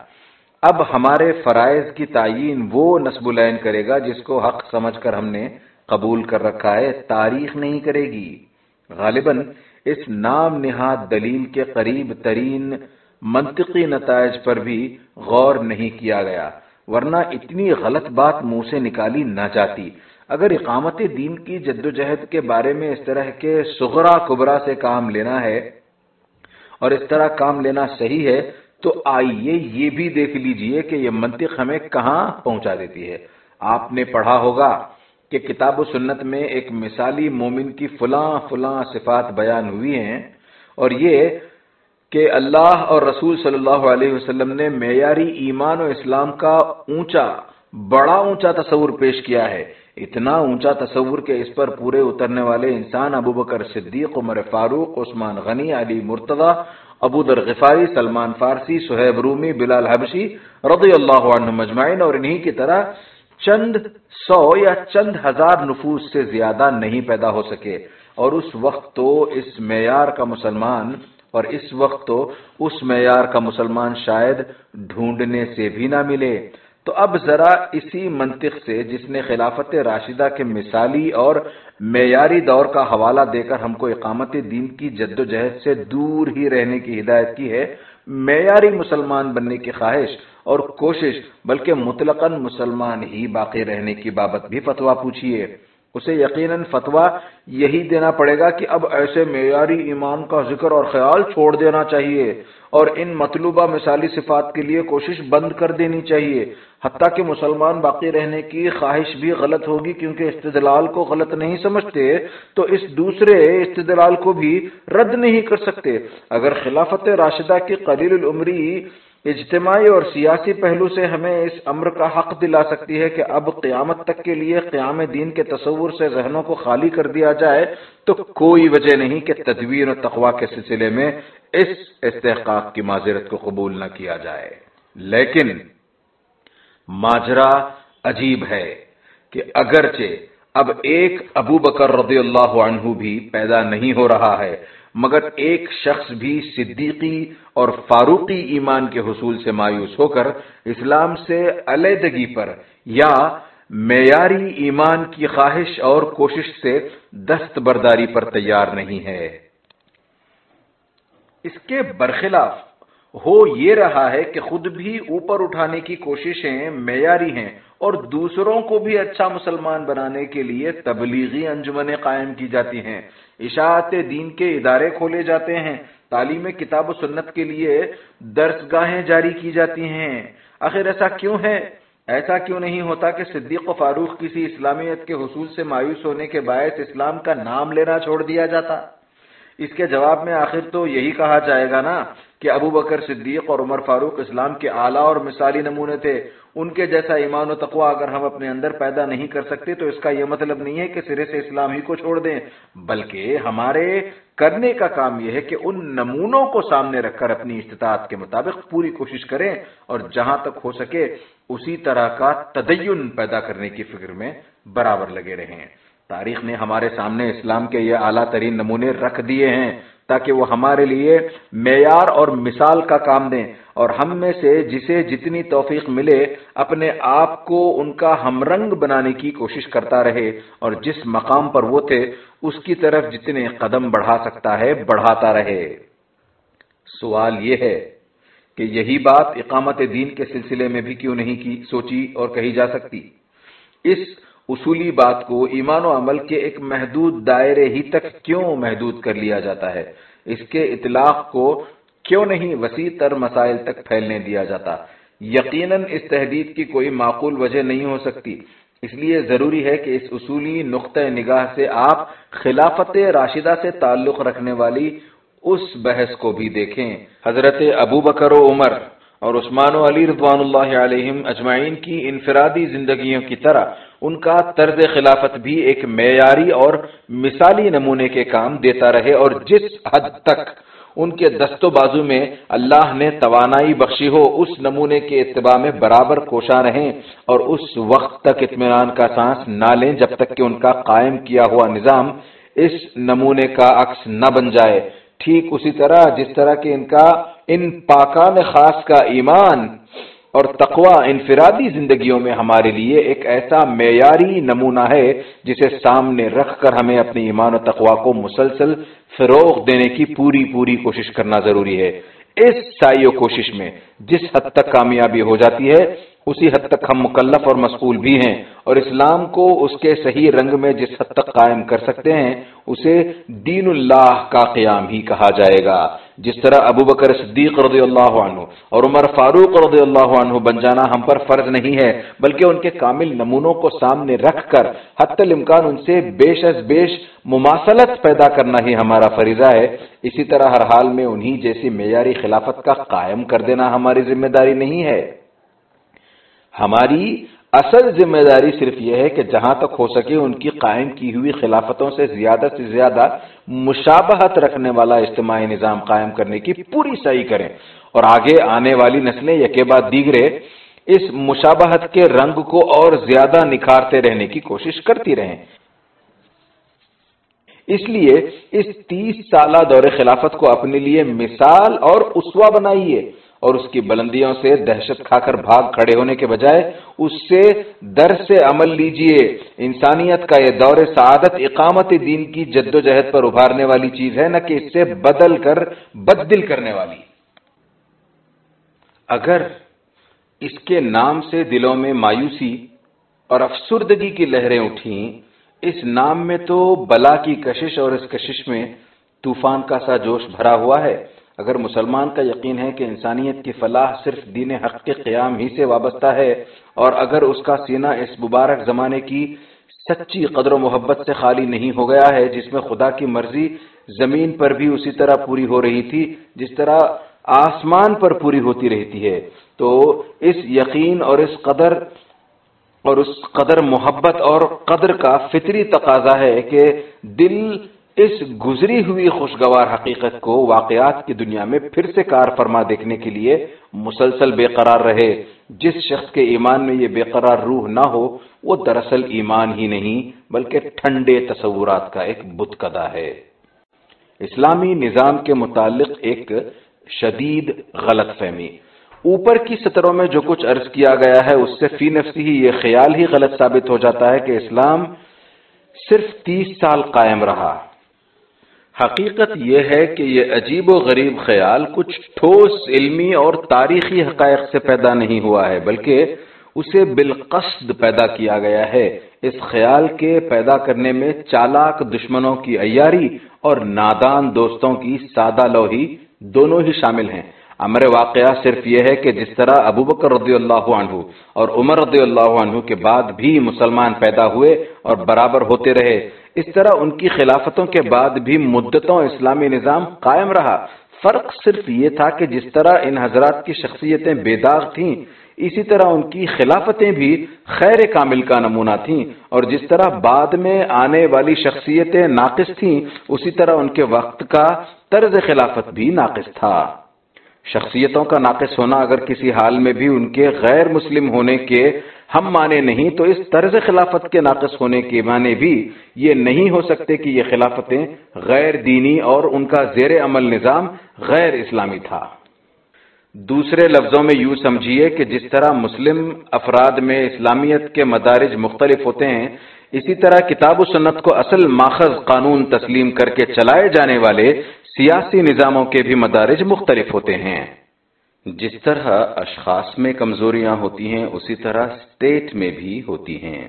اب ہمارے فرائض کی تعین وہ نصب العین کرے گا جس کو حق سمجھ کر ہم نے قبول کر رکھا ہے، تاریخ نہیں کرے گی۔ غالباً اس نام نہاد دلیل کے قریب ترین منطقی نتائج پر بھی غور نہیں کیا گیا، ورنہ اتنی غلط بات منہ سے نکالی نہ جاتی۔ اگر اقامت دین کی جدوجہد کے بارے میں اس طرح کے سغرا کبرا سے کام لینا ہے اور اس طرح کام لینا صحیح ہے، تو آئیے یہ بھی دیکھ لیجیے کہ یہ منطق ہمیں کہاں پہنچا دیتی ہے۔ آپ نے پڑھا ہوگا۔ کہ کتاب و سنت میں ایک مثالی مومن کی فلاں فلاں صفات بیان ہوئی ہیں اور یہ کہ اللہ اور رسول صلی اللہ علیہ وسلم نے معیاری ایمان و اسلام کا اونچا، بڑا اونچا تصور پیش کیا ہے۔ اتنا اونچا تصور کہ اس پر پورے اترنے والے انسان ابو بکر صدیق، عمر فاروق، عثمان غنی، علی مرتضی، ابو در غفاری، سلمان فارسی، سہیب رومی، بلال حبشی رضی اللہ عنہ مجمعین اور انہی کی طرح چند سو یا چند ہزار نفوس سے زیادہ نہیں پیدا ہو سکے۔ اور اس وقت تو اس معیار کا مسلمان، اور اس وقت تو اس معیار کا مسلمان شاید ڈھونڈنے سے بھی نہ ملے۔ تو اب ذرا اسی منطق سے جس نے خلافت راشدہ کے مثالی اور معیاری دور کا حوالہ دے کر ہم کو اقامت دین کی جد و جہد سے دور ہی رہنے کی ہدایت کی ہے، معیاری مسلمان بننے کی خواہش۔ اور کوشش، بلکہ مطلق مسلمان ہی باقی رہنے کی بابت بھی فتوا پوچھیے اسے یقیناً فتوا یہی دینا پڑے گا کہ اب ایسے معیاری ایمان کا ذکر اور خیال چھوڑ دینا چاہیے اور ان مطلوبہ مثالی صفات کے لیے کوشش بند کر دینی چاہیے۔ حتیٰ کہ مسلمان باقی رہنے کی خواہش بھی غلط ہوگی، کیونکہ استدلال کو غلط نہیں سمجھتے، تو اس دوسرے استدلال کو بھی رد نہیں کر سکتے۔ اگر خلافت راشدہ کی قلیل العمری اجتماعی اور سیاسی پہلو سے ہمیں اس امر کا حق دلا سکتی ہے کہ اب قیامت تک کے لیے قیام دین کے تصور سے ذہنوں کو خالی کر دیا جائے، تو کوئی وجہ نہیں کہ تدویر و تقوا کے سلسلے میں اس استحقاق کی معذرت کو قبول نہ کیا جائے۔ لیکن ماجرا عجیب ہے کہ اگرچہ اب ایک ابو بکر رضی اللہ عنہ بھی پیدا نہیں ہو رہا ہے مگر ایک شخص بھی صدیقی اور فاروقی ایمان کے حصول سے مایوس ہو کر اسلام سے علیحدگی پر یا معیاری ایمان کی خواہش اور کوشش سے دست برداری پر تیار نہیں ہے۔ اس کے برخلاف ہو یہ رہا ہے کہ خود بھی اوپر اٹھانے کی کوششیں معیاری ہیں اور دوسروں کو بھی اچھا مسلمان بنانے کے لیے تبلیغی انجمنیں قائم کی جاتی ہیں۔ اشاعت دین کے ادارے کھولے جاتے ہیں۔ تعلیم کتاب و سنت کے لیے درس گاہیں جاری کی جاتی ہیں۔ آخر ایسا کیوں ہے؟ ایسا کیوں نہیں ہوتا کہ صدیق و فاروق کسی اسلامیت کے حصول سے مایوس ہونے کے باعث اسلام کا نام لینا چھوڑ دیا جاتا؟ اس کے جواب میں آخر تو یہی کہا جائے گا نا کہ ابو بکر صدیق اور عمر فاروق اسلام کے اعلیٰ اور مثالی نمونے تھے۔ ان کے جیسا ایمان و تقوا اگر ہم اپنے اندر پیدا نہیں کر سکتے، تو اس کا یہ مطلب نہیں ہے کہ سرے سے اسلام ہی کو چھوڑ دیں، بلکہ ہمارے کرنے کا کام یہ ہے کہ ان نمونوں کو سامنے رکھ کر اپنی استطاعت کے مطابق پوری کوشش کریں اور جہاں تک ہو سکے اسی طرح کا تدین پیدا کرنے کی فکر میں برابر لگے رہیں۔ تاریخ نے ہمارے سامنے اسلام کے یہ اعلیٰ ترین نمونے رکھ دیے ہیں تاکہ وہ ہمارے لیے معیار اور مثال کا کام دیں۔ اور ہم میں سے جسے جتنی توفیق ملے، اپنے آپ کو ان کا ہم رنگ بنانے کی کوشش کرتا رہے اور جس مقام پر وہ تھے، اس کی طرف جتنے قدم بڑھا سکتا ہے، بڑھاتا رہے۔ سوال یہ ہے کہ یہی بات اقامت دین کے سلسلے میں بھی کیوں نہیں کی، سوچی اور کہی جا سکتی؟ اس اصولی بات کو ایمان و عمل کے ایک محدود دائرے ہی تک کیوں محدود کر لیا جاتا ہے؟ اس کے اطلاق کو کیوں نہیں وسیع تر مسائل تک پھیلنے دیا جاتا؟ یقیناً اس تحدید کی کوئی معقول وجہ نہیں ہو سکتی۔ اس لیے ضروری ہے کہ اس اصولی نقطۂ نگاہ سے آپ خلافت راشدہ سے تعلق رکھنے والی اس بحث کو بھی دیکھیں۔ حضرت ابو بکر و عمر اور عثمان و علی رضوان اللہ علیہم اجمعین کی انفرادی زندگیوں کی طرح ان کا طرز خلافت بھی ایک معیاری اور مثالی نمونے کے کام دیتا رہے اور جس حد تک ان کے دست و بازو میں اللہ نے توانائی بخشی ہو، اس نمونے کے اتباع میں برابر کوشاں رہیں اور اس وقت تک اطمینان کا سانس نہ لیں جب تک کہ ان کا قائم کیا ہوا نظام اس نمونے کا عکس نہ بن جائے۔ ٹھیک اسی طرح جس طرح کہ ان کا، ان پاکان خاص کا ایمان اور تقوا انفرادی زندگیوں میں ہمارے لیے ایک ایسا معیاری نمونہ ہے جسے سامنے رکھ کر ہمیں اپنی ایمان و تقوا کو مسلسل فروغ دینے کی پوری پوری کوشش کرنا ضروری ہے۔ اس سائی و کوشش میں جس حد تک کامیابی ہو جاتی ہے اسی حد تک ہم مکلف اور مسئول بھی ہیں اور اسلام کو اس کے صحیح رنگ میں جس حد تک قائم کر سکتے ہیں، اسے دین اللہ کا قیام ہی کہا جائے گا۔ جس طرح ابو بکر صدیق رضی اللہ عنہ اور عمر فاروق رضی اللہ عنہ بن جانا ہم پر فرض نہیں ہے، بلکہ ان کے کامل نمونوں کو سامنے رکھ کر حت الامکان ان سے بیش از بیش مماثلت پیدا کرنا ہی ہمارا فریضہ ہے۔ اسی طرح ہر حال میں انہی جیسی معیاری خلافت کا قائم کر دینا ہماری ذمہ داری نہیں ہے۔ ہماری اصل ذمہ داری صرف یہ ہے کہ جہاں تک ہو سکے ان کی قائم کی ہوئی خلافتوں سے زیادہ سے زیادہ مشابہت رکھنے والا اجتماعی نظام قائم کرنے کی پوری صحیح کریں۔ اور آگے آنے والی نسلیں یکے بعد دیگرے اس مشابہت کے رنگ کو اور زیادہ نکھارتے رہنے کی کوشش کرتی رہیں۔ اس لیے اس تیس سالہ دور خلافت کو اپنے لیے مثال اور اسوا بنائیے۔ اور اس کی بلندیوں سے دہشت کھا کر بھاگ کھڑے ہونے کے بجائے اس سے در سے عمل لیجیے۔ انسانیت کا یہ دور سعادت اقامت دین کی جد و جہد پر ابھارنے والی چیز ہے، نہ کہ اس سے بدل کر بدل کرنے والی۔ اگر اس کے نام سے دلوں میں مایوسی اور افسردگی کی لہریں اٹھیں، اس نام میں تو بلا کی کشش اور اس کشش میں طوفان کا سا جوش بھرا ہوا ہے۔ اگر مسلمان کا یقین ہے کہ انسانیت کی فلاح صرف دین حق کے قیام ہی سے وابستہ ہے، اور اگر اس کا سینہ اس مبارک زمانے کی سچی قدر و محبت سے خالی نہیں ہو گیا ہے، جس میں خدا کی مرضی زمین پر بھی اسی طرح پوری ہو رہی تھی، جس طرح آسمان پر پوری ہوتی رہتی ہے، تو اس یقین اور اس قدر اور اس قدر محبت اور قدر کا فطری تقاضا ہے کہ دل اس گزری ہوئی خوشگوار حقیقت کو واقعات کی دنیا میں پھر سے کار فرما دیکھنے کے لیے مسلسل بے قرار رہے۔ جس شخص کے ایمان میں یہ بے قرار روح نہ ہو، وہ دراصل ایمان ہی نہیں، بلکہ ٹھنڈے تصورات کا ایک بت کدا ہے۔ اسلامی نظام کے متعلق ایک شدید غلط فہمی۔ اوپر کی سطروں میں جو کچھ عرض کیا گیا ہے، اس سے فی نفسی ہی یہ خیال ہی غلط ثابت ہو جاتا ہے کہ اسلام صرف تیس سال قائم رہا۔ حقیقت یہ ہے کہ یہ عجیب و غریب خیال کچھ ٹھوس علمی اور تاریخی حقائق سے پیدا نہیں ہوا ہے، بلکہ اسے بالقصد پیدا کیا گیا ہے۔ اس خیال کے پیدا کرنے میں چالاک دشمنوں کی ایاری اور نادان دوستوں کی سادہ لوہی دونوں ہی شامل ہیں۔ امر واقعہ صرف یہ ہے کہ جس طرح ابو بکر رضی اللہ عنہ اور عمر رضی اللہ عنہ کے بعد بھی مسلمان پیدا ہوئے اور برابر ہوتے رہے اس طرح ان کی خلافتوں کے بعد بھی مدتوں اسلامی نظام قائم رہا۔ فرق صرف یہ تھا کہ جس طرح ان حضرات کی شخصیتیں بے داغ تھیں، اسی طرح ان کی خلافتیں بھی خیر کامل کا نمونہ تھیں۔ اور جس طرح بعد میں آنے والی شخصیتیں ناقص تھیں، اسی طرح ان کے وقت کا طرز خلافت بھی ناقص تھا۔ شخصیتوں کا ناقص ہونا اگر کسی حال میں بھی ان کے غیر مسلم ہونے کے ہم مانے نہیں تو اس طرز خلافت کے ناقص ہونے کے معنی بھی یہ نہیں ہو سکتے کہ یہ خلافتیں غیر دینی اور ان کا زیر عمل نظام غیر اسلامی تھا۔ دوسرے لفظوں میں یوں سمجھیے کہ جس طرح مسلم افراد میں اسلامیت کے مدارج مختلف ہوتے ہیں، اسی طرح کتاب و سنت کو اصل ماخذ قانون تسلیم کر کے چلائے جانے والے سیاسی نظاموں کے بھی مدارج مختلف ہوتے ہیں۔ جس طرح اشخاص میں کمزوریاں ہوتی ہیں، اسی طرح اسٹیٹ میں بھی ہوتی ہیں۔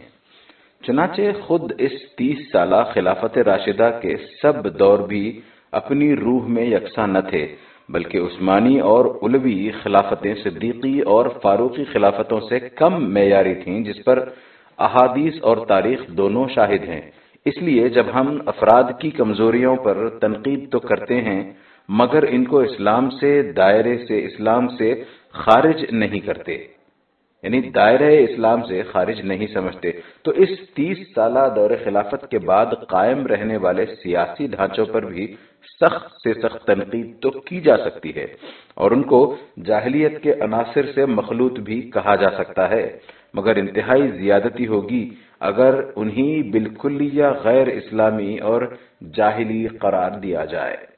چنانچہ خود اس تیس سالہ خلافت راشدہ کے سب دور بھی اپنی روح میں یکساں نہ تھے، بلکہ عثمانی اور علوی خلافتیں صدیقی اور فاروقی خلافتوں سے کم معیاری تھیں، جس پر احادیث اور تاریخ دونوں شاہد ہیں۔ اس لیے جب ہم افراد کی کمزوریوں پر تنقید تو کرتے ہیں مگر ان کو اسلام سے، دائرے سے، اسلام سے خارج نہیں کرتے۔ یعنی دائرہ اسلام سے خارج نہیں سمجھتے۔ تو اس تیس سالہ دور خلافت کے بعد قائم رہنے والے سیاسی ڈھانچوں پر بھی سخت سے سخت تنقید تو کی جا سکتی ہے۔ اور ان کو جاہلیت کے عناصر سے مخلوط بھی کہا جا سکتا ہے۔ مگر انتہائی زیادتی ہوگی اگر انہی بالکل یا غیر اسلامی اور جاہلی قرار دیا جائے۔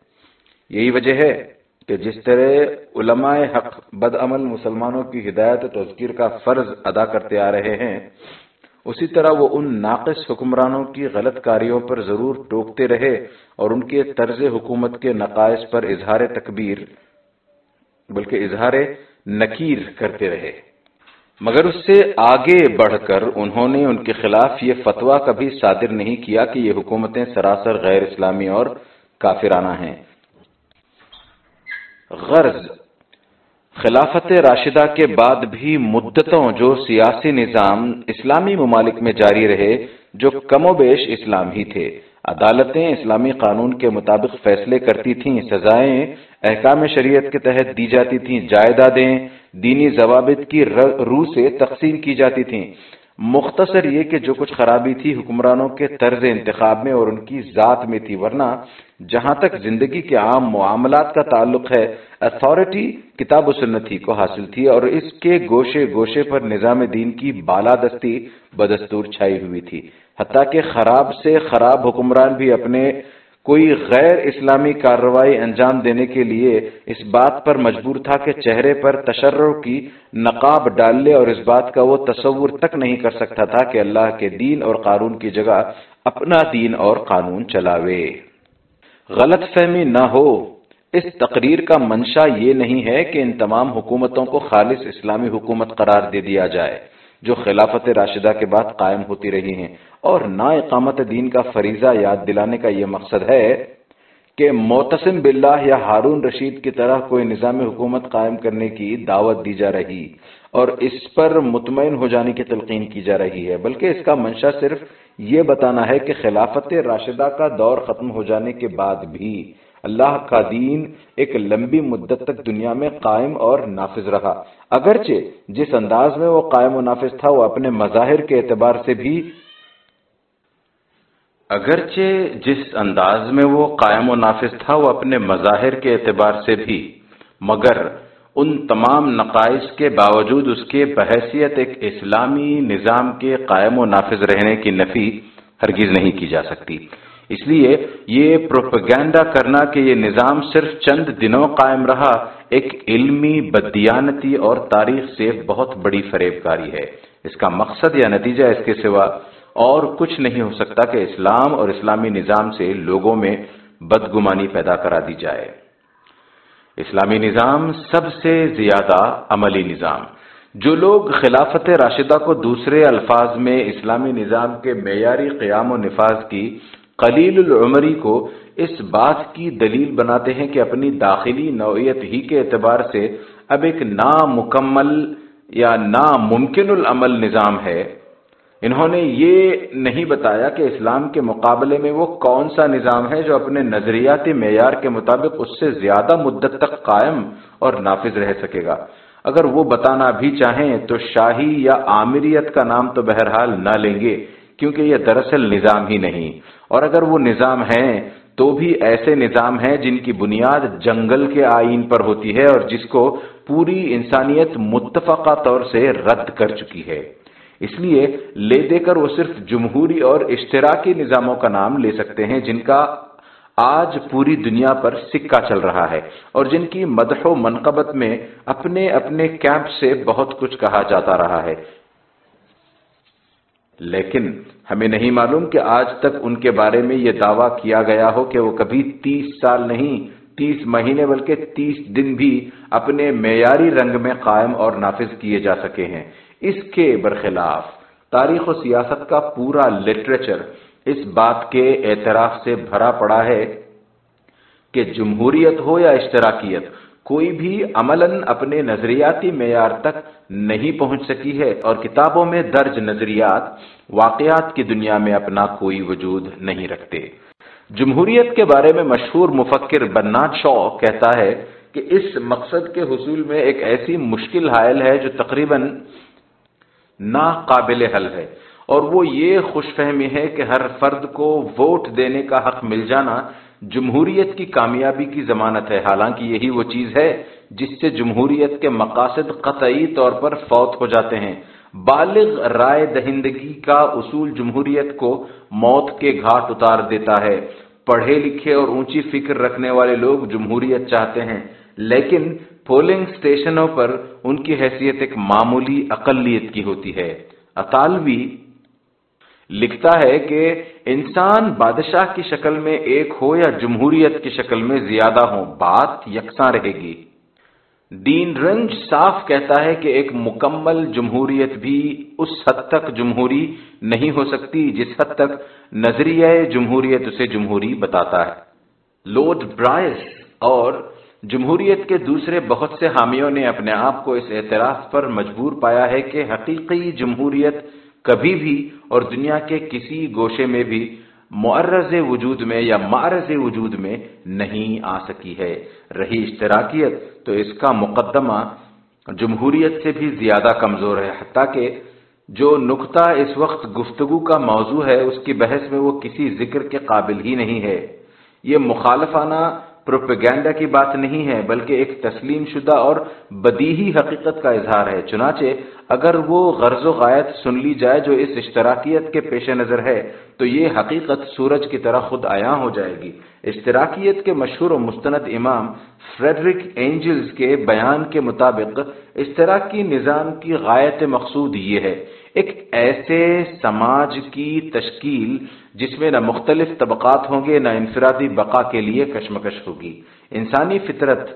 یہی وجہ ہے کہ جس طرح علماء حق بد عمل مسلمانوں کی ہدایت و تذکیر کا فرض ادا کرتے آ رہے ہیں، اسی طرح وہ ان ناقص حکمرانوں کی غلط کاریوں پر ضرور ٹوکتے رہے اور ان کے طرز حکومت کے نقائص پر اظہار تکبیر، بلکہ اظہار نکیر کرتے رہے۔ مگر اس سے آگے بڑھ کر انہوں نے ان کے خلاف یہ فتویٰ کبھی صادر نہیں کیا کہ یہ حکومتیں سراسر غیر اسلامی اور کافرانہ ہیں۔ غرض۔ خلافت راشدہ کے بعد بھی مدتوں جو سیاسی نظام اسلامی ممالک میں جاری رہے، جو کم و بیش اسلام ہی تھے۔ عدالتیں اسلامی قانون کے مطابق فیصلے کرتی تھیں، سزائیں احکام شریعت کے تحت دی جاتی تھیں، جائیدادیں دینی ضوابط کی روح سے تقسیم کی جاتی تھیں۔ مختصر یہ کہ جو کچھ خرابی تھی، حکمرانوں کے طرز انتخاب میں اور ان کی ذات میں تھی، ورنہ جہاں تک زندگی کے عام معاملات کا تعلق ہے اتھارٹی کتاب و سنتی کو حاصل تھی اور اس کے گوشے گوشے پر نظام دین کی بالادستی بدستور چھائی ہوئی تھی۔ حتیٰ کہ خراب سے خراب حکمران بھی اپنے کوئی غیر اسلامی کارروائی انجام دینے کے لیے اس بات پر مجبور تھا کہ چہرے پر تشرر کی نقاب ڈال لے اور اس بات کا وہ تصور تک نہیں کر سکتا تھا کہ اللہ کے دین اور قانون کی جگہ اپنا دین اور قانون چلاوے۔ غلط فہمی نہ ہو۔ اس تقریر کا منشا یہ نہیں ہے کہ ان تمام حکومتوں کو خالص اسلامی حکومت قرار دے دیا جائے، جو خلافت راشدہ کے بعد قائم ہوتی رہی ہیں۔ اور نا اقامت دین کا فریضہ یاد دلانے کا یہ مقصد ہے کہ موتسم باللہ یا ہارون رشید کی طرح کوئی نظام حکومت قائم کرنے کی دعوت دی جا رہی اور اس پر مطمئن ہو جانے کی تلقین کی جا رہی ہے، بلکہ اس کا منشا صرف یہ بتانا ہے کہ خلافت راشدہ کا دور ختم ہو جانے کے بعد بھی اللہ کا دین ایک لمبی مدت تک دنیا میں قائم اور نافذ رہا۔ اگرچہ جس انداز میں وہ قائم و نافذ تھا، وہ اپنے مظاہر کے اعتبار سے بھی اگرچہ جس انداز میں وہ قائم و نافذ تھا، وہ اپنے مظاہر کے اعتبار سے بھی۔ مگر ان تمام نقائص کے باوجود اس کے بحیثیت ایک اسلامی نظام کے قائم و نافذ رہنے کی نفی ہرگز نہیں کی جا سکتی۔ اس لیے یہ پروپگینڈا کرنا کہ یہ نظام صرف چند دنوں قائم رہا، ایک علمی بدیانتی اور تاریخ سے بہت بڑی فریب کاری ہے۔ اس کا مقصد یا نتیجہ اس کے سوا اور کچھ نہیں ہو سکتا کہ اسلام اور اسلامی نظام سے لوگوں میں بدگمانی پیدا کرا دی جائے۔ اسلامی نظام سب سے زیادہ عملی نظام۔ جو لوگ خلافت راشدہ کو دوسرے الفاظ میں اسلامی نظام کے معیاری قیام و نفاذ کی قلیل العمری کو اس بات کی دلیل بناتے ہیں کہ اپنی داخلی نوعیت ہی کے اعتبار سے اب ایک نامکمل یا ناممکن العمل نظام ہے۔ انہوں نے یہ نہیں بتایا کہ اسلام کے مقابلے میں وہ کون سا نظام ہے جو اپنے نظریاتی معیار کے مطابق اس سے زیادہ مدت تک قائم اور نافذ رہ سکے گا۔ اگر وہ بتانا بھی چاہیں تو شاہی یا آمریت کا نام تو بہرحال نہ لیں گے، کیونکہ یہ دراصل نظام ہی نہیں۔ اور اگر وہ نظام ہیں تو بھی ایسے نظام ہیں جن کی بنیاد جنگل کے آئین پر ہوتی ہے اور جس کو پوری انسانیت متفقہ طور سے رد کر چکی ہے۔ اس لیے لے دے کر وہ صرف جمہوری اور اشتراکی نظاموں کا نام لے سکتے ہیں جن کا آج پوری دنیا پر سکہ چل رہا ہے اور جن کی مدح و منقبت میں اپنے اپنے کیمپ سے بہت کچھ کہا جاتا رہا ہے۔ لیکن ہمیں نہیں معلوم کہ آج تک ان کے بارے میں یہ دعویٰ کیا گیا ہو کہ وہ کبھی تیس سال نہیں، تیس مہینے بلکہ تیس دن بھی اپنے معیاری رنگ میں قائم اور نافذ کیے جا سکے ہیں۔ اس کے برخلاف تاریخ و سیاست کا پورا لٹریچر اس بات کے اعتراف سے بھرا پڑا ہے کہ جمہوریت ہو یا اشتراکیت، کوئی بھی عملاً اپنے نظریاتی معیار تک نہیں پہنچ سکی ہے اور کتابوں میں درج نظریات، واقعات کی دنیا میں اپنا کوئی وجود نہیں رکھتے۔ جمہوریت کے بارے میں مشہور مفکر بنات شو کہتا ہے کہ اس مقصد کے حصول میں ایک ایسی مشکل حائل ہے جو تقریباً ناقابل حل ہے۔ اور وہ یہ خوش فہمی ہے کہ ہر فرد کو ووٹ دینے کا حق مل جانا جمہوریت کی کامیابی کی ضمانت ہے۔ حالانکہ یہی وہ چیز ہے جس سے جمہوریت کے مقاصد قطعی طور پر فوت ہو جاتے ہیں۔ بالغ رائے دہندگی کا اصول جمہوریت کو موت کے گھاٹ اتار دیتا ہے۔ پڑھے لکھے اور اونچی فکر رکھنے والے لوگ جمہوریت چاہتے ہیں، لیکن پولنگ سٹیشنوں پر ان کی حیثیت ایک معمولی اقلیت کی ہوتی ہے۔ اطالوی لکھتا ہے کہ انسان بادشاہ کی شکل میں ایک ہو یا جمہوریت کی شکل میں زیادہ ہو بات یکساں رہے گی۔ ڈین رنج صاف کہتا ہے کہ ایک مکمل جمہوریت بھی اس حد تک جمہوری نہیں ہو سکتی جس حد تک نظریہ جمہوریت اسے جمہوری بتاتا ہے۔ لورڈ برائس اور جمہوریت کے دوسرے بہت سے حامیوں نے اپنے آپ کو اس اعتراف پر مجبور پایا ہے کہ حقیقی جمہوریت کبھی بھی اور دنیا کے کسی گوشے میں بھی معرض وجود میں یا معرض وجود میں نہیں آ سکی ہے۔ رہی اشتراکیت تو اس کا مقدمہ جمہوریت سے بھی زیادہ کمزور ہے۔ حتیٰ کہ جو نقطہ اس وقت گفتگو کا موضوع ہے، اس کی بحث میں وہ کسی ذکر کے قابل ہی نہیں ہے۔ یہ مخالفانہ پروپیگینڈا کی بات نہیں ہے، بلکہ ایک تسلیم شدہ اور بدیہی حقیقت کا اظہار ہے۔ چنانچہ اگر وہ غرض و غایت سن لی جائے جو اس اشتراکیت کے پیش نظر ہے، تو یہ حقیقت سورج کی طرح خود آیاں ہو جائے گی۔ اشتراکیت کے مشہور و مستند امام فریڈرک اینجلز کے بیان کے مطابق اشتراکی نظام کی غایت مقصود یہ ہے۔ ایک ایسے سماج کی تشکیل جس میں نہ مختلف طبقات ہوں گے، نہ انفرادی بقا کے لیے کشمکش ہوگی۔ انسانی فطرت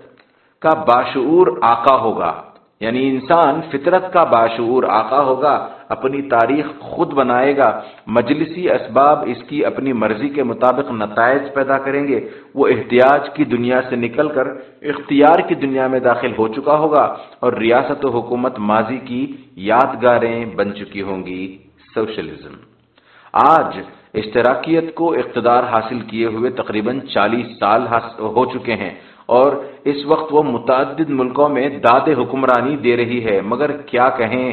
کا باشعور آقا ہوگا۔ یعنی انسان فطرت کا باشعور آقا ہوگا، اپنی تاریخ خود بنائے گا۔ مجلسی اسباب اس کی اپنی مرضی کے مطابق نتائج پیدا کریں گے۔ وہ احتیاج کی دنیا سے نکل کر اختیار کی دنیا میں داخل ہو چکا ہوگا اور ریاست و حکومت ماضی کی یادگاریں بن چکی ہوں گی۔ سوشلزم۔ آج اشتراکیت کو اقتدار حاصل کیے ہوئے تقریباً چالیس سال ہو چکے ہیں اور اس وقت وہ متعدد ملکوں میں داد حکمرانی دے رہی ہے۔ مگر کیا کہیں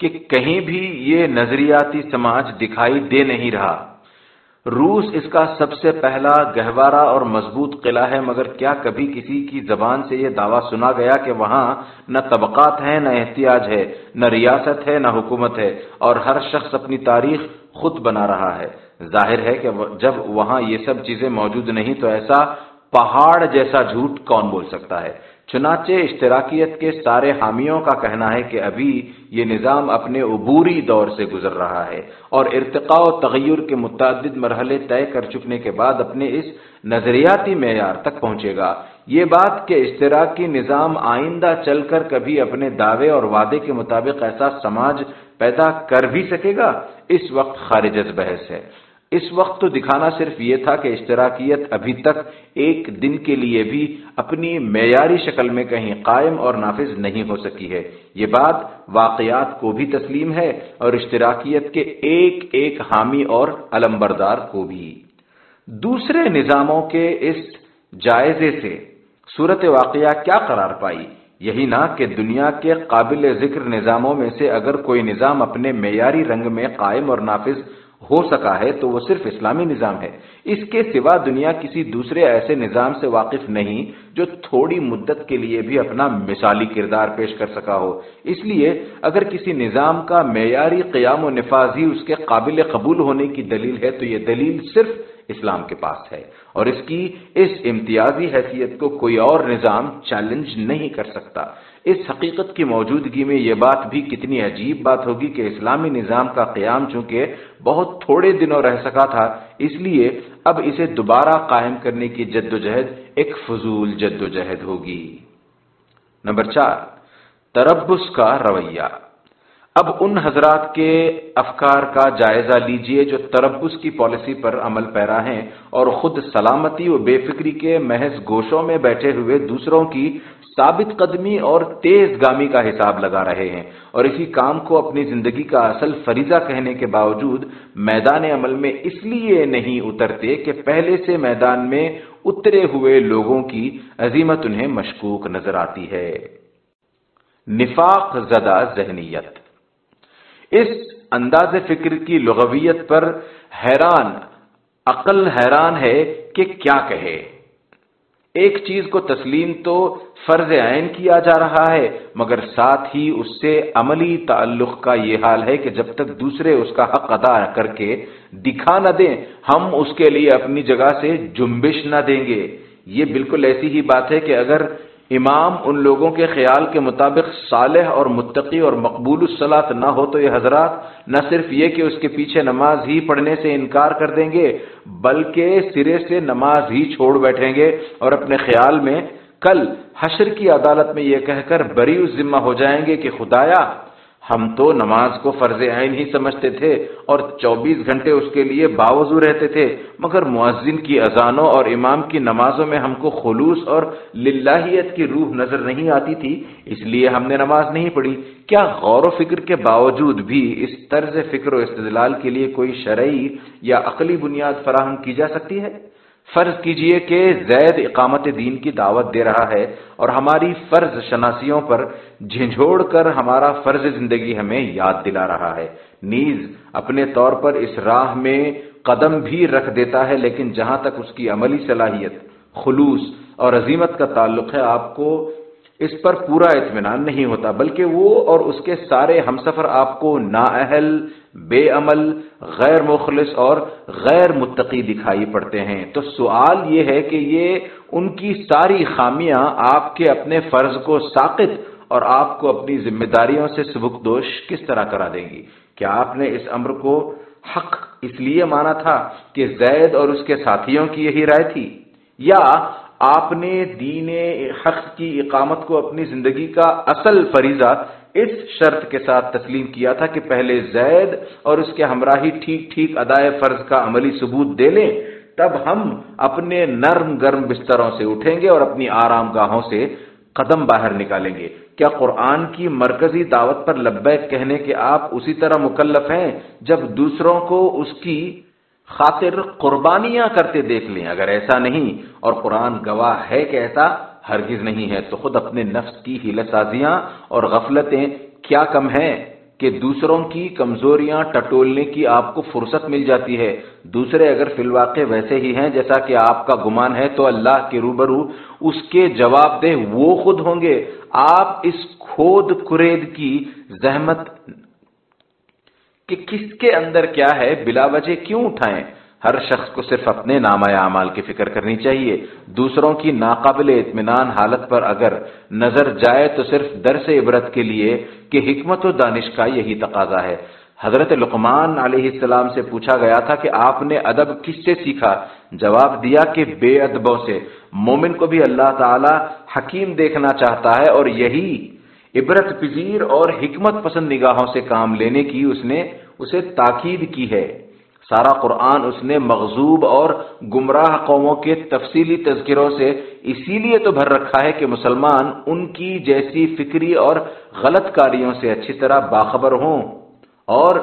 کہ کہیں بھی یہ نظریاتی سماج دکھائی دے نہیں رہا۔ روس اس کا سب سے پہلا گہوارہ اور مضبوط قلعہ ہے، مگر کیا کبھی کسی کی زبان سے یہ دعویٰ سنا گیا کہ وہاں نہ طبقات ہیں، نہ احتیاج ہے، نہ ریاست ہے، نہ حکومت ہے، اور ہر شخص اپنی تاریخ خود بنا رہا ہے۔ ظاہر ہے کہ جب وہاں یہ سب چیزیں موجود نہیں تو ایسا پہاڑ جیسا جھوٹ کون بول سکتا ہے؟ چنانچہ اشتراکیت کے سارے حامیوں کا کہنا ہے کہ ابھی یہ نظام اپنے عبوری دور سے گزر رہا ہے اور ارتقاء و تغیر کے متعدد مرحلے طے کر چکنے کے بعد اپنے اس نظریاتی معیار تک پہنچے گا۔ یہ بات کہ اشتراکی نظام آئندہ چل کر کبھی اپنے دعوے اور وعدے کے مطابق ایسا سماج پیدا کر بھی سکے گا؟ اس وقت خارج بحث ہے۔ اس وقت تو دکھانا صرف یہ تھا کہ اشتراکیت ابھی تک ایک دن کے لیے بھی اپنی معیاری شکل میں کہیں قائم اور نافذ نہیں ہو سکی ہے۔ یہ بات واقعات کو بھی تسلیم ہے اور اشتراکیت کے ایک ایک حامی اور علمبردار کو بھی۔ دوسرے نظاموں کے اس جائزے سے صورت واقعہ کیا قرار پائی؟ یہی نہ کہ دنیا کے قابل ذکر نظاموں میں سے اگر کوئی نظام اپنے معیاری رنگ میں قائم اور نافذ ہو سکا ہے تو وہ صرف اسلامی نظام ہے۔ اس کے سوا دنیا کسی دوسرے ایسے نظام سے واقف نہیں جو تھوڑی مدت کے لیے بھی اپنا مثالی کردار پیش کر سکا ہو۔ اس لیے اگر کسی نظام کا معیاری قیام و نفاذ ہی اس کے قابل قبول ہونے کی دلیل ہے تو یہ دلیل صرف اسلام کے پاس ہے۔ اور اس کی اس امتیازی حیثیت کو کوئی اور نظام چیلنج نہیں کر سکتا۔ اس حقیقت کی موجودگی میں یہ بات بھی کتنی عجیب بات ہوگی کہ اسلامی نظام کا قیام چونکہ بہت تھوڑے دنوں رہ سکا تھا، اس لیے اب اسے دوبارہ قائم کرنے کی جد و جہد ایک فضول جد و جہد ہوگی۔ نمبر چار، تربس کا رویہ۔ اب ان حضرات کے افکار کا جائزہ لیجیے جو تربس کی پالیسی پر عمل پیرا ہیں اور خود سلامتی و بے فکری کے محض گوشوں میں بیٹھے ہوئے دوسروں کی ثابت قدمی اور تیز گامی کا حساب لگا رہے ہیں اور اسی کام کو اپنی زندگی کا اصل فریضہ کہنے کے باوجود میدان عمل میں اس لیے نہیں اترتے کہ پہلے سے میدان میں اترے ہوئے لوگوں کی عظیمت انہیں مشکوک نظر آتی ہے۔ نفاق زدہ ذہنیت۔ اس انداز فکر کی لغویت پر حیران، عقل حیران ہے کہ کیا کہے۔ ایک چیز کو تسلیم تو فرض عین کیا جا رہا ہے، مگر ساتھ ہی اس سے عملی تعلق کا یہ حال ہے کہ جب تک دوسرے اس کا حق ادا کر کے دکھا نہ دیں، ہم اس کے لیے اپنی جگہ سے جنبش نہ دیں گے۔ یہ بالکل ایسی ہی بات ہے کہ اگر امام ان لوگوں کے خیال کے مطابق صالح اور متقی اور مقبول الصلاط نہ ہو تو یہ حضرات نہ صرف یہ کہ اس کے پیچھے نماز ہی پڑھنے سے انکار کر دیں گے، بلکہ سرے سے نماز ہی چھوڑ بیٹھیں گے اور اپنے خیال میں کل حشر کی عدالت میں یہ کہہ کر بری ذمہ ہو جائیں گے کہ خدایا ہم تو نماز کو فرض عین ہی سمجھتے تھے اور چوبیس گھنٹے اس کے لیے باوضو رہتے تھے، مگر معذن کی اذانوں اور امام کی نمازوں میں ہم کو خلوص اور للہیت کی روح نظر نہیں آتی تھی، اس لیے ہم نے نماز نہیں پڑھی۔ کیا غور و فکر کے باوجود بھی اس طرز فکر و استدلال کے لیے کوئی شرعی یا عقلی بنیاد فراہم کی جا سکتی ہے؟ فرض کیجیے کہ زید اقامت دین کی دعوت دے رہا ہے اور ہماری فرض شناسیوں پر جھنجھوڑ کر ہمارا فرض زندگی ہمیں یاد دلا رہا ہے۔ نیز اپنے طور پر اس راہ میں قدم بھی رکھ دیتا ہے، لیکن جہاں تک اس کی عملی صلاحیت، خلوص اور عظیمت کا تعلق ہے، آپ کو اس پر پورا اطمینان نہیں ہوتا، بلکہ وہ اور اس کے سارے ہم سفر آپ کو نااہل، بے عمل، غیر مخلص اور غیر متقی دکھائی پڑتے ہیں۔ تو سوال یہ ہے کہ یہ ان کی ساری خامیاں آپ کے اپنے فرض کو ساقت اور آپ کو اپنی ذمہ داریوں سے سبک دوش کس طرح کرا دیں گی؟ کیا آپ نے اس امر کو حق اس لیے مانا تھا کہ زید اور اس کے ساتھیوں کی یہی رائے تھی؟ یا آپ نے دین حق کی اقامت کو اپنی زندگی کا اصل فریضہ اس شرط کے ساتھ تسلیم کیا تھا کہ پہلے زید اور اس کے ہمراہی ٹھیک ٹھیک ادائے فرض کا عملی ثبوت دے لیں، تب ہم اپنے نرم گرم بستروں سے اٹھیں گے اور اپنی آرام گاہوں سے قدم باہر نکالیں گے۔ کیا قرآن کی مرکزی دعوت پر لبیک کہنے کے آپ اسی طرح مکلف ہیں جب دوسروں کو اس کی خاطر قربانیاں کرتے دیکھ لیں، اگر ایسا نہیں، اور قرآن گواہ ہے کہ ایسا ہرگز نہیں ہے۔ تو خود اپنے نفس کی ہیل سازیاں اور غفلتیں کیا کم ہیں کہ دوسروں کی کمزوریاں ٹٹولنے کی آپ کو فرصت مل جاتی ہے۔ دوسرے اگر فی الواقع ویسے ہی ہیں، جیسا کہ آپ کا گمان ہے، تو اللہ کے روبرو اس کے جواب دہ وہ خود ہوں گے۔ آپ اس کھود کرید کی زحمت کہ کس کے اندر کیا ہے، بلا وجہ کیوں اٹھائیں؟ ہر شخص کو صرف اپنے نامہ اعمال کی فکر کرنی چاہیے۔ دوسروں کی ناقابل اطمینان حالت پر اگر نظر جائے تو صرف درس عبرت کے لیے کہ حکمت و دانش کا یہی تقاضا ہے۔ حضرت لقمان علیہ السلام سے پوچھا گیا تھا کہ آپ نے ادب کس سے سیکھا؟ جواب دیا کہ بے ادبوں سے۔ مومن کو بھی اللہ تعالی حکیم دیکھنا چاہتا ہے اور یہی عبرت پذیر اور حکمت پسند نگاہوں سے کام لینے کی اس نے اسے تاکید کی ہے۔ سارا قرآن اس نے مغزوب اور گمراہ قوموں کے تفصیلی تذکروں سے اسی لیے تو بھر رکھا ہے کہ مسلمان ان کی جیسی فکری اور غلط کاریوں سے اچھی طرح باخبر ہوں۔ اور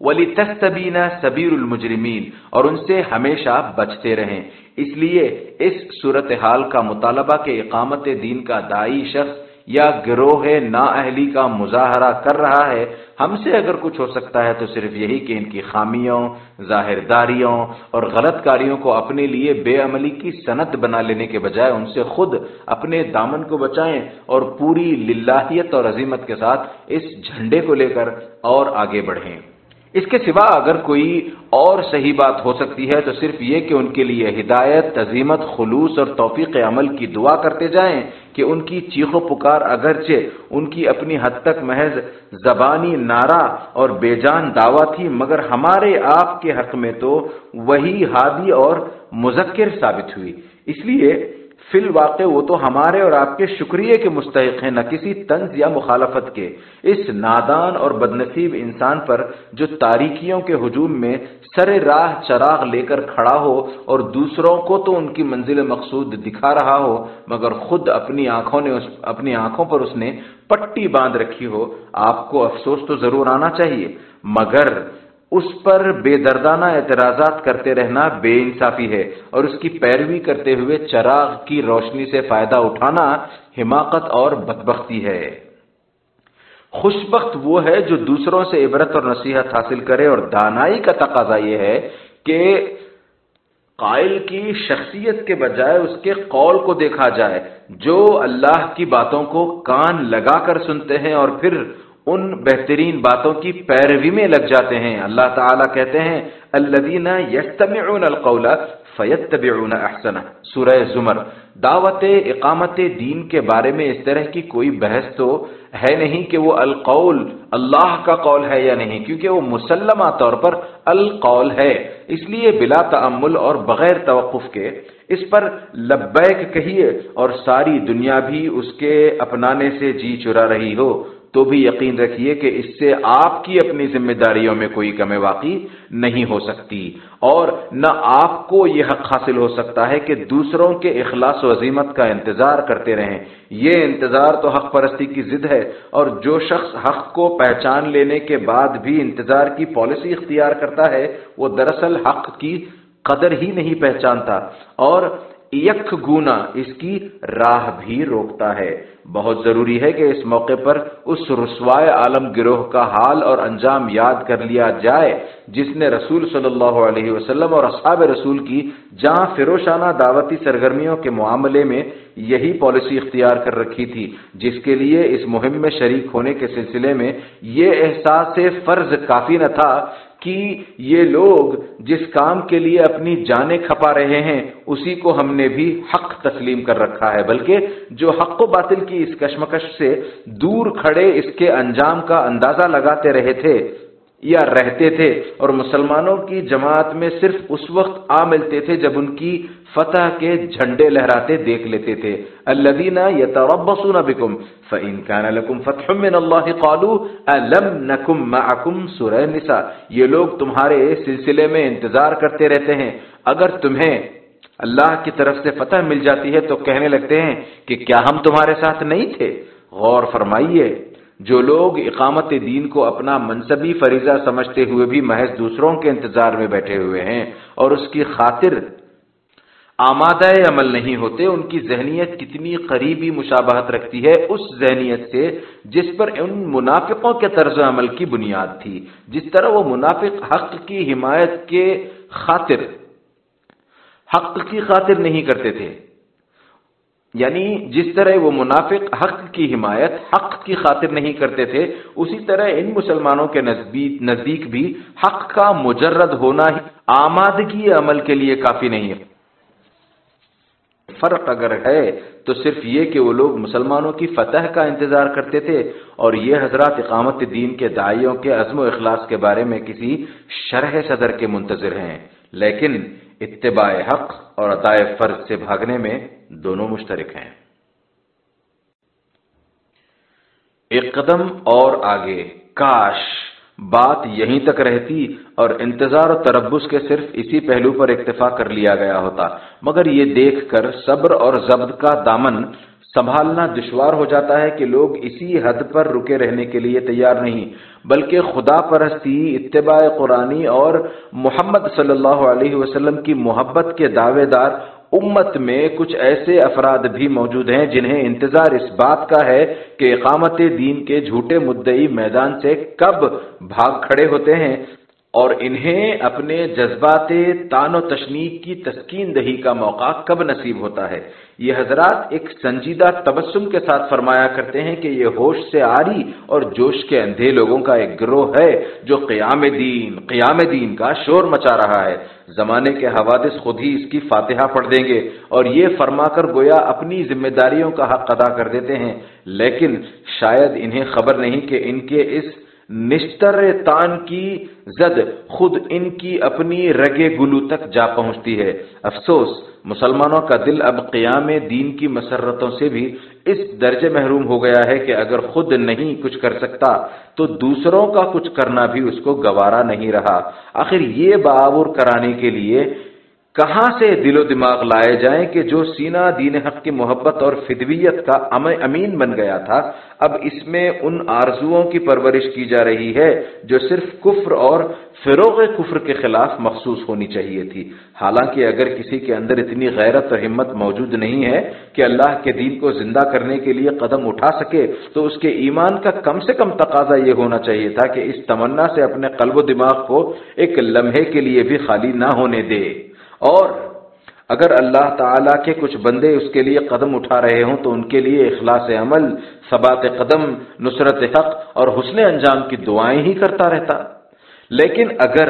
ولی تستبینہ سبیر المجرمین اور ان سے ہمیشہ بچتے رہیں۔ اس لیے اس صورتحال کا مطالبہ کے اقامت دین کا دائی شخص یا گروہ نا اہلی کا مظاہرہ کر رہا ہے، ہم سے اگر کچھ ہو سکتا ہے تو صرف یہی کہ ان کی خامیوں ظاہر داریوں اور غلط کاریوں کو اپنے لیے بے عملی کی صنعت بنا لینے کے بجائے ان سے خود اپنے دامن کو بچائیں اور پوری للہیت اور عظیمت کے ساتھ اس جھنڈے کو لے کر اور آگے بڑھیں۔ اس کے سوا اگر کوئی اور صحیح بات ہو سکتی ہے تو صرف یہ کہ ان کے لیے ہدایت تزیمت خلوص اور توفیق عمل کی دعا کرتے جائیں۔ کہ ان کی چیخ و پکار اگرچہ ان کی اپنی حد تک محض زبانی نعرہ اور بے جان دعویٰ تھی، مگر ہمارے آپ کے حق میں تو وہی ہادی اور مذکر ثابت ہوئی۔ اس لیے فی الواقع وہ تو ہمارے اور آپ کے شکریہ کے مستحق ہیں، نہ کسی طنز یا مخالفت کے۔ اس نادان اور بدنصیب انسان پر جو تاریکیوں کے ہجوم میں سر راہ چراغ لے کر کھڑا ہو اور دوسروں کو تو ان کی منزل مقصود دکھا رہا ہو، مگر خود اپنی آنکھوں نے اپنی آنکھوں پر اس نے پٹی باندھ رکھی ہو، آپ کو افسوس تو ضرور آنا چاہیے۔ مگر اس پر بے دردانہ اعتراضات کرتے رہنا بے انصافی ہے اور اس کی پیروی کرتے ہوئے چراغ کی روشنی سے فائدہ اٹھانا حماقت اور بدبختی ہے۔ خوش بخت وہ ہے جو دوسروں سے عبرت اور نصیحت حاصل کرے اور دانائی کا تقاضا یہ ہے کہ قائل کی شخصیت کے بجائے اس کے قول کو دیکھا جائے۔ جو اللہ کی باتوں کو کان لگا کر سنتے ہیں اور پھر ان بہترین باتوں کی پیروی میں لگ جاتے ہیں۔ اللہ تعالیٰ کہتے ہیں الدینہ یستمعون القول فیتبعون احسن۔ سورہ زمر۔ دعوت اقامت دین کے بارے میں اس طرح کی کوئی بحث تو ہے نہیں کہ وہ القول اللہ کا قول ہے یا نہیں، کیونکہ وہ مسلمہ طور پر القول ہے۔ اس لیے بلا تعمل اور بغیر توقف کے اس پر لبیک کہیے اور ساری دنیا بھی اس کے اپنانے سے جی چرا رہی ہو۔ تو بھی یقین رکھیے کہ اس سے آپ کی اپنی ذمہ داریوں میں کوئی کمی واقعی نہیں ہو سکتی اور نہ آپ کو یہ حق حاصل ہو سکتا ہے کہ دوسروں کے اخلاص و عظیمت کا انتظار کرتے رہیں۔ یہ انتظار تو حق پرستی کی ضد ہے اور جو شخص حق کو پہچان لینے کے بعد بھی انتظار کی پالیسی اختیار کرتا ہے، وہ دراصل حق کی قدر ہی نہیں پہچانتا اور یک گونا اس کی راہ بھی روکتا ہے۔ بہت ضروری ہے کہ اس موقع پر اس رسوائے عالم گروہ کا حال اور انجام یاد کر لیا جائے، جس نے رسول صلی اللہ علیہ وسلم اور اصحاب رسول کی جہاں فروشانہ دعوتی سرگرمیوں کے معاملے میں یہی پالیسی اختیار کر رکھی تھی، جس کے لیے اس مہم میں شریک ہونے کے سلسلے میں یہ احساس فرض کافی نہ تھا کہ یہ لوگ جس کام کے لیے اپنی جانیں کھپا رہے ہیں، اسی کو ہم نے بھی حق تسلیم کر رکھا ہے، بلکہ جو حق و باطل کی اس کشمکش سے دور کھڑے اس کے انجام کا اندازہ لگاتے رہے تھے۔ یا رہتے تھے اور مسلمانوں کی جماعت میں صرف اس وقت آ ملتے تھے جب ان کی فتح کے جھنڈے لہراتے دیکھ لیتے تھے۔ الذين يتربصون بكم فان كان لكم فتح من الله قالوا الم نكن معكم سورہ نساء یہ لوگ تمہارے سلسلے میں انتظار کرتے رہتے ہیں۔ اگر تمہیں اللہ کی طرف سے فتح مل جاتی ہے تو کہنے لگتے ہیں کہ کیا ہم تمہارے ساتھ نہیں تھے؟ غور فرمائیے۔ جو لوگ اقامت دین کو اپنا منصبی فریضہ سمجھتے ہوئے بھی محض دوسروں کے انتظار میں بیٹھے ہوئے ہیں اور اس کی خاطر آمادہ عمل نہیں ہوتے، ان کی ذہنیت کتنی قریبی مشابہت رکھتی ہے اس ذہنیت سے جس پر ان منافقوں کے طرز عمل کی بنیاد تھی، جس طرح وہ منافق حق کی حمایت کے خاطر، حق کی خاطر نہیں کرتے تھے۔ یعنی جس طرح وہ منافق حق کی حمایت، حق کی خاطر نہیں کرتے تھے، اسی طرح ان مسلمانوں کے نزدیک بھی حق کا مجرد ہونا ہی آمادگی عمل کے لیے کافی نہیں ہے۔ فرق اگر ہے تو صرف یہ کہ وہ لوگ مسلمانوں کی فتح کا انتظار کرتے تھے اور یہ حضرات اقامت دین کے دائیوں کے عزم و اخلاص کے بارے میں کسی شرح صدر کے منتظر ہیں۔ لیکن اتباع حق اور عطائے فرض سے بھاگنے میں دونوں مشترک ہیں۔ ایک قدم اور آگے، کاش، بات یہیں تک رہتی اور انتظار و تربس کے صرف اسی پہلو پر اکتفا کر لیا گیا ہوتا، مگر یہ دیکھ کر صبر اور ضبط کا دامن سنبھالنا دشوار ہو جاتا ہے کہ لوگ اسی حد پر رکے رہنے کے لیے تیار نہیں، بلکہ خدا پرستی، اتباع قرآنی اور محمد صلی اللہ علیہ وسلم کی محبت کے دعوے دار امت میں کچھ ایسے افراد بھی موجود ہیں جنہیں انتظار اس بات کا ہے کہ اقامت دین کے جھوٹے مدعی میدان سے کب بھاگ کھڑے ہوتے ہیں۔ اور انہیں اپنے جذبات تان و تشنیق کی تسکین دہی کا موقع کب نصیب ہوتا ہے؟ یہ حضرات ایک سنجیدہ تبسم کے ساتھ فرمایا کرتے ہیں کہ یہ ہوش سے آری اور جوش کے اندھے لوگوں کا ایک گروہ ہے جو قیام دین قیام دین کا شور مچا رہا ہے۔ زمانے کے حوادث خود ہی اس کی فاتحہ پڑھ دیں گے اور یہ فرما کر گویا اپنی ذمہ داریوں کا حق ادا کر دیتے ہیں۔ لیکن شاید انہیں خبر نہیں کہ ان کے اس نشتر تان کی زد خود ان کی اپنی رگے گلو تک جا پہنچتی ہے۔ افسوس، مسلمانوں کا دل اب قیام دین کی مسرتوں سے بھی اس درجے محروم ہو گیا ہے کہ اگر خود نہیں کچھ کر سکتا، تو دوسروں کا کچھ کرنا بھی اس کو گوارا نہیں رہا۔ آخر یہ باور کرانے کے لیے کہاں سے دل و دماغ لائے جائیں کہ جو سینہ دین حق کی محبت اور فدویت کا امین بن گیا تھا، اب اس میں ان آرزوؤں کی پرورش کی جا رہی ہے جو صرف کفر اور فروغ کفر کے خلاف مخصوص ہونی چاہیے تھی۔ حالانکہ اگر کسی کے اندر اتنی غیرت اور ہمت موجود نہیں ہے کہ اللہ کے دین کو زندہ کرنے کے لیے قدم اٹھا سکے، تو اس کے ایمان کا کم سے کم تقاضا یہ ہونا چاہیے تھا کہ اس تمنا سے اپنے قلب و دماغ کو ایک لمحے کے لیے بھی خالی نہ ہونے دے۔ اور اگر اللہ تعالی کے کچھ بندے اس کے لیے قدم اٹھا رہے ہوں تو ان کے لیے اخلاص عمل ثبات قدم، نصرت حق اور حسن انجام کی دعائیں ہی کرتا رہتا۔ لیکن اگر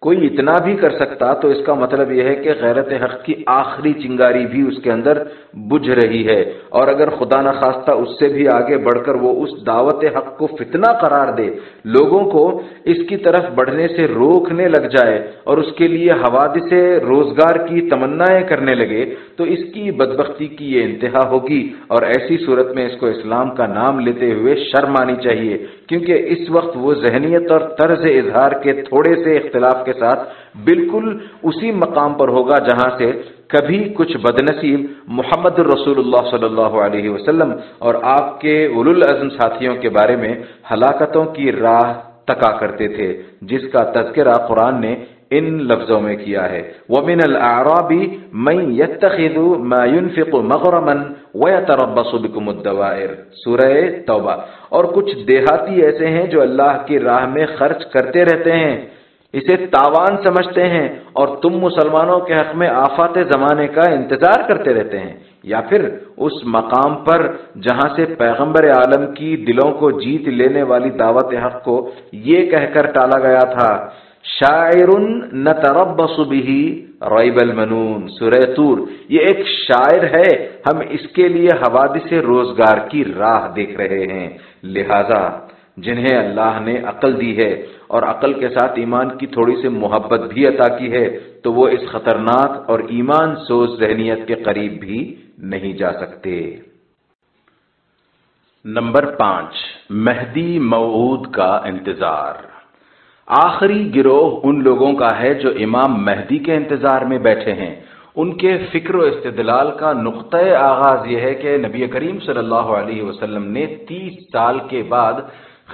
کوئی اتنا بھی کر سکتا تو اس کا مطلب یہ ہے کہ غیرت حق کی آخری چنگاری بھی اس کے اندر بجھ رہی ہے۔ اور اگر خدا نخواستہ اس سے بھی آگے بڑھ کر وہ اس دعوت حق کو فتنہ قرار دے، لوگوں کو اس کی طرف بڑھنے سے روکنے لگ جائے اور اس کے لیے حوادث روزگار کی تمنائیں کرنے لگے، تو اس کی بدبختی کی یہ انتہا ہوگی۔ اور ایسی صورت میں اس کو اسلام کا نام لیتے ہوئے شرم آنی چاہیے، کیونکہ اس وقت وہ ذہنیت اور طرز اظہار کے تھوڑے سے اختلاف کے ساتھ بالکل اسی مقام پر ہوگا جہاں سے کبھی کچھ بد نصیب محمد رسول اللہ صلی اللہ علیہ وسلم اور آپ کے اول العزم ساتھیوں کے بارے میں ہلاکتوں کی راہ تکا کرتے تھے، جس کا تذکرہ قرآن نے ان لفظوں میں کیا ہے۔ وَمِنَ الْأَعْرَابِ مَنْ يَتَّخِذُ مَا يُنفِقُ مَغْرَمًا وَيَتَرَبَّصُ بِكُمُ الدَّوَائِرِ۔ سورہ توبہ۔ اور کچھ دیہاتی ایسے ہیں جو اللہ کی راہ میں خرچ کرتے رہتے ہیں۔ اسے تاوان سمجھتے ہیں اور تم مسلمانوں کے حق میں آفات زمانے کا انتظار کرتے رہتے ہیں، یا پھر اس مقام پر جہاں سے پیغمبر عالم کی دلوں کو جیت لینے والی دعوت حق کو یہ کہہ کر ٹالا گیا تھا، شاعر نتربص به ریب المنون، سورہ تور، یہ ایک شاعر ہے، ہم اس کے لیے حوادث روزگار کی راہ دیکھ رہے ہیں۔ لہذا جنہیں اللہ نے عقل دی ہے اور عقل کے ساتھ ایمان کی تھوڑی سی محبت بھی عطا کی ہے، تو وہ اس خطرناک اور ایمان سوز ذہنیت کے قریب بھی نہیں جا سکتے۔ نمبر پانچ، مہدی موعود کا انتظار۔ آخری گروہ ان لوگوں کا ہے جو امام مہدی کے انتظار میں بیٹھے ہیں۔ ان کے فکر و استدلال کا نقطۂ آغاز یہ ہے کہ نبی کریم صلی اللہ علیہ وسلم نے تیس سال کے بعد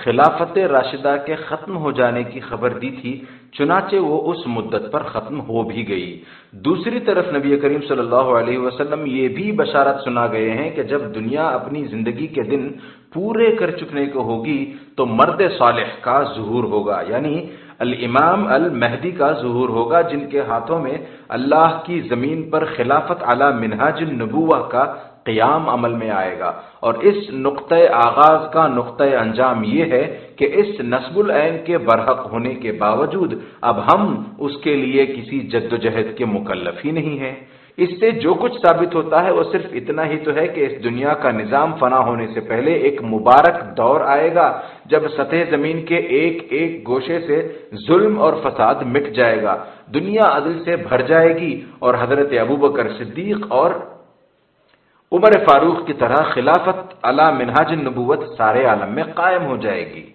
خلافت راشدہ کے ختم ہو جانے کی خبر دی تھی، چنانچہ وہ اس مدت پر ختم ہو بھی گئی۔ دوسری طرف نبی کریم صلی اللہ علیہ وسلم یہ بھی بشارت سنا گئے ہیں کہ جب دنیا اپنی زندگی کے دن پورے کر چکنے کو ہوگی، تو مرد صالح کا ظہور ہوگا۔ یعنی الامام المہدی کا ظہور ہوگا، جن کے ہاتھوں میں اللہ کی زمین پر خلافت اعلی منہاج النبوہ کا قیام عمل میں آئے گا۔ اور اس نقطۂ آغاز کا نقطۂ انجام یہ ہے کہ اس نصب العین کے برحق ہونے کے باوجود اب ہم اس کے لیے کسی جد و جہد کے مکلف ہی نہیں ہیں۔ اس سے جو کچھ ثابت ہوتا ہے وہ صرف اتنا ہی تو ہے کہ اس دنیا کا نظام فنا ہونے سے پہلے ایک مبارک دور آئے گا جب سطح زمین کے ایک ایک گوشے سے ظلم اور فساد مٹ جائے گا۔ دنیا عدل سے بھر جائے گی اور حضرت ابو بکر صدیق اور عمر فاروق کی طرح خلافت علا منہاج النبوت سارے عالم میں قائم ہو جائے گی۔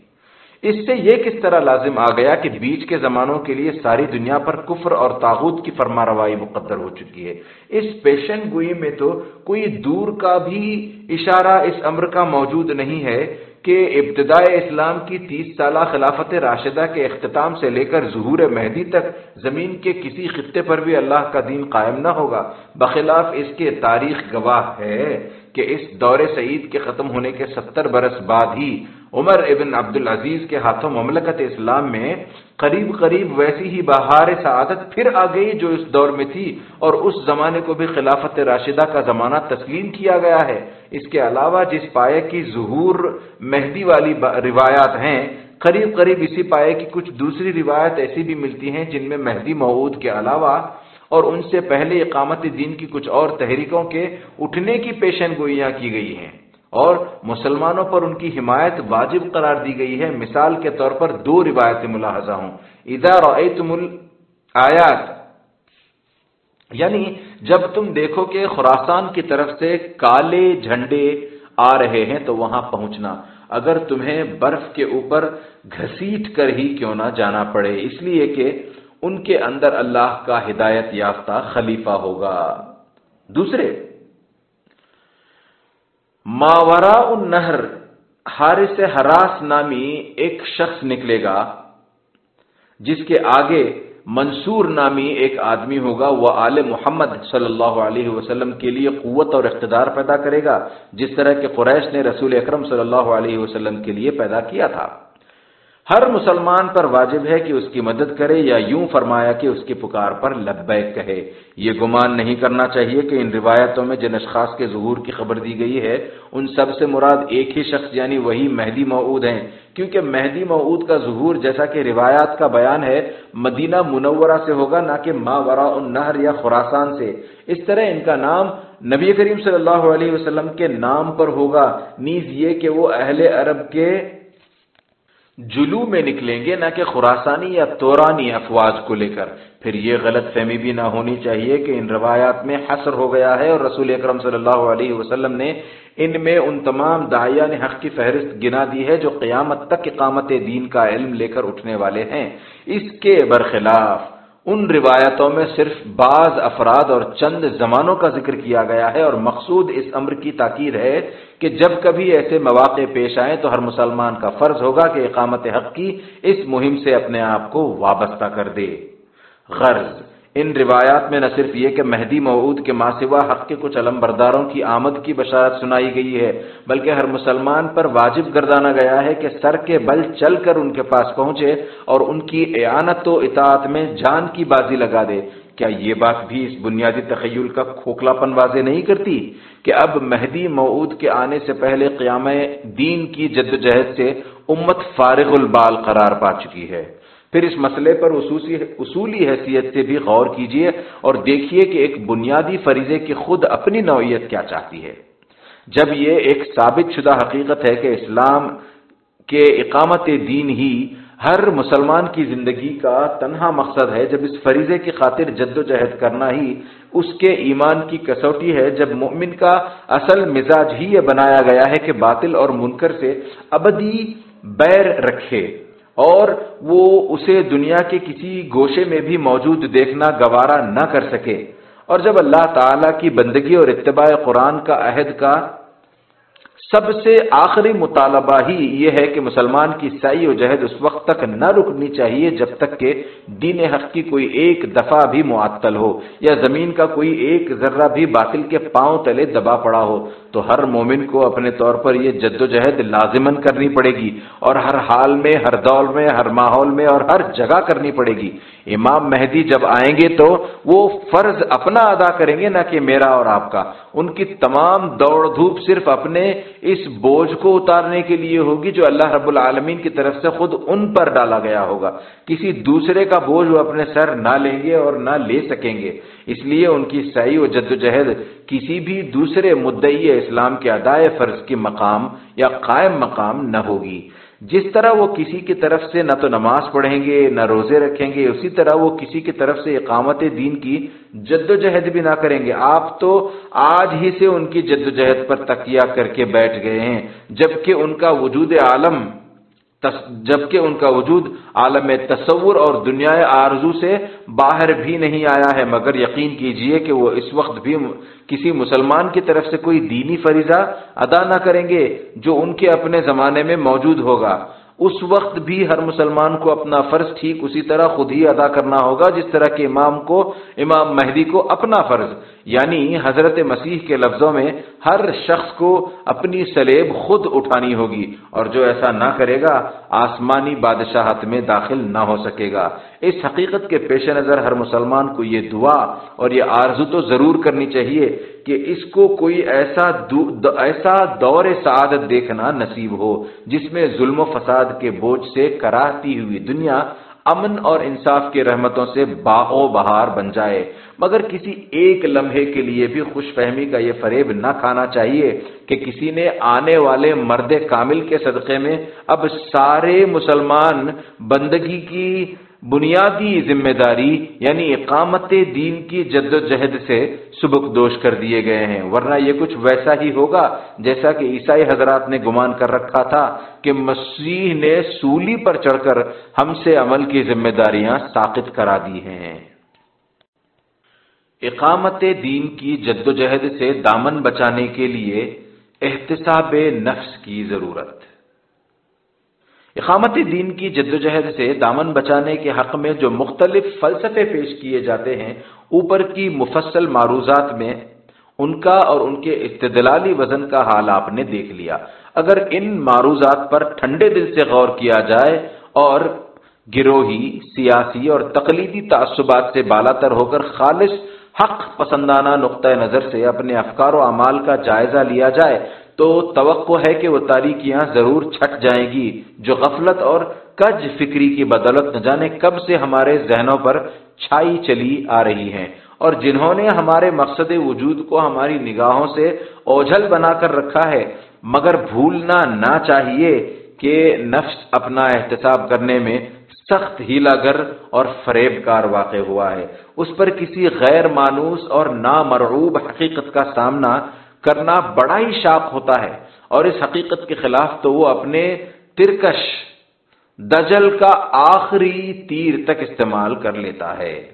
اس سے یہ کس طرح لازم آ گیا کہ بیچ کے زمانوں کے لیے ساری دنیا پر کفر اور تاغت کی فرما روائی مقدر ہو چکی ہے۔ اس پیشن گوئی میں تو کوئی دور کا بھی اشارہ اس امر کا موجود نہیں ہے۔ کہ ابتدائے اسلام کی تیس سالہ خلافت راشدہ کے اختتام سے لے کر ظہور مہدی تک زمین کے کسی خطے پر بھی اللہ کا دین قائم نہ ہوگا۔ بخلاف اس کے تاریخ گواہ ہے کہ اس دور سعید کے ختم ہونے کے ستر برس بعد ہی عمر ابن عبد العزیز کے ہاتھوں مملکت اسلام میں قریب قریب ویسی ہی بہار سعادت پھر آ گئی جو اس دور میں تھی اور اس زمانے کو بھی خلافت راشدہ کا زمانہ تسلیم کیا گیا ہے۔ اس کے علاوہ جس پائے کی ظہور مہدی والی روایات ہیں، قریب قریب اسی پائے کی کچھ دوسری روایت ایسی بھی ملتی ہیں جن میں مہدی معود کے علاوہ اور ان سے پہلے اقامت دین کی کچھ اور تحریکوں کے اٹھنے کی پیشن گوئیاں کی گئی ہیں۔ اور مسلمانوں پر ان کی حمایت واجب قرار دی گئی ہے۔ مثال کے طور پر دو روایتیں ملاحظہ ہوں۔ ادار آیات یعنی جب تم دیکھو کہ خوراسان کی طرف سے کالے جھنڈے آ رہے ہیں تو وہاں پہنچنا۔ اگر تمہیں برف کے اوپر گھسیٹ کر ہی کیوں نہ جانا پڑے، اس لیے کہ ان کے اندر اللہ کا ہدایت یافتہ خلیفہ ہوگا۔ دوسرے ماورا النہر حارث حراس نامی ایک شخص نکلے گا، جس کے آگے منصور نامی ایک آدمی ہوگا، وہ آل محمد صلی اللہ علیہ وسلم کے لیے قوت اور اقتدار پیدا کرے گا، جس طرح کہ قریش نے رسول اکرم صلی اللہ علیہ وسلم کے لیے پیدا کیا تھا۔ ہر مسلمان پر واجب ہے کہ اس کی مدد کرے یا یوں فرمایا کہ اس کی پکار پر لبیک کہے۔ یہ گمان نہیں کرنا چاہیے کہ ان روایتوں میں جن اشخاص کے ظہور کی خبر دی گئی ہے۔ ان سب سے مراد ایک ہی شخص یعنی وہی مہدی معود ہیں۔ کیونکہ مہدی معود کا ظہور جیسا کہ روایات کا بیان ہے، مدینہ منورہ سے ہوگا، نہ کہ ما ورا النہر یا خوراسان سے۔ اس طرح ان کا نام نبی کریم صلی اللہ علیہ وسلم کے نام پر ہوگا۔ نیز یہ کہ وہ اہل عرب کے جلو میں نکلیں گے، نہ کہ خوراسانی یا تورانی افواج کو لے کر۔ پھر یہ غلط فہمی بھی نہ ہونی چاہیے کہ ان روایات میں حسر ہو گیا ہے اور رسول اکرم صلی اللہ علیہ وسلم نے ان میں ان تمام دائیا نے حق کی فہرست گنا دی ہے جو قیامت تک اقامت دین کا علم لے کر اٹھنے والے ہیں۔ اس کے برخلاف ان روایتوں میں صرف بعض افراد اور چند زمانوں کا ذکر کیا گیا ہے اور مقصود اس امر کی تاکید ہے کہ جب کبھی ایسے مواقع پیش آئیں تو ہر مسلمان کا فرض ہوگا کہ اقامت حق کی اس مہم سے اپنے آپ کو وابستہ کر دے۔ غرض ان روایات میں نہ صرف یہ کہ مہدی معود کے ماسوا حق کے کچھ علم برداروں کی آمد کی بشارت سنائی گئی ہے، بلکہ ہر مسلمان پر واجب گردانا گیا ہے کہ سر کے بل چل کر ان کے پاس پہنچے اور ان کی اعانت و اطاعت میں جان کی بازی لگا دے۔ کیا یہ بات بھی اس بنیادی تخیل کا کھوکھلا پن واضح نہیں کرتی کہ اب مہدی معود کے آنے سے پہلے قیام دین کی جدوجہد سے امت فارغ البال قرار پا چکی ہے؟ پھر اس مسئلے پر اصولی حیثیت سے بھی غور کیجیے اور دیکھیے کہ ایک بنیادی فریضے کی خود اپنی نوعیت کیا چاہتی ہے۔ جب یہ ایک ثابت شدہ حقیقت ہے کہ اسلام کے اقامت دین ہی ہر مسلمان کی زندگی کا تنہا مقصد ہے، جب اس فریضے کی خاطر جد و جہد کرنا ہی اس کے ایمان کی کسوٹی ہے، جب مومن کا اصل مزاج ہی یہ بنایا گیا ہے کہ باطل اور منکر سے ابدی بیر رکھے۔ اور وہ اسے دنیا کے کسی گوشے میں بھی موجود دیکھنا گوارا نہ کر سکے۔ اور جب اللہ تعالی کی بندگی اور اتباع قرآن کا عہد کا سب سے آخری مطالبہ ہی یہ ہے کہ مسلمان کی سائی و جہد اس وقت تک نہ رکنی چاہیے جب تک کہ دین حق کی کوئی ایک دفعہ بھی معطل ہو یا زمین کا کوئی ایک ذرہ بھی باطل کے پاؤں تلے دبا پڑا ہو۔ تو ہر مومن کو اپنے طور پر یہ جد و جہد لازمن کرنی پڑے گی اور ہر حال میں، ہر دور میں، ہر ماحول میں اور ہر جگہ کرنی پڑے گی۔ امام مہدی جب آئیں گے تو وہ فرض اپنا ادا کریں گے، نہ کہ میرا اور آپ کا۔ ان کی تمام دوڑ دھوپ صرف اپنے اس بوجھ کو اتارنے کے لیے ہوگی جو اللہ رب العالمین کی طرف سے خود ان پر ڈالا گیا ہوگا۔ کسی دوسرے کا بوجھ وہ اپنے سر نہ لیں گے اور نہ لے سکیں گے۔ اس لیے ان کی صحیح و جد و جہد کسی بھی دوسرے مدعی اسلام کے ادائے فرض کی مقام یا قائم مقام نہ ہوگی۔ جس طرح وہ کسی کی طرف سے نہ تو نماز پڑھیں گے، نہ روزے رکھیں گے، اسی طرح وہ کسی کی طرف سے اقامت دین کی جد و جہد بھی نہ کریں گے۔ آپ تو آج ہی سے ان کی جد و جہد پر تکیہ کر کے بیٹھ گئے ہیں، جبکہ ان کا وجود عالم جبکہ ان کا وجود عالم تصور اور دنیا آرزو سے باہر بھی نہیں آیا ہے، مگر یقین کیجیے کہ وہ اس وقت بھی کسی مسلمان کی طرف سے کوئی دینی فریضہ ادا نہ کریں گے جو ان کے اپنے زمانے میں موجود ہوگا۔ اس وقت بھی ہر مسلمان کو اپنا فرض ٹھیک اسی طرح خود ہی ادا کرنا ہوگا، جس طرح کہ امام کو، امام مہدی کو اپنا فرض۔ یعنی حضرت مسیح کے لفظوں میں ہر شخص کو اپنی سلیب خود اٹھانی ہوگی اور جو ایسا نہ کرے گا، آسمانی بادشاہت میں داخل نہ ہو سکے گا۔ اس حقیقت کے پیش نظر ہر مسلمان کو یہ دعا اور یہ آرزو تو ضرور کرنی چاہیے کہ اس کو کوئی ایسا ایسا دور سعادت دیکھنا نصیب ہو، جس میں ظلم و فساد کے بوجھ سے کراہتی ہوئی دنیا امن اور انصاف کی رحمتوں سے باغو بہار بن جائے۔ مگر کسی ایک لمحے کے لیے بھی خوش فہمی کا یہ فریب نہ کھانا چاہیے کہ کسی نے آنے والے مرد کامل کے صدقے میں اب سارے مسلمان بندگی کی بنیادی ذمہ داری یعنی اقامت دین کی جد و جہد سے سبک دوش کر دیے گئے ہیں۔ ورنہ یہ کچھ ویسا ہی ہوگا جیسا کہ عیسائی حضرات نے گمان کر رکھا تھا کہ مسیح نے سولی پر چڑھ کر ہم سے عمل کی ذمہ داریاں ساقت کرا دی ہیں۔ اقامت دین کی جد و جہد سے دامن بچانے کے لیے احتساب نفس کی ضرورت۔ اقامت دین کی جدوجہد سے دامن بچانے کے حق میں جو مختلف فلسفے پیش کیے جاتے ہیں، اوپر کی مفصل معروضات میں ان کا اور ان کے استدلالی وزن کا حال آپ نے دیکھ لیا۔ اگر ان معروضات پر ٹھنڈے دل سے غور کیا جائے اور گروہی، سیاسی اور تقلیدی تعصبات سے بالا تر ہو کر خالص حق پسندانہ نقطۂ نظر سے اپنے افکار و اعمال کا جائزہ لیا جائے تو توقع ہے کہ وہ تاریکیاں ضرور چھٹ جائیں گی، جو غفلت اور کج فکری کی بدولت نہ جانے کب سے ہمارے ذہنوں پر چھائی چلی آ رہی ہیں اور جنہوں نے ہمارے مقصد وجود کو ہماری نگاہوں سے اوجھل بنا کر رکھا ہے۔ مگر بھولنا نہ چاہیے کہ نفس اپنا احتساب کرنے میں سخت ہیلا گر اور فریب کار واقع ہوا ہے۔ اس پر کسی غیر مانوس اور نامرعوب حقیقت کا سامنا کرنا بڑا ہی شاق ہوتا ہے اور اس حقیقت کے خلاف تو وہ اپنے ترکش دجل کا آخری تیر تک استعمال کر لیتا ہے۔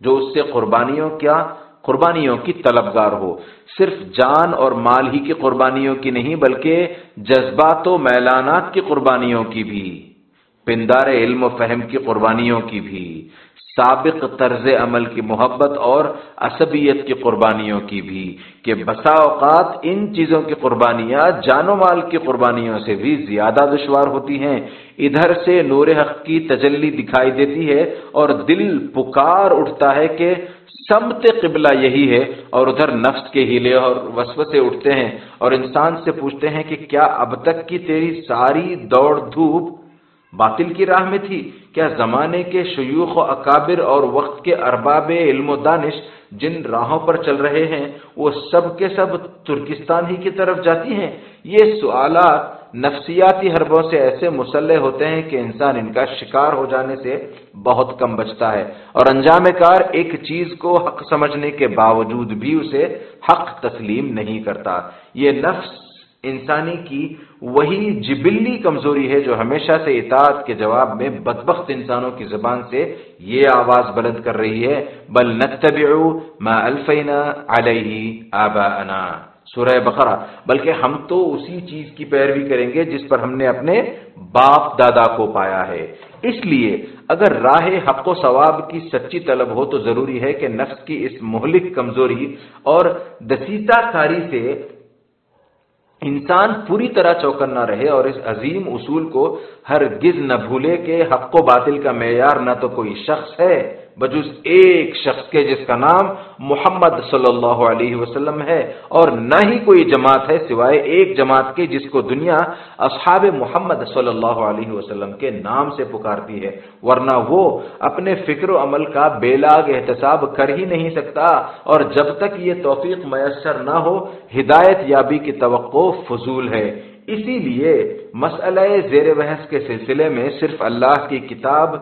جو اس سے قربانیوں کیا؟ قربانیوں کی طلبگار ہو۔ صرف جان اور مال ہی کی قربانیوں کی نہیں، بلکہ جذبات و میلانات کی قربانیوں کی بھی۔ پندار علم و فہم کی قربانیوں کی بھی، سابق طرز عمل کی محبت اور عصبیت کی قربانیوں کی بھی کہ بسا اوقات ان چیزوں کی قربانیاں جان و مال کی قربانیوں سے بھی زیادہ دشوار ہوتی ہیں۔ ادھر سے نور حق کی تجلی دکھائی دیتی ہے اور دل پکار اٹھتا ہے کہ سمت قبلہ یہی ہے اور ادھر نفس کے ہیلے اور وسوسے اٹھتے ہیں اور انسان سے پوچھتے ہیں کہ کیا اب تک کی تیری ساری دوڑ دھوپ باطل کی راہ میں تھی۔ کیا زمانے کے شیوخ و اکابر اور وقت کے ارباب علم و دانش جن راہوں پر چل رہے ہیں، وہ سب کے سب ترکستان ہی کی طرف جاتی ہیں؟ یہ سوالات نفسیاتی حربوں سے ایسے مسلح ہوتے ہیں کہ انسان ان کا شکار ہو جانے سے بہت کم بچتا ہے۔ اور انجام کار ایک چیز کو حق سمجھنے کے باوجود بھی اسے حق تسلیم نہیں کرتا۔ یہ نفس انسانی کی وہی جبلی کمزوری ہے جو ہمیشہ سے اطاعت کے جواب میں بدبخت انسانوں کی زبان سے یہ آواز بلند کر رہی ہے، بل ما الفینا علیہ آباءنا۔ سورہ بقرہ۔ بلکہ ہم تو اسی چیز کی پیروی کریں گے جس پر ہم نے اپنے باپ دادا کو پایا ہے۔ اس لیے اگر راہ حق و ثواب کی سچی طلب ہو تو ضروری ہے کہ نفس کی اس مہلک کمزوری اور دسیتا کاری سے انسان پوری طرح چوکن نہ رہے اور اس عظیم اصول کو ہر گز نہ بھولے کہ حق و باطل کا معیار نہ تو کوئی شخص ہے۔ بجز ایک شخص کے جس کا نام محمد صلی اللہ علیہ وسلم ہے اور نہ ہی کوئی جماعت ہے سوائے ایک جماعت کے جس کو دنیا اصحاب محمد صلی اللہ علیہ وسلم کے نام سے پکارتی ہے، ورنہ وہ اپنے فکر و عمل کا بے لاگ احتساب کر ہی نہیں سکتا اور جب تک یہ توفیق میسر نہ ہو، ہدایت یابی کی توقع فضول ہے۔ اسی لیے مسئلہ زیر بحث کے سلسلے میں صرف اللہ کی کتاب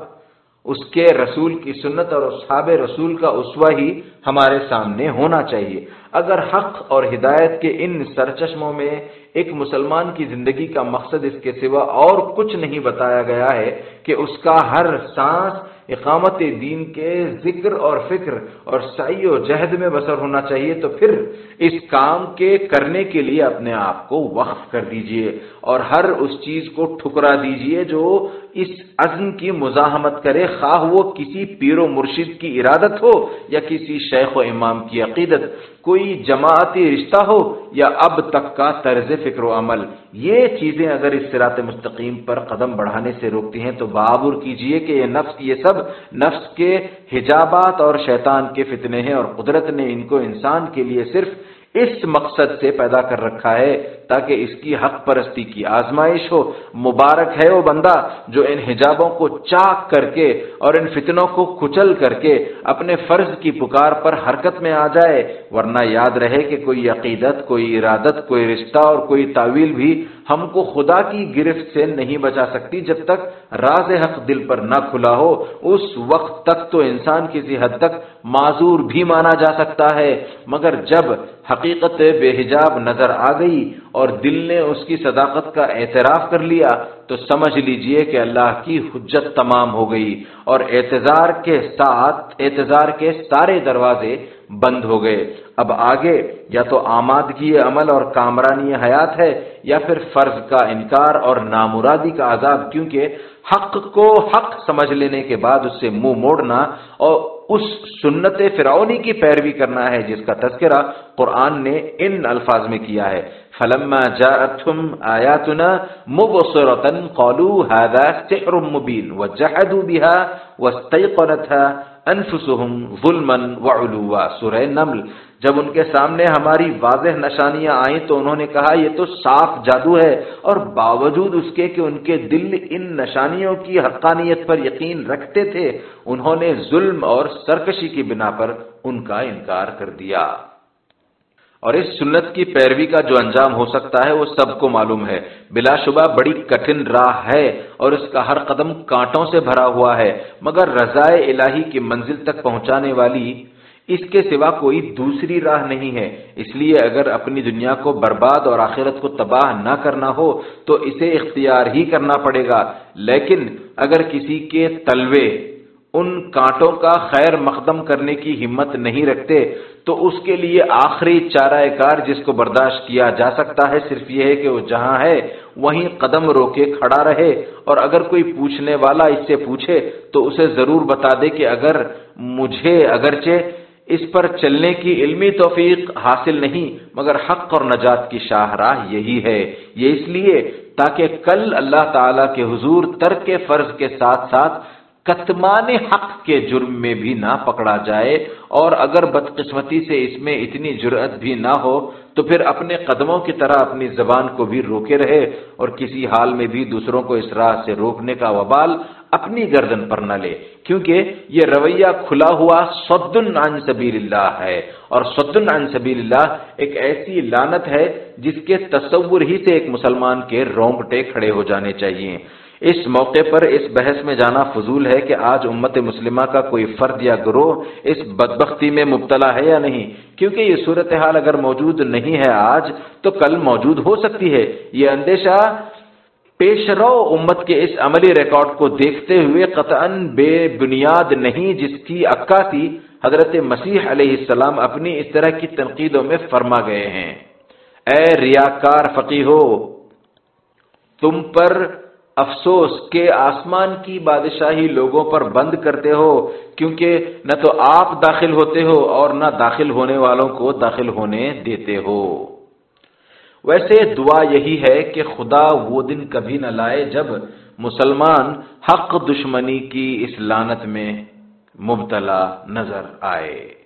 اس کے رسول کی سنت اور اصحاب رسول کا اسوا ہی ہمارے سامنے ہونا چاہیے۔ اگر حق اور ہدایت کے ان سرچشموں میں ایک مسلمان کی زندگی کا مقصد اس کے سوا اور کچھ نہیں بتایا گیا ہے کہ اس کا ہر سانس اقامت دین کے ذکر اور فکر اور سعی و جہد میں بسر ہونا چاہیے، تو پھر اس کام کے کرنے کے لیے اپنے آپ کو وقف کر دیجیے اور ہر اس چیز کو ٹھکرا دیجیے جو اس عزم کی مزاحمت کرے، خواہ وہ کسی پیر و مرشد کی ارادت ہو یا کسی شیخ و امام کی عقیدت، کوئی جماعتی رشتہ ہو یا اب تک کا طرز فکر و عمل۔ یہ چیزیں اگر اس سرات مستقیم پر قدم بڑھانے سے روکتی ہیں، تو بابر کیجیے کہ یہ نفس، یہ سب نفس کے حجابات اور شیطان کے فتنے ہیں اور قدرت نے ان کو انسان کے لیے صرف اس مقصد سے پیدا کر رکھا ہے تاکہ اس کی حق پرستی کی آزمائش ہو۔ مبارک ہے وہ بندہ جو ان حجابوں کو چاک کر کے اور ان فتنوں کو کچل کر کے اپنے فرض کی پکار پر حرکت میں آ جائے۔ ورنہ یاد رہے کہ کوئی عقیدت، کوئی ارادت، کوئی رشتہ اور کوئی تعویل بھی ہم کو خدا کی گرفت سے نہیں بچا سکتی جب تک راز حق دل پر نہ کھلا ہو۔ اس وقت تک تو انسان کسی حد تک معذور بھی مانا جا سکتا ہے۔ مگر جب حقیقت بے حجاب نظر آ گئی اور دل نے اس کی صداقت کا اعتراف کر لیا تو سمجھ لیجیے کہ اللہ کی حجت تمام ہو گئی اور اعتظار کے ساتھ اعتظار کے سارے دروازے بند ہو گئے۔ اب آگے یا تو آمادگی عمل اور کامرانی حیات ہے یا پھر فرض کا انکار اور نامرادی کا عذاب، کیونکہ حق کو حق سمجھ لینے کے بعد اس سے منہ موڑنا اور اس سنت فرعونی کی پیروی کرنا ہے جس کا تذکرہ قرآن نے ان الفاظ میں کیا ہے۔ فلما جاءتهم آیاتنا مبصرة قالوا هذا سحر مبين وجحدوا بها واستيقنتها انفسهم ظلما وعلوا سورہ نمل جب ان کے سامنے ہماری واضح نشانیاں آئیں تو انہوں نے کہا یہ تو صاف جادو ہے اور باوجود اس کے کہ ان کے دل ان نشانیوں کی حقانیت پر یقین رکھتے تھے انہوں نے ظلم اور سرکشی کی بنا پر ان کا انکار کر دیا۔ اور اس سنت کی پیروی کا جو انجام ہو سکتا ہے وہ سب کو معلوم ہے۔ بلا شبہ بڑی کٹھن راہ ہے اور اس کا ہر قدم کانٹوں سے بھرا ہوا ہے، مگر رضائے الہی کی منزل تک پہنچانے والی اس کے سوا کوئی دوسری راہ نہیں ہے۔ اس لیے اگر اپنی دنیا کو برباد اور آخرت کو تباہ نہ کرنا ہو تو اسے اختیار ہی کرنا پڑے گا۔ لیکن اگر کسی کے تلوے ان کانٹوں کا خیر مقدم کرنے کی ہمت نہیں رکھتے تو اس کے لیے آخری چارہ کار جس کو برداشت کیا جا سکتا ہے صرف یہ ہے کہ وہ جہاں ہے، وہیں قدم رو کے کھڑا رہے۔ اور اگر کوئی پوچھنے والا اس سے پوچھے تو اسے ضرور بتا دے کہ اگر مجھے اگرچہ اس پر چلنے کی علمی توفیق حاصل نہیں، مگر حق اور نجات کی شاہراہ یہی ہے۔ یہ اس لیے تاکہ کل اللہ تعالی کے حضور ترک فرض کے ساتھ ساتھ کتمان حق کے جرم میں بھی نہ پکڑا جائے اور اگر بدقسمتی سے اس میں اتنی جرأت بھی نہ ہو، تو پھر اپنے قدموں کی طرح اپنی زبان کو بھی روکے رہے اور کسی حال میں بھی دوسروں کو اس راہ سے روکنے کا وبال اپنی گردن پر نہ لے۔ کیونکہ یہ رویہ کھلا ہوا سدن عن سبیل اللہ ہے اور سدن عن سبیل اللہ ایک ایسی لانت ہے جس کے تصور ہی سے ایک مسلمان کے رونگٹے کھڑے ہو جانے چاہیے۔ اس موقع پر اس بحث میں جانا فضول ہے کہ آج امت مسلمہ کا کوئی فرد یا گروہ اس بدبختی میں مبتلا ہے یا نہیں؟ کیونکہ یہ صورتحال اگر موجود نہیں ہے آج، تو کل موجود ہو سکتی ہے۔ یہ اندیشہ پیش رو امت کے اس عملی ریکارڈ کو دیکھتے ہوئے قطعا بے بنیاد نہیں، جس کی عکاسی حضرت مسیح علیہ السلام اپنی اس طرح کی تنقیدوں میں فرما گئے ہیں۔ اے ریاکار فقی ہو تم پر افسوس کہ آسمان کی بادشاہی لوگوں پر بند کرتے ہو، کیونکہ نہ تو آپ داخل ہوتے ہو اور نہ داخل ہونے والوں کو داخل ہونے دیتے ہو۔ ویسے دعا یہی ہے کہ خدا وہ دن کبھی نہ لائے جب مسلمان حق دشمنی کی اس لانت میں مبتلا نظر آئے۔